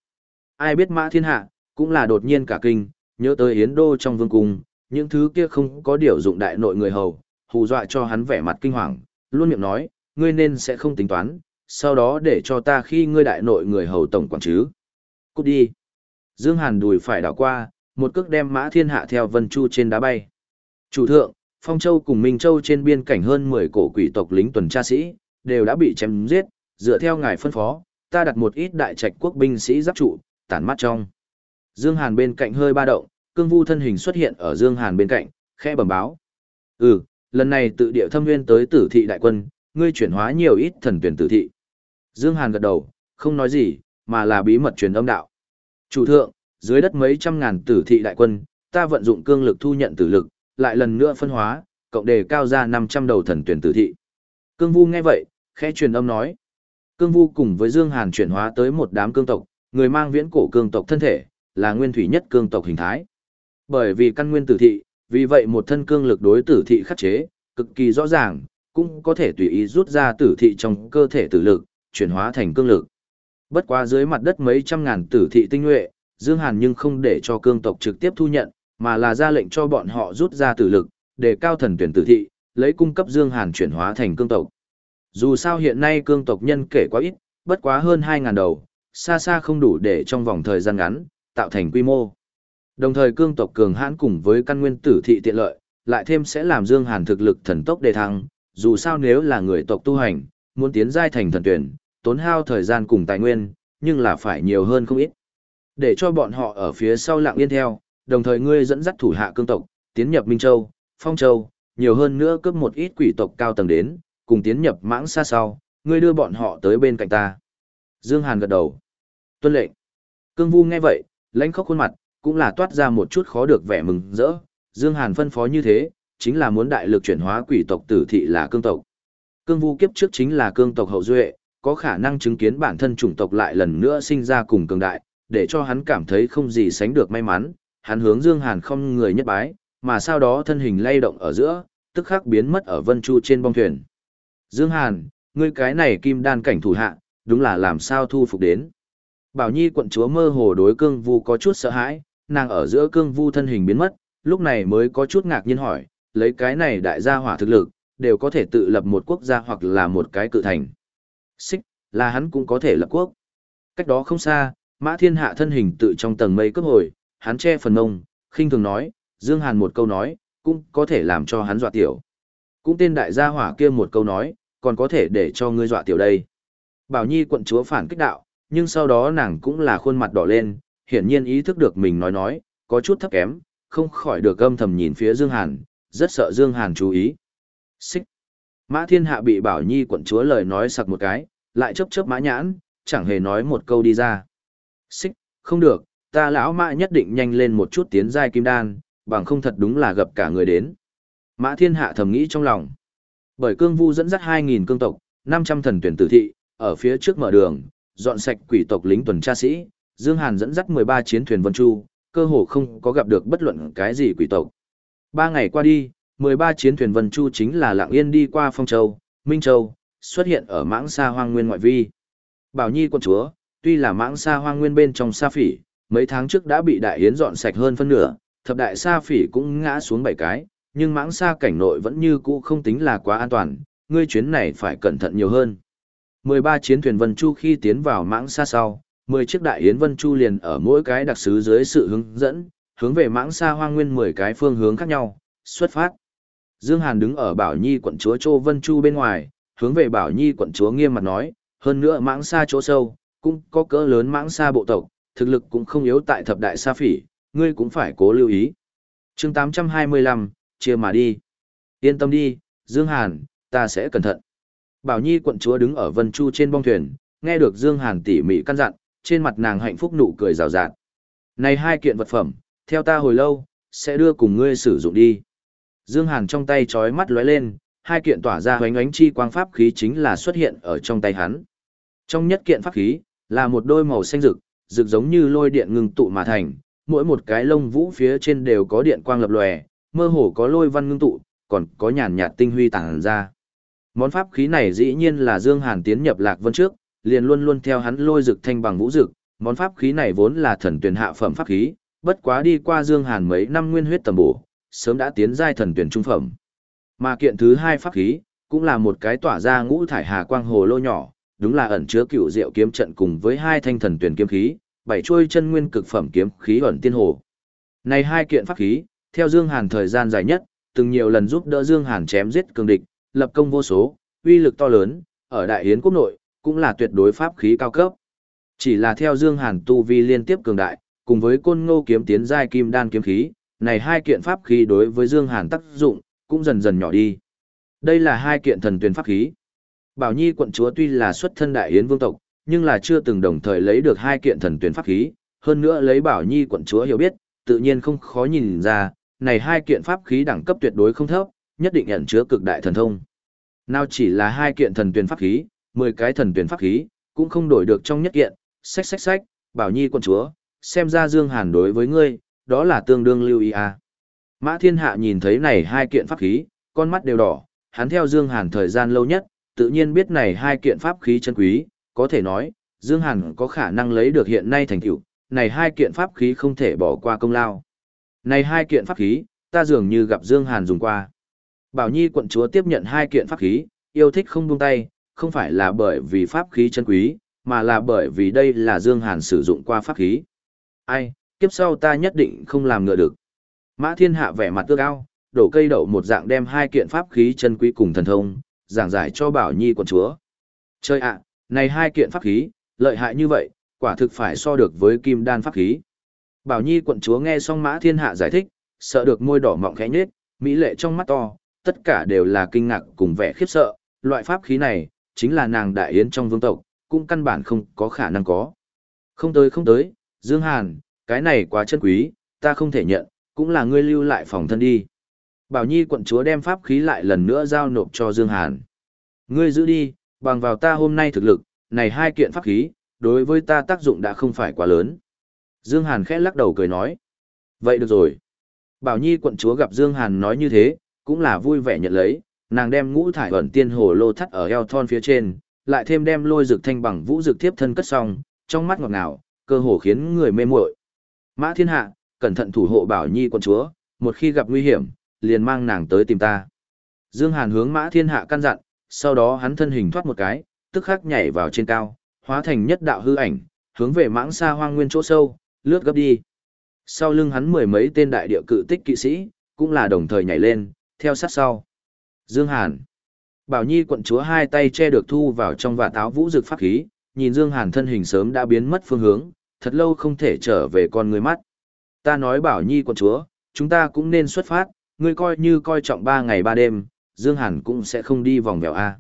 Ai biết mã thiên hạ, cũng là đột nhiên cả kinh, nhớ tới Yến Đô trong vương cung, những thứ kia không có điều dụng đại nội người hầu, hù dọa cho hắn vẻ mặt kinh hoàng, luôn miệng nói, ngươi nên sẽ không tính toán, sau đó để cho ta khi ngươi đại nội người hầu tổng quản chứ. Cút đi. Dương Hàn đùi phải đảo qua, một cước đem mã thiên hạ theo vân chu trên đá bay. Chủ thượng, Phong Châu cùng Minh Châu trên biên cảnh hơn 10 cổ quỷ tộc lính tuần tra sĩ, đều đã bị chém giết, dựa theo ngài phân phó, ta đặt một ít đại trạch quốc binh sĩ giáp trụ, tản mắt trong. Dương Hàn bên cạnh hơi ba động, cương vu thân hình xuất hiện ở Dương Hàn bên cạnh, khẽ bẩm báo. Ừ, lần này tự địa thâm nguyên tới tử thị đại quân, ngươi chuyển hóa nhiều ít thần tuyển tử thị. Dương Hàn gật đầu, không nói gì, mà là bí mật truyền âm đạo. Chủ thượng, dưới đất mấy trăm ngàn tử thị đại quân, ta vận dụng cương lực thu nhận tử lực, lại lần nữa phân hóa, cộng đề cao ra 500 đầu thần tuyển tử thị. Cương Vu nghe vậy, khẽ truyền âm nói. Cương Vu cùng với Dương Hàn chuyển hóa tới một đám cương tộc, người mang viễn cổ cương tộc thân thể, là nguyên thủy nhất cương tộc hình thái. Bởi vì căn nguyên tử thị, vì vậy một thân cương lực đối tử thị khắc chế, cực kỳ rõ ràng, cũng có thể tùy ý rút ra tử thị trong cơ thể tử lực, chuyển hóa thành cương lực. Bất quá dưới mặt đất mấy trăm ngàn tử thị tinh nhuệ, Dương Hàn nhưng không để cho cương tộc trực tiếp thu nhận, mà là ra lệnh cho bọn họ rút ra tử lực, để cao thần tuyển tử thị, lấy cung cấp Dương Hàn chuyển hóa thành cương tộc. Dù sao hiện nay cương tộc nhân kể quá ít, bất quá hơn 2.000 đầu, xa xa không đủ để trong vòng thời gian ngắn, tạo thành quy mô. Đồng thời cương tộc cường hãn cùng với căn nguyên tử thị tiện lợi, lại thêm sẽ làm Dương Hàn thực lực thần tốc đề thăng, dù sao nếu là người tộc tu hành, muốn tiến giai thành thần tuyển, tốn hao thời gian cùng tài nguyên, nhưng là phải nhiều hơn không ít. Để cho bọn họ ở phía sau lặng yên theo, đồng thời ngươi dẫn dắt thủ hạ cương tộc, tiến nhập Minh Châu, Phong Châu, nhiều hơn nữa cướp một ít quỷ tộc cao tầng đến, cùng tiến nhập mãng xa sau, ngươi đưa bọn họ tới bên cạnh ta. Dương Hàn gật đầu. Tuân lệnh. Cương Vu nghe vậy, lãnh khóc khuôn mặt, cũng là toát ra một chút khó được vẻ mừng rỡ. Dương Hàn phân phó như thế, chính là muốn đại lực chuyển hóa quỷ tộc tử thị là cương tộc. Cương Vu kiếp trước chính là cương tộc hậu duệ, có khả năng chứng kiến bản thân chủng tộc lại lần nữa sinh ra cùng cường đại, để cho hắn cảm thấy không gì sánh được may mắn, hắn hướng Dương Hàn không người nhất bái, mà sau đó thân hình lay động ở giữa, tức khắc biến mất ở Vân Chu trên bong thuyền. Dương Hàn, ngươi cái này kim đan cảnh thủ hạ, đúng là làm sao thu phục đến. Bảo Nhi quận chúa mơ hồ đối cương vu có chút sợ hãi, nàng ở giữa cương vu thân hình biến mất, lúc này mới có chút ngạc nhiên hỏi, lấy cái này đại gia hỏa thực lực, đều có thể tự lập một quốc gia hoặc là một cái cự thành. Xích, là hắn cũng có thể lập quốc. Cách đó không xa, Mã Thiên Hạ thân hình tự trong tầng mây cấp hồi, hắn che phần ngông, khinh thường nói, Dương Hàn một câu nói, cũng có thể làm cho hắn dọa tiểu. Cũng tên đại gia hỏa kia một câu nói, còn có thể để cho ngươi dọa tiểu đây. Bảo Nhi quận chúa phản kích đạo, nhưng sau đó nàng cũng là khuôn mặt đỏ lên, hiển nhiên ý thức được mình nói nói, có chút thấp kém, không khỏi được âm thầm nhìn phía Dương Hàn, rất sợ Dương Hàn chú ý. Xích. Mã Thiên Hạ bị Bảo Nhi quận chúa lời nói sặc một cái, lại chớp chớp mã nhãn, chẳng hề nói một câu đi ra. Xích, không được, ta lão mã nhất định nhanh lên một chút tiến giai kim đan, bằng không thật đúng là gặp cả người đến. Mã Thiên Hạ thầm nghĩ trong lòng. Bởi cương vu dẫn dắt 2.000 cương tộc, 500 thần tuyển tử thị, ở phía trước mở đường, dọn sạch quỷ tộc lính tuần tra sĩ, Dương Hàn dẫn dắt 13 chiến thuyền Vân Chu, cơ hồ không có gặp được bất luận cái gì quỷ tộc. Ba ngày qua đi, 13 chiến thuyền Vân Chu chính là lạng yên đi qua Phong Châu, Minh Châu, xuất hiện ở mãng xa hoang nguyên ngoại vi. Bảo Nhi quân chúa, tuy là mãng xa hoang nguyên bên trong sa phỉ, mấy tháng trước đã bị đại yến dọn sạch hơn phân nửa, thập đại sa phỉ cũng ngã xuống bảy cái, nhưng mãng xa cảnh nội vẫn như cũ không tính là quá an toàn, ngươi chuyến này phải cẩn thận nhiều hơn. 13 chiến thuyền Vân Chu khi tiến vào mãng xa sau, 10 chiếc đại yến Vân Chu liền ở mỗi cái đặc sứ dưới sự hướng dẫn, hướng về mãng xa hoang nguyên 10 cái phương hướng khác nhau, xuất phát. Dương Hàn đứng ở Bảo Nhi quận chúa Châu Vân Chu bên ngoài, hướng về Bảo Nhi quận chúa nghiêm mặt nói, hơn nữa mãng xa chỗ sâu, cũng có cỡ lớn mãng xa bộ tộc, thực lực cũng không yếu tại thập đại sa phỉ, ngươi cũng phải cố lưu ý. chương 825, chia mà đi. Yên tâm đi, Dương Hàn, ta sẽ cẩn thận. Bảo Nhi quận chúa đứng ở Vân Chu trên bong thuyền, nghe được Dương Hàn tỉ mỉ căn dặn, trên mặt nàng hạnh phúc nụ cười rào rạt. Này hai kiện vật phẩm, theo ta hồi lâu, sẽ đưa cùng ngươi sử dụng đi. Dương Hàn trong tay chói mắt lóe lên, hai kiện tỏa ra hoánh ánh chi quang pháp khí chính là xuất hiện ở trong tay hắn. Trong nhất kiện pháp khí, là một đôi màu xanh rực, rực giống như lôi điện ngưng tụ mà thành, mỗi một cái lông vũ phía trên đều có điện quang lập lòe, mơ hồ có lôi văn ngưng tụ, còn có nhàn nhạt tinh huy tàng ra. Món pháp khí này dĩ nhiên là Dương Hàn tiến nhập Lạc Vân trước, liền luôn luôn theo hắn lôi rực thanh bằng vũ rực, món pháp khí này vốn là thần tuyển hạ phẩm pháp khí, bất quá đi qua Dương Hàn mấy năm nguyên huyết tầm bổ, sớm đã tiến giai thần tuyển trung phẩm. Mà kiện thứ hai pháp khí, cũng là một cái tỏa ra ngũ thải hà quang hồ lô nhỏ, đúng là ẩn chứa cựu diệu kiếm trận cùng với hai thanh thần tuyển kiếm khí, bảy chuôi chân nguyên cực phẩm kiếm khí ẩn tiên hồ. Này hai kiện pháp khí, theo Dương Hàn thời gian dài nhất, từng nhiều lần giúp đỡ Dương Hàn chém giết cường địch, lập công vô số, uy lực to lớn, ở đại yến quốc nội, cũng là tuyệt đối pháp khí cao cấp. Chỉ là theo Dương Hàn tu vi liên tiếp cường đại, cùng với côn ngô kiếm tiến giai kim đan kiếm khí, này hai kiện pháp khí đối với Dương Hàn tác dụng, cũng dần dần nhỏ đi. Đây là hai kiện thần tuyển pháp khí. Bảo Nhi quận chúa tuy là xuất thân đại yến vương tộc, nhưng là chưa từng đồng thời lấy được hai kiện thần tuyển pháp khí, hơn nữa lấy Bảo Nhi quận chúa hiểu biết, tự nhiên không khó nhìn ra, này hai kiện pháp khí đẳng cấp tuyệt đối không thấp, nhất định ẩn chứa cực đại thần thông. Nào chỉ là hai kiện thần tuyển pháp khí, 10 cái thần tuyển pháp khí, cũng không đổi được trong nhất kiện, xách xách xách, Bảo Nhi quân chúa, xem ra Dương Hàn đối với ngươi, đó là tương đương lưu ý à. Mã Thiên Hạ nhìn thấy này hai kiện pháp khí, con mắt đều đỏ, hắn theo Dương Hàn thời gian lâu nhất, tự nhiên biết này hai kiện pháp khí chân quý, có thể nói, Dương Hàn có khả năng lấy được hiện nay thành tựu, này hai kiện pháp khí không thể bỏ qua công lao. Này hai kiện pháp khí, ta dường như gặp Dương Hàn dùng qua. Bảo Nhi quận chúa tiếp nhận hai kiện pháp khí, yêu thích không buông tay, không phải là bởi vì pháp khí chân quý, mà là bởi vì đây là Dương Hàn sử dụng qua pháp khí. Ai, kiếp sau ta nhất định không làm ngựa được. Mã Thiên Hạ vẻ mặt tươi ao, đổ cây đậu một dạng đem hai kiện pháp khí chân quý cùng thần thông, giảng giải cho Bảo Nhi quận chúa. Chơi ạ, này hai kiện pháp khí, lợi hại như vậy, quả thực phải so được với kim đan pháp khí. Bảo Nhi quận chúa nghe xong Mã Thiên Hạ giải thích, sợ được môi đỏ mọng khẽ nhếch, mỹ lệ trong mắt to, tất cả đều là kinh ngạc cùng vẻ khiếp sợ, loại pháp khí này, chính là nàng đại yến trong vương tộc, cũng căn bản không có khả năng có. Không tới không tới, Dương Hàn, cái này quá chân quý, ta không thể nhận, cũng là ngươi lưu lại phòng thân đi. Bảo Nhi quận chúa đem pháp khí lại lần nữa giao nộp cho Dương Hàn. Ngươi giữ đi, bằng vào ta hôm nay thực lực, này hai kiện pháp khí, đối với ta tác dụng đã không phải quá lớn. Dương Hàn khẽ lắc đầu cười nói. Vậy được rồi. Bảo Nhi quận chúa gặp Dương Hàn nói như thế, cũng là vui vẻ nhận lấy, nàng đem ngũ thải ẩn tiên hồ lô thắt ở eo thon phía trên, lại thêm đem lôi dược thanh bằng vũ dược tiếp thân cất xong, trong mắt ngọt ngào, cơ hồ khiến người mê muội. Mã Thiên Hạ, cẩn thận thủ hộ Bảo Nhi quân chúa, một khi gặp nguy hiểm, liền mang nàng tới tìm ta. Dương Hàn hướng Mã Thiên Hạ căn dặn, sau đó hắn thân hình thoát một cái, tức khắc nhảy vào trên cao, hóa thành nhất đạo hư ảnh, hướng về mãng xa hoang nguyên chỗ sâu, lướt gấp đi. Sau lưng hắn mười mấy tên đại địa cự tích kỵ sĩ, cũng là đồng thời nhảy lên, theo sát sau. Dương Hàn. Bảo Nhi quận chúa hai tay che được thu vào trong vạt áo vũ dực pháp khí, nhìn Dương Hàn thân hình sớm đã biến mất phương hướng, thật lâu không thể trở về con người mắt. Ta nói Bảo Nhi quận chúa, chúng ta cũng nên xuất phát, ngươi coi như coi trọng ba ngày ba đêm, Dương Hàn cũng sẽ không đi vòng vèo A.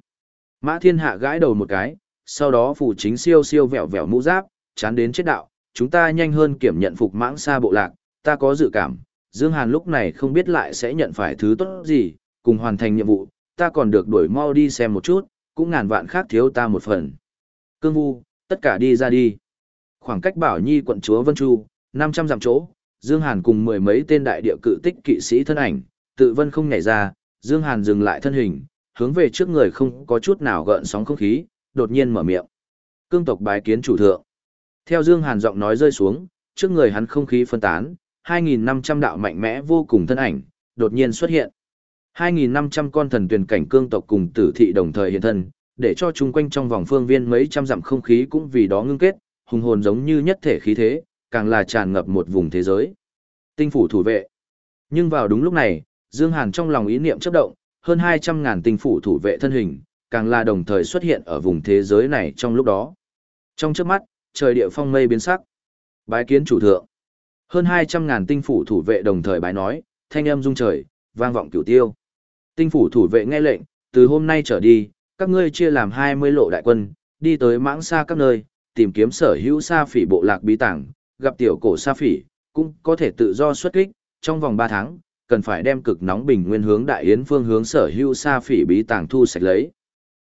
Mã Thiên Hạ gãi đầu một cái, sau đó phủ chính siêu siêu vẹo vẹo mũ giáp, chán đến chết đạo, chúng ta nhanh hơn kiểm nhận phục mãng xa bộ lạc, ta có dự cảm, Dương Hàn lúc này không biết lại sẽ nhận phải thứ tốt gì, cùng hoàn thành nhiệm vụ, ta còn được đuổi mau đi xem một chút, cũng ngàn vạn khác thiếu ta một phần. Cương Vu, tất cả đi ra đi. Khoảng cách Bảo Nhi quận chúa Vân Chu, 500 dặm chỗ, Dương Hàn cùng mười mấy tên đại địa cự tích kỵ sĩ thân ảnh, tự vân không nhảy ra, Dương Hàn dừng lại thân hình, hướng về trước người không có chút nào gợn sóng không khí, đột nhiên mở miệng. Cương tộc bái kiến chủ thượng. Theo Dương Hàn giọng nói rơi xuống, trước người hắn không khí phân tán, 2.500 đạo mạnh mẽ vô cùng thân ảnh, đột nhiên xuất hiện. 2.500 con thần tuyển cảnh cương tộc cùng tử thị đồng thời hiện thân, để cho chung quanh trong vòng phương viên mấy trăm dặm không khí cũng vì đó ngưng kết, hùng hồn giống như nhất thể khí thế, càng là tràn ngập một vùng thế giới. Tinh phủ thủ vệ. Nhưng vào đúng lúc này, Dương Hàn trong lòng ý niệm chớp động, hơn 200.000 tinh phủ thủ vệ thân hình, càng là đồng thời xuất hiện ở vùng thế giới này trong lúc đó. Trong chớp mắt, trời địa phong mây biến sắc. Bái kiến chủ thượng. Hơn 200.000 tinh phủ thủ vệ đồng thời bái nói, thanh âm rung trời, vang vọng cửu tiêu. Tinh phủ thủ vệ nghe lệnh, từ hôm nay trở đi, các ngươi chia làm 20 lộ đại quân, đi tới mãng xa các nơi, tìm kiếm sở hữu sa phỉ bộ lạc bí tàng, gặp tiểu cổ sa phỉ, cũng có thể tự do xuất kích, trong vòng 3 tháng, cần phải đem cực nóng bình nguyên hướng đại yến phương hướng sở hữu sa phỉ bí tàng thu sạch lấy.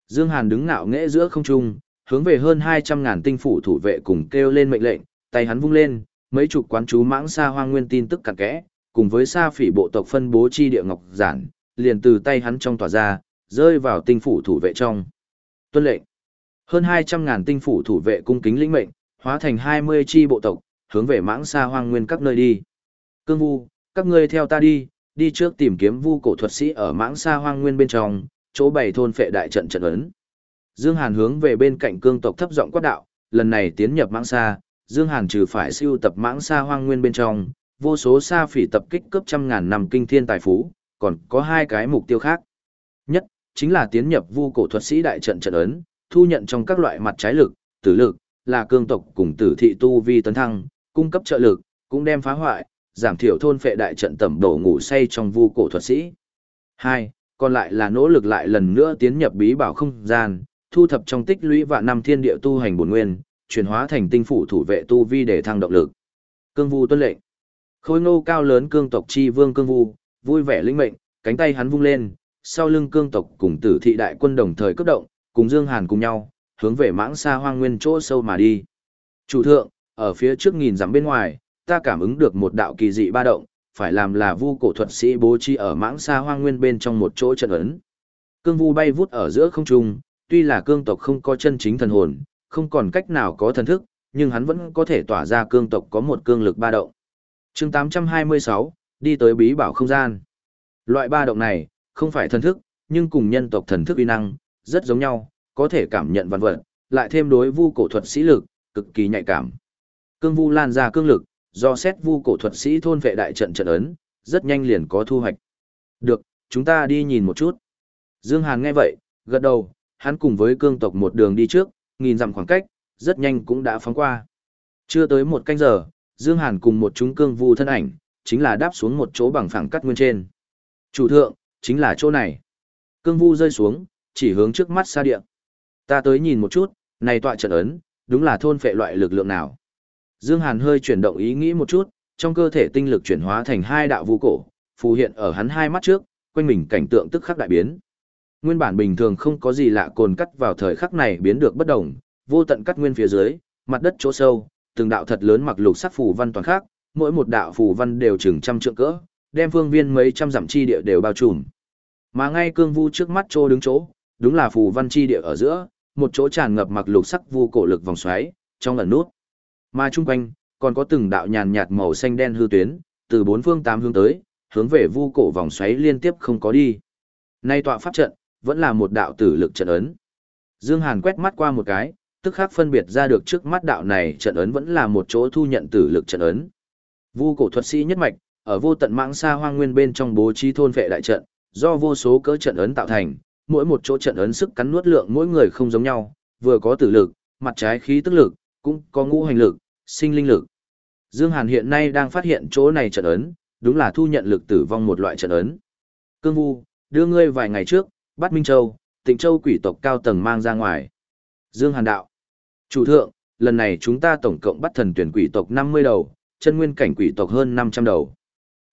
Dương Hàn đứng ngạo nghễ giữa không trung, hướng về hơn 200 ngàn tinh phủ thủ vệ cùng kêu lên mệnh lệnh, tay hắn vung lên, mấy chục quán chú mãng sa hoang nguyên tin tức cặn kẽ, cùng với sa phỉ bộ tộc phân bố chi địa ngọc giản, liền từ tay hắn trong tỏa ra, rơi vào tinh phủ thủ vệ trong. Tuân lệnh. Hơn 200 ngàn tinh phủ thủ vệ cung kính lĩnh mệnh, hóa thành 20 chi bộ tộc, hướng về mãng xa hoang nguyên các nơi đi. Cương vu, các ngươi theo ta đi, đi trước tìm kiếm vu cổ thuật sĩ ở mãng xa hoang nguyên bên trong, chỗ bày thôn phệ đại trận trận ấn. Dương Hàn hướng về bên cạnh cương tộc thấp giọng quát đạo, lần này tiến nhập mãng xa, Dương Hàn trừ phải siêu tập mãng xa hoang nguyên bên trong, vô số xa phỉ tập kích cấp trăm ngàn năm kinh thiên tài phú, còn có hai cái mục tiêu khác. Nhất, chính là tiến nhập vu cổ thuật sĩ đại trận trận ấn, thu nhận trong các loại mặt trái lực, tử lực, là cương tộc cùng tử thị tu vi tấn thăng, cung cấp trợ lực, cũng đem phá hoại, giảm thiểu thôn phệ đại trận tẩm đổ ngủ say trong vu cổ thuật sĩ. Hai, còn lại là nỗ lực lại lần nữa tiến nhập bí bảo không gian, thu thập trong tích lũy vạn năm thiên địa tu hành bổn nguyên, chuyển hóa thành tinh phủ thủ vệ tu vi để thăng động lực. Cương vu tuân lệnh. Khôi ngô cao lớn cương tộc chi vương cương vu, vui vẻ linh mệnh, cánh tay hắn vung lên, sau lưng cương tộc cùng tử thị đại quân đồng thời cấp động, cùng Dương Hàn cùng nhau, hướng về mãng xa hoang nguyên chỗ sâu mà đi. Chủ thượng, ở phía trước nghìn dặm bên ngoài, ta cảm ứng được một đạo kỳ dị ba động, phải làm là vu cổ thuật sĩ bố trí ở mãng xa hoang nguyên bên trong một chỗ trận ấn. Cương vu bay vút ở giữa không trung, tuy là cương tộc không có chân chính thần hồn, không còn cách nào có thần thức, nhưng hắn vẫn có thể tỏa ra cương tộc có một cương lực ba động. chương 826, đi tới bí bảo không gian. Loại ba động này, không phải thần thức, nhưng cùng nhân tộc thần thức uy năng, rất giống nhau, có thể cảm nhận văn vật, lại thêm đối vu cổ thuật sĩ lực, cực kỳ nhạy cảm. Cương vu lan ra cương lực, do xét vu cổ thuật sĩ thôn vệ đại trận trận ấn, rất nhanh liền có thu hoạch. Được, chúng ta đi nhìn một chút. Dương Hàn nghe vậy, gật đầu, hắn cùng với cương tộc một đường đi trước, nghìn dặm khoảng cách, rất nhanh cũng đã phóng qua. Chưa tới một canh giờ, Dương Hàn cùng một chúng cương vu thân ảnh, chính là đáp xuống một chỗ bằng phẳng cắt nguyên trên. Chủ thượng, chính là chỗ này. Cương vu rơi xuống, chỉ hướng trước mắt xa địa. Ta tới nhìn một chút, này tọa trận ấn, đúng là thôn phệ loại lực lượng nào. Dương Hàn hơi chuyển động ý nghĩ một chút, trong cơ thể tinh lực chuyển hóa thành hai đạo vũ cổ, phù hiện ở hắn hai mắt trước, quanh mình cảnh tượng tức khắc đại biến. Nguyên bản bình thường không có gì lạ cồn cắt vào thời khắc này biến được bất động, vô tận cắt nguyên phía dưới, mặt đất chỗ sâu, từng đạo thật lớn mặc lục sắc phù văn toàn khác, mỗi một đạo phù văn đều chừng trăm trượng cỡ, đem phương viên mấy trăm dặm chi địa đều bao trùm. Mà ngay cương vu trước mắt chỗ đứng chỗ, đúng là phù văn chi địa ở giữa, một chỗ tràn ngập mặc lục sắc vu cổ lực vòng xoáy, trong ẩn nút. Mà chung quanh, còn có từng đạo nhàn nhạt màu xanh đen hư tuyến, từ bốn phương tám hướng tới, hướng về vu cổ vòng xoáy liên tiếp không có đi. Nay tọa pháp trận, vẫn là một đạo tử lực trận ấn. Dương Hàn quét mắt qua một cái, tức khắc phân biệt ra được trước mắt đạo này trận ấn vẫn là một chỗ thu nhận tử lực trận ấn. Vu cổ thuật sĩ nhất mạch, ở vô tận mãng xa hoang nguyên bên trong bố trí thôn vệ đại trận, do vô số cỡ trận ấn tạo thành, mỗi một chỗ trận ấn sức cắn nuốt lượng mỗi người không giống nhau, vừa có tử lực, mặt trái khí tức lực, cũng có ngũ hành lực, sinh linh lực. Dương Hàn hiện nay đang phát hiện chỗ này trận ấn, đúng là thu nhận lực tử vong một loại trận ấn. Cương Vu, đưa ngươi vài ngày trước, bắt Minh Châu, Tịnh Châu quỷ tộc cao tầng mang ra ngoài. Dương Hàn đạo. Chủ thượng, lần này chúng ta tổng cộng bắt thần tuyển quỷ tộc 50 đầu, chân nguyên cảnh quỷ tộc hơn 500 đầu.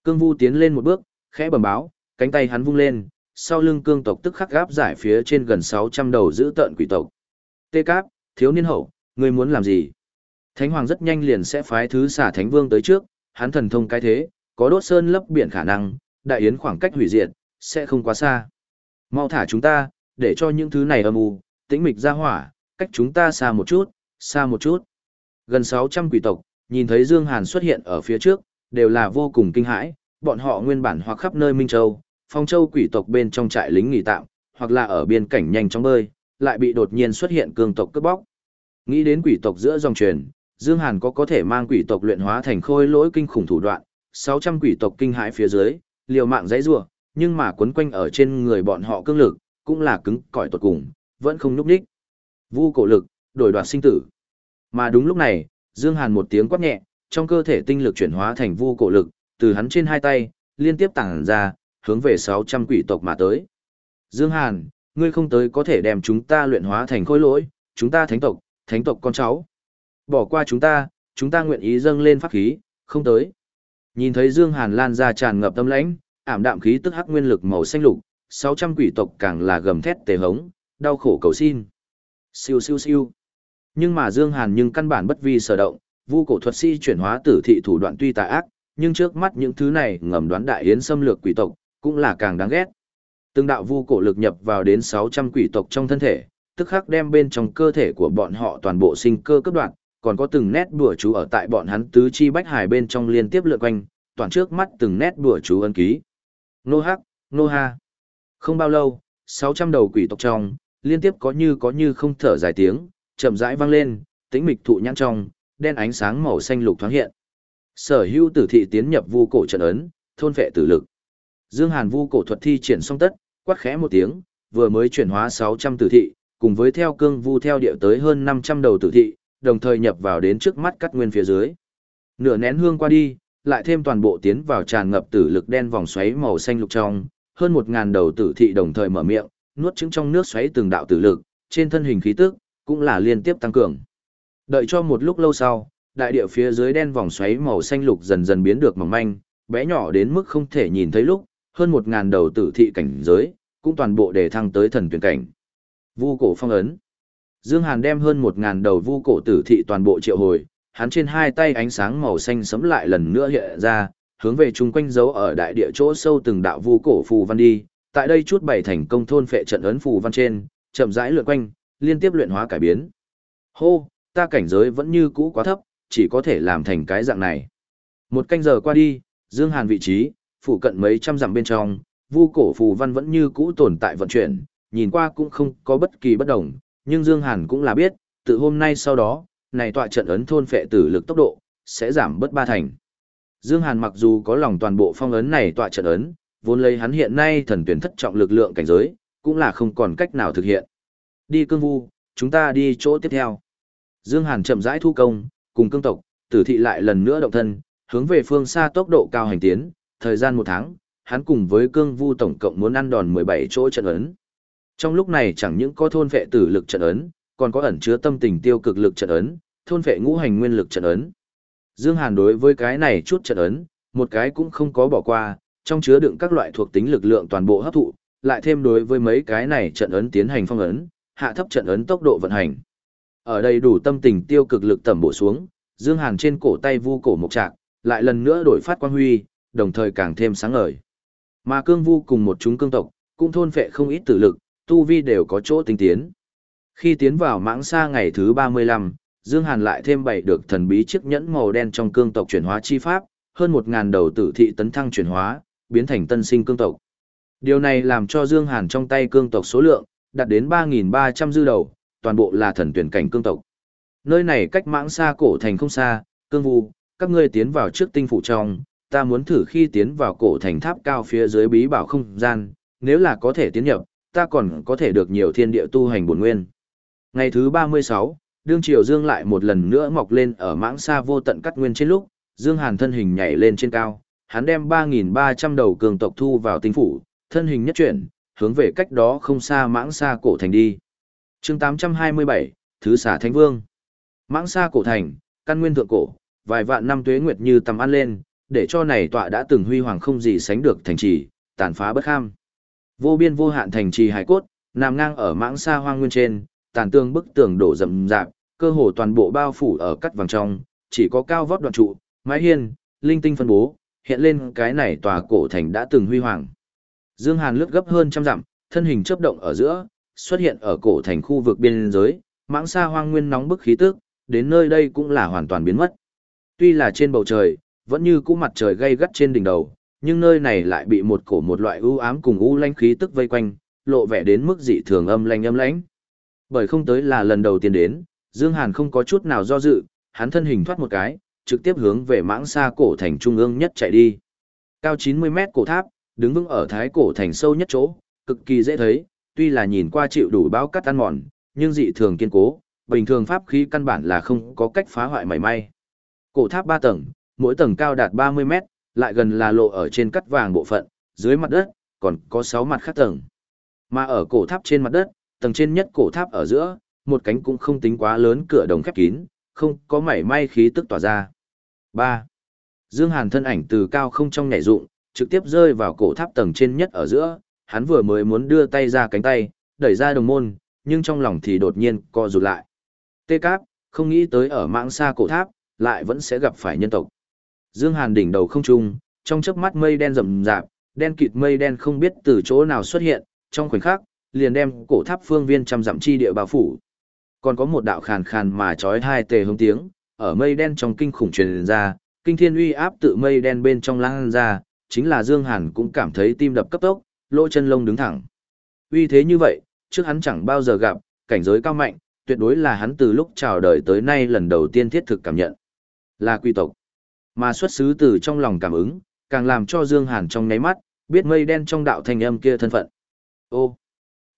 Cương Vu tiến lên một bước, khẽ bẩm báo, cánh tay hắn vung lên, sau lưng cương tộc tức khắc gáp giải phía trên gần 600 đầu giữ tợn quỷ tộc. Tê Cáp, thiếu niên hậu, ngươi muốn làm gì? Thánh Hoàng rất nhanh liền sẽ phái thứ xả Thánh Vương tới trước, hắn thần thông cái thế, có đốt sơn lấp biển khả năng, đại yến khoảng cách hủy diệt, sẽ không quá xa. Mau thả chúng ta, để cho những thứ này âm u, tĩnh mịch ra hỏa, cách chúng ta xa một chút, xa một chút. Gần 600 quỷ tộc, nhìn thấy Dương Hàn xuất hiện ở phía trước, đều là vô cùng kinh hãi, bọn họ nguyên bản hoặc khắp nơi Minh Châu, Phong Châu quỷ tộc bên trong trại lính nghỉ tạm, hoặc là ở biên cảnh nhanh chóng bơi, lại bị đột nhiên xuất hiện cương tộc cướp bóc. Nghĩ đến quỷ tộc giữa dòng truyền, Dương Hàn có có thể mang quỷ tộc luyện hóa thành khôi lỗi kinh khủng thủ đoạn, 600 quỷ tộc kinh hãi phía dưới, liều mạng dãy rủa, nhưng mà quấn quanh ở trên người bọn họ cương lực, cũng là cứng cỏi tuột cùng, vẫn không nhúc nhích. Vu cổ lực, đổi đoạt sinh tử. Mà đúng lúc này, Dương Hàn một tiếng quát nhẹ, trong cơ thể tinh lực chuyển hóa thành vu cổ lực, từ hắn trên hai tay, liên tiếp tản ra, hướng về 600 quỷ tộc mà tới. Dương Hàn, ngươi không tới có thể đem chúng ta luyện hóa thành khối lỗi, chúng ta thánh tộc, thánh tộc con cháu. Bỏ qua chúng ta, chúng ta nguyện ý dâng lên pháp khí, không tới. Nhìn thấy Dương Hàn lan ra tràn ngập tâm lãnh, ảm đạm khí tức hắc nguyên lực màu xanh lục, 600 quỷ tộc càng là gầm thét tề hống, đau khổ cầu xin. Siêu siêu siêu. Nhưng mà Dương Hàn nhưng căn bản bất vi sở động, vu cổ thuật sĩ chuyển hóa tử thị thủ đoạn tuy tà ác, nhưng trước mắt những thứ này ngầm đoán đại yến xâm lược quỷ tộc, cũng là càng đáng ghét. Từng đạo vu cổ lực nhập vào đến 600 quỷ tộc trong thân thể, tức khắc đem bên trong cơ thể của bọn họ toàn bộ sinh cơ cấp đoạn, còn có từng nét bùa chú ở tại bọn hắn tứ chi bách hải bên trong liên tiếp lượn quanh, toàn trước mắt từng nét bùa chú ân ký. Nô hắc, nô ha. Không bao lâu, 600 đầu quỷ tộc trong, liên tiếp có như có như không thở dài tiếng, chậm rãi vang lên, tĩnh mịch thụ nhãn trong, đen ánh sáng màu xanh lục thoáng hiện. Sở hữu tử thị tiến nhập vu cổ trận ấn, thôn vệ tử lực. Dương Hàn vu cổ thuật thi triển xong tất, quát khẽ một tiếng, vừa mới chuyển hóa 600 tử thị, cùng với theo cương vu theo điệu tới hơn 500 đầu tử thị, đồng thời nhập vào đến trước mắt cắt nguyên phía dưới. Nửa nén hương qua đi, lại thêm toàn bộ tiến vào tràn ngập tử lực đen vòng xoáy màu xanh lục trong, hơn 1000 đầu tử thị đồng thời mở miệng, nuốt trứng trong nước xoáy từng đạo tử lực, trên thân hình khí tức cũng là liên tiếp tăng cường. Đợi cho một lúc lâu sau, đại địa phía dưới đen vòng xoáy màu xanh lục dần dần biến được mỏng manh, bé nhỏ đến mức không thể nhìn thấy lúc, hơn 1000 đầu tử thị cảnh giới, cũng toàn bộ đề thăng tới thần tuyển cảnh. Vu cổ phong ấn. Dương Hàn đem hơn 1000 đầu vu cổ tử thị toàn bộ triệu hồi, hắn trên hai tay ánh sáng màu xanh sấm lại lần nữa hiện ra, hướng về chung quanh dấu ở đại địa chỗ sâu từng đạo vu cổ phù văn đi, tại đây chút bảy thành công thôn phệ trận ấn phù văn trên, chậm rãi lượn quanh, liên tiếp luyện hóa cải biến. Hô, ta cảnh giới vẫn như cũ quá thấp, chỉ có thể làm thành cái dạng này. Một canh giờ qua đi, Dương Hàn vị trí, phụ cận mấy trăm dặm bên trong, vu cổ phù văn vẫn như cũ tồn tại vận chuyển, nhìn qua cũng không có bất kỳ bất đồng, nhưng Dương Hàn cũng là biết, từ hôm nay sau đó, này tọa trận ấn thôn phệ tử lực tốc độ, sẽ giảm bớt ba thành. Dương Hàn mặc dù có lòng toàn bộ phong ấn này tọa trận ấn, vốn lấy hắn hiện nay thần tuyển thất trọng lực lượng cảnh giới, cũng là không còn cách nào thực hiện. Đi cương vu, chúng ta đi chỗ tiếp theo. Dương Hàn chậm rãi thu công, cùng cương tộc, tử thị lại lần nữa động thân, hướng về phương xa tốc độ cao hành tiến, thời gian một tháng, hắn cùng với cương vu tổng cộng muốn ăn đòn 17 chỗ trận ấn. Trong lúc này chẳng những có thôn vệ tử lực trận ấn, còn có ẩn chứa tâm tình tiêu cực lực trận ấn, thôn phệ ngũ hành nguyên lực trận ấn. Dương Hàn đối với cái này chút trận ấn, một cái cũng không có bỏ qua, trong chứa đựng các loại thuộc tính lực lượng toàn bộ hấp thụ, lại thêm đối với mấy cái này trận ấn tiến hành phong ấn, hạ thấp trận ấn tốc độ vận hành. Ở đây đủ tâm tình tiêu cực lực tầm bổ xuống, Dương Hàn trên cổ tay vu cổ mộc trạc, lại lần nữa đổi phát quang huy, đồng thời càng thêm sáng ngời. Mà cương vu cùng một chúng cương tộc, cũng thôn phệ không ít tử lực, tu vi đều có chỗ tinh tiến. Khi tiến vào mãng xa ngày thứ 35, Dương Hàn lại thêm bảy được thần bí chiếc nhẫn màu đen trong cương tộc chuyển hóa chi pháp, hơn 1000 đầu tử thị tấn thăng chuyển hóa, biến thành tân sinh cương tộc. Điều này làm cho Dương Hàn trong tay cương tộc số lượng, đạt đến 3.300 dư đầu, toàn bộ là thần tuyển cảnh cương tộc. Nơi này cách mãng xa cổ thành không xa, cương vu, các ngươi tiến vào trước tinh phủ trong, ta muốn thử khi tiến vào cổ thành tháp cao phía dưới bí bảo không gian, nếu là có thể tiến nhập, ta còn có thể được nhiều thiên địa tu hành bổn nguyên. Ngày thứ 36, đương triều Dương lại một lần nữa mọc lên ở mãng xa vô tận cắt nguyên trên lúc, Dương Hàn thân hình nhảy lên trên cao, hắn đem 3.300 đầu cường tộc thu vào tinh phủ, thân hình nhất chuyển, hướng về cách đó không xa mãng xa cổ thành đi. chương 827, Thứ xả Thánh Vương. Mãng xa cổ thành, căn nguyên thượng cổ, vài vạn năm tuế nguyệt như tầm ăn lên, để cho này tọa đã từng huy hoàng không gì sánh được thành trì, tàn phá bất kham. Vô biên vô hạn thành trì hải cốt, nằm ngang ở mãng xa hoang nguyên trên, tàn tương bức tường đổ rậm rạp, cơ hồ toàn bộ bao phủ ở cắt vàng trong, chỉ có cao vót đoạn trụ, mái hiên, linh tinh phân bố, hiện lên cái này tòa cổ thành đã từng huy hoàng. Dương Hàn lướt gấp hơn trăm dặm, thân hình chớp động ở giữa, xuất hiện ở cổ thành khu vực biên giới, mãng xa hoang nguyên nóng bức khí tức, đến nơi đây cũng là hoàn toàn biến mất. Tuy là trên bầu trời, vẫn như cũ mặt trời gay gắt trên đỉnh đầu, nhưng nơi này lại bị một cổ một loại u ám cùng u lanh khí tức vây quanh, lộ vẻ đến mức dị thường âm lanh âm lãnh. Bởi không tới là lần đầu tiên đến, Dương Hàn không có chút nào do dự, hắn thân hình thoát một cái, trực tiếp hướng về mãng xa cổ thành trung ương nhất chạy đi. Cao 90 mét cổ tháp, đứng vững ở thái cổ thành sâu nhất chỗ, cực kỳ dễ thấy, tuy là nhìn qua chịu đủ báo cắt ăn mòn, nhưng dị thường kiên cố, bình thường pháp khí căn bản là không có cách phá hoại mảy may. Cổ tháp 3 tầng, mỗi tầng cao đạt 30 mét, lại gần là lộ ở trên cắt vàng bộ phận, dưới mặt đất, còn có 6 mặt khác tầng. Mà ở cổ tháp trên mặt đất, tầng trên nhất cổ tháp ở giữa, một cánh cũng không tính quá lớn cửa đồng khép kín, không có mảy may khí tức tỏa ra. 3. Dương Hàn thân ảnh từ cao không trong nhảy dụng, trực tiếp rơi vào cổ tháp tầng trên nhất ở giữa, hắn vừa mới muốn đưa tay ra cánh tay, đẩy ra đồng môn, nhưng trong lòng thì đột nhiên co rụt lại. Tê Cáp, không nghĩ tới ở mạng xa cổ tháp, lại vẫn sẽ gặp phải nhân tộc. Dương Hàn đỉnh đầu không trung, trong chớp mắt mây đen rậm rạp, đen kịt mây đen không biết từ chỗ nào xuất hiện, trong khoảnh khắc, liền đem cổ tháp phương viên trăm dặm chi địa bao phủ. Còn có một đạo khàn khàn mà chói hai tề hống tiếng, ở mây đen trong kinh khủng truyền ra, kinh thiên uy áp tự mây đen bên trong lan ra, chính là Dương Hàn cũng cảm thấy tim đập cấp tốc, lỗ chân lông đứng thẳng. Uy thế như vậy, trước hắn chẳng bao giờ gặp, cảnh giới cao mạnh, tuyệt đối là hắn từ lúc chào đời tới nay lần đầu tiên thiết thực cảm nhận. Là quy tộc. Mà xuất xứ từ trong lòng cảm ứng, càng làm cho Dương Hàn trong ngáy mắt, biết mây đen trong đạo thanh âm kia thân phận. Ô!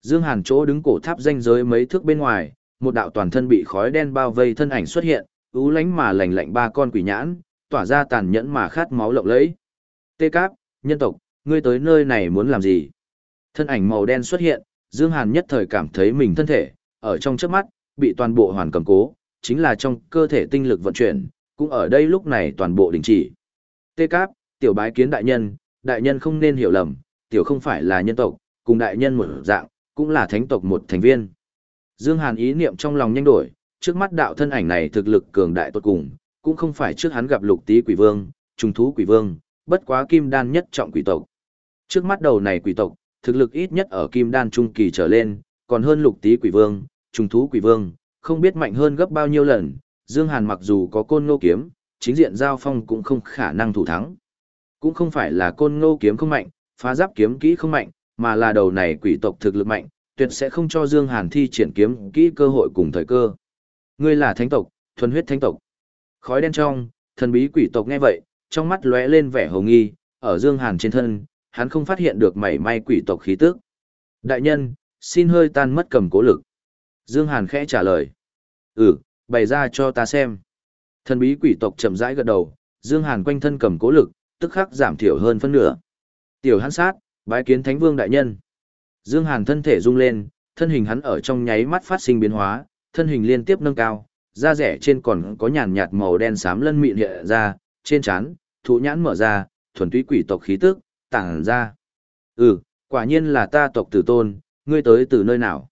Dương Hàn chỗ đứng cổ tháp danh giới mấy thước bên ngoài, một đạo toàn thân bị khói đen bao vây thân ảnh xuất hiện, ú lánh mà lạnh lạnh ba con quỷ nhãn, tỏa ra tàn nhẫn mà khát máu lộng lẫy. Tê Cáp, nhân tộc, ngươi tới nơi này muốn làm gì? Thân ảnh màu đen xuất hiện, Dương Hàn nhất thời cảm thấy mình thân thể, ở trong chớp mắt, bị toàn bộ hoàn cầm cố, chính là trong cơ thể tinh lực vận chuyển, cũng ở đây lúc này toàn bộ đình chỉ. Tê Cáp, tiểu bái kiến đại nhân, đại nhân không nên hiểu lầm, tiểu không phải là nhân tộc, cùng đại nhân một dạng, cũng là thánh tộc một thành viên. Dương Hàn ý niệm trong lòng nhanh đổi, trước mắt đạo thân ảnh này thực lực cường đại tốt cùng, cũng không phải trước hắn gặp lục tí quỷ vương, trùng thú quỷ vương, bất quá kim đan nhất trọng quỷ tộc. Trước mắt đầu này quỷ tộc, thực lực ít nhất ở kim đan trung kỳ trở lên, còn hơn lục tí quỷ vương, trùng thú quỷ vương, không biết mạnh hơn gấp bao nhiêu lần, Dương Hàn mặc dù có côn ngô kiếm, chính diện giao phong cũng không khả năng thủ thắng. Cũng không phải là côn ngô kiếm không mạnh, phá giáp kiếm kỹ không mạnh, mà là đầu này quỷ tộc thực lực mạnh, tuyệt sẽ không cho Dương Hàn thi triển kiếm kỹ cơ hội cùng thời cơ. Ngươi là thánh tộc, thuần huyết thánh tộc. Khói đen trong, thần bí quỷ tộc nghe vậy, trong mắt lóe lên vẻ hồ nghi, ở Dương Hàn trên thân, hắn không phát hiện được mảy may quỷ tộc khí tức. Đại nhân, xin hơi tan mất cầm cố lực. Dương Hàn khẽ trả lời. Ừ, bày ra cho ta xem. Thần bí quỷ tộc chậm rãi gật đầu, Dương Hàn quanh thân cầm cố lực, tức khắc giảm thiểu hơn phân nửa. Tiểu hắn sát, bái kiến thánh vương đại nhân. Dương Hàn thân thể rung lên, thân hình hắn ở trong nháy mắt phát sinh biến hóa, thân hình liên tiếp nâng cao, da rẻ trên còn có nhàn nhạt màu đen xám lân mịn hiện ra, trên trán, thụ nhãn mở ra, thuần túy quỷ tộc khí tức, tản ra. Ừ, quả nhiên là ta tộc tử tôn, ngươi tới từ nơi nào?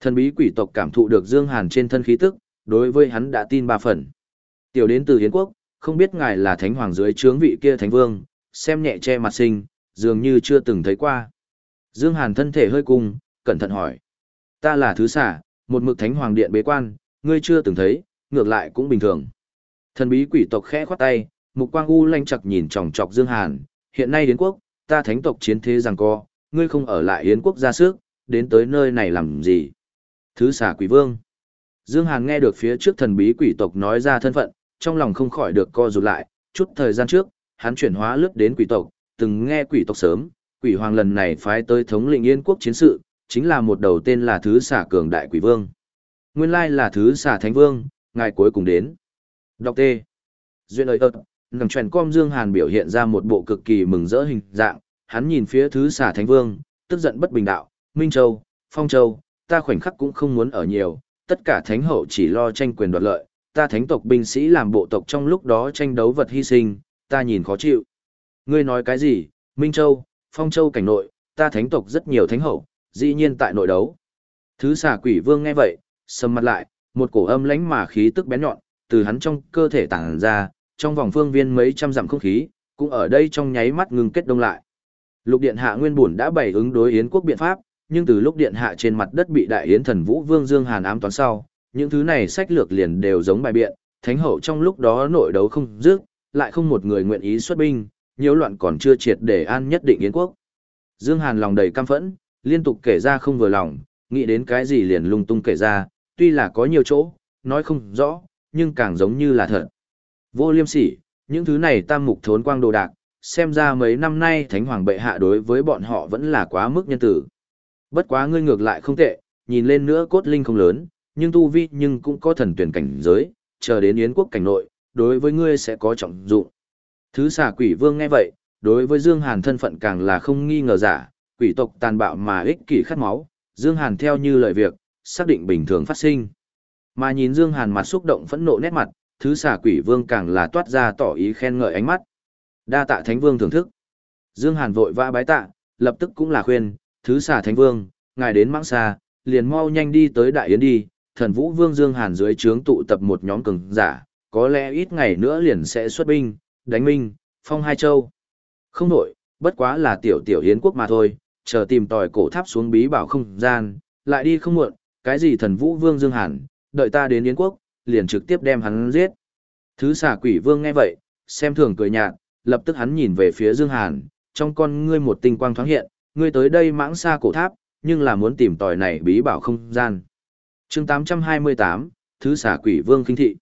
Thần bí quỷ tộc cảm thụ được Dương Hàn trên thân khí tức, đối với hắn đã tin ba phần. Tiểu đến từ Hiến Quốc, không biết ngài là thánh hoàng dưới trướng vị kia thánh vương, xem nhẹ che mặt sinh, dường như chưa từng thấy qua. Dương Hàn thân thể hơi cung, cẩn thận hỏi. Ta là thứ xả, một mực thánh hoàng điện bế quan, ngươi chưa từng thấy, ngược lại cũng bình thường. Thần bí quỷ tộc khẽ khoát tay, mục quang u lanh chặt nhìn chòng chọc Dương Hàn, hiện nay đến quốc, ta thánh tộc chiến thế rằng co, ngươi không ở lại Yến quốc ra sức, đến tới nơi này làm gì? Thứ xả quỷ vương. Dương Hàn nghe được phía trước thần bí quỷ tộc nói ra thân phận, trong lòng không khỏi được co rụt lại, chút thời gian trước, hắn chuyển hóa lướt đến quỷ tộc, từng nghe quỷ tộc sớm, quỷ hoàng lần này phái tới thống lĩnh yên quốc chiến sự, chính là một đầu tên là thứ xả cường đại quỷ vương. Nguyên lai là thứ xả thánh vương, ngài cuối cùng đến. Đọc T. Duyên ơi ợt, ngầm truyền com Dương Hàn biểu hiện ra một bộ cực kỳ mừng rỡ hình dạng, hắn nhìn phía thứ xả thánh vương, tức giận bất bình đạo, Minh Châu, Phong Châu, ta khoảnh khắc cũng không muốn ở nhiều, tất cả thánh hậu chỉ lo tranh quyền đoạt lợi, ta thánh tộc binh sĩ làm bộ tộc trong lúc đó tranh đấu vật hy sinh, ta nhìn khó chịu. Ngươi nói cái gì, Minh Châu, Phong Châu cảnh nội, ta thánh tộc rất nhiều thánh hậu, dĩ nhiên tại nội đấu. Thứ xà quỷ vương nghe vậy, sầm mặt lại, một cổ âm lãnh mà khí tức bén nhọn, từ hắn trong cơ thể tản ra, trong vòng phương viên mấy trăm dặm không khí, cũng ở đây trong nháy mắt ngừng kết đông lại. Lục điện hạ nguyên bổn đã bày ứng đối yến quốc biện pháp, nhưng từ lúc điện hạ trên mặt đất bị đại yến thần vũ vương Dương Hàn ám toán sau, những thứ này sách lược liền đều giống bài biện, thánh hậu trong lúc đó nội đấu không dứt, lại không một người nguyện ý xuất binh, nhiễu loạn còn chưa triệt để an nhất định yến quốc. Dương Hàn lòng đầy căm phẫn, liên tục kể ra không vừa lòng, nghĩ đến cái gì liền lung tung kể ra, tuy là có nhiều chỗ, nói không rõ, nhưng càng giống như là thật. Vô liêm sỉ, những thứ này tam mục thốn quang đồ đạc, xem ra mấy năm nay thánh hoàng bệ hạ đối với bọn họ vẫn là quá mức nhân tử. Bất quá ngươi ngược lại không tệ, nhìn lên nữa cốt linh không lớn, nhưng tu vi nhưng cũng có thần tuyển cảnh giới, chờ đến yến quốc cảnh nội, đối với ngươi sẽ có trọng dụng. Thứ xà quỷ vương nghe vậy, đối với Dương Hàn thân phận càng là không nghi ngờ giả, quỷ tộc tàn bạo mà ích kỷ khát máu, Dương Hàn theo như lời việc, xác định bình thường phát sinh. Mà nhìn Dương Hàn mặt xúc động phẫn nộ nét mặt, thứ xà quỷ vương càng là toát ra tỏ ý khen ngợi ánh mắt. Đa tạ thánh vương thưởng thức. Dương Hàn vội vã bái tạ, lập tức cũng là khuyên, thứ xà thánh vương, ngài đến mãng xa, liền mau nhanh đi tới đại yến đi, thần vũ vương Dương Hàn dưới trướng tụ tập một nhóm cường giả, có lẽ ít ngày nữa liền sẽ xuất binh, đánh minh, phong hai châu. Không nổi, bất quá là tiểu tiểu hiến quốc mà thôi, chờ tìm tòi cổ tháp xuống bí bảo không gian, lại đi không muộn, cái gì thần vũ vương Dương Hàn, đợi ta đến yến quốc, liền trực tiếp đem hắn giết. Thứ xà quỷ vương nghe vậy, xem thường cười nhạt, lập tức hắn nhìn về phía Dương Hàn, trong con ngươi một tinh quang thoáng hiện, ngươi tới đây mãng xa cổ tháp, nhưng là muốn tìm tòi này bí bảo không gian. Chương 828, Thứ xà quỷ vương kinh thị.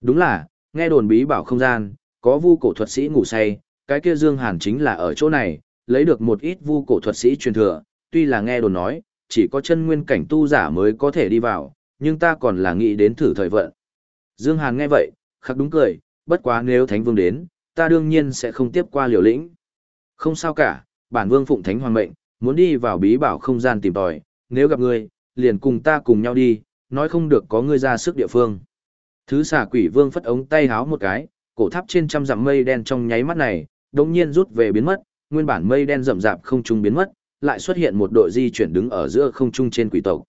Đúng là, nghe đồn bí bảo không gian, có vu cổ thuật sĩ ngủ say, cái kia Dương Hàn chính là ở chỗ này, lấy được một ít vu cổ thuật sĩ truyền thừa, tuy là nghe đồn nói, chỉ có chân nguyên cảnh tu giả mới có thể đi vào, nhưng ta còn là nghĩ đến thử thời vận. Dương Hàn nghe vậy, khắc đúng cười, bất quá nếu Thánh Vương đến, ta đương nhiên sẽ không tiếp qua liều lĩnh. Không sao cả, bản Vương phụng Thánh Hoàng mệnh, muốn đi vào bí bảo không gian tìm tòi, nếu gặp ngươi, liền cùng ta cùng nhau đi, nói không được có ngươi ra sức địa phương. Thứ xà quỷ vương phất ống tay háo một cái, cổ tháp trên trăm dặm mây đen trong nháy mắt này, đống nhiên rút về biến mất, nguyên bản mây đen rậm rạp không trung biến mất, lại xuất hiện một đội di chuyển đứng ở giữa không trung trên quỷ tộc.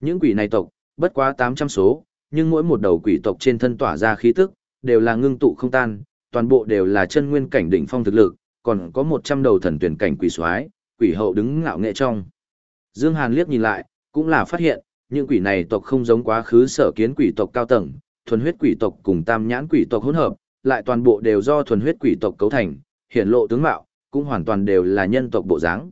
Những quỷ này tộc, bất quá 800 số, nhưng mỗi một đầu quỷ tộc trên thân tỏa ra khí tức, đều là ngưng tụ không tan, toàn bộ đều là chân nguyên cảnh đỉnh phong thực lực, còn có 100 đầu thần tuyển cảnh quỷ soái, quỷ hậu đứng ngạo nghệ trong. Dương Hàn liếc nhìn lại, cũng là phát hiện, những quỷ này tộc không giống quá khứ sở kiến quỷ tộc cao tầng, thuần huyết quỷ tộc cùng tam nhãn quỷ tộc hỗn hợp, lại toàn bộ đều do thuần huyết quỷ tộc cấu thành, hiển lộ tướng mạo, cũng hoàn toàn đều là nhân tộc bộ dáng.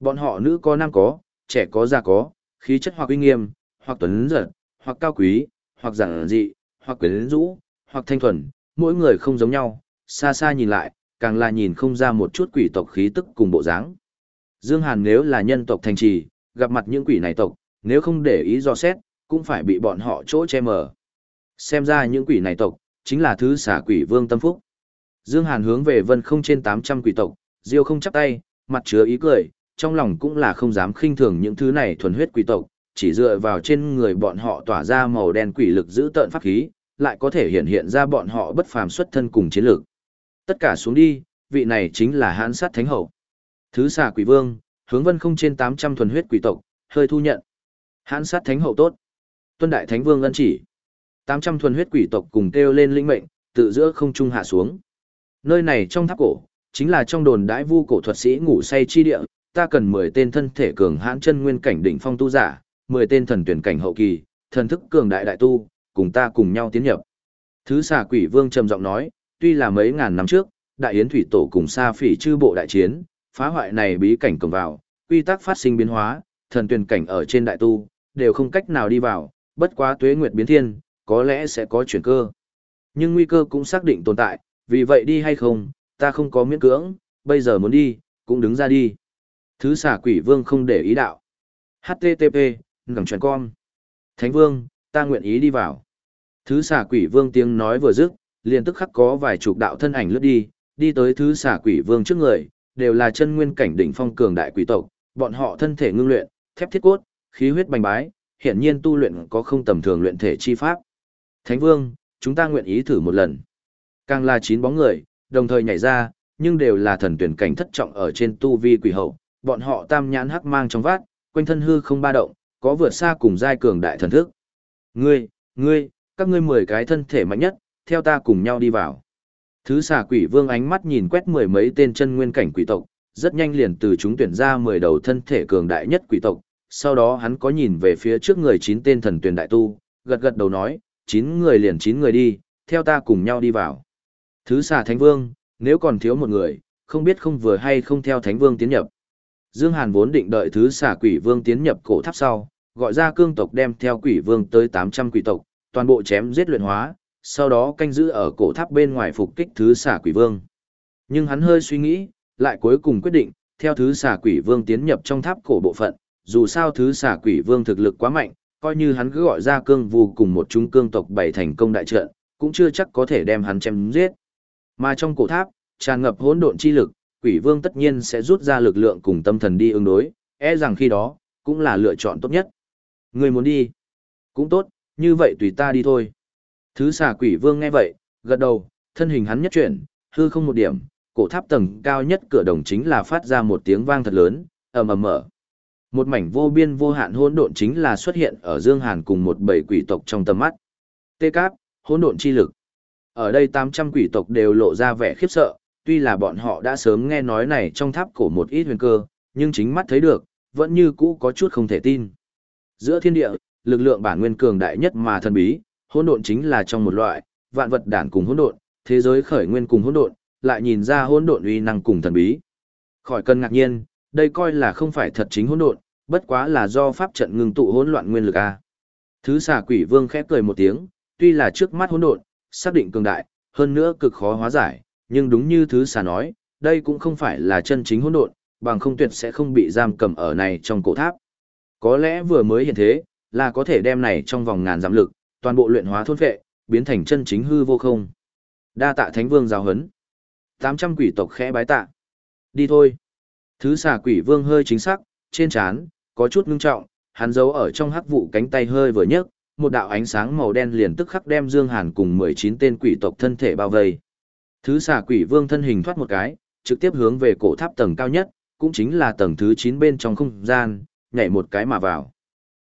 Bọn họ nữ có nam có, trẻ có già có, khí chất hoặc uy nghiêm, hoặc tuấn giật, hoặc cao quý, hoặc giản dị, hoặc quyến rũ, hoặc thanh thuần, mỗi người không giống nhau, xa xa nhìn lại, càng là nhìn không ra một chút quỷ tộc khí tức cùng bộ dáng. Dương Hàn nếu là nhân tộc thành trì, gặp mặt những quỷ này tộc, nếu không để ý do xét, cũng phải bị bọn họ chỗ che mờ. Xem ra những quỷ này tộc, chính là thứ xả quỷ vương tâm phúc. Dương Hàn hướng về vân không trên 800 quỷ tộc, diêu không chắp tay, mặt chứa ý cười, trong lòng cũng là không dám khinh thường những thứ này thuần huyết quỷ tộc, chỉ dựa vào trên người bọn họ tỏa ra màu đen quỷ lực giữ tợn pháp khí, lại có thể hiện hiện ra bọn họ bất phàm xuất thân cùng chiến lược. Tất cả xuống đi, vị này chính là hãn sát thánh hậu. Thứ xà quỷ vương, hướng vân không trên 800 thuần huyết quỷ tộc, hơi thu nhận. Hãn sát thánh hậu tốt. Tuân đại thánh vương ân chỉ. 800 thuần huyết quỷ tộc cùng kêu lên linh mệnh, tự giữa không trung hạ xuống. Nơi này trong tháp cổ, chính là trong đồn đãi vu cổ thuật sĩ ngủ say chi địa, ta cần 10 tên thân thể cường hãn chân nguyên cảnh đỉnh phong tu giả, 10 tên thần tuyển cảnh hậu kỳ, thần thức cường đại đại tu, cùng ta cùng nhau tiến nhập. Thứ xà quỷ vương trầm giọng nói, tuy là mấy ngàn năm trước, đại yến thủy tổ cùng sa phỉ chư bộ đại chiến, phá hoại này bí cảnh cầm vào, quy tắc phát sinh biến hóa, thần tuyển cảnh ở trên đại tu, đều không cách nào đi vào, bất quá tuế nguyệt biến thiên, có lẽ sẽ có chuyển cơ. Nhưng nguy cơ cũng xác định tồn tại, vì vậy đi hay không, ta không có miễn cưỡng, bây giờ muốn đi, cũng đứng ra đi. Thứ xả quỷ vương không để ý đạo. HTTP, ngẳng truyền con. Thánh vương, ta nguyện ý đi vào. Thứ xả quỷ vương tiếng nói vừa dứt, liền tức khắc có vài chục đạo thân ảnh lướt đi, đi tới thứ xả quỷ vương trước người, đều là chân nguyên cảnh đỉnh phong cường đại quỷ tộc, bọn họ thân thể ngưng luyện, thép thiết cốt, khí huyết bành bái, hiển nhiên tu luyện có không tầm thường luyện thể chi pháp. Thánh vương, chúng ta nguyện ý thử một lần. Càng là chín bóng người, đồng thời nhảy ra, nhưng đều là thần tuyển cảnh thất trọng ở trên tu vi quỷ hậu, bọn họ tam nhãn hắc mang trong vát, quanh thân hư không ba động, có vượt xa cùng giai cường đại thần thức. Ngươi, ngươi, các ngươi mười cái thân thể mạnh nhất, theo ta cùng nhau đi vào. Thứ xà quỷ vương ánh mắt nhìn quét mười mấy tên chân nguyên cảnh quỷ tộc, rất nhanh liền từ chúng tuyển ra mười đầu thân thể cường đại nhất quỷ tộc, sau đó hắn có nhìn về phía trước người chín tên thần tuyển đại tu, gật gật đầu nói, chín người liền chín người đi, theo ta cùng nhau đi vào. Thứ xà thánh vương, nếu còn thiếu một người, không biết không vừa hay không theo thánh vương tiến nhập. Dương Hàn vốn định đợi thứ xà quỷ vương tiến nhập cổ tháp sau, gọi ra cương tộc đem theo quỷ vương tới 800 quỷ tộc, toàn bộ chém giết luyện hóa, sau đó canh giữ ở cổ tháp bên ngoài phục kích thứ xà quỷ vương. Nhưng hắn hơi suy nghĩ, lại cuối cùng quyết định, theo thứ xà quỷ vương tiến nhập trong tháp cổ bộ phận, dù sao thứ xà quỷ vương thực lực quá mạnh, coi như hắn cứ gọi ra cương vù cùng một chúng cương tộc bảy thành công đại trận, cũng chưa chắc có thể đem hắn chém giết. Mà trong cổ tháp, tràn ngập hỗn độn chi lực, quỷ vương tất nhiên sẽ rút ra lực lượng cùng tâm thần đi ứng đối, e rằng khi đó, cũng là lựa chọn tốt nhất. Người muốn đi? Cũng tốt, như vậy tùy ta đi thôi. Thứ xà quỷ vương nghe vậy, gật đầu, thân hình hắn nhất chuyển, hư không một điểm, cổ tháp tầng cao nhất cửa đồng chính là phát ra một tiếng vang thật lớn, ầm ầm mở. Một mảnh vô biên vô hạn hỗn độn chính là xuất hiện ở Dương Hàn cùng một bầy quỷ tộc trong tầm mắt. Tê Cáp, hỗn độn chi lực. Ở đây 800 quỷ tộc đều lộ ra vẻ khiếp sợ, tuy là bọn họ đã sớm nghe nói này trong tháp cổ một ít huyền cơ, nhưng chính mắt thấy được, vẫn như cũ có chút không thể tin. Giữa thiên địa, lực lượng bản nguyên cường đại nhất mà thần bí, hỗn độn chính là trong một loại, vạn vật đản cùng hỗn độn, thế giới khởi nguyên cùng hỗn độn, lại nhìn ra hỗn độn uy năng cùng thần bí. Khỏi cần ngạc nhiên, đây coi là không phải thật chính hỗn độn, bất quá là do pháp trận ngừng tụ hỗn loạn nguyên lực a. Thứ xà quỷ vương khẽ cười một tiếng, tuy là trước mắt hỗn độn, xác định cường đại, hơn nữa cực khó hóa giải, nhưng đúng như thứ xà nói, đây cũng không phải là chân chính hỗn độn, bằng không tuyệt sẽ không bị giam cầm ở này trong cổ tháp. Có lẽ vừa mới hiện thế, là có thể đem này trong vòng ngàn giảm lực, toàn bộ luyện hóa thôn phệ, biến thành chân chính hư vô không. Đa tạ Thánh Vương giáo huấn. 800 quỷ tộc khẽ bái tạ. Đi thôi. Thứ xà quỷ vương hơi chính xác, trên trán có chút ngưng trọng, hắn giấu ở trong hắc vụ cánh tay hơi vừa nhấc, một đạo ánh sáng màu đen liền tức khắc đem Dương Hàn cùng 19 tên quỷ tộc thân thể bao vây. Thứ xà quỷ vương thân hình thoát một cái, trực tiếp hướng về cổ tháp tầng cao nhất, cũng chính là tầng thứ 9 bên trong không gian, nhảy một cái mà vào.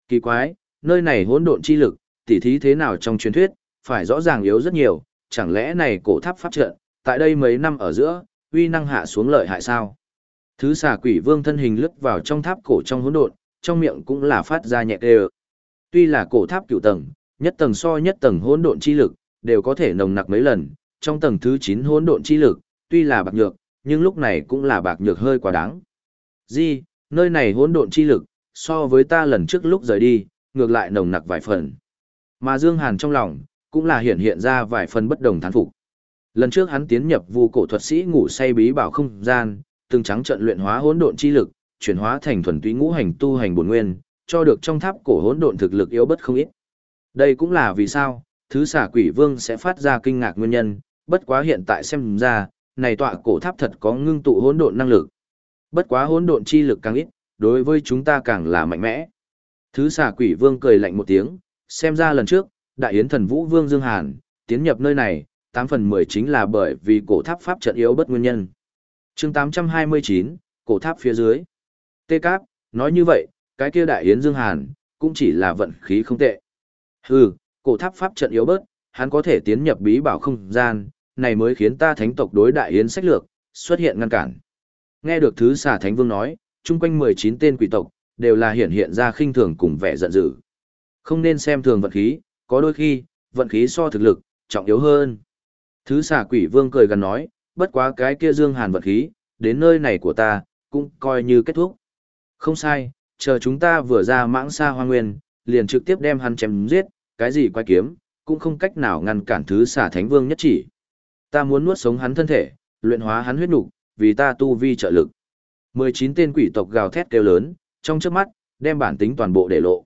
Kỳ quái, nơi này hỗn độn chi lực, tỉ thí thế nào trong truyền thuyết, phải rõ ràng yếu rất nhiều, chẳng lẽ này cổ tháp pháp trận, tại đây mấy năm ở giữa, uy năng hạ xuống lợi hại sao? Thứ xà quỷ vương thân hình lướt vào trong tháp cổ trong hỗn độn, trong miệng cũng là phát ra nhẹ đều. Tuy là cổ tháp cửu tầng, nhất tầng so nhất tầng hỗn độn chi lực, đều có thể nồng nặc mấy lần, trong tầng thứ 9 hỗn độn chi lực, tuy là bạc nhược, nhưng lúc này cũng là bạc nhược hơi quá đáng. Di, nơi này hỗn độn chi lực, so với ta lần trước lúc rời đi, ngược lại nồng nặc vài phần. Mà Dương Hàn trong lòng, cũng là hiện hiện ra vài phần bất đồng thán phục. Lần trước hắn tiến nhập vu cổ thuật sĩ ngủ say bí bảo không gian, từng trắng trận luyện hóa hỗn độn chi lực, chuyển hóa thành thuần túy ngũ hành tu hành bổn nguyên, cho được trong tháp cổ hỗn độn thực lực yếu bất không ít. Đây cũng là vì sao, thứ xả quỷ vương sẽ phát ra kinh ngạc nguyên nhân, bất quá hiện tại xem ra, này tọa cổ tháp thật có ngưng tụ hỗn độn năng lực. Bất quá hỗn độn chi lực càng ít, đối với chúng ta càng là mạnh mẽ. Thứ xả quỷ vương cười lạnh một tiếng, xem ra lần trước, đại yến thần vũ vương Dương Hàn, tiến nhập nơi này, 8 phần 10 chính là bởi vì cổ tháp pháp trận yếu bất nguyên nhân chương 829, cổ tháp phía dưới. Tê Cáp, nói như vậy, cái kia đại yến Dương Hàn, cũng chỉ là vận khí không tệ. Hừ, cổ tháp pháp trận yếu bớt, hắn có thể tiến nhập bí bảo không gian, này mới khiến ta thánh tộc đối đại yến sách lược, xuất hiện ngăn cản. Nghe được thứ xà thánh vương nói, chung quanh 19 tên quỷ tộc, đều là hiện hiện ra khinh thường cùng vẻ giận dữ. Không nên xem thường vận khí, có đôi khi, vận khí so thực lực, trọng yếu hơn. Thứ xà quỷ vương cười gần nói, bất quá cái kia dương hàn vật khí, đến nơi này của ta, cũng coi như kết thúc. Không sai, chờ chúng ta vừa ra mãng xa hoa nguyên, liền trực tiếp đem hắn chém giết, cái gì quay kiếm, cũng không cách nào ngăn cản thứ xả thánh vương nhất chỉ. Ta muốn nuốt sống hắn thân thể, luyện hóa hắn huyết nục, vì ta tu vi trợ lực. 19 tên quỷ tộc gào thét kêu lớn, trong chớp mắt, đem bản tính toàn bộ để lộ.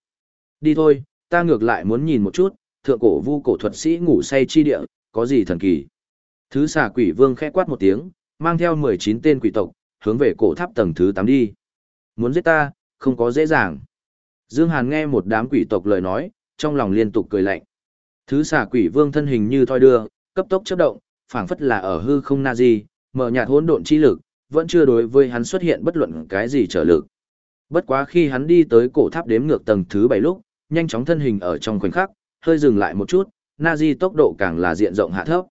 Đi thôi, ta ngược lại muốn nhìn một chút, thượng cổ vu cổ thuật sĩ ngủ say chi địa, có gì thần kỳ. Thứ xà quỷ vương khẽ quát một tiếng, mang theo 19 tên quỷ tộc, hướng về cổ tháp tầng thứ 8 đi. Muốn giết ta, không có dễ dàng. Dương Hàn nghe một đám quỷ tộc lời nói, trong lòng liên tục cười lạnh. Thứ xà quỷ vương thân hình như thoi đưa, cấp tốc chớp động, phảng phất là ở hư không na gì, mở nhạt hỗn độn chi lực, vẫn chưa đối với hắn xuất hiện bất luận cái gì trở lực. Bất quá khi hắn đi tới cổ tháp đếm ngược tầng thứ 7 lúc, nhanh chóng thân hình ở trong khoảnh khắc, hơi dừng lại một chút, Nazi tốc độ càng là diện rộng hạ thấp.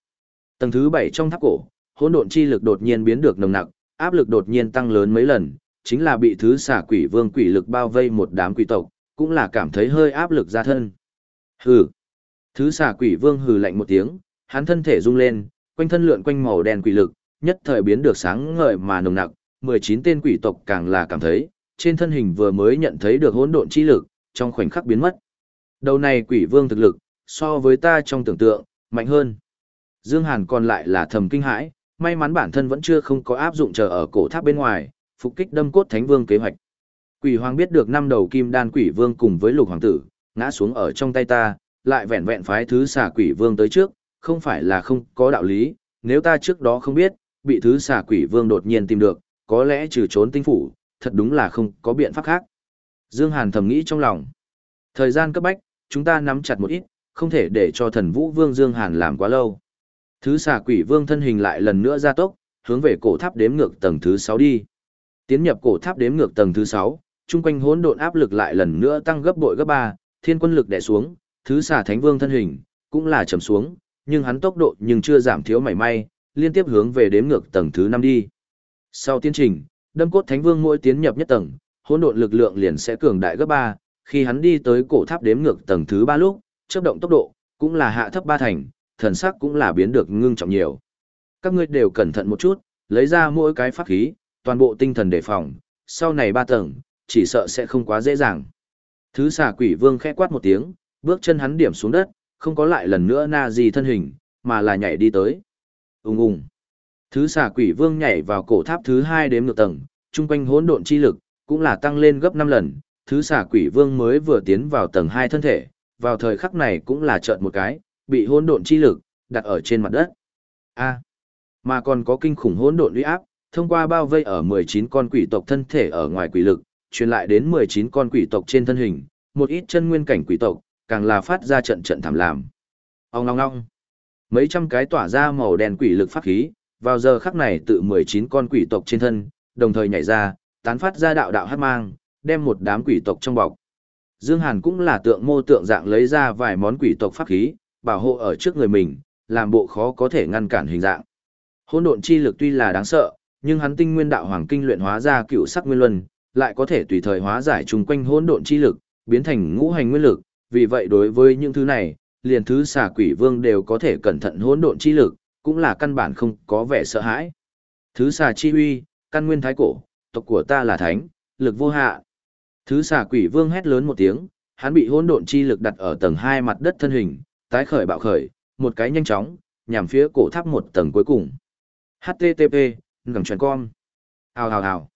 Tầng thứ 7 trong tháp cổ, hỗn độn chi lực đột nhiên biến được nồng nặc, áp lực đột nhiên tăng lớn mấy lần, chính là bị thứ xả quỷ vương quỷ lực bao vây một đám quỷ tộc, cũng là cảm thấy hơi áp lực ra thân. Hừ. Thứ xả quỷ vương hừ lạnh một tiếng, hắn thân thể rung lên, quanh thân lượn quanh màu đen quỷ lực, nhất thời biến được sáng ngời mà nồng nặc, 19 tên quỷ tộc càng là cảm thấy, trên thân hình vừa mới nhận thấy được hỗn độn chi lực, trong khoảnh khắc biến mất. Đầu này quỷ vương thực lực, so với ta trong tưởng tượng, mạnh hơn. Dương Hàn còn lại là thầm kinh hãi, may mắn bản thân vẫn chưa không có áp dụng chờ ở cổ tháp bên ngoài, phục kích đâm cốt thánh vương kế hoạch. Quỷ hoàng biết được năm đầu kim đan quỷ vương cùng với lục hoàng tử, ngã xuống ở trong tay ta, lại vẹn vẹn phái thứ xà quỷ vương tới trước, không phải là không có đạo lý, nếu ta trước đó không biết, bị thứ xà quỷ vương đột nhiên tìm được, có lẽ trừ trốn tinh phủ, thật đúng là không có biện pháp khác. Dương Hàn thầm nghĩ trong lòng. Thời gian cấp bách, chúng ta nắm chặt một ít, không thể để cho thần vũ vương Dương Hàn làm quá lâu. Thứ xà quỷ vương thân hình lại lần nữa ra tốc, hướng về cổ tháp đếm ngược tầng thứ 6 đi. Tiến nhập cổ tháp đếm ngược tầng thứ 6, trung quanh hỗn độn áp lực lại lần nữa tăng gấp bội gấp 3, thiên quân lực đè xuống, thứ xà thánh vương thân hình cũng là trầm xuống, nhưng hắn tốc độ nhưng chưa giảm thiếu mảy may, liên tiếp hướng về đếm ngược tầng thứ 5 đi. Sau tiến trình, đâm cốt thánh vương mỗi tiến nhập nhất tầng, hỗn độn lực lượng liền sẽ cường đại gấp 3, khi hắn đi tới cổ tháp đếm ngược tầng thứ 3 lúc, chớp động tốc độ cũng là hạ thấp ba thành, thần sắc cũng là biến được ngưng trọng nhiều. Các ngươi đều cẩn thận một chút, lấy ra mỗi cái pháp khí, toàn bộ tinh thần đề phòng, sau này ba tầng, chỉ sợ sẽ không quá dễ dàng. Thứ xà quỷ vương khẽ quát một tiếng, bước chân hắn điểm xuống đất, không có lại lần nữa na gì thân hình, mà là nhảy đi tới. Ung ung. Thứ xà quỷ vương nhảy vào cổ tháp thứ hai đếm ngược tầng, trung quanh hỗn độn chi lực, cũng là tăng lên gấp 5 lần. Thứ xà quỷ vương mới vừa tiến vào tầng 2 thân thể, vào thời khắc này cũng là trợn một cái, bị hỗn độn chi lực đặt ở trên mặt đất. A, mà còn có kinh khủng hỗn độn uy áp, thông qua bao vây ở 19 con quỷ tộc thân thể ở ngoài quỷ lực, truyền lại đến 19 con quỷ tộc trên thân hình, một ít chân nguyên cảnh quỷ tộc, càng là phát ra trận trận thảm làm. Ong ong ong. Mấy trăm cái tỏa ra màu đen quỷ lực pháp khí, vào giờ khắc này tự 19 con quỷ tộc trên thân, đồng thời nhảy ra, tán phát ra đạo đạo hắc mang, đem một đám quỷ tộc trong bọc. Dương Hàn cũng là tượng mô tượng dạng lấy ra vài món quỷ tộc pháp khí, bảo hộ ở trước người mình, làm bộ khó có thể ngăn cản hình dạng. Hỗn độn chi lực tuy là đáng sợ, nhưng hắn tinh nguyên đạo hoàng kinh luyện hóa ra cựu sắc nguyên luân, lại có thể tùy thời hóa giải chung quanh hỗn độn chi lực, biến thành ngũ hành nguyên lực, vì vậy đối với những thứ này, liền thứ xà quỷ vương đều có thể cẩn thận hỗn độn chi lực, cũng là căn bản không có vẻ sợ hãi. Thứ xà chi uy căn nguyên thái cổ, tộc của ta là thánh, lực vô hạ. Thứ xà quỷ vương hét lớn một tiếng, hắn bị hỗn độn chi lực đặt ở tầng 2 mặt đất thân hình, tái khởi bạo khởi, một cái nhanh chóng, nhằm phía cổ tháp một tầng cuối cùng. HTTP, ngầm truyền con. Hào hào hào.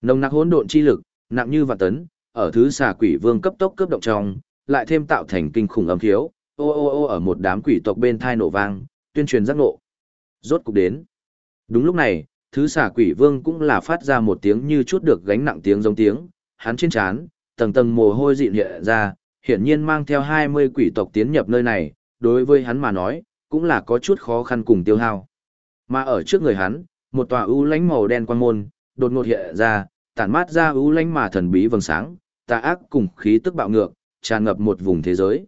Nồng nặc hỗn độn chi lực, nặng như vạn tấn, ở thứ xà quỷ vương cấp tốc cấp động trong, lại thêm tạo thành kinh khủng âm thiếu, ô ô ô ở một đám quỷ tộc bên thai nổ vang, tuyên truyền giác ngộ. Rốt cục đến. Đúng lúc này, thứ xà quỷ vương cũng là phát ra một tiếng như chút được gánh nặng tiếng giống tiếng, hắn trên trán, tầng tầng mồ hôi dịn hiện ra, hiển nhiên mang theo 20 quỷ tộc tiến nhập nơi này, đối với hắn mà nói, cũng là có chút khó khăn cùng tiêu hao. Mà ở trước người hắn, một tòa ưu lánh màu đen quan môn, đột ngột hiện ra, tản mát ra ưu lánh mà thần bí vầng sáng, tà ác cùng khí tức bạo ngược, tràn ngập một vùng thế giới.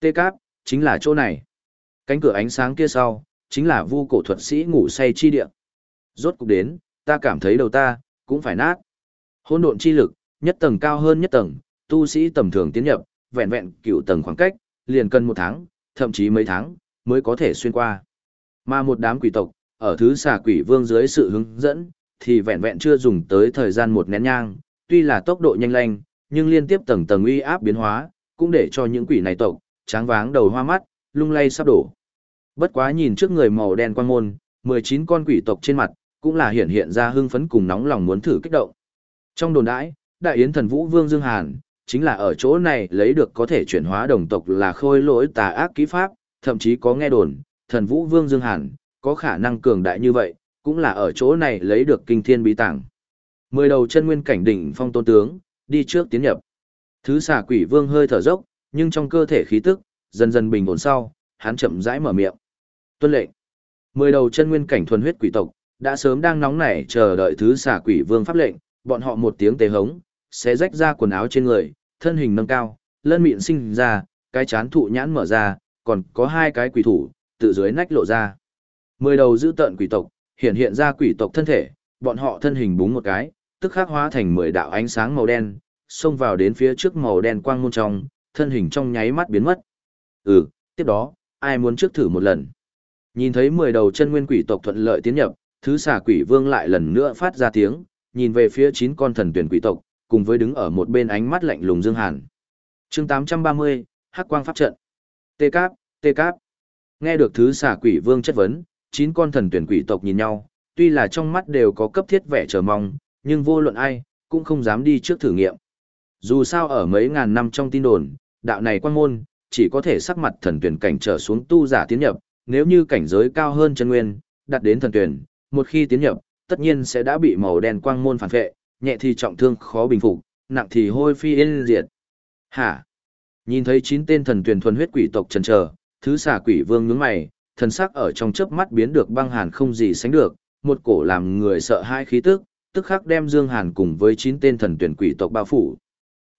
Tê Cáp, chính là chỗ này. Cánh cửa ánh sáng kia sau, chính là vu cổ thuật sĩ ngủ say chi địa. Rốt cục đến, ta cảm thấy đầu ta, cũng phải nát. Hôn độn chi lực, nhất tầng cao hơn nhất tầng, tu sĩ tầm thường tiến nhập, vẹn vẹn cựu tầng khoảng cách, liền cần một tháng, thậm chí mấy tháng, mới có thể xuyên qua. Mà một đám quỷ tộc, ở thứ xà quỷ vương dưới sự hướng dẫn, thì vẹn vẹn chưa dùng tới thời gian một nén nhang, tuy là tốc độ nhanh lanh, nhưng liên tiếp tầng tầng uy áp biến hóa, cũng để cho những quỷ này tộc, tráng váng đầu hoa mắt, lung lay sắp đổ. Bất quá nhìn trước người màu đen quang môn, 19 con quỷ tộc trên mặt, cũng là hiện hiện ra hưng phấn cùng nóng lòng muốn thử kích động. Trong đồn đãi, đại yến thần vũ vương Dương Hàn, chính là ở chỗ này lấy được có thể chuyển hóa đồng tộc là khôi lỗi tà ác kỹ pháp, thậm chí có nghe đồn, thần vũ vương Dương Hàn, có khả năng cường đại như vậy, cũng là ở chỗ này lấy được kinh thiên bí tàng. Mười đầu chân nguyên cảnh đỉnh phong tôn tướng, đi trước tiến nhập. Thứ xà quỷ vương hơi thở dốc, nhưng trong cơ thể khí tức, dần dần bình ổn sau, hắn chậm rãi mở miệng. Tuân lệnh. Mười đầu chân nguyên cảnh thuần huyết quỷ tộc, đã sớm đang nóng nảy chờ đợi thứ xà quỷ vương pháp lệnh, bọn họ một tiếng tề hống, sẽ rách ra quần áo trên người, thân hình nâng cao, lân miệng sinh ra, cái chán thụ nhãn mở ra, còn có hai cái quỷ thủ, tự dưới nách lộ ra. Mười đầu giữ tận quỷ tộc, hiện hiện ra quỷ tộc thân thể, bọn họ thân hình búng một cái, tức khắc hóa thành mười đạo ánh sáng màu đen, xông vào đến phía trước màu đen quang môn trong, thân hình trong nháy mắt biến mất. Ừ, tiếp đó, ai muốn trước thử một lần. Nhìn thấy mười đầu chân nguyên quỷ tộc thuận lợi tiến nhập, thứ xà quỷ vương lại lần nữa phát ra tiếng, nhìn về phía chín con thần tuyển quỷ tộc, cùng với đứng ở một bên ánh mắt lạnh lùng Dương Hàn. Chương 830, Hắc Quang Pháp Trận. Tê Cáp, Tê Cáp. Nghe được thứ xà quỷ vương chất vấn, chín con thần tuyển quỷ tộc nhìn nhau, tuy là trong mắt đều có cấp thiết vẻ chờ mong, nhưng vô luận ai, cũng không dám đi trước thử nghiệm. Dù sao ở mấy ngàn năm trong tin đồn, đạo này quan môn, chỉ có thể sắc mặt thần tuyển cảnh trở xuống tu giả tiến nhập, nếu như cảnh giới cao hơn chân nguyên, đặt đến thần tuyển, một khi tiến nhập, tất nhiên sẽ đã bị màu đen quang môn phản vệ, nhẹ thì trọng thương khó bình phục, nặng thì hôi phi yên diệt. Hả? Nhìn thấy chín tên thần tuyển thuần huyết quỷ tộc trần chờ, thứ xà quỷ vương nhướng mày, thần sắc ở trong chớp mắt biến được băng hàn không gì sánh được, một cổ làm người sợ hai khí tức, tức khắc đem Dương Hàn cùng với chín tên thần tuyển quỷ tộc bao phủ.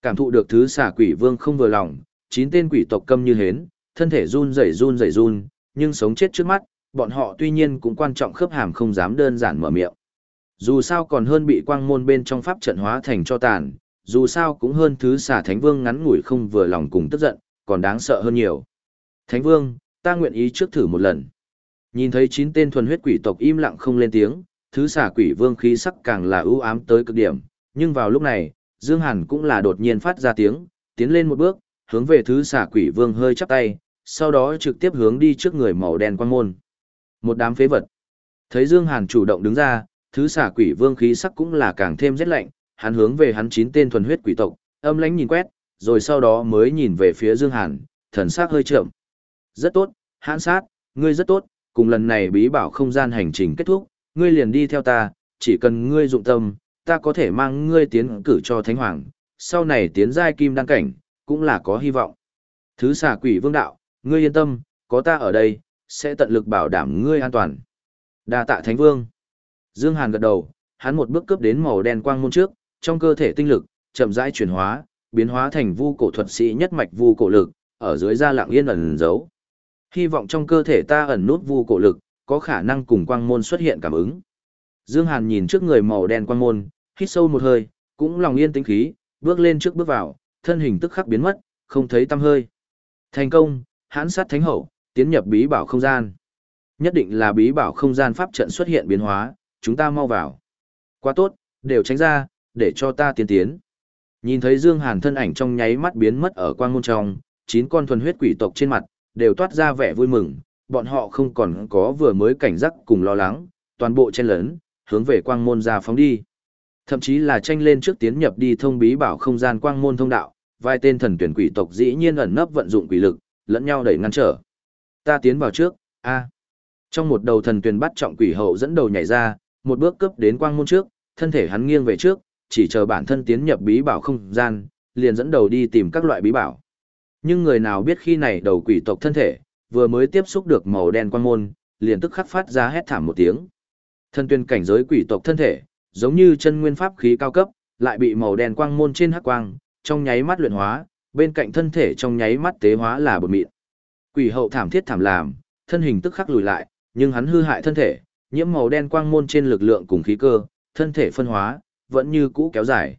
Cảm thụ được thứ xà quỷ vương không vừa lòng, chín tên quỷ tộc câm như hến, thân thể run rẩy run rẩy run, nhưng sống chết trước mắt, bọn họ tuy nhiên cũng quan trọng khớp hàm không dám đơn giản mở miệng. Dù sao còn hơn bị quang môn bên trong pháp trận hóa thành cho tàn, dù sao cũng hơn thứ xà thánh vương ngắn ngủi không vừa lòng cùng tức giận, còn đáng sợ hơn nhiều. Thánh vương, ta nguyện ý trước thử một lần. Nhìn thấy chín tên thuần huyết quỷ tộc im lặng không lên tiếng, thứ xà quỷ vương khí sắc càng là ưu ám tới cực điểm, nhưng vào lúc này, Dương Hàn cũng là đột nhiên phát ra tiếng, tiến lên một bước, hướng về thứ xà quỷ vương hơi chắp tay, sau đó trực tiếp hướng đi trước người màu đen quang môn. Một đám phế vật. Thấy Dương Hàn chủ động đứng ra, thứ xà quỷ vương khí sắc cũng là càng thêm rét lạnh, hắn hướng về hắn chín tên thuần huyết quỷ tộc, âm lãnh nhìn quét, rồi sau đó mới nhìn về phía Dương Hàn, thần sắc hơi chậm. Rất tốt, hãn sát, ngươi rất tốt, cùng lần này bí bảo không gian hành trình kết thúc, ngươi liền đi theo ta, chỉ cần ngươi dụng tâm, ta có thể mang ngươi tiến cử cho Thánh Hoàng, sau này tiến giai kim đăng cảnh, cũng là có hy vọng. Thứ xà quỷ vương đạo, ngươi yên tâm, có ta ở đây, sẽ tận lực bảo đảm ngươi an toàn. Đa tạ Thánh Vương. Dương Hàn gật đầu, hắn một bước cướp đến màu đen quang môn trước, trong cơ thể tinh lực, chậm rãi chuyển hóa, biến hóa thành vu cổ thuật sĩ nhất mạch vu cổ lực, ở dưới da lặng yên ẩn giấu. Hy vọng trong cơ thể ta ẩn nút vu cổ lực, có khả năng cùng quang môn xuất hiện cảm ứng. Dương Hàn nhìn trước người màu đen quang môn, hít sâu một hơi, cũng lòng yên tĩnh khí, bước lên trước bước vào, thân hình tức khắc biến mất, không thấy tăm hơi. Thành công, hãn sát thánh hậu, tiến nhập bí bảo không gian. Nhất định là bí bảo không gian pháp trận xuất hiện biến hóa, chúng ta mau vào. Quá tốt, đều tránh ra, để cho ta tiến tiến. Nhìn thấy Dương Hàn thân ảnh trong nháy mắt biến mất ở quang môn trong, chín con thuần huyết quỷ tộc trên mặt, đều toát ra vẻ vui mừng, bọn họ không còn có vừa mới cảnh giác cùng lo lắng, toàn bộ chen lớn, hướng về quang môn ra phóng đi. Thậm chí là tranh lên trước tiến nhập đi thông bí bảo không gian quang môn thông đạo, vài tên thần tuyển quỷ tộc dĩ nhiên ẩn nấp vận dụng quỷ lực, lẫn nhau đẩy ngăn trở. Ta tiến vào trước, a. Trong một đầu thần tuyển bắt trọng quỷ hậu dẫn đầu nhảy ra, một bước cấp đến quang môn trước, thân thể hắn nghiêng về trước, chỉ chờ bản thân tiến nhập bí bảo không gian, liền dẫn đầu đi tìm các loại bí bảo. Nhưng người nào biết khi này đầu quỷ tộc thân thể, vừa mới tiếp xúc được màu đen quang môn, liền tức khắc phát ra hét thảm một tiếng. Thân tuyên cảnh giới quỷ tộc thân thể, giống như chân nguyên pháp khí cao cấp, lại bị màu đen quang môn trên hắc quang, trong nháy mắt luyện hóa, bên cạnh thân thể trong nháy mắt tế hóa là bột mịn. Quỷ hậu thảm thiết thảm làm, thân hình tức khắc lùi lại, nhưng hắn hư hại thân thể, nhiễm màu đen quang môn trên lực lượng cùng khí cơ, thân thể phân hóa, vẫn như cũ kéo dài.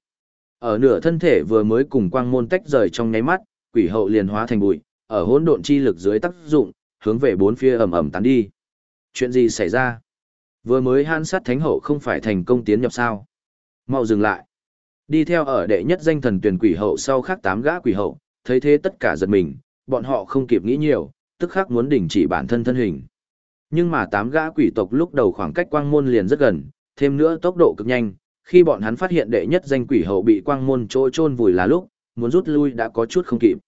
Ở nửa thân thể vừa mới cùng quang môn tách rời trong nháy mắt, quỷ hậu liền hóa thành bụi, ở hỗn độn chi lực dưới tác dụng, hướng về bốn phía ầm ầm tán đi. Chuyện gì xảy ra? Vừa mới han sát thánh hậu không phải thành công tiến nhập sao. Mau dừng lại. Đi theo ở đệ nhất danh thần tuyển quỷ hậu sau khác tám gã quỷ hậu, thấy thế tất cả giật mình, bọn họ không kịp nghĩ nhiều, tức khắc muốn đình chỉ bản thân thân hình. Nhưng mà tám gã quỷ tộc lúc đầu khoảng cách quang môn liền rất gần, thêm nữa tốc độ cực nhanh, khi bọn hắn phát hiện đệ nhất danh quỷ hậu bị quang môn trôi chôn vùi là lúc, muốn rút lui đã có chút không kịp.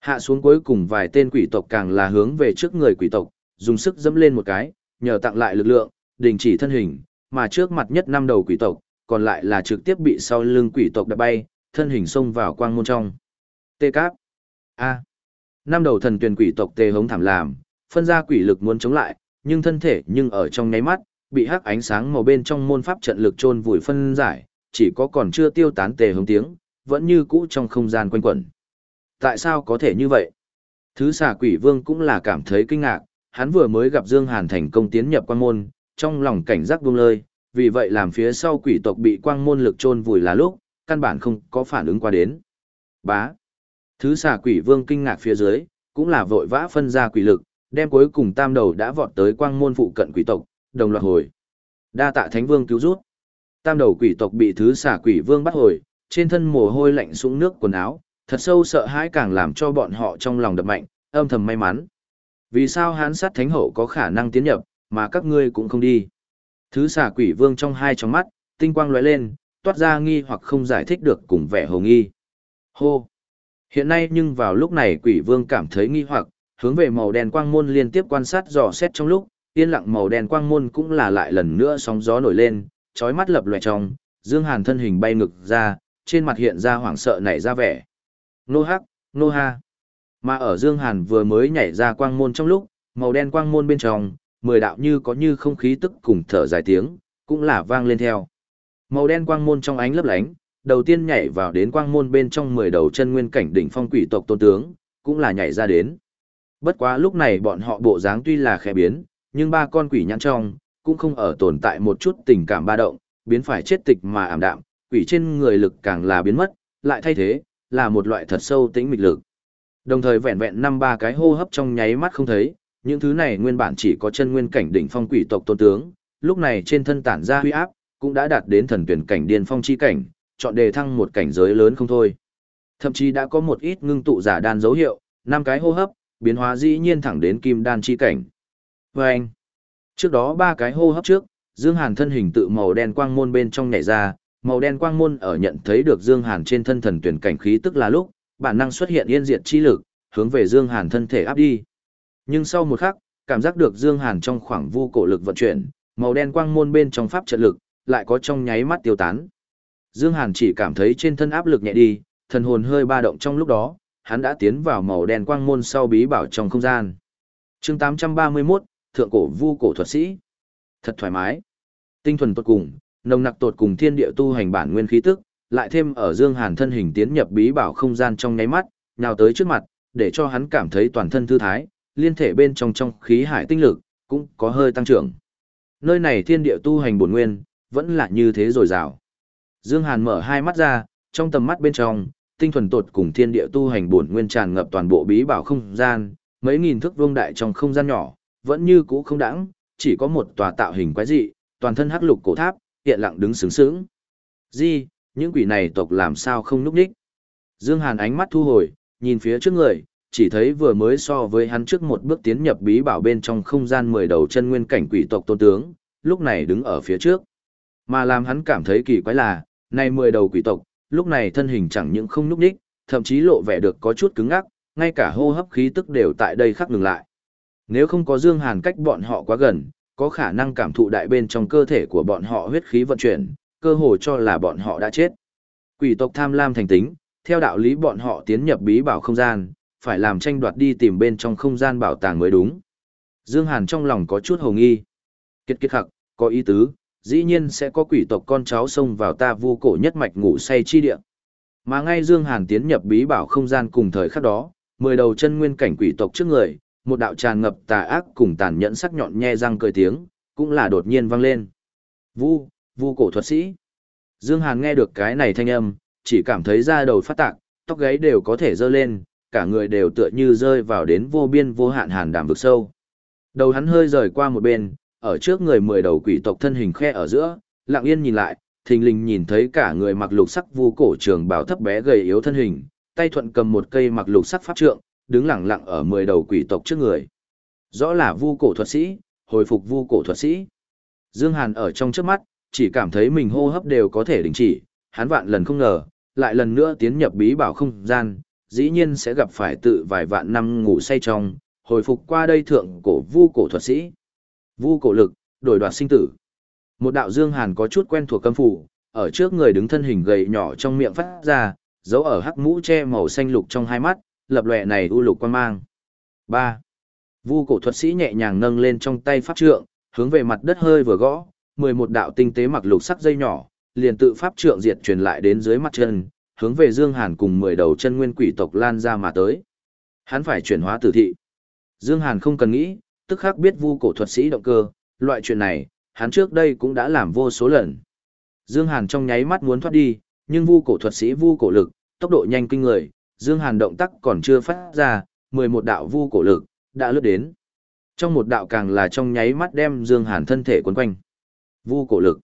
Hạ xuống cuối cùng vài tên quỷ tộc càng là hướng về trước người quỷ tộc, dùng sức dẫm lên một cái, nhờ tặng lại lực lượng, đình chỉ thân hình, mà trước mặt nhất năm đầu quỷ tộc, còn lại là trực tiếp bị sau lưng quỷ tộc đập bay, thân hình xông vào quang môn trong. Tê cáp. A. Năm đầu thần tuyển quỷ tộc tê hống thảm làm, phân ra quỷ lực muốn chống lại, nhưng thân thể nhưng ở trong nháy mắt, bị hắc ánh sáng màu bên trong môn pháp trận lực trôn vùi phân giải, chỉ có còn chưa tiêu tán tề hống tiếng, vẫn như cũ trong không gian quanh quẩn. Tại sao có thể như vậy? Thứ xà quỷ vương cũng là cảm thấy kinh ngạc, hắn vừa mới gặp Dương Hàn thành công tiến nhập quan môn, trong lòng cảnh giác buông lơi, vì vậy làm phía sau quỷ tộc bị quang môn lực trôn vùi là lúc, căn bản không có phản ứng qua đến. Bá. Thứ xà quỷ vương kinh ngạc phía dưới, cũng là vội vã phân ra quỷ lực, đem cuối cùng tam đầu đã vọt tới quang môn phụ cận quỷ tộc, đồng loạt hồi. Đa tạ thánh vương cứu rút. Tam đầu quỷ tộc bị thứ xà quỷ vương bắt hồi, trên thân mồ hôi lạnh sũng nước quần áo, thật sâu sợ hãi càng làm cho bọn họ trong lòng đập mạnh, âm thầm may mắn. Vì sao hán sát thánh hậu có khả năng tiến nhập, mà các ngươi cũng không đi? Thứ xà quỷ vương trong hai trong mắt, tinh quang lóe lên, toát ra nghi hoặc không giải thích được cùng vẻ hồ nghi. Hô! Hiện nay nhưng vào lúc này quỷ vương cảm thấy nghi hoặc, hướng về màu đen quang môn liên tiếp quan sát dò xét trong lúc, yên lặng màu đen quang môn cũng là lại lần nữa sóng gió nổi lên, chói mắt lập loè trong, Dương Hàn thân hình bay ngược ra, trên mặt hiện ra hoảng sợ nảy ra vẻ. Nô hắc, nô ha. Mà ở Dương Hàn vừa mới nhảy ra quang môn trong lúc, màu đen quang môn bên trong, mười đạo như có như không khí tức cùng thở dài tiếng, cũng là vang lên theo. Màu đen quang môn trong ánh lấp lánh, đầu tiên nhảy vào đến quang môn bên trong mười đầu chân nguyên cảnh đỉnh phong quỷ tộc tôn tướng, cũng là nhảy ra đến. Bất quá lúc này bọn họ bộ dáng tuy là khẽ biến, nhưng ba con quỷ nhãn trong, cũng không ở tồn tại một chút tình cảm ba động, biến phải chết tịch mà ảm đạm, quỷ trên người lực càng là biến mất, lại thay thế, là một loại thật sâu tĩnh mịch lực. Đồng thời vẹn vẹn năm ba cái hô hấp trong nháy mắt không thấy, những thứ này nguyên bản chỉ có chân nguyên cảnh đỉnh phong quỷ tộc tôn tướng, lúc này trên thân tản ra huy áp, cũng đã đạt đến thần tuyển cảnh điên phong chi cảnh, chọn đề thăng một cảnh giới lớn không thôi. Thậm chí đã có một ít ngưng tụ giả đan dấu hiệu, năm cái hô hấp, biến hóa dĩ nhiên thẳng đến kim đan chi cảnh. Và anh, trước đó ba cái hô hấp trước, Dương Hàn thân hình tự màu đen quang môn bên trong nhảy ra, màu đen quang môn ở nhận thấy được Dương Hàn trên thân thần tuyển cảnh khí tức là lúc, bản năng xuất hiện yên diệt chi lực, hướng về Dương Hàn thân thể áp đi. Nhưng sau một khắc, cảm giác được Dương Hàn trong khoảng vu cổ lực vận chuyển, màu đen quang môn bên trong pháp trận lực, lại có trong nháy mắt tiêu tán. Dương Hàn chỉ cảm thấy trên thân áp lực nhẹ đi, thần hồn hơi ba động trong lúc đó, hắn đã tiến vào màu đen quang môn sau bí bảo trong không gian. Chương 831, Thượng cổ vu cổ thuật sĩ. Thật thoải mái. Tinh thuần tốt cùng, nồng nặc tột cùng thiên địa tu hành bản nguyên khí tức, lại thêm ở Dương Hàn thân hình tiến nhập bí bảo không gian trong nháy mắt, nhào tới trước mặt, để cho hắn cảm thấy toàn thân thư thái, liên thể bên trong trong khí hải tinh lực, cũng có hơi tăng trưởng. Nơi này thiên địa tu hành bổn nguyên, vẫn là như thế rồi rào. Dương Hàn mở hai mắt ra, trong tầm mắt bên trong, tinh thuần tột cùng thiên địa tu hành bổn nguyên tràn ngập toàn bộ bí bảo không gian, mấy nghìn thước vuông đại trong không gian nhỏ, vẫn như cũ không đãng, chỉ có một tòa tạo hình quái dị, toàn thân hắc lục cổ tháp, hiện lặng đứng sướng sướng. Di, những quỷ này tộc làm sao không núp đích? Dương Hàn ánh mắt thu hồi, nhìn phía trước người, chỉ thấy vừa mới so với hắn trước một bước tiến nhập bí bảo bên trong không gian mười đầu chân nguyên cảnh quỷ tộc tôn tướng, lúc này đứng ở phía trước. Mà làm hắn cảm thấy kỳ quái là, này mười đầu quỷ tộc, lúc này thân hình chẳng những không nhúc nhích, thậm chí lộ vẻ được có chút cứng ngắc, ngay cả hô hấp khí tức đều tại đây khắc ngừng lại. Nếu không có Dương Hàn cách bọn họ quá gần, có khả năng cảm thụ đại bên trong cơ thể của bọn họ huyết khí vận chuyển, cơ hồ cho là bọn họ đã chết. Quỷ tộc tham lam thành tính, theo đạo lý bọn họ tiến nhập bí bảo không gian, phải làm tranh đoạt đi tìm bên trong không gian bảo tàng mới đúng. Dương Hàn trong lòng có chút hồ nghi. Kiệt kiệt khắc, có ý tứ, dĩ nhiên sẽ có quỷ tộc con cháu xông vào ta vu cổ nhất mạch ngủ say chi địa. Mà ngay Dương Hàn tiến nhập bí bảo không gian cùng thời khắc đó, mười đầu chân nguyên cảnh quỷ tộc trước người, một đạo tràn ngập tà ác cùng tàn nhẫn sắc nhọn nhe răng cười tiếng, cũng là đột nhiên vang lên. Vu, vu cổ thuật sĩ. Dương Hàn nghe được cái này thanh âm, chỉ cảm thấy da đầu phát tạc, tóc gáy đều có thể dơ lên, cả người đều tựa như rơi vào đến vô biên vô hạn hàn đảm vực sâu. Đầu hắn hơi rời qua một bên, ở trước người mười đầu quỷ tộc thân hình khe ở giữa, lặng yên nhìn lại, thình lình nhìn thấy cả người mặc lục sắc vu cổ trường bảo thấp bé gầy yếu thân hình, tay thuận cầm một cây mặc lục sắc pháp trượng, đứng lặng lặng ở mười đầu quỷ tộc trước người. Rõ là vu cổ thuật sĩ, hồi phục vu cổ thuật sĩ. Dương Hàn ở trong trước mắt, chỉ cảm thấy mình hô hấp đều có thể đình chỉ, hắn vạn lần không ngờ, lại lần nữa tiến nhập bí bảo không gian, dĩ nhiên sẽ gặp phải tự vài vạn năm ngủ say trong, hồi phục qua đây thượng cổ vu cổ thuật sĩ. Vu cổ lực, đổi đoạt sinh tử. Một đạo Dương Hàn có chút quen thuộc cấm phủ, ở trước người đứng thân hình gầy nhỏ trong miệng phát ra, giấu ở hắc mũ che màu xanh lục trong hai mắt, lập lòe này u lục quan mang. 3. Vu cổ thuật sĩ nhẹ nhàng nâng lên trong tay pháp trượng, hướng về mặt đất hơi vừa gõ, 11 đạo tinh tế mặc lục sắc dây nhỏ, liền tự pháp trượng diệt truyền lại đến dưới mặt chân, hướng về Dương Hàn cùng 10 đầu chân nguyên quỷ tộc lan ra mà tới. Hắn phải chuyển hóa tử thị. Dương Hàn không cần nghĩ, tức khắc biết vu cổ thuật sĩ động cơ, loại chuyện này, hắn trước đây cũng đã làm vô số lần. Dương Hàn trong nháy mắt muốn thoát đi, nhưng vu cổ thuật sĩ vu cổ lực, tốc độ nhanh kinh người, Dương Hàn động tác còn chưa phát ra, 11 đạo vu cổ lực, đã lướt đến. Trong một đạo càng là trong nháy mắt đem Dương Hàn thân thể quấn quanh. Vu cổ lực.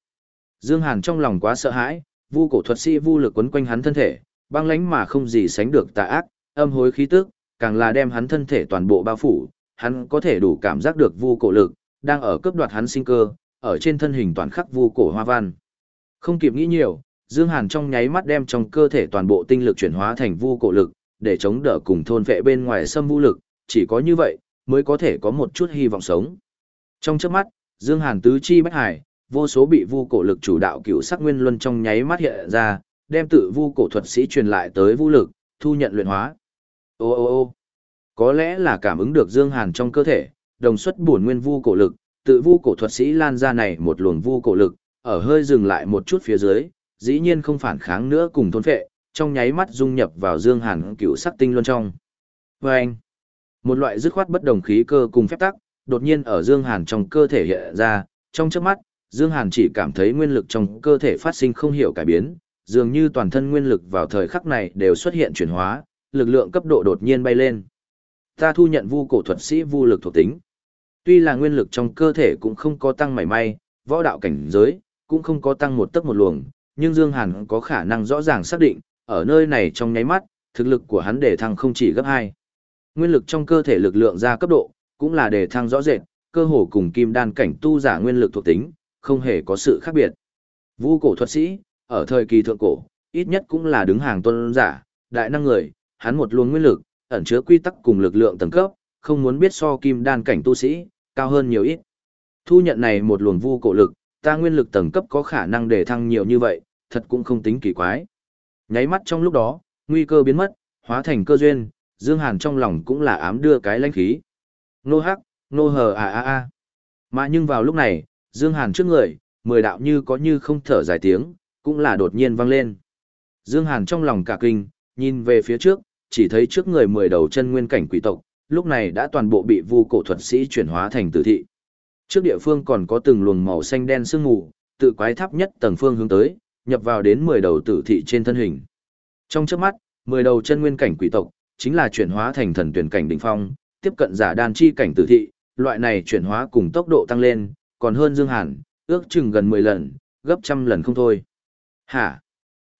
Dương Hàn trong lòng quá sợ hãi, vu cổ thuật sĩ vu lực quấn quanh hắn thân thể, băng lãnh mà không gì sánh được tà ác, âm hối khí tức, càng là đem hắn thân thể toàn bộ bao phủ, hắn có thể đủ cảm giác được vu cổ lực, đang ở cướp đoạt hắn sinh cơ, ở trên thân hình toàn khắc vu cổ hoa văn. Không kịp nghĩ nhiều, Dương Hàn trong nháy mắt đem trong cơ thể toàn bộ tinh lực chuyển hóa thành vu cổ lực, để chống đỡ cùng thôn vệ bên ngoài xâm vu lực, chỉ có như vậy, mới có thể có một chút hy vọng sống. Trong chớp mắt, Dương Hàn tứ chi bách hải, vô số bị vu cổ lực chủ đạo cựu sắc nguyên luân trong nháy mắt hiện ra, đem tự vu cổ thuật sĩ truyền lại tới vu lực, thu nhận luyện hóa. Ô ô ô có lẽ là cảm ứng được Dương Hàn trong cơ thể, đồng xuất bổn nguyên vu cổ lực, tự vu cổ thuật sĩ lan ra này một luồng vu cổ lực, ở hơi dừng lại một chút phía dưới, dĩ nhiên không phản kháng nữa cùng thôn phệ, trong nháy mắt dung nhập vào Dương Hàn cựu sắc tinh luân trong. Và anh, một loại dứt khoát bất đồng khí cơ cùng phép tắc, đột nhiên ở Dương Hàn trong cơ thể hiện ra, trong chớp mắt, Dương Hàn chỉ cảm thấy nguyên lực trong cơ thể phát sinh không hiểu cải biến, dường như toàn thân nguyên lực vào thời khắc này đều xuất hiện chuyển hóa, lực lượng cấp độ đột nhiên bay lên. Ta thu nhận vu cổ thuật sĩ vu lực thuộc tính. Tuy là nguyên lực trong cơ thể cũng không có tăng mảy may, võ đạo cảnh giới cũng không có tăng một tấc một luồng, nhưng Dương Hàn có khả năng rõ ràng xác định, ở nơi này trong nháy mắt, thực lực của hắn để thăng không chỉ gấp 2. Nguyên lực trong cơ thể lực lượng ra cấp độ, cũng là để thăng rõ rệt, cơ hồ cùng kim đan cảnh tu giả nguyên lực thuộc tính, không hề có sự khác biệt. Vu cổ thuật sĩ, ở thời kỳ thượng cổ, ít nhất cũng là đứng hàng tôn giả, đại năng người, hắn một luồng nguyên lực, ẩn chứa quy tắc cùng lực lượng tầng cấp, không muốn biết so kim đan cảnh tu sĩ, cao hơn nhiều ít. Thu nhận này một luồng vu cổ lực, ta nguyên lực tầng cấp có khả năng để thăng nhiều như vậy, thật cũng không tính kỳ quái. Nháy mắt trong lúc đó, nguy cơ biến mất, hóa thành cơ duyên, Dương Hàn trong lòng cũng là ám đưa cái lãnh khí. Nô hắc, nô hờ à à à. Mà nhưng vào lúc này, Dương Hàn trước người, mười đạo như có như không thở dài tiếng, cũng là đột nhiên vang lên. Dương Hàn trong lòng cả kinh, nhìn về phía trước, chỉ thấy trước người mười đầu chân nguyên cảnh quỷ tộc, lúc này đã toàn bộ bị vu cổ thuật sĩ chuyển hóa thành tử thị. Trước địa phương còn có từng luồng màu xanh đen sương mù, tự quái tháp nhất tầng phương hướng tới, nhập vào đến 10 đầu tử thị trên thân hình. Trong chớp mắt, 10 đầu chân nguyên cảnh quỷ tộc, chính là chuyển hóa thành thần tuyển cảnh đỉnh phong, tiếp cận giả đan chi cảnh tử thị, loại này chuyển hóa cùng tốc độ tăng lên, còn hơn Dương Hàn, ước chừng gần 10 lần, gấp trăm lần không thôi. Hả?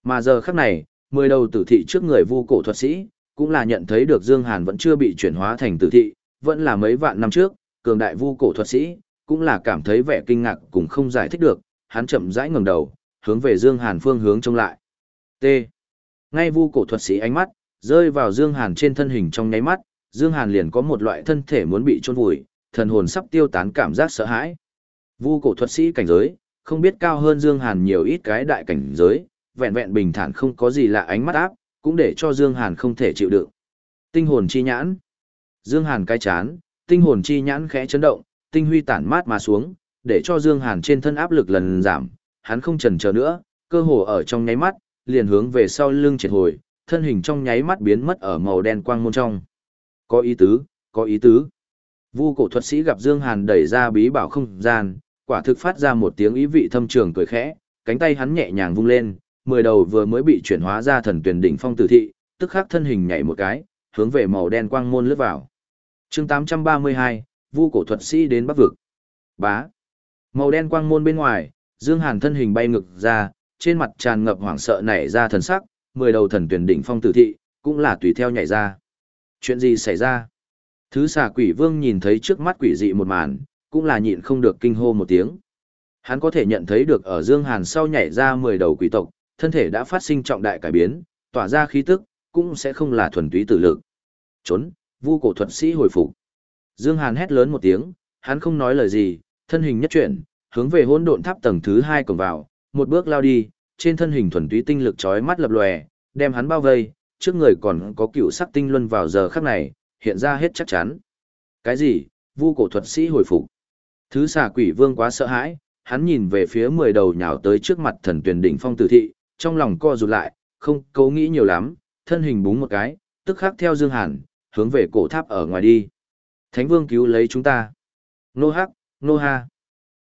Mà giờ khắc này, 10 đầu tử thị trước người vu cổ thuật sĩ, cũng là nhận thấy được Dương Hàn vẫn chưa bị chuyển hóa thành tử thị, vẫn là mấy vạn năm trước, cường đại vu cổ thuật sĩ, cũng là cảm thấy vẻ kinh ngạc cùng không giải thích được, hắn chậm rãi ngẩng đầu, hướng về Dương Hàn phương hướng trông lại. T. Ngay vu cổ thuật sĩ ánh mắt, rơi vào Dương Hàn trên thân hình trong nháy mắt, Dương Hàn liền có một loại thân thể muốn bị chôn vùi, thần hồn sắp tiêu tán cảm giác sợ hãi. Vu cổ thuật sĩ cảnh giới, không biết cao hơn Dương Hàn nhiều ít cái đại cảnh giới, vẹn vẹn bình thản không có gì lạ ánh mắt áp, cũng để cho Dương Hàn không thể chịu đựng. Tinh hồn chi nhãn. Dương Hàn cai chán, tinh hồn chi nhãn khẽ chấn động, tinh huy tản mát mà xuống, để cho Dương Hàn trên thân áp lực lần giảm, hắn không chần chờ nữa, cơ hồ ở trong nháy mắt, liền hướng về sau lưng triệt hồi, thân hình trong nháy mắt biến mất ở màu đen quang môn trong. Có ý tứ, có ý tứ. Vu cổ thuật sĩ gặp Dương Hàn đẩy ra bí bảo không gian, quả thực phát ra một tiếng ý vị thâm trường cười khẽ, cánh tay hắn nhẹ nhàng vung lên, mười đầu vừa mới bị chuyển hóa ra thần tuyển đỉnh phong tử thị, tức khắc thân hình nhảy một cái, hướng về màu đen quang môn lướt vào. Chương 832, Vu cổ thuật sĩ đến Bắc vực. Bá. Màu đen quang môn bên ngoài, Dương Hàn thân hình bay ngược ra, trên mặt tràn ngập hoảng sợ nảy ra thần sắc, mười đầu thần tuyển đỉnh phong tử thị, cũng là tùy theo nhảy ra. Chuyện gì xảy ra? Thứ xà quỷ vương nhìn thấy trước mắt quỷ dị một màn, cũng là nhịn không được kinh hô một tiếng. Hắn có thể nhận thấy được ở Dương Hàn sau nhảy ra mười đầu quỷ tộc, thân thể đã phát sinh trọng đại cải biến, tỏa ra khí tức, cũng sẽ không là thuần túy tử lực. Trốn, vu cổ thuật sĩ hồi phục. Dương Hàn hét lớn một tiếng, hắn không nói lời gì, thân hình nhất chuyển, hướng về hỗn độn tháp tầng thứ hai cổng vào, một bước lao đi, trên thân hình thuần túy tinh lực chói mắt lập lòe, đem hắn bao vây, trước người còn có cựu sắc tinh luân vào giờ khắc này, hiện ra hết chắc chắn. Cái gì? Vu cổ thuật sĩ hồi phục. Thứ xà quỷ vương quá sợ hãi, hắn nhìn về phía mười đầu nhào tới trước mặt thần tuyển đỉnh phong tử thị, trong lòng co rụt lại, không cố nghĩ nhiều lắm, thân hình búng một cái, tức khắc theo Dương Hàn, hướng về cổ tháp ở ngoài đi. Thánh vương cứu lấy chúng ta. Nô hắc, nô ha.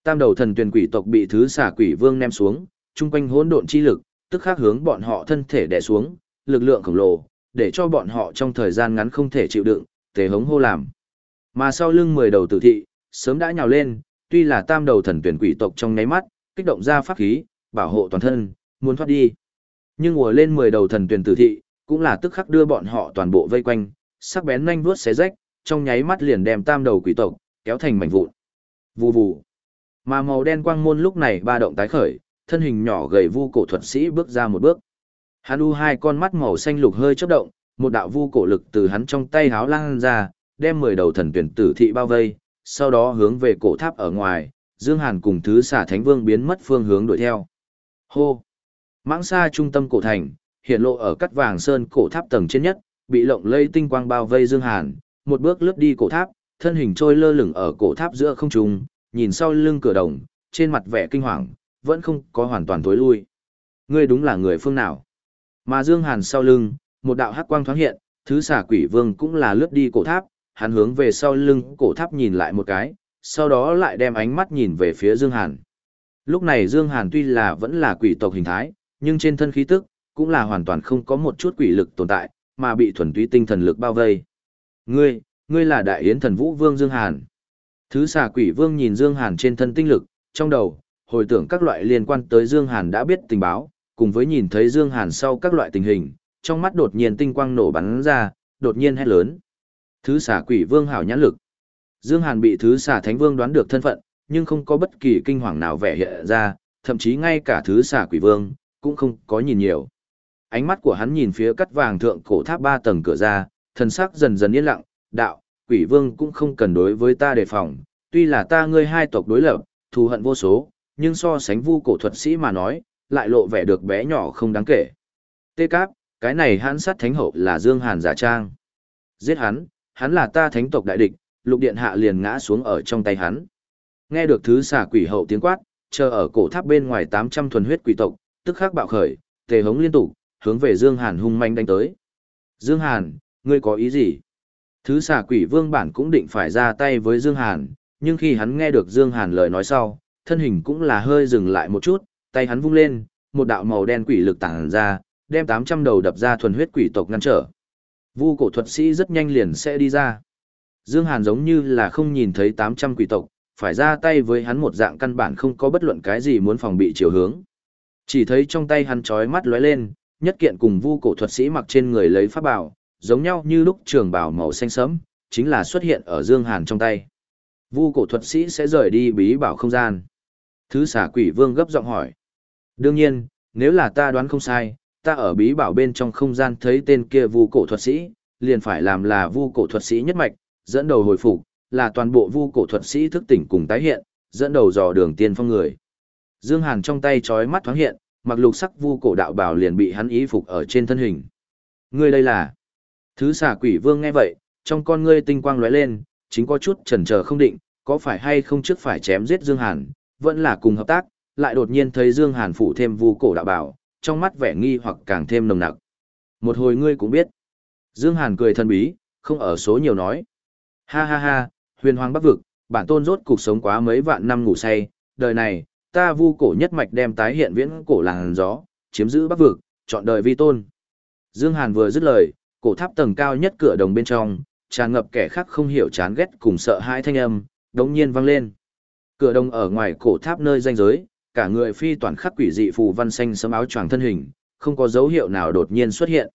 Tam đầu thần tuyển quỷ tộc bị thứ xà quỷ vương ném xuống, chung quanh hỗn độn chi lực, tức khắc hướng bọn họ thân thể đè xuống, lực lượng khổng lồ, để cho bọn họ trong thời gian ngắn không thể chịu đựng, tề hống hô làm. Mà sau lưng mười đầu tử thị, sớm đã nhào lên, tuy là tam đầu thần tuyển quỷ tộc trong nháy mắt, kích động ra pháp khí, bảo hộ toàn thân, muốn thoát đi. Nhưng ngồi lên mười đầu thần tuyển tử thị, cũng là tức khắc đưa bọn họ toàn bộ vây quanh, sắc bén nhanh vuốt xé rách, trong nháy mắt liền đem tam đầu quỷ tộc kéo thành mảnh vụn. Vù vù. Mà màu đen quang môn lúc này ba động tái khởi, thân hình nhỏ gầy vu cổ thuật sĩ bước ra một bước. Hắn u hai con mắt màu xanh lục hơi chớp động, một đạo vu cổ lực từ hắn trong tay háo lan ra, đem mười đầu thần tuyển tử thị bao vây, sau đó hướng về cổ tháp ở ngoài, Dương Hàn cùng thứ xả thánh vương biến mất phương hướng đuổi theo. Hô! Mãng xa trung tâm cổ thành, hiện lộ ở cắt vàng sơn cổ tháp tầng trên nhất, bị lộng lây tinh quang bao vây Dương Hàn, một bước lướt đi cổ tháp, thân hình trôi lơ lửng ở cổ tháp giữa không trung, nhìn sau lưng cửa đồng, trên mặt vẻ kinh hoàng, vẫn không có hoàn toàn tối lui. Ngươi đúng là người phương nào? Mà Dương Hàn sau lưng, một đạo hắc quang thoáng hiện, thứ xà quỷ vương cũng là lướt đi cổ tháp, hắn hướng về sau lưng cổ tháp nhìn lại một cái, sau đó lại đem ánh mắt nhìn về phía Dương Hàn. Lúc này Dương Hàn tuy là vẫn là quỷ tộc hình thái, nhưng trên thân khí tức, cũng là hoàn toàn không có một chút quỷ lực tồn tại, mà bị thuần túy tinh thần lực bao vây. Ngươi, ngươi là đại yến thần vũ vương Dương Hàn. Thứ xà quỷ vương nhìn Dương Hàn trên thân tinh lực, trong đầu, hồi tưởng các loại liên quan tới Dương Hàn đã biết tình báo, cùng với nhìn thấy Dương Hàn sau các loại tình hình, trong mắt đột nhiên tinh quang nổ bắn ra, đột nhiên hét lớn. Thứ xà quỷ vương hảo nhãn lực. Dương Hàn bị thứ xà thánh vương đoán được thân phận, nhưng không có bất kỳ kinh hoàng nào vẻ hiện ra, thậm chí ngay cả thứ xà quỷ vương, cũng không có nhìn nhiều. Ánh mắt của hắn nhìn phía cắt vàng thượng cổ tháp ba tầng cửa ra, thần sắc dần dần yên lặng, đạo, quỷ vương cũng không cần đối với ta đề phòng, tuy là ta ngươi hai tộc đối lập, thù hận vô số, nhưng so sánh vu cổ thuật sĩ mà nói, lại lộ vẻ được bé nhỏ không đáng kể. Tê Cáp, cái này hắn sát thánh hậu là Dương Hàn giả trang. Giết hắn, hắn là ta thánh tộc đại địch, lục điện hạ liền ngã xuống ở trong tay hắn. Nghe được thứ xà quỷ hậu tiếng quát, chờ ở cổ tháp bên ngoài 800 thuần huyết quỷ tộc, tức khắc bạo khởi, tề hống liên tục, hướng về Dương Hàn hung manh đánh tới. Dương Hàn, ngươi có ý gì? Thứ xà quỷ vương bản cũng định phải ra tay với Dương Hàn, nhưng khi hắn nghe được Dương Hàn lời nói sau, thân hình cũng là hơi dừng lại một chút, tay hắn vung lên, một đạo màu đen quỷ lực tản ra, đem 800 đầu đập ra thuần huyết quỷ tộc ngăn trở. Vu cổ thuật sĩ rất nhanh liền sẽ đi ra. Dương Hàn giống như là không nhìn thấy 800 quỷ tộc, phải ra tay với hắn một dạng căn bản không có bất luận cái gì muốn phòng bị chiều hướng. Chỉ thấy trong tay hắn chói mắt lóe lên, nhất kiện cùng vu cổ thuật sĩ mặc trên người lấy pháp bảo, giống nhau như lúc trường bảo màu xanh sẫm, chính là xuất hiện ở Dương Hàn trong tay. Vu cổ thuật sĩ sẽ rời đi bí bảo không gian. Thứ xà quỷ vương gấp giọng hỏi. Đương nhiên, nếu là ta đoán không sai, ta ở bí bảo bên trong không gian thấy tên kia vu cổ thuật sĩ, liền phải làm là vu cổ thuật sĩ nhất mạch, dẫn đầu hồi phục, là toàn bộ vu cổ thuật sĩ thức tỉnh cùng tái hiện, dẫn đầu dò đường tiên phong người. Dương Hàn trong tay chói mắt thoáng hiện, mặc lục sắc vu cổ đạo bào liền bị hắn ý phục ở trên thân hình. Ngươi đây là? Thứ xà quỷ vương nghe vậy, trong con ngươi tinh quang lóe lên, chính có chút chần chờ không định, có phải hay không trước phải chém giết Dương Hàn, vẫn là cùng hợp tác, lại đột nhiên thấy Dương Hàn phủ thêm vu cổ đạo bảo, trong mắt vẻ nghi hoặc càng thêm nồng nặc. Một hồi ngươi cũng biết. Dương Hàn cười thân bí, không ở số nhiều nói. Ha ha ha, huyền hoàng bắc vực, bản tôn rốt cuộc sống quá mấy vạn năm ngủ say, đời này, ta vu cổ nhất mạch đem tái hiện viễn cổ làng gió, chiếm giữ bắc vực, chọn đời vi tôn. Dương Hàn vừa dứt lời, cổ tháp tầng cao nhất cửa đồng bên trong, tràn ngập kẻ khác không hiểu chán ghét cùng sợ hãi thanh âm, đống nhiên vang lên. Cửa đồng ở ngoài cổ tháp nơi danh giới, cả người phi toàn khắc quỷ dị phù văn xanh sấm áo choàng thân hình, không có dấu hiệu nào đột nhiên xuất hiện.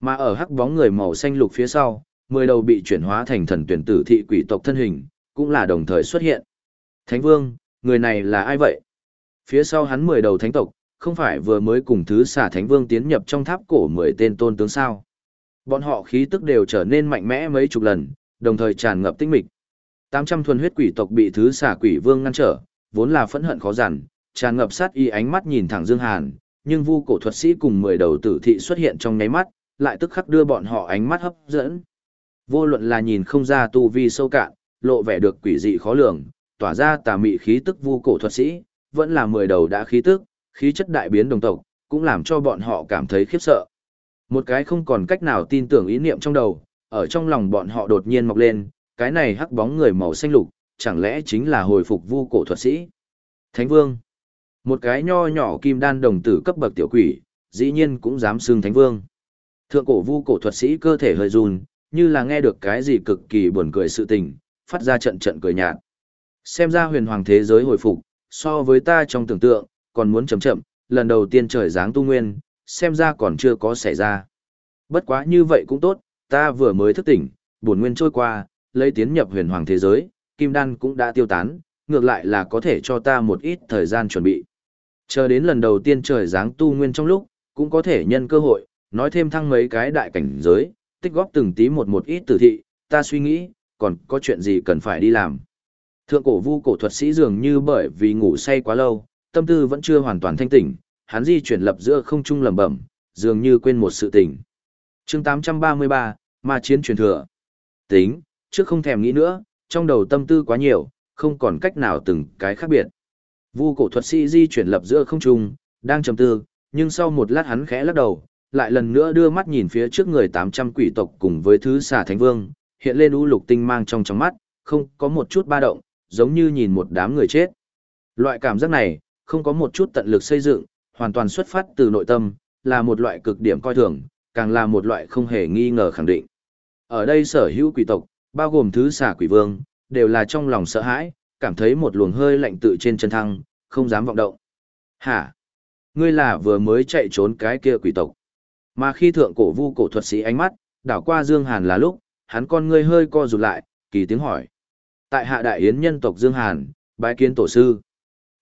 Mà ở hắc bóng người màu xanh lục phía sau, mười đầu bị chuyển hóa thành thần tuyển tử thị quỷ tộc thân hình, cũng là đồng thời xuất hiện. Thánh vương, người này là ai vậy? Phía sau hắn mười đầu thánh tộc, không phải vừa mới cùng thứ xả thánh vương tiến nhập trong tháp cổ mười tên tôn tướng sao? Bọn họ khí tức đều trở nên mạnh mẽ mấy chục lần, đồng thời tràn ngập tinh mịch. 800 thuần huyết quỷ tộc bị thứ xả quỷ vương ngăn trở, vốn là phẫn hận khó giản, tràn ngập sát y ánh mắt nhìn thẳng Dương Hàn, nhưng vu cổ thuật sĩ cùng 10 đầu tử thị xuất hiện trong nháy mắt, lại tức khắc đưa bọn họ ánh mắt hấp dẫn. Vô luận là nhìn không ra tu vi sâu cạn, lộ vẻ được quỷ dị khó lường, tỏa ra tà mị khí tức vu cổ thuật sĩ, vẫn là 10 đầu đã khí tức, khí chất đại biến đồng tộc, cũng làm cho bọn họ cảm thấy khiếp sợ. Một cái không còn cách nào tin tưởng ý niệm trong đầu, ở trong lòng bọn họ đột nhiên mọc lên, cái này hắc bóng người màu xanh lục, chẳng lẽ chính là hồi phục vu cổ thuật sĩ? Thánh Vương. Một cái nho nhỏ kim đan đồng tử cấp bậc tiểu quỷ, dĩ nhiên cũng dám xưng Thánh Vương. Thượng cổ vu cổ thuật sĩ cơ thể hơi run, như là nghe được cái gì cực kỳ buồn cười sự tình, phát ra trận trận cười nhạt. Xem ra huyền hoàng thế giới hồi phục, so với ta trong tưởng tượng, còn muốn chậm chậm, lần đầu tiên trời giáng tu nguyên, xem ra còn chưa có xảy ra. Bất quá như vậy cũng tốt, ta vừa mới thức tỉnh, buồn nguyên trôi qua, lấy tiến nhập huyền hoàng thế giới, kim đan cũng đã tiêu tán, ngược lại là có thể cho ta một ít thời gian chuẩn bị. Chờ đến lần đầu tiên trời giáng tu nguyên trong lúc, cũng có thể nhân cơ hội, nói thêm thăng mấy cái đại cảnh giới, tích góp từng tí một một ít tử thị, ta suy nghĩ, còn có chuyện gì cần phải đi làm. Thượng cổ vu cổ thuật sĩ dường như bởi vì ngủ say quá lâu, tâm tư vẫn chưa hoàn toàn thanh tỉnh, hắn di chuyển lập giữa không trung lẩm bẩm, dường như quên một sự tình. Chương 833, Ma chiến truyền thừa. Tính, trước không thèm nghĩ nữa, trong đầu tâm tư quá nhiều, không còn cách nào từng cái khác biệt. Vu cổ thuật sĩ di chuyển lập giữa không trung, đang trầm tư, nhưng sau một lát hắn khẽ lắc đầu, lại lần nữa đưa mắt nhìn phía trước người 800 quỷ tộc cùng với thứ xà thánh vương, hiện lên u lục tinh mang trong trong mắt, không có một chút ba động, giống như nhìn một đám người chết. Loại cảm giác này, không có một chút tận lực xây dựng, hoàn toàn xuất phát từ nội tâm, là một loại cực điểm coi thường, càng là một loại không hề nghi ngờ khẳng định. Ở đây sở hữu quỷ tộc, bao gồm thứ xà quỷ vương, đều là trong lòng sợ hãi, cảm thấy một luồng hơi lạnh tự trên chân thăng, không dám vọng động. Hả? Ngươi là vừa mới chạy trốn cái kia quỷ tộc. Mà khi thượng cổ vu cổ thuật sĩ ánh mắt, đảo qua Dương Hàn là lúc, hắn con ngươi hơi co rụt lại, kỳ tiếng hỏi. Tại hạ đại yến nhân tộc Dương Hàn, bái kiến tổ sư.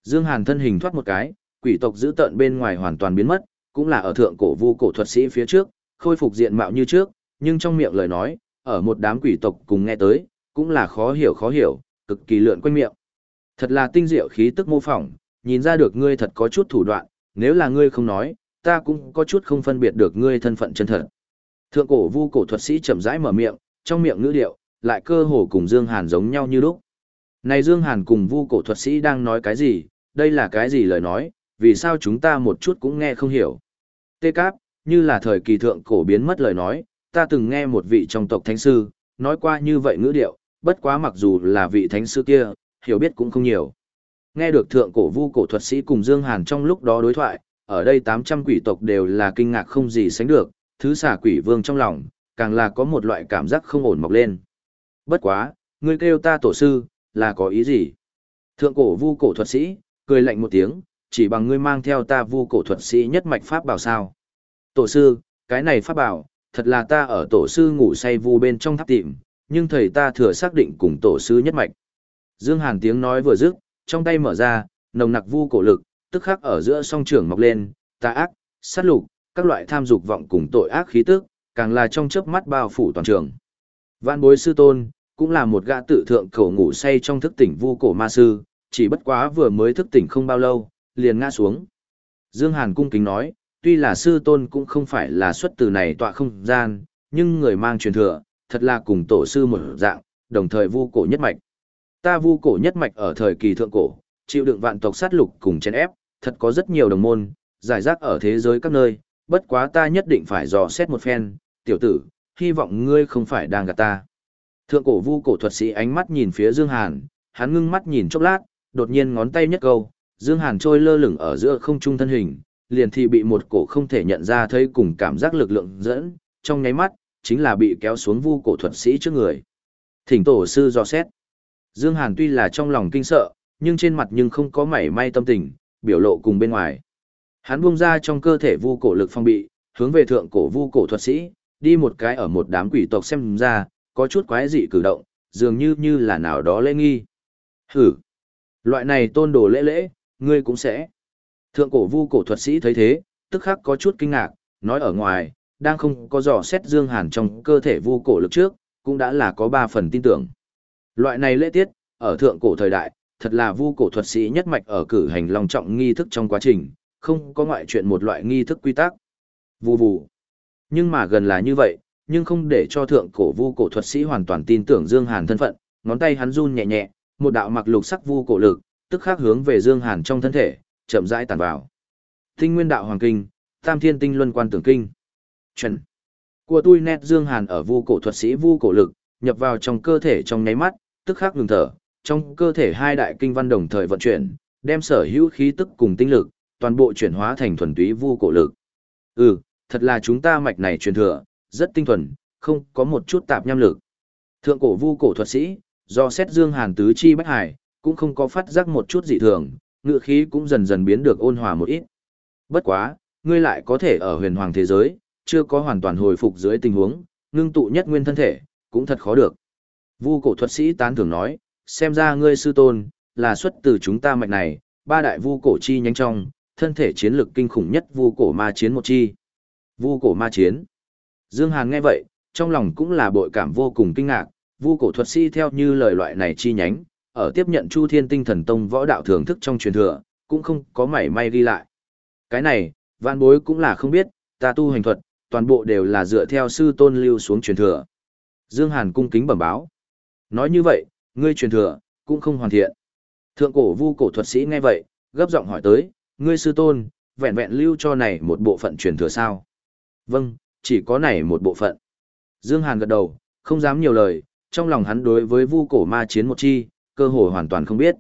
Dương Hàn thân hình thoát một cái, quỷ tộc giữ tận bên ngoài hoàn toàn biến mất, cũng là ở thượng cổ vu cổ thuật sĩ phía trước, khôi phục diện mạo như trước, nhưng trong miệng lời nói, ở một đám quỷ tộc cùng nghe tới, cũng là khó hiểu khó hiểu, cực kỳ lượn quanh miệng. Thật là tinh diệu khí tức mô phỏng, nhìn ra được ngươi thật có chút thủ đoạn, nếu là ngươi không nói, ta cũng có chút không phân biệt được ngươi thân phận chân thật. Thượng cổ vu cổ thuật sĩ chậm rãi mở miệng, trong miệng ngữ điệu, lại cơ hồ cùng Dương Hàn giống nhau như lúc. Này Dương Hàn cùng vu cổ thuật sĩ đang nói cái gì, đây là cái gì lời nói, vì sao chúng ta một chút cũng nghe không hiểu. Tê Cáp, như là thời kỳ thượng cổ biến mất lời nói, ta từng nghe một vị trong tộc thánh sư, nói qua như vậy ngữ điệu, bất quá mặc dù là vị thánh sư kia, hiểu biết cũng không nhiều. Nghe được thượng cổ vu cổ thuật sĩ cùng Dương Hàn trong lúc đó đối thoại, ở đây 800 quỷ tộc đều là kinh ngạc không gì sánh được, thứ xả quỷ vương trong lòng, càng là có một loại cảm giác không ổn mọc lên. Bất quá, ngươi kêu ta tổ sư, là có ý gì? Thượng cổ vu cổ thuật sĩ, cười lạnh một tiếng, chỉ bằng ngươi mang theo ta vu cổ thuật sĩ nhất mạch pháp bảo sao. Tổ sư, cái này pháp bảo, thật là ta ở tổ sư ngủ say vu bên trong tháp tịm nhưng thầy ta thừa xác định cùng tổ sư nhất mạch. Dương Hàn tiếng nói vừa dứt, trong tay mở ra, nồng nặc vu cổ lực, tức khắc ở giữa song trường mọc lên, tà ác, sát lục, các loại tham dục vọng cùng tội ác khí tức, càng là trong chớp mắt bao phủ toàn trường. Vạn bối sư tôn, cũng là một gã tự thượng cổ ngủ say trong thức tỉnh vu cổ ma sư, chỉ bất quá vừa mới thức tỉnh không bao lâu, liền ngã xuống. Dương Hàn cung kính nói, tuy là sư tôn cũng không phải là xuất từ này tọa không gian, nhưng người mang truyền thừa, thật là cùng tổ sư một dạng, đồng thời vu cổ nhất mạch. Ta vu cổ nhất mạch ở thời kỳ thượng cổ, chịu đựng vạn tộc sát lục cùng chèn ép, thật có rất nhiều đồng môn, giải rác ở thế giới các nơi, bất quá ta nhất định phải dò xét một phen, tiểu tử, hy vọng ngươi không phải đang gạt ta. Thượng cổ vu cổ thuật sĩ ánh mắt nhìn phía Dương Hàn, hắn ngưng mắt nhìn chốc lát, đột nhiên ngón tay nhất câu, Dương Hàn trôi lơ lửng ở giữa không trung thân hình, liền thì bị một cổ không thể nhận ra thấy cùng cảm giác lực lượng dẫn, trong nháy mắt, chính là bị kéo xuống vu cổ thuật sĩ trước người. Thỉnh tổ sư dò xét. Dương Hàn tuy là trong lòng kinh sợ, nhưng trên mặt nhưng không có mảy may tâm tình, biểu lộ cùng bên ngoài. Hắn buông ra trong cơ thể vu cổ lực phong bị, hướng về thượng cổ vu cổ thuật sĩ, đi một cái ở một đám quỷ tộc xem ra, có chút quái dị cử động, dường như như là nào đó lễ nghi. Hử! Loại này tôn đồ lễ lễ, ngươi cũng sẽ. Thượng cổ vu cổ thuật sĩ thấy thế, tức khắc có chút kinh ngạc, nói ở ngoài, đang không có dò xét Dương Hàn trong cơ thể vu cổ lực trước, cũng đã là có ba phần tin tưởng. Loại này lễ tiết, ở thượng cổ thời đại, thật là vu cổ thuật sĩ nhất mạch ở cử hành long trọng nghi thức trong quá trình, không có ngoại chuyện một loại nghi thức quy tắc. Vù vù. Nhưng mà gần là như vậy, nhưng không để cho thượng cổ vu cổ thuật sĩ hoàn toàn tin tưởng Dương Hàn thân phận, ngón tay hắn run nhẹ nhẹ, một đạo mặc lục sắc vu cổ lực, tức khắc hướng về Dương Hàn trong thân thể, chậm rãi tản vào. Tinh Nguyên Đạo Hoàng Kinh, Tam Thiên Tinh Luân Quan Tưởng Kinh. Chuẩn. Của tôi nét Dương Hàn ở vu cổ thuật sĩ vu cổ lực, nhập vào trong cơ thể trong nháy mắt, tức khắc ngừng thở, trong cơ thể hai đại kinh văn đồng thời vận chuyển, đem sở hữu khí tức cùng tinh lực, toàn bộ chuyển hóa thành thuần túy vu cổ lực. Ừ, thật là chúng ta mạch này truyền thừa, rất tinh thuần, không có một chút tạp nham lực. Thượng cổ vu cổ thuật sĩ, do xét Dương Hàn tứ chi bách hải, cũng không có phát giác một chút dị thường, ngựa khí cũng dần dần biến được ôn hòa một ít. Bất quá, ngươi lại có thể ở huyền hoàng thế giới, chưa có hoàn toàn hồi phục dưới tình huống, ngưng tụ nhất nguyên thân thể, cũng thật khó được. Vu cổ thuật sĩ tán thưởng nói, xem ra ngươi sư tôn, là xuất từ chúng ta mạch này, ba đại vu cổ chi nhanh trong, thân thể chiến lực kinh khủng nhất vu cổ ma chiến một chi. Vu cổ ma chiến. Dương Hàn nghe vậy, trong lòng cũng là bội cảm vô cùng kinh ngạc, vu cổ thuật sĩ theo như lời loại này chi nhánh, ở tiếp nhận Chu Thiên Tinh Thần Tông võ đạo thưởng thức trong truyền thừa, cũng không có mảy may ghi lại. Cái này, vạn bối cũng là không biết, ta tu hành thuật, toàn bộ đều là dựa theo sư tôn lưu xuống truyền thừa. Dương Hàn cung kính bẩm báo. Nói như vậy, ngươi truyền thừa, cũng không hoàn thiện. Thượng cổ vu cổ thuật sĩ nghe vậy, gấp giọng hỏi tới, ngươi sư tôn, vẹn vẹn lưu cho này một bộ phận truyền thừa sao? Vâng, chỉ có này một bộ phận. Dương Hàn gật đầu, không dám nhiều lời, trong lòng hắn đối với vu cổ ma chiến một chi, cơ hội hoàn toàn không biết.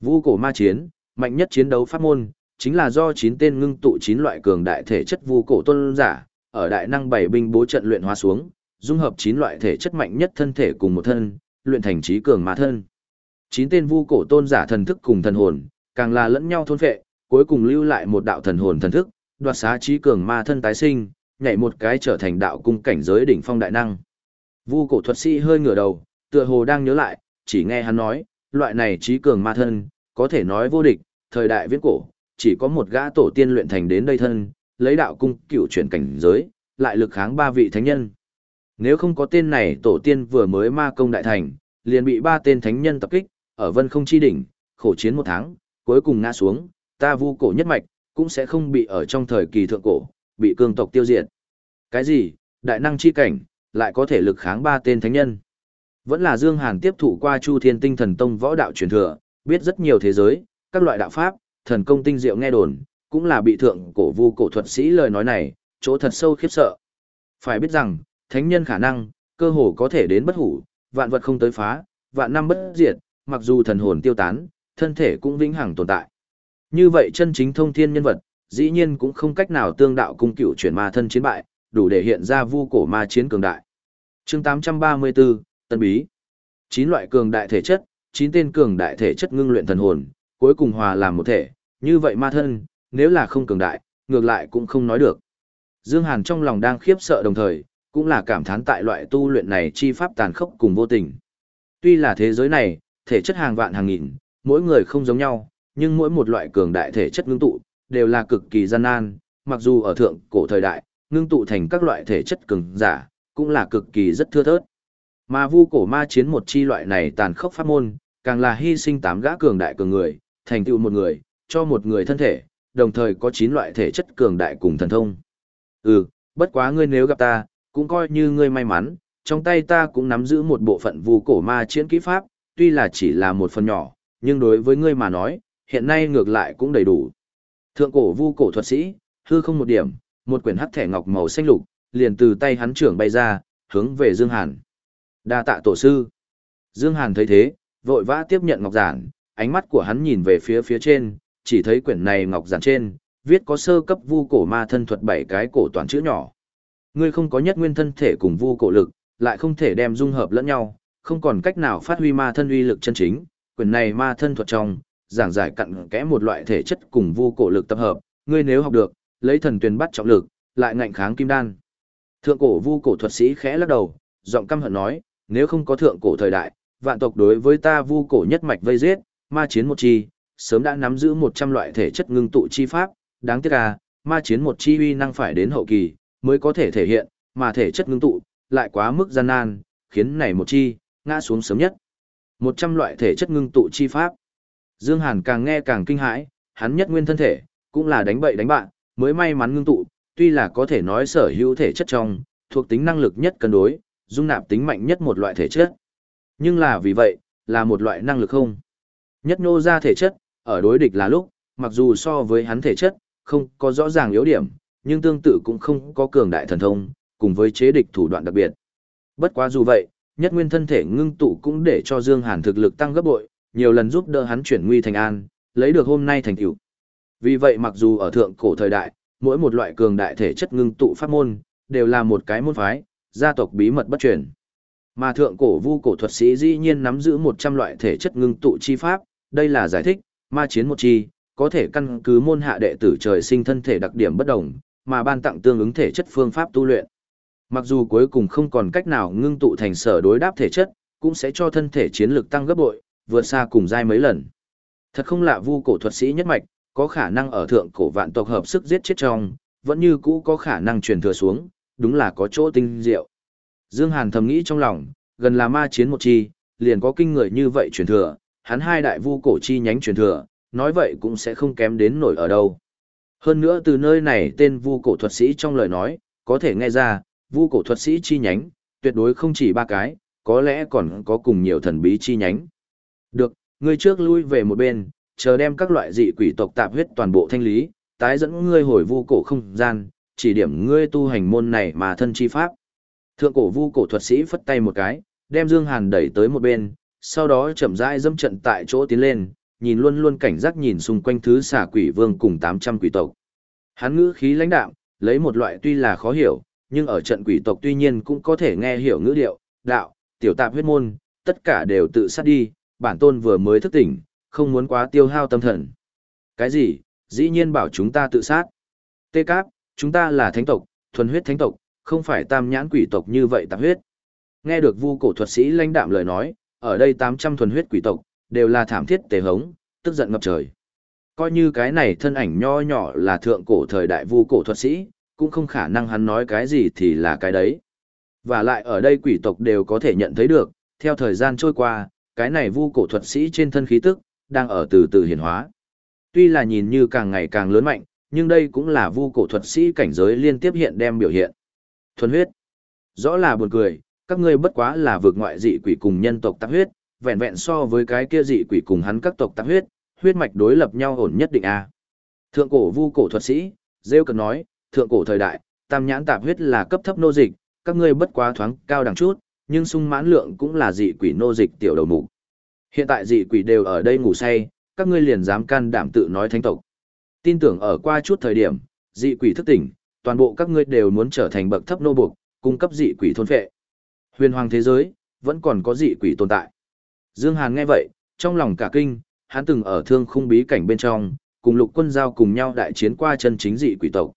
Vu cổ ma chiến, mạnh nhất chiến đấu pháp môn, chính là do 9 tên ngưng tụ 9 loại cường đại thể chất vu cổ tôn giả, ở đại năng bảy binh bố trận luyện hóa xuống, dung hợp 9 loại thể chất mạnh nhất thân thể cùng một thân, luyện thành trí cường ma thân. 9 tên vu cổ tôn giả thần thức cùng thần hồn, càng là lẫn nhau thôn phệ, cuối cùng lưu lại một đạo thần hồn thần thức, đoạt xá trí cường ma thân tái sinh, nhảy một cái trở thành đạo cung cảnh giới đỉnh phong đại năng. Vu cổ thuật sĩ hơi ngửa đầu, tựa hồ đang nhớ lại, chỉ nghe hắn nói, loại này trí cường ma thân, có thể nói vô địch, thời đại viễn cổ, chỉ có một gã tổ tiên luyện thành đến đây thân, lấy đạo cung cựu chuyển cảnh giới, lại lực kháng ba vị thánh nhân. Nếu không có tên này tổ tiên vừa mới ma công đại thành, liền bị ba tên thánh nhân tập kích, ở vân không chi đỉnh, khổ chiến một tháng, cuối cùng ngã xuống, ta vu cổ nhất mạch, cũng sẽ không bị ở trong thời kỳ thượng cổ, bị cương tộc tiêu diệt. Cái gì, đại năng chi cảnh, lại có thể lực kháng ba tên thánh nhân. Vẫn là Dương Hàn tiếp thụ qua Chu Thiên Tinh Thần Tông võ đạo truyền thừa, biết rất nhiều thế giới, các loại đạo pháp, thần công tinh diệu nghe đồn, cũng là bị thượng cổ vu cổ thuật sĩ lời nói này, chỗ thật sâu khiếp sợ. Phải biết rằng, thánh nhân khả năng, cơ hồ có thể đến bất hủ, vạn vật không tới phá, vạn năm bất diệt, mặc dù thần hồn tiêu tán, thân thể cũng vĩnh hằng tồn tại. Như vậy chân chính thông thiên nhân vật, dĩ nhiên cũng không cách nào tương đạo cung cựu chuyển ma thân chiến bại, đủ để hiện ra vu cổ ma chiến cường đại. Chương 834, Tân Bí. Chín loại cường đại thể chất, chín tên cường đại thể chất ngưng luyện thần hồn, cuối cùng hòa làm một thể, như vậy ma thân, nếu là không cường đại, ngược lại cũng không nói được. Dương Hàn trong lòng đang khiếp sợ đồng thời, cũng là cảm thán tại loại tu luyện này chi pháp tàn khốc cùng vô tình. Tuy là thế giới này, thể chất hàng vạn hàng nghìn, mỗi người không giống nhau, nhưng mỗi một loại cường đại thể chất ngưng tụ, đều là cực kỳ gian nan, mặc dù ở thượng cổ thời đại, ngưng tụ thành các loại thể chất cường giả, cũng là cực kỳ rất thưa thớt. Mà vu cổ ma chiến một chi loại này tàn khốc pháp môn, càng là hy sinh tám gã cường đại cường người, thành tựu một người, cho một người thân thể, đồng thời có chín loại thể chất cường đại cùng thần thông. Ừ, bất quá ngươi nếu gặp ta, cũng coi như ngươi may mắn, trong tay ta cũng nắm giữ một bộ phận vu cổ ma chiến kỹ pháp, tuy là chỉ là một phần nhỏ, nhưng đối với ngươi mà nói, hiện nay ngược lại cũng đầy đủ. Thượng cổ vu cổ thuật sĩ, hư không một điểm, một quyển hắc thẻ ngọc màu xanh lục, liền từ tay hắn trưởng bay ra, hướng về Dương Hàn. Đa tạ tổ sư. Dương Hàn thấy thế, vội vã tiếp nhận ngọc giản, ánh mắt của hắn nhìn về phía phía trên, chỉ thấy quyển này ngọc giản trên, viết có sơ cấp vu cổ ma thân thuật bảy cái cổ toàn chữ nhỏ. Ngươi không có nhất nguyên thân thể cùng vu cổ lực, lại không thể đem dung hợp lẫn nhau, không còn cách nào phát huy ma thân uy lực chân chính, quyển này ma thân thuật trong, giảng giải cặn kẽ một loại thể chất cùng vu cổ lực tập hợp, ngươi nếu học được, lấy thần tuyển bắt trọng lực, lại ngạnh kháng kim đan. Thượng cổ vu cổ thuật sĩ khẽ lắc đầu, giọng căm hận nói, nếu không có thượng cổ thời đại, vạn tộc đối với ta vu cổ nhất mạch vây giết, ma chiến một chi, sớm đã nắm giữ 100 loại thể chất ngưng tụ chi pháp, đáng tiếc à, ma chiến một chi uy năng phải đến hậu kỳ, mới có thể thể hiện, mà thể chất ngưng tụ, lại quá mức gian nan, khiến này một chi, ngã xuống sớm nhất. 100 loại thể chất ngưng tụ chi pháp. Dương Hàn càng nghe càng kinh hãi, hắn nhất nguyên thân thể, cũng là đánh bậy đánh bạn, mới may mắn ngưng tụ, tuy là có thể nói sở hữu thể chất trong, thuộc tính năng lực nhất cân đối, dung nạp tính mạnh nhất một loại thể chất. Nhưng là vì vậy, là một loại năng lực không. Nhất nô ra thể chất, ở đối địch là lúc, mặc dù so với hắn thể chất, không có rõ ràng yếu điểm, nhưng tương tự cũng không có cường đại thần thông, cùng với chế địch thủ đoạn đặc biệt. Bất quá dù vậy, nhất nguyên thân thể ngưng tụ cũng để cho Dương Hàn thực lực tăng gấp bội, nhiều lần giúp đỡ hắn chuyển nguy thành an, lấy được hôm nay thành tựu. Vì vậy mặc dù ở thượng cổ thời đại, mỗi một loại cường đại thể chất ngưng tụ pháp môn, đều là một cái môn phái, gia tộc bí mật bất truyền. Mà thượng cổ vu cổ thuật sĩ dĩ nhiên nắm giữ 100 loại thể chất ngưng tụ chi pháp, đây là giải thích, ma chiến một chi, có thể căn cứ môn hạ đệ tử trời sinh thân thể đặc điểm bất đồng, mà ban tặng tương ứng thể chất phương pháp tu luyện. Mặc dù cuối cùng không còn cách nào ngưng tụ thành sở đối đáp thể chất, cũng sẽ cho thân thể chiến lực tăng gấp bội, vượt xa cùng giai mấy lần. Thật không lạ vu cổ thuật sĩ nhất mạch, có khả năng ở thượng cổ vạn tộc hợp sức giết chết trong, vẫn như cũ có khả năng truyền thừa xuống, đúng là có chỗ tinh diệu. Dương Hàn thầm nghĩ trong lòng, gần là ma chiến một chi, liền có kinh người như vậy truyền thừa, hắn hai đại vu cổ chi nhánh truyền thừa, nói vậy cũng sẽ không kém đến nổi ở đâu. Hơn nữa từ nơi này tên vu cổ thuật sĩ trong lời nói, có thể nghe ra, vu cổ thuật sĩ chi nhánh, tuyệt đối không chỉ ba cái, có lẽ còn có cùng nhiều thần bí chi nhánh. Được, ngươi trước lui về một bên, chờ đem các loại dị quỷ tộc tạp huyết toàn bộ thanh lý, tái dẫn ngươi hồi vu cổ không gian, chỉ điểm ngươi tu hành môn này mà thân chi pháp. Thượng cổ vu cổ thuật sĩ phất tay một cái, đem Dương Hàn đẩy tới một bên, sau đó chậm rãi dâm trận tại chỗ tiến lên, nhìn luôn luôn cảnh giác nhìn xung quanh thứ xà quỷ vương cùng 800 quỷ tộc. Hắn ngữ khí lãnh đạm, lấy một loại tuy là khó hiểu, nhưng ở trận quỷ tộc tuy nhiên cũng có thể nghe hiểu ngữ điệu, đạo, tiểu tạp huyết môn, tất cả đều tự sát đi, bản tôn vừa mới thức tỉnh, không muốn quá tiêu hao tâm thần. Cái gì, dĩ nhiên bảo chúng ta tự sát. Tê Cáp, chúng ta là thánh tộc, thuần huyết thánh tộc, không phải tam nhãn quỷ tộc như vậy tạp huyết. Nghe được vu cổ thuật sĩ lãnh đạm lời nói, ở đây 800 thuần huyết quỷ tộc, đều là thảm thiết tề hống, tức giận ngập trời. Coi như cái này thân ảnh nho nhỏ là thượng cổ thời đại vu cổ thuật sĩ, cũng không khả năng hắn nói cái gì thì là cái đấy. Và lại ở đây quỷ tộc đều có thể nhận thấy được, theo thời gian trôi qua, cái này vu cổ thuật sĩ trên thân khí tức, đang ở từ từ hiển hóa. Tuy là nhìn như càng ngày càng lớn mạnh, nhưng đây cũng là vu cổ thuật sĩ cảnh giới liên tiếp hiện đem biểu hiện. Thuần huyết. Rõ là buồn cười, các ngươi bất quá là vượt ngoại dị quỷ cùng nhân tộc tạp huyết, vẹn vẹn so với cái kia dị quỷ cùng hắn các tộc tạp huyết, huyết mạch đối lập nhau ổn nhất định a. Thượng cổ vu cổ thuật sĩ, rêu cần nói, thượng cổ thời đại, tam nhãn tạp huyết là cấp thấp nô dịch, các ngươi bất quá thoáng cao đẳng chút, nhưng sung mãn lượng cũng là dị quỷ nô dịch tiểu đầu mục. Hiện tại dị quỷ đều ở đây ngủ say, các ngươi liền dám can đảm tự nói thánh tộc. Tin tưởng ở qua chút thời điểm, dị quỷ thức tỉnh, toàn bộ các ngươi đều muốn trở thành bậc thấp nô buộc, cung cấp dị quỷ thôn phệ. Huyền hoàng thế giới, vẫn còn có dị quỷ tồn tại. Dương Hàn nghe vậy, trong lòng cả kinh, hắn từng ở thương khung bí cảnh bên trong, cùng lục quân giao cùng nhau đại chiến qua chân chính dị quỷ tộc.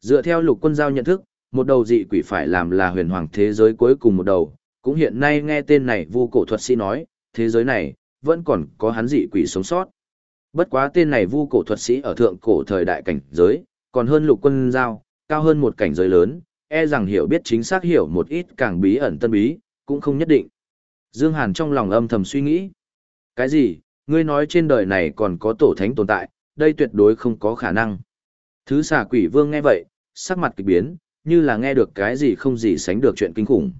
Dựa theo lục quân giao nhận thức, một đầu dị quỷ phải làm là huyền hoàng thế giới cuối cùng một đầu, cũng hiện nay nghe tên này vu cổ thuật sĩ nói, thế giới này, vẫn còn có hắn dị quỷ sống sót. Bất quá tên này vu cổ thuật sĩ ở thượng cổ thời đại cảnh giới, còn hơn lục quân giao, cao hơn một cảnh giới lớn, e rằng hiểu biết chính xác hiểu một ít càng bí ẩn tân bí, cũng không nhất định. Dương Hàn trong lòng âm thầm suy nghĩ. Cái gì, ngươi nói trên đời này còn có tổ thánh tồn tại, đây tuyệt đối không có khả năng. Thứ xà quỷ vương nghe vậy, sắc mặt kỳ biến, như là nghe được cái gì không gì sánh được chuyện kinh khủng.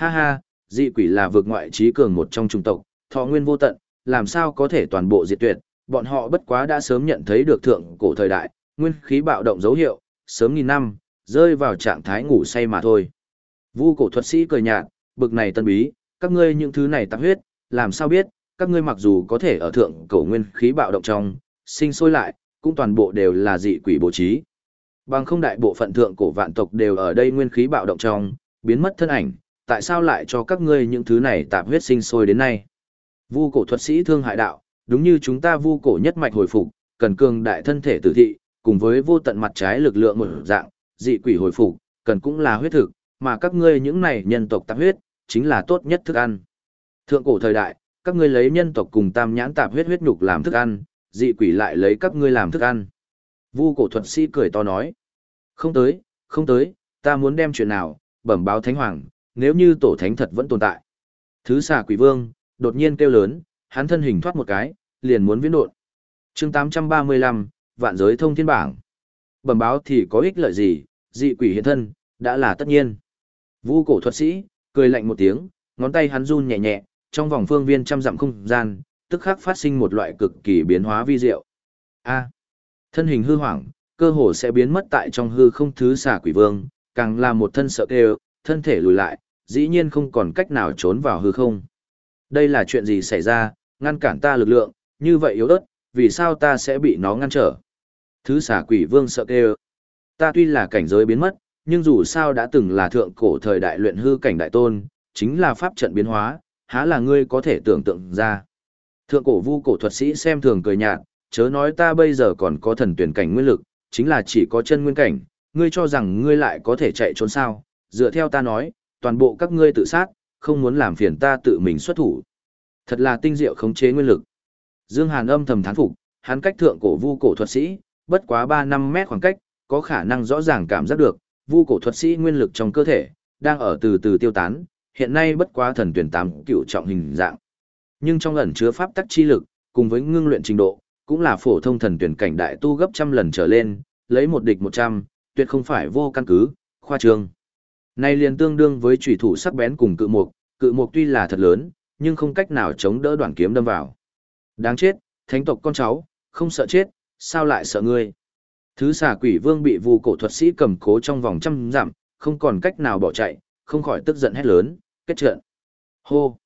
Ha ha, dị quỷ là vực ngoại trí cường một trong trung tộc, thọ nguyên vô tận, làm sao có thể toàn bộ diệt tuyệt, bọn họ bất quá đã sớm nhận thấy được thượng cổ thời đại, nguyên khí bạo động dấu hiệu, sớm nghìn năm, rơi vào trạng thái ngủ say mà thôi. Vu cổ thuật sĩ cười nhạt, bực này tân bí, các ngươi những thứ này tạp huyết, làm sao biết, các ngươi mặc dù có thể ở thượng cổ nguyên khí bạo động trong, sinh sôi lại, cũng toàn bộ đều là dị quỷ bố trí. Bằng không đại bộ phận thượng cổ vạn tộc đều ở đây nguyên khí bạo động trong, biến mất thân ảnh, tại sao lại cho các ngươi những thứ này tạp huyết sinh sôi đến nay? Vu cổ thuật sĩ thương hại đạo, đúng như chúng ta vu cổ nhất mạch hồi phục, cần cường đại thân thể tử thị, cùng với vô tận mặt trái lực lượng một dạng, dị quỷ hồi phục, cần cũng là huyết thực, mà các ngươi những này nhân tộc tạp huyết, chính là tốt nhất thức ăn. Thượng cổ thời đại, các ngươi lấy nhân tộc cùng tam nhãn tạp huyết huyết nhục làm thức ăn, dị quỷ lại lấy các ngươi làm thức ăn. Vu cổ thuật sĩ cười to nói, không tới, không tới, ta muốn đem chuyện nào, bẩm báo thánh hoàng, nếu như tổ thánh thật vẫn tồn tại. Thứ xà quỷ vương, đột nhiên kêu lớn, hắn thân hình thoát một cái, liền muốn viễn đột. chương 835, vạn giới thông thiên bảng. Bẩm báo thì có ích lợi gì, dị quỷ hiện thân, đã là tất nhiên. Vu cổ thuật sĩ, cười lạnh một tiếng, ngón tay hắn run nhẹ nhẹ, trong vòng phương viên trăm dặm không gian, tức khắc phát sinh một loại cực kỳ biến hóa vi diệu. A. thân hình hư hoảng, cơ hồ sẽ biến mất tại trong hư không thứ xà quỷ vương, càng là một thân sợ kêu, thân thể lùi lại, dĩ nhiên không còn cách nào trốn vào hư không. Đây là chuyện gì xảy ra, ngăn cản ta lực lượng, như vậy yếu ớt, vì sao ta sẽ bị nó ngăn trở? Thứ xà quỷ vương sợ kêu. Ta tuy là cảnh giới biến mất, nhưng dù sao đã từng là thượng cổ thời đại luyện hư cảnh đại tôn, chính là pháp trận biến hóa, há là ngươi có thể tưởng tượng ra. Thượng cổ vu cổ thuật sĩ xem thường cười nhạt, chớ nói ta bây giờ còn có thần tuyển cảnh nguyên lực, chính là chỉ có chân nguyên cảnh, ngươi cho rằng ngươi lại có thể chạy trốn sao, dựa theo ta nói, toàn bộ các ngươi tự sát, không muốn làm phiền ta tự mình xuất thủ. Thật là tinh diệu khống chế nguyên lực. Dương Hàn âm thầm thán phục, hắn cách thượng cổ vu cổ thuật sĩ, bất quá 3 năm mét khoảng cách, có khả năng rõ ràng cảm giác được, vu cổ thuật sĩ nguyên lực trong cơ thể, đang ở từ từ tiêu tán, hiện nay bất quá thần tuyển tám cựu trọng hình dạng. Nhưng trong ẩn chứa pháp tắc chi lực, cùng với ngưng luyện trình độ, cũng là phổ thông thần tuyển cảnh đại tu gấp trăm lần trở lên, lấy một địch một trăm, tuyệt không phải vô căn cứ, khoa trương nay liền tương đương với chủy thủ sắc bén cùng cự mục, cự mục tuy là thật lớn, nhưng không cách nào chống đỡ đoạn kiếm đâm vào. Đáng chết, thánh tộc con cháu, không sợ chết, sao lại sợ ngươi? Thứ xà quỷ vương bị vu cổ thuật sĩ cầm cố trong vòng trăm dặm, không còn cách nào bỏ chạy, không khỏi tức giận hét lớn, kết trận. Hô!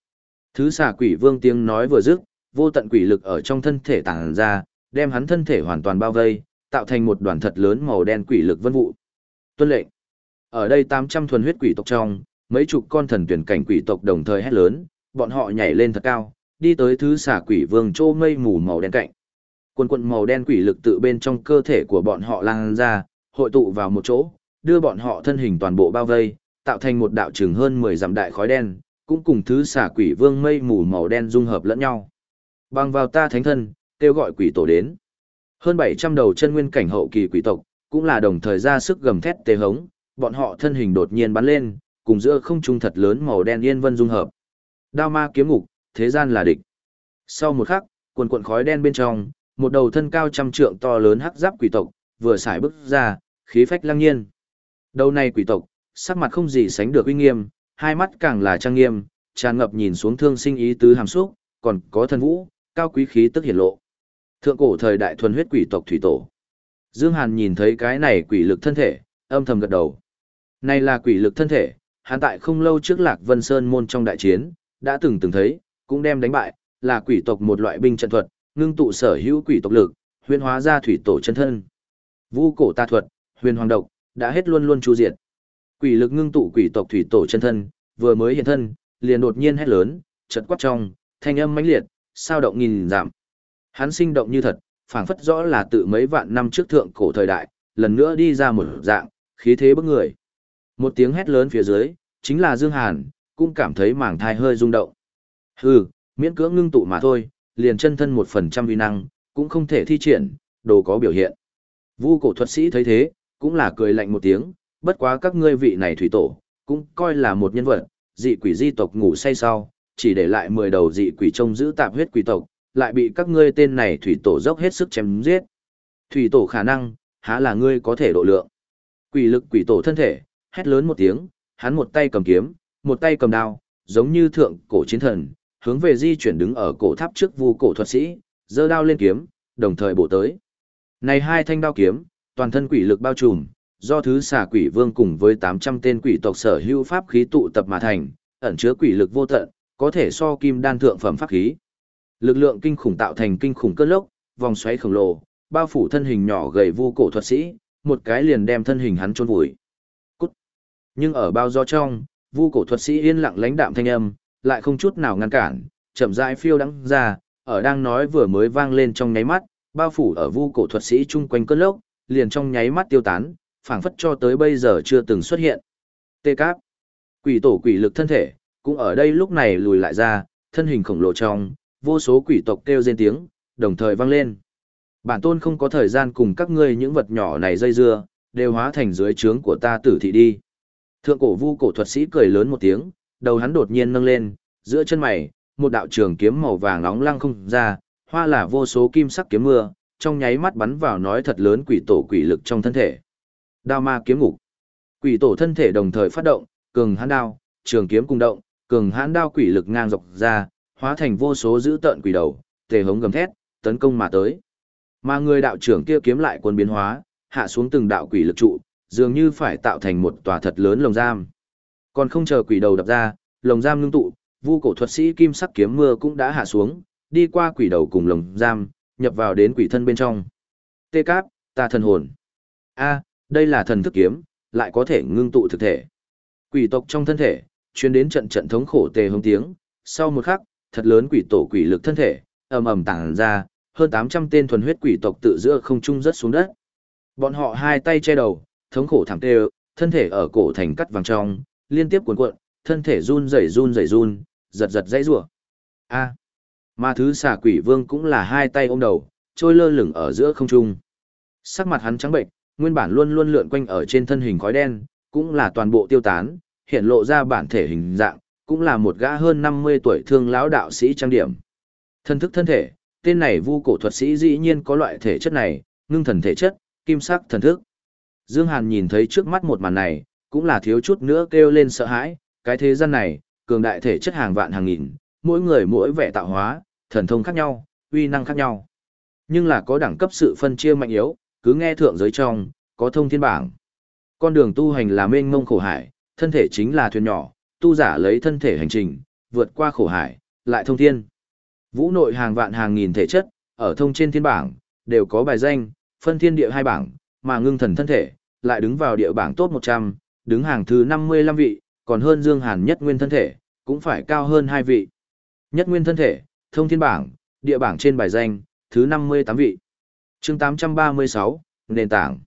Thứ xà quỷ vương tiếng nói vừa dứt, vô tận quỷ lực ở trong thân thể tàng ra, đem hắn thân thể hoàn toàn bao vây, tạo thành một đoàn thật lớn màu đen quỷ lực vân vụ. Tuân lệnh! Ở đây 800 thuần huyết quỷ tộc trong, mấy chục con thần tuyển cảnh quỷ tộc đồng thời hét lớn, bọn họ nhảy lên thật cao, đi tới thứ xà quỷ vương trô mây mù màu đen cạnh. Quần quần màu đen quỷ lực tự bên trong cơ thể của bọn họ lan ra, hội tụ vào một chỗ, đưa bọn họ thân hình toàn bộ bao vây, tạo thành một đạo trường hơn 10 dặm đại khói đen, cũng cùng thứ xà quỷ vương mây mù màu đen dung hợp lẫn nhau. Bằng vào ta thánh thân, kêu gọi quỷ tổ đến. Hơn 700 đầu chân nguyên cảnh hậu kỳ quỷ tộc, cũng là đồng thời ra sức gầm thét tê hống, bọn họ thân hình đột nhiên bắn lên, cùng giữa không trung thật lớn màu đen yên vân dung hợp. Đao ma kiếm ngục, thế gian là địch. Sau một khắc, quần quần khói đen bên trong, một đầu thân cao trăm trượng to lớn hắc giáp quỷ tộc, vừa xài bước ra, khí phách lăng nhiên. Đầu này quỷ tộc, sắc mặt không gì sánh được uy nghiêm, hai mắt càng là trang nghiêm, tràn ngập nhìn xuống thương sinh ý tứ hàm xúc, còn có thân vũ, cao quý khí tức hiển lộ. Thượng cổ thời đại thuần huyết quỷ tộc thủy tổ. Dương Hàn nhìn thấy cái này quỷ lực thân thể, âm thầm gật đầu. Này là quỷ lực thân thể, hắn tại không lâu trước Lạc Vân Sơn môn trong đại chiến, đã từng từng thấy, cũng đem đánh bại, là quỷ tộc một loại binh trận thuật, ngưng tụ sở hữu quỷ tộc lực, huyền hóa ra thủy tổ chân thân. Vu cổ ta thuật, huyền hoàng độc, đã hết luôn luôn chu diệt. Quỷ lực ngưng tụ quỷ tộc thủy tổ chân thân, vừa mới hiện thân, liền đột nhiên hét lớn, chợt quát trong, thanh âm mãnh liệt, sao động nghìn giảm. Hắn sinh động như thật, phảng phất rõ là tự mấy vạn năm trước thượng cổ thời đại, lần nữa đi ra một dạng, khí thế bức người. Một tiếng hét lớn phía dưới, chính là Dương Hàn, cũng cảm thấy mảng thai hơi rung động. Hừ, miễn cưỡng ngưng tụ mà thôi, liền chân thân một phần trăm vi năng, cũng không thể thi triển, đồ có biểu hiện. Vu cổ thuật sĩ thấy thế, cũng là cười lạnh một tiếng, bất quá các ngươi vị này thủy tổ, cũng coi là một nhân vật, dị quỷ di tộc ngủ say sau, chỉ để lại 10 đầu dị quỷ trông giữ tạp huyết quỷ tộc, lại bị các ngươi tên này thủy tổ dốc hết sức chém giết. Thủy tổ khả năng, há là ngươi có thể độ lượng. Quỷ lực quỷ tổ thân thể, hét lớn một tiếng, hắn một tay cầm kiếm, một tay cầm đao, giống như thượng cổ chiến thần, hướng về di chuyển đứng ở cổ tháp trước vu cổ thuật sĩ, giơ đao lên kiếm, đồng thời bổ tới. Này hai thanh đao kiếm, toàn thân quỷ lực bao trùm, do thứ xà quỷ vương cùng với 800 tên quỷ tộc sở hữu pháp khí tụ tập mà thành, ẩn chứa quỷ lực vô tận, có thể so kim đan thượng phẩm pháp khí. Lực lượng kinh khủng tạo thành kinh khủng cơn lốc, vòng xoáy khổng lồ, bao phủ thân hình nhỏ gầy vu cổ thuật sĩ, một cái liền đem thân hình hắn chôn vùi. Nhưng ở bao gió trong, vu cổ thuật sĩ yên lặng lãnh đạm thanh âm, lại không chút nào ngăn cản, chậm rãi phiêu đắng ra, ở đang nói vừa mới vang lên trong nháy mắt, bao phủ ở vu cổ thuật sĩ chung quanh cơn lốc, liền trong nháy mắt tiêu tán, phảng phất cho tới bây giờ chưa từng xuất hiện. Tê cáp. Quỷ tổ quỷ lực thân thể, cũng ở đây lúc này lùi lại ra, thân hình khổng lồ trong, vô số quỷ tộc kêu rên tiếng, đồng thời vang lên. Bản tôn không có thời gian cùng các ngươi những vật nhỏ này dây dưa, đều hóa thành dưới trướng của ta tử thị đi. Thượng cổ vu cổ thuật sĩ cười lớn một tiếng, đầu hắn đột nhiên nâng lên, giữa chân mày, một đạo trường kiếm màu vàng nóng lăng không ra, hoa là vô số kim sắc kiếm mưa, trong nháy mắt bắn vào nói thật lớn quỷ tổ quỷ lực trong thân thể. Đao ma kiếm ngục. Quỷ tổ thân thể đồng thời phát động, cường hãn đao, trường kiếm cùng động, cường hãn đao quỷ lực ngang dọc ra, hóa thành vô số dữ tợn quỷ đầu, tề hống gầm thét, tấn công mà tới. Mà người đạo trưởng kia kiếm lại quân biến hóa, hạ xuống từng đạo quỷ lực trụ, dường như phải tạo thành một tòa thật lớn lồng giam. Còn không chờ quỷ đầu đập ra, lồng giam ngưng tụ, vu cổ thuật sĩ kim sắc kiếm mưa cũng đã hạ xuống, đi qua quỷ đầu cùng lồng giam, nhập vào đến quỷ thân bên trong. Tê cáp, ta thần hồn. A, đây là thần thức kiếm, lại có thể ngưng tụ thực thể. Quỷ tộc trong thân thể, chuyên đến trận trận thống khổ tề hống tiếng, sau một khắc, thật lớn quỷ tổ quỷ lực thân thể, ầm ầm tàng ra, hơn 800 tên thuần huyết quỷ tộc tự giữa không trung rất xuống đất. Bọn họ hai tay che đầu, thống khổ thảm tê, thân thể ở cổ thành cắt vàng trong, liên tiếp cuộn cuộn, thân thể run rẩy run rẩy run, giật giật dãy rủa. A. Ma thứ xà quỷ vương cũng là hai tay ôm đầu, trôi lơ lửng ở giữa không trung. Sắc mặt hắn trắng bệnh, nguyên bản luôn luôn lượn quanh ở trên thân hình khói đen, cũng là toàn bộ tiêu tán, hiện lộ ra bản thể hình dạng, cũng là một gã hơn 50 tuổi thương lão đạo sĩ trang điểm. Thân thức thân thể, tên này vu cổ thuật sĩ dĩ nhiên có loại thể chất này, ngưng thần thể chất, kim sắc thần thức. Dương Hàn nhìn thấy trước mắt một màn này, cũng là thiếu chút nữa kêu lên sợ hãi, cái thế gian này, cường đại thể chất hàng vạn hàng nghìn, mỗi người mỗi vẻ tạo hóa, thần thông khác nhau, uy năng khác nhau. Nhưng là có đẳng cấp sự phân chia mạnh yếu, cứ nghe thượng giới trong, có thông thiên bảng. Con đường tu hành là mênh mông khổ hải, thân thể chính là thuyền nhỏ, tu giả lấy thân thể hành trình, vượt qua khổ hải, lại thông thiên. Vũ nội hàng vạn hàng nghìn thể chất, ở thông trên thiên bảng, đều có bài danh, phân thiên địa hai bảng, mà ngưng thần thân thể, lại đứng vào địa bảng top 100, đứng hàng thứ 55 vị, còn hơn Dương Hàn nhất nguyên thân thể, cũng phải cao hơn hai vị. Nhất nguyên thân thể, thông thiên bảng, địa bảng trên bài danh, thứ 58 vị. chương 836, nền tảng.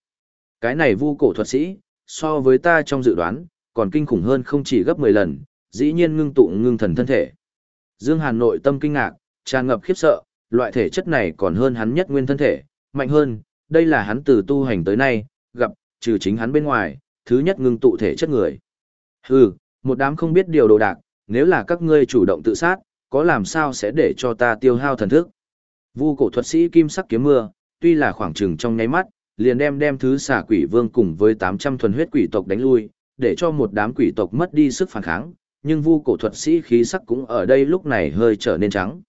Cái này vu cổ thuật sĩ, so với ta trong dự đoán, còn kinh khủng hơn không chỉ gấp 10 lần, dĩ nhiên ngưng tụ ngưng thần thân thể. Dương Hàn nội tâm kinh ngạc, tràn ngập khiếp sợ, loại thể chất này còn hơn hắn nhất nguyên thân thể, mạnh hơn, đây là hắn từ tu hành tới nay, gặp, trừ chính hắn bên ngoài, thứ nhất ngưng tụ thể chất người. Hừ, một đám không biết điều đồ đạc, nếu là các ngươi chủ động tự sát, có làm sao sẽ để cho ta tiêu hao thần thức. Vu cổ thuật sĩ kim sắc kiếm mưa, tuy là khoảng chừng trong nháy mắt, liền đem đem thứ xà quỷ vương cùng với 800 thuần huyết quỷ tộc đánh lui, để cho một đám quỷ tộc mất đi sức phản kháng, nhưng vu cổ thuật sĩ khí sắc cũng ở đây lúc này hơi trở nên trắng.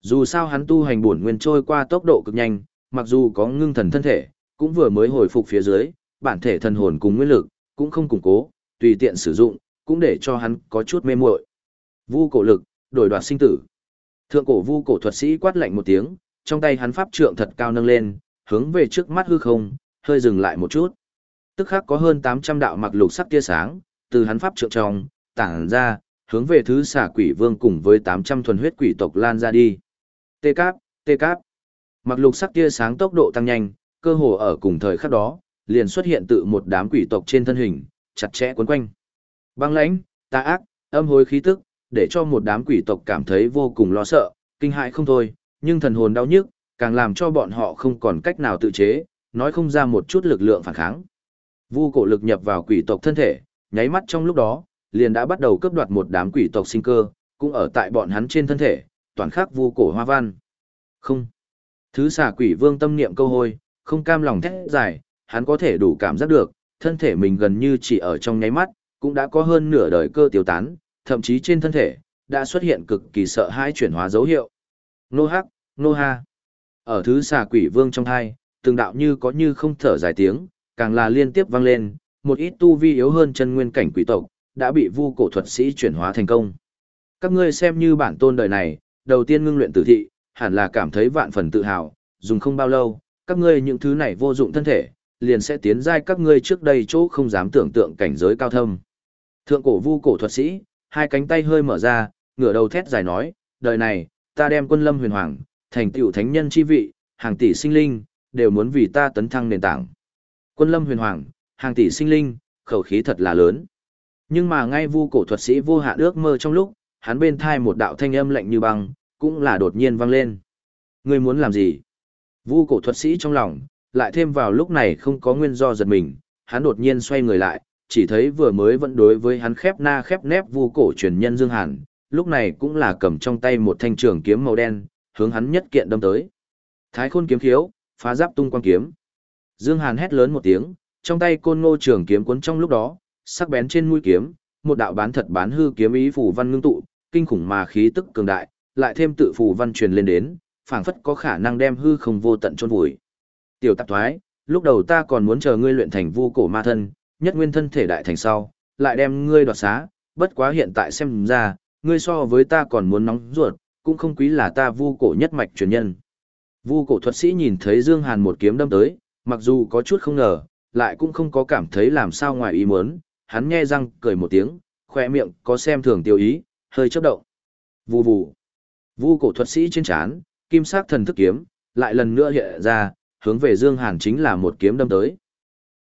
Dù sao hắn tu hành bổn nguyên trôi qua tốc độ cực nhanh, mặc dù có ngưng thần thân thể, cũng vừa mới hồi phục phía dưới, bản thể thần hồn cùng nguyên lực, cũng không củng cố, tùy tiện sử dụng, cũng để cho hắn có chút mê muội. Vu cổ lực, đổi đoạt sinh tử. Thượng cổ vu cổ thuật sĩ quát lạnh một tiếng, trong tay hắn pháp trượng thật cao nâng lên, hướng về trước mắt hư không, hơi dừng lại một chút. Tức khắc có hơn 800 đạo mặc lục sắc tia sáng, từ hắn pháp trượng trong, tản ra, hướng về thứ xà quỷ vương cùng với 800 thuần huyết quỷ tộc lan ra đi. Tê cáp, tê cáp. Mặc lục sắc tia sáng tốc độ tăng nhanh, cơ hồ ở cùng thời khắc đó, liền xuất hiện tự một đám quỷ tộc trên thân hình, chặt chẽ quấn quanh. Băng lãnh, tà ác, âm hối khí tức, để cho một đám quỷ tộc cảm thấy vô cùng lo sợ, kinh hại không thôi, nhưng thần hồn đau nhức, càng làm cho bọn họ không còn cách nào tự chế, nói không ra một chút lực lượng phản kháng. Vu cổ lực nhập vào quỷ tộc thân thể, nháy mắt trong lúc đó, liền đã bắt đầu cướp đoạt một đám quỷ tộc sinh cơ, cũng ở tại bọn hắn trên thân thể, toàn khắc vu cổ hoa văn. Không. Thứ xà quỷ vương tâm niệm câu hôi, không cam lòng thét dài, hắn có thể đủ cảm giác được, thân thể mình gần như chỉ ở trong nháy mắt, cũng đã có hơn nửa đời cơ tiêu tán, thậm chí trên thân thể, đã xuất hiện cực kỳ sợ hãi chuyển hóa dấu hiệu. Nô hắc, nô ha. Ở thứ xà quỷ vương trong thai, từng đạo như có như không thở dài tiếng, càng là liên tiếp vang lên, một ít tu vi yếu hơn chân nguyên cảnh quỷ tộc, đã bị vu cổ thuật sĩ chuyển hóa thành công. Các ngươi xem như bản tôn đời này, đầu tiên ngưng luyện tử thị, hẳn là cảm thấy vạn phần tự hào, dùng không bao lâu, các ngươi những thứ này vô dụng thân thể, liền sẽ tiến giai các ngươi trước đây chỗ không dám tưởng tượng cảnh giới cao thâm. Thượng cổ vu cổ thuật sĩ, hai cánh tay hơi mở ra, ngửa đầu thét dài nói, đời này, ta đem quân lâm huyền hoàng, thành tựu thánh nhân chi vị, hàng tỷ sinh linh, đều muốn vì ta tấn thăng nền tảng. Quân lâm huyền hoàng, hàng tỷ sinh linh, khẩu khí thật là lớn. Nhưng mà ngay vu cổ thuật sĩ vô hạ ước mơ trong lúc, hắn bên thai một đạo thanh âm lạnh như băng, cũng là đột nhiên vang lên. Ngươi muốn làm gì? Vu cổ thuật sĩ trong lòng, lại thêm vào lúc này không có nguyên do giật mình, hắn đột nhiên xoay người lại, chỉ thấy vừa mới vẫn đối với hắn khép na khép nép vu cổ truyền nhân Dương Hàn, lúc này cũng là cầm trong tay một thanh trường kiếm màu đen, hướng hắn nhất kiện đâm tới. Thái khôn kiếm khiếu, phá giáp tung quang kiếm. Dương Hàn hét lớn một tiếng, trong tay côn ngô trường kiếm cuốn trong lúc đó, sắc bén trên mũi kiếm, một đạo bán thật bán hư kiếm ý phủ văn ngưng tụ, kinh khủng mà khí tức cường đại, lại thêm tự phù văn truyền lên đến, phảng phất có khả năng đem hư không vô tận chôn vùi. Tiểu tạp thoái, lúc đầu ta còn muốn chờ ngươi luyện thành vu cổ ma thân, nhất nguyên thân thể đại thành sau, lại đem ngươi đoạt xá, bất quá hiện tại xem ra, ngươi so với ta còn muốn nóng ruột, cũng không quý là ta vu cổ nhất mạch truyền nhân. Vu cổ thuật sĩ nhìn thấy Dương Hàn một kiếm đâm tới, mặc dù có chút không ngờ, lại cũng không có cảm thấy làm sao ngoài ý muốn, hắn nghe răng cười một tiếng, khoe miệng có xem thường tiêu ý, hơi chớp động. Vù vù. Vu cổ thuật sĩ trên chán, kim sắc thần thức kiếm, lại lần nữa hiện ra, hướng về Dương Hàn chính là một kiếm đâm tới.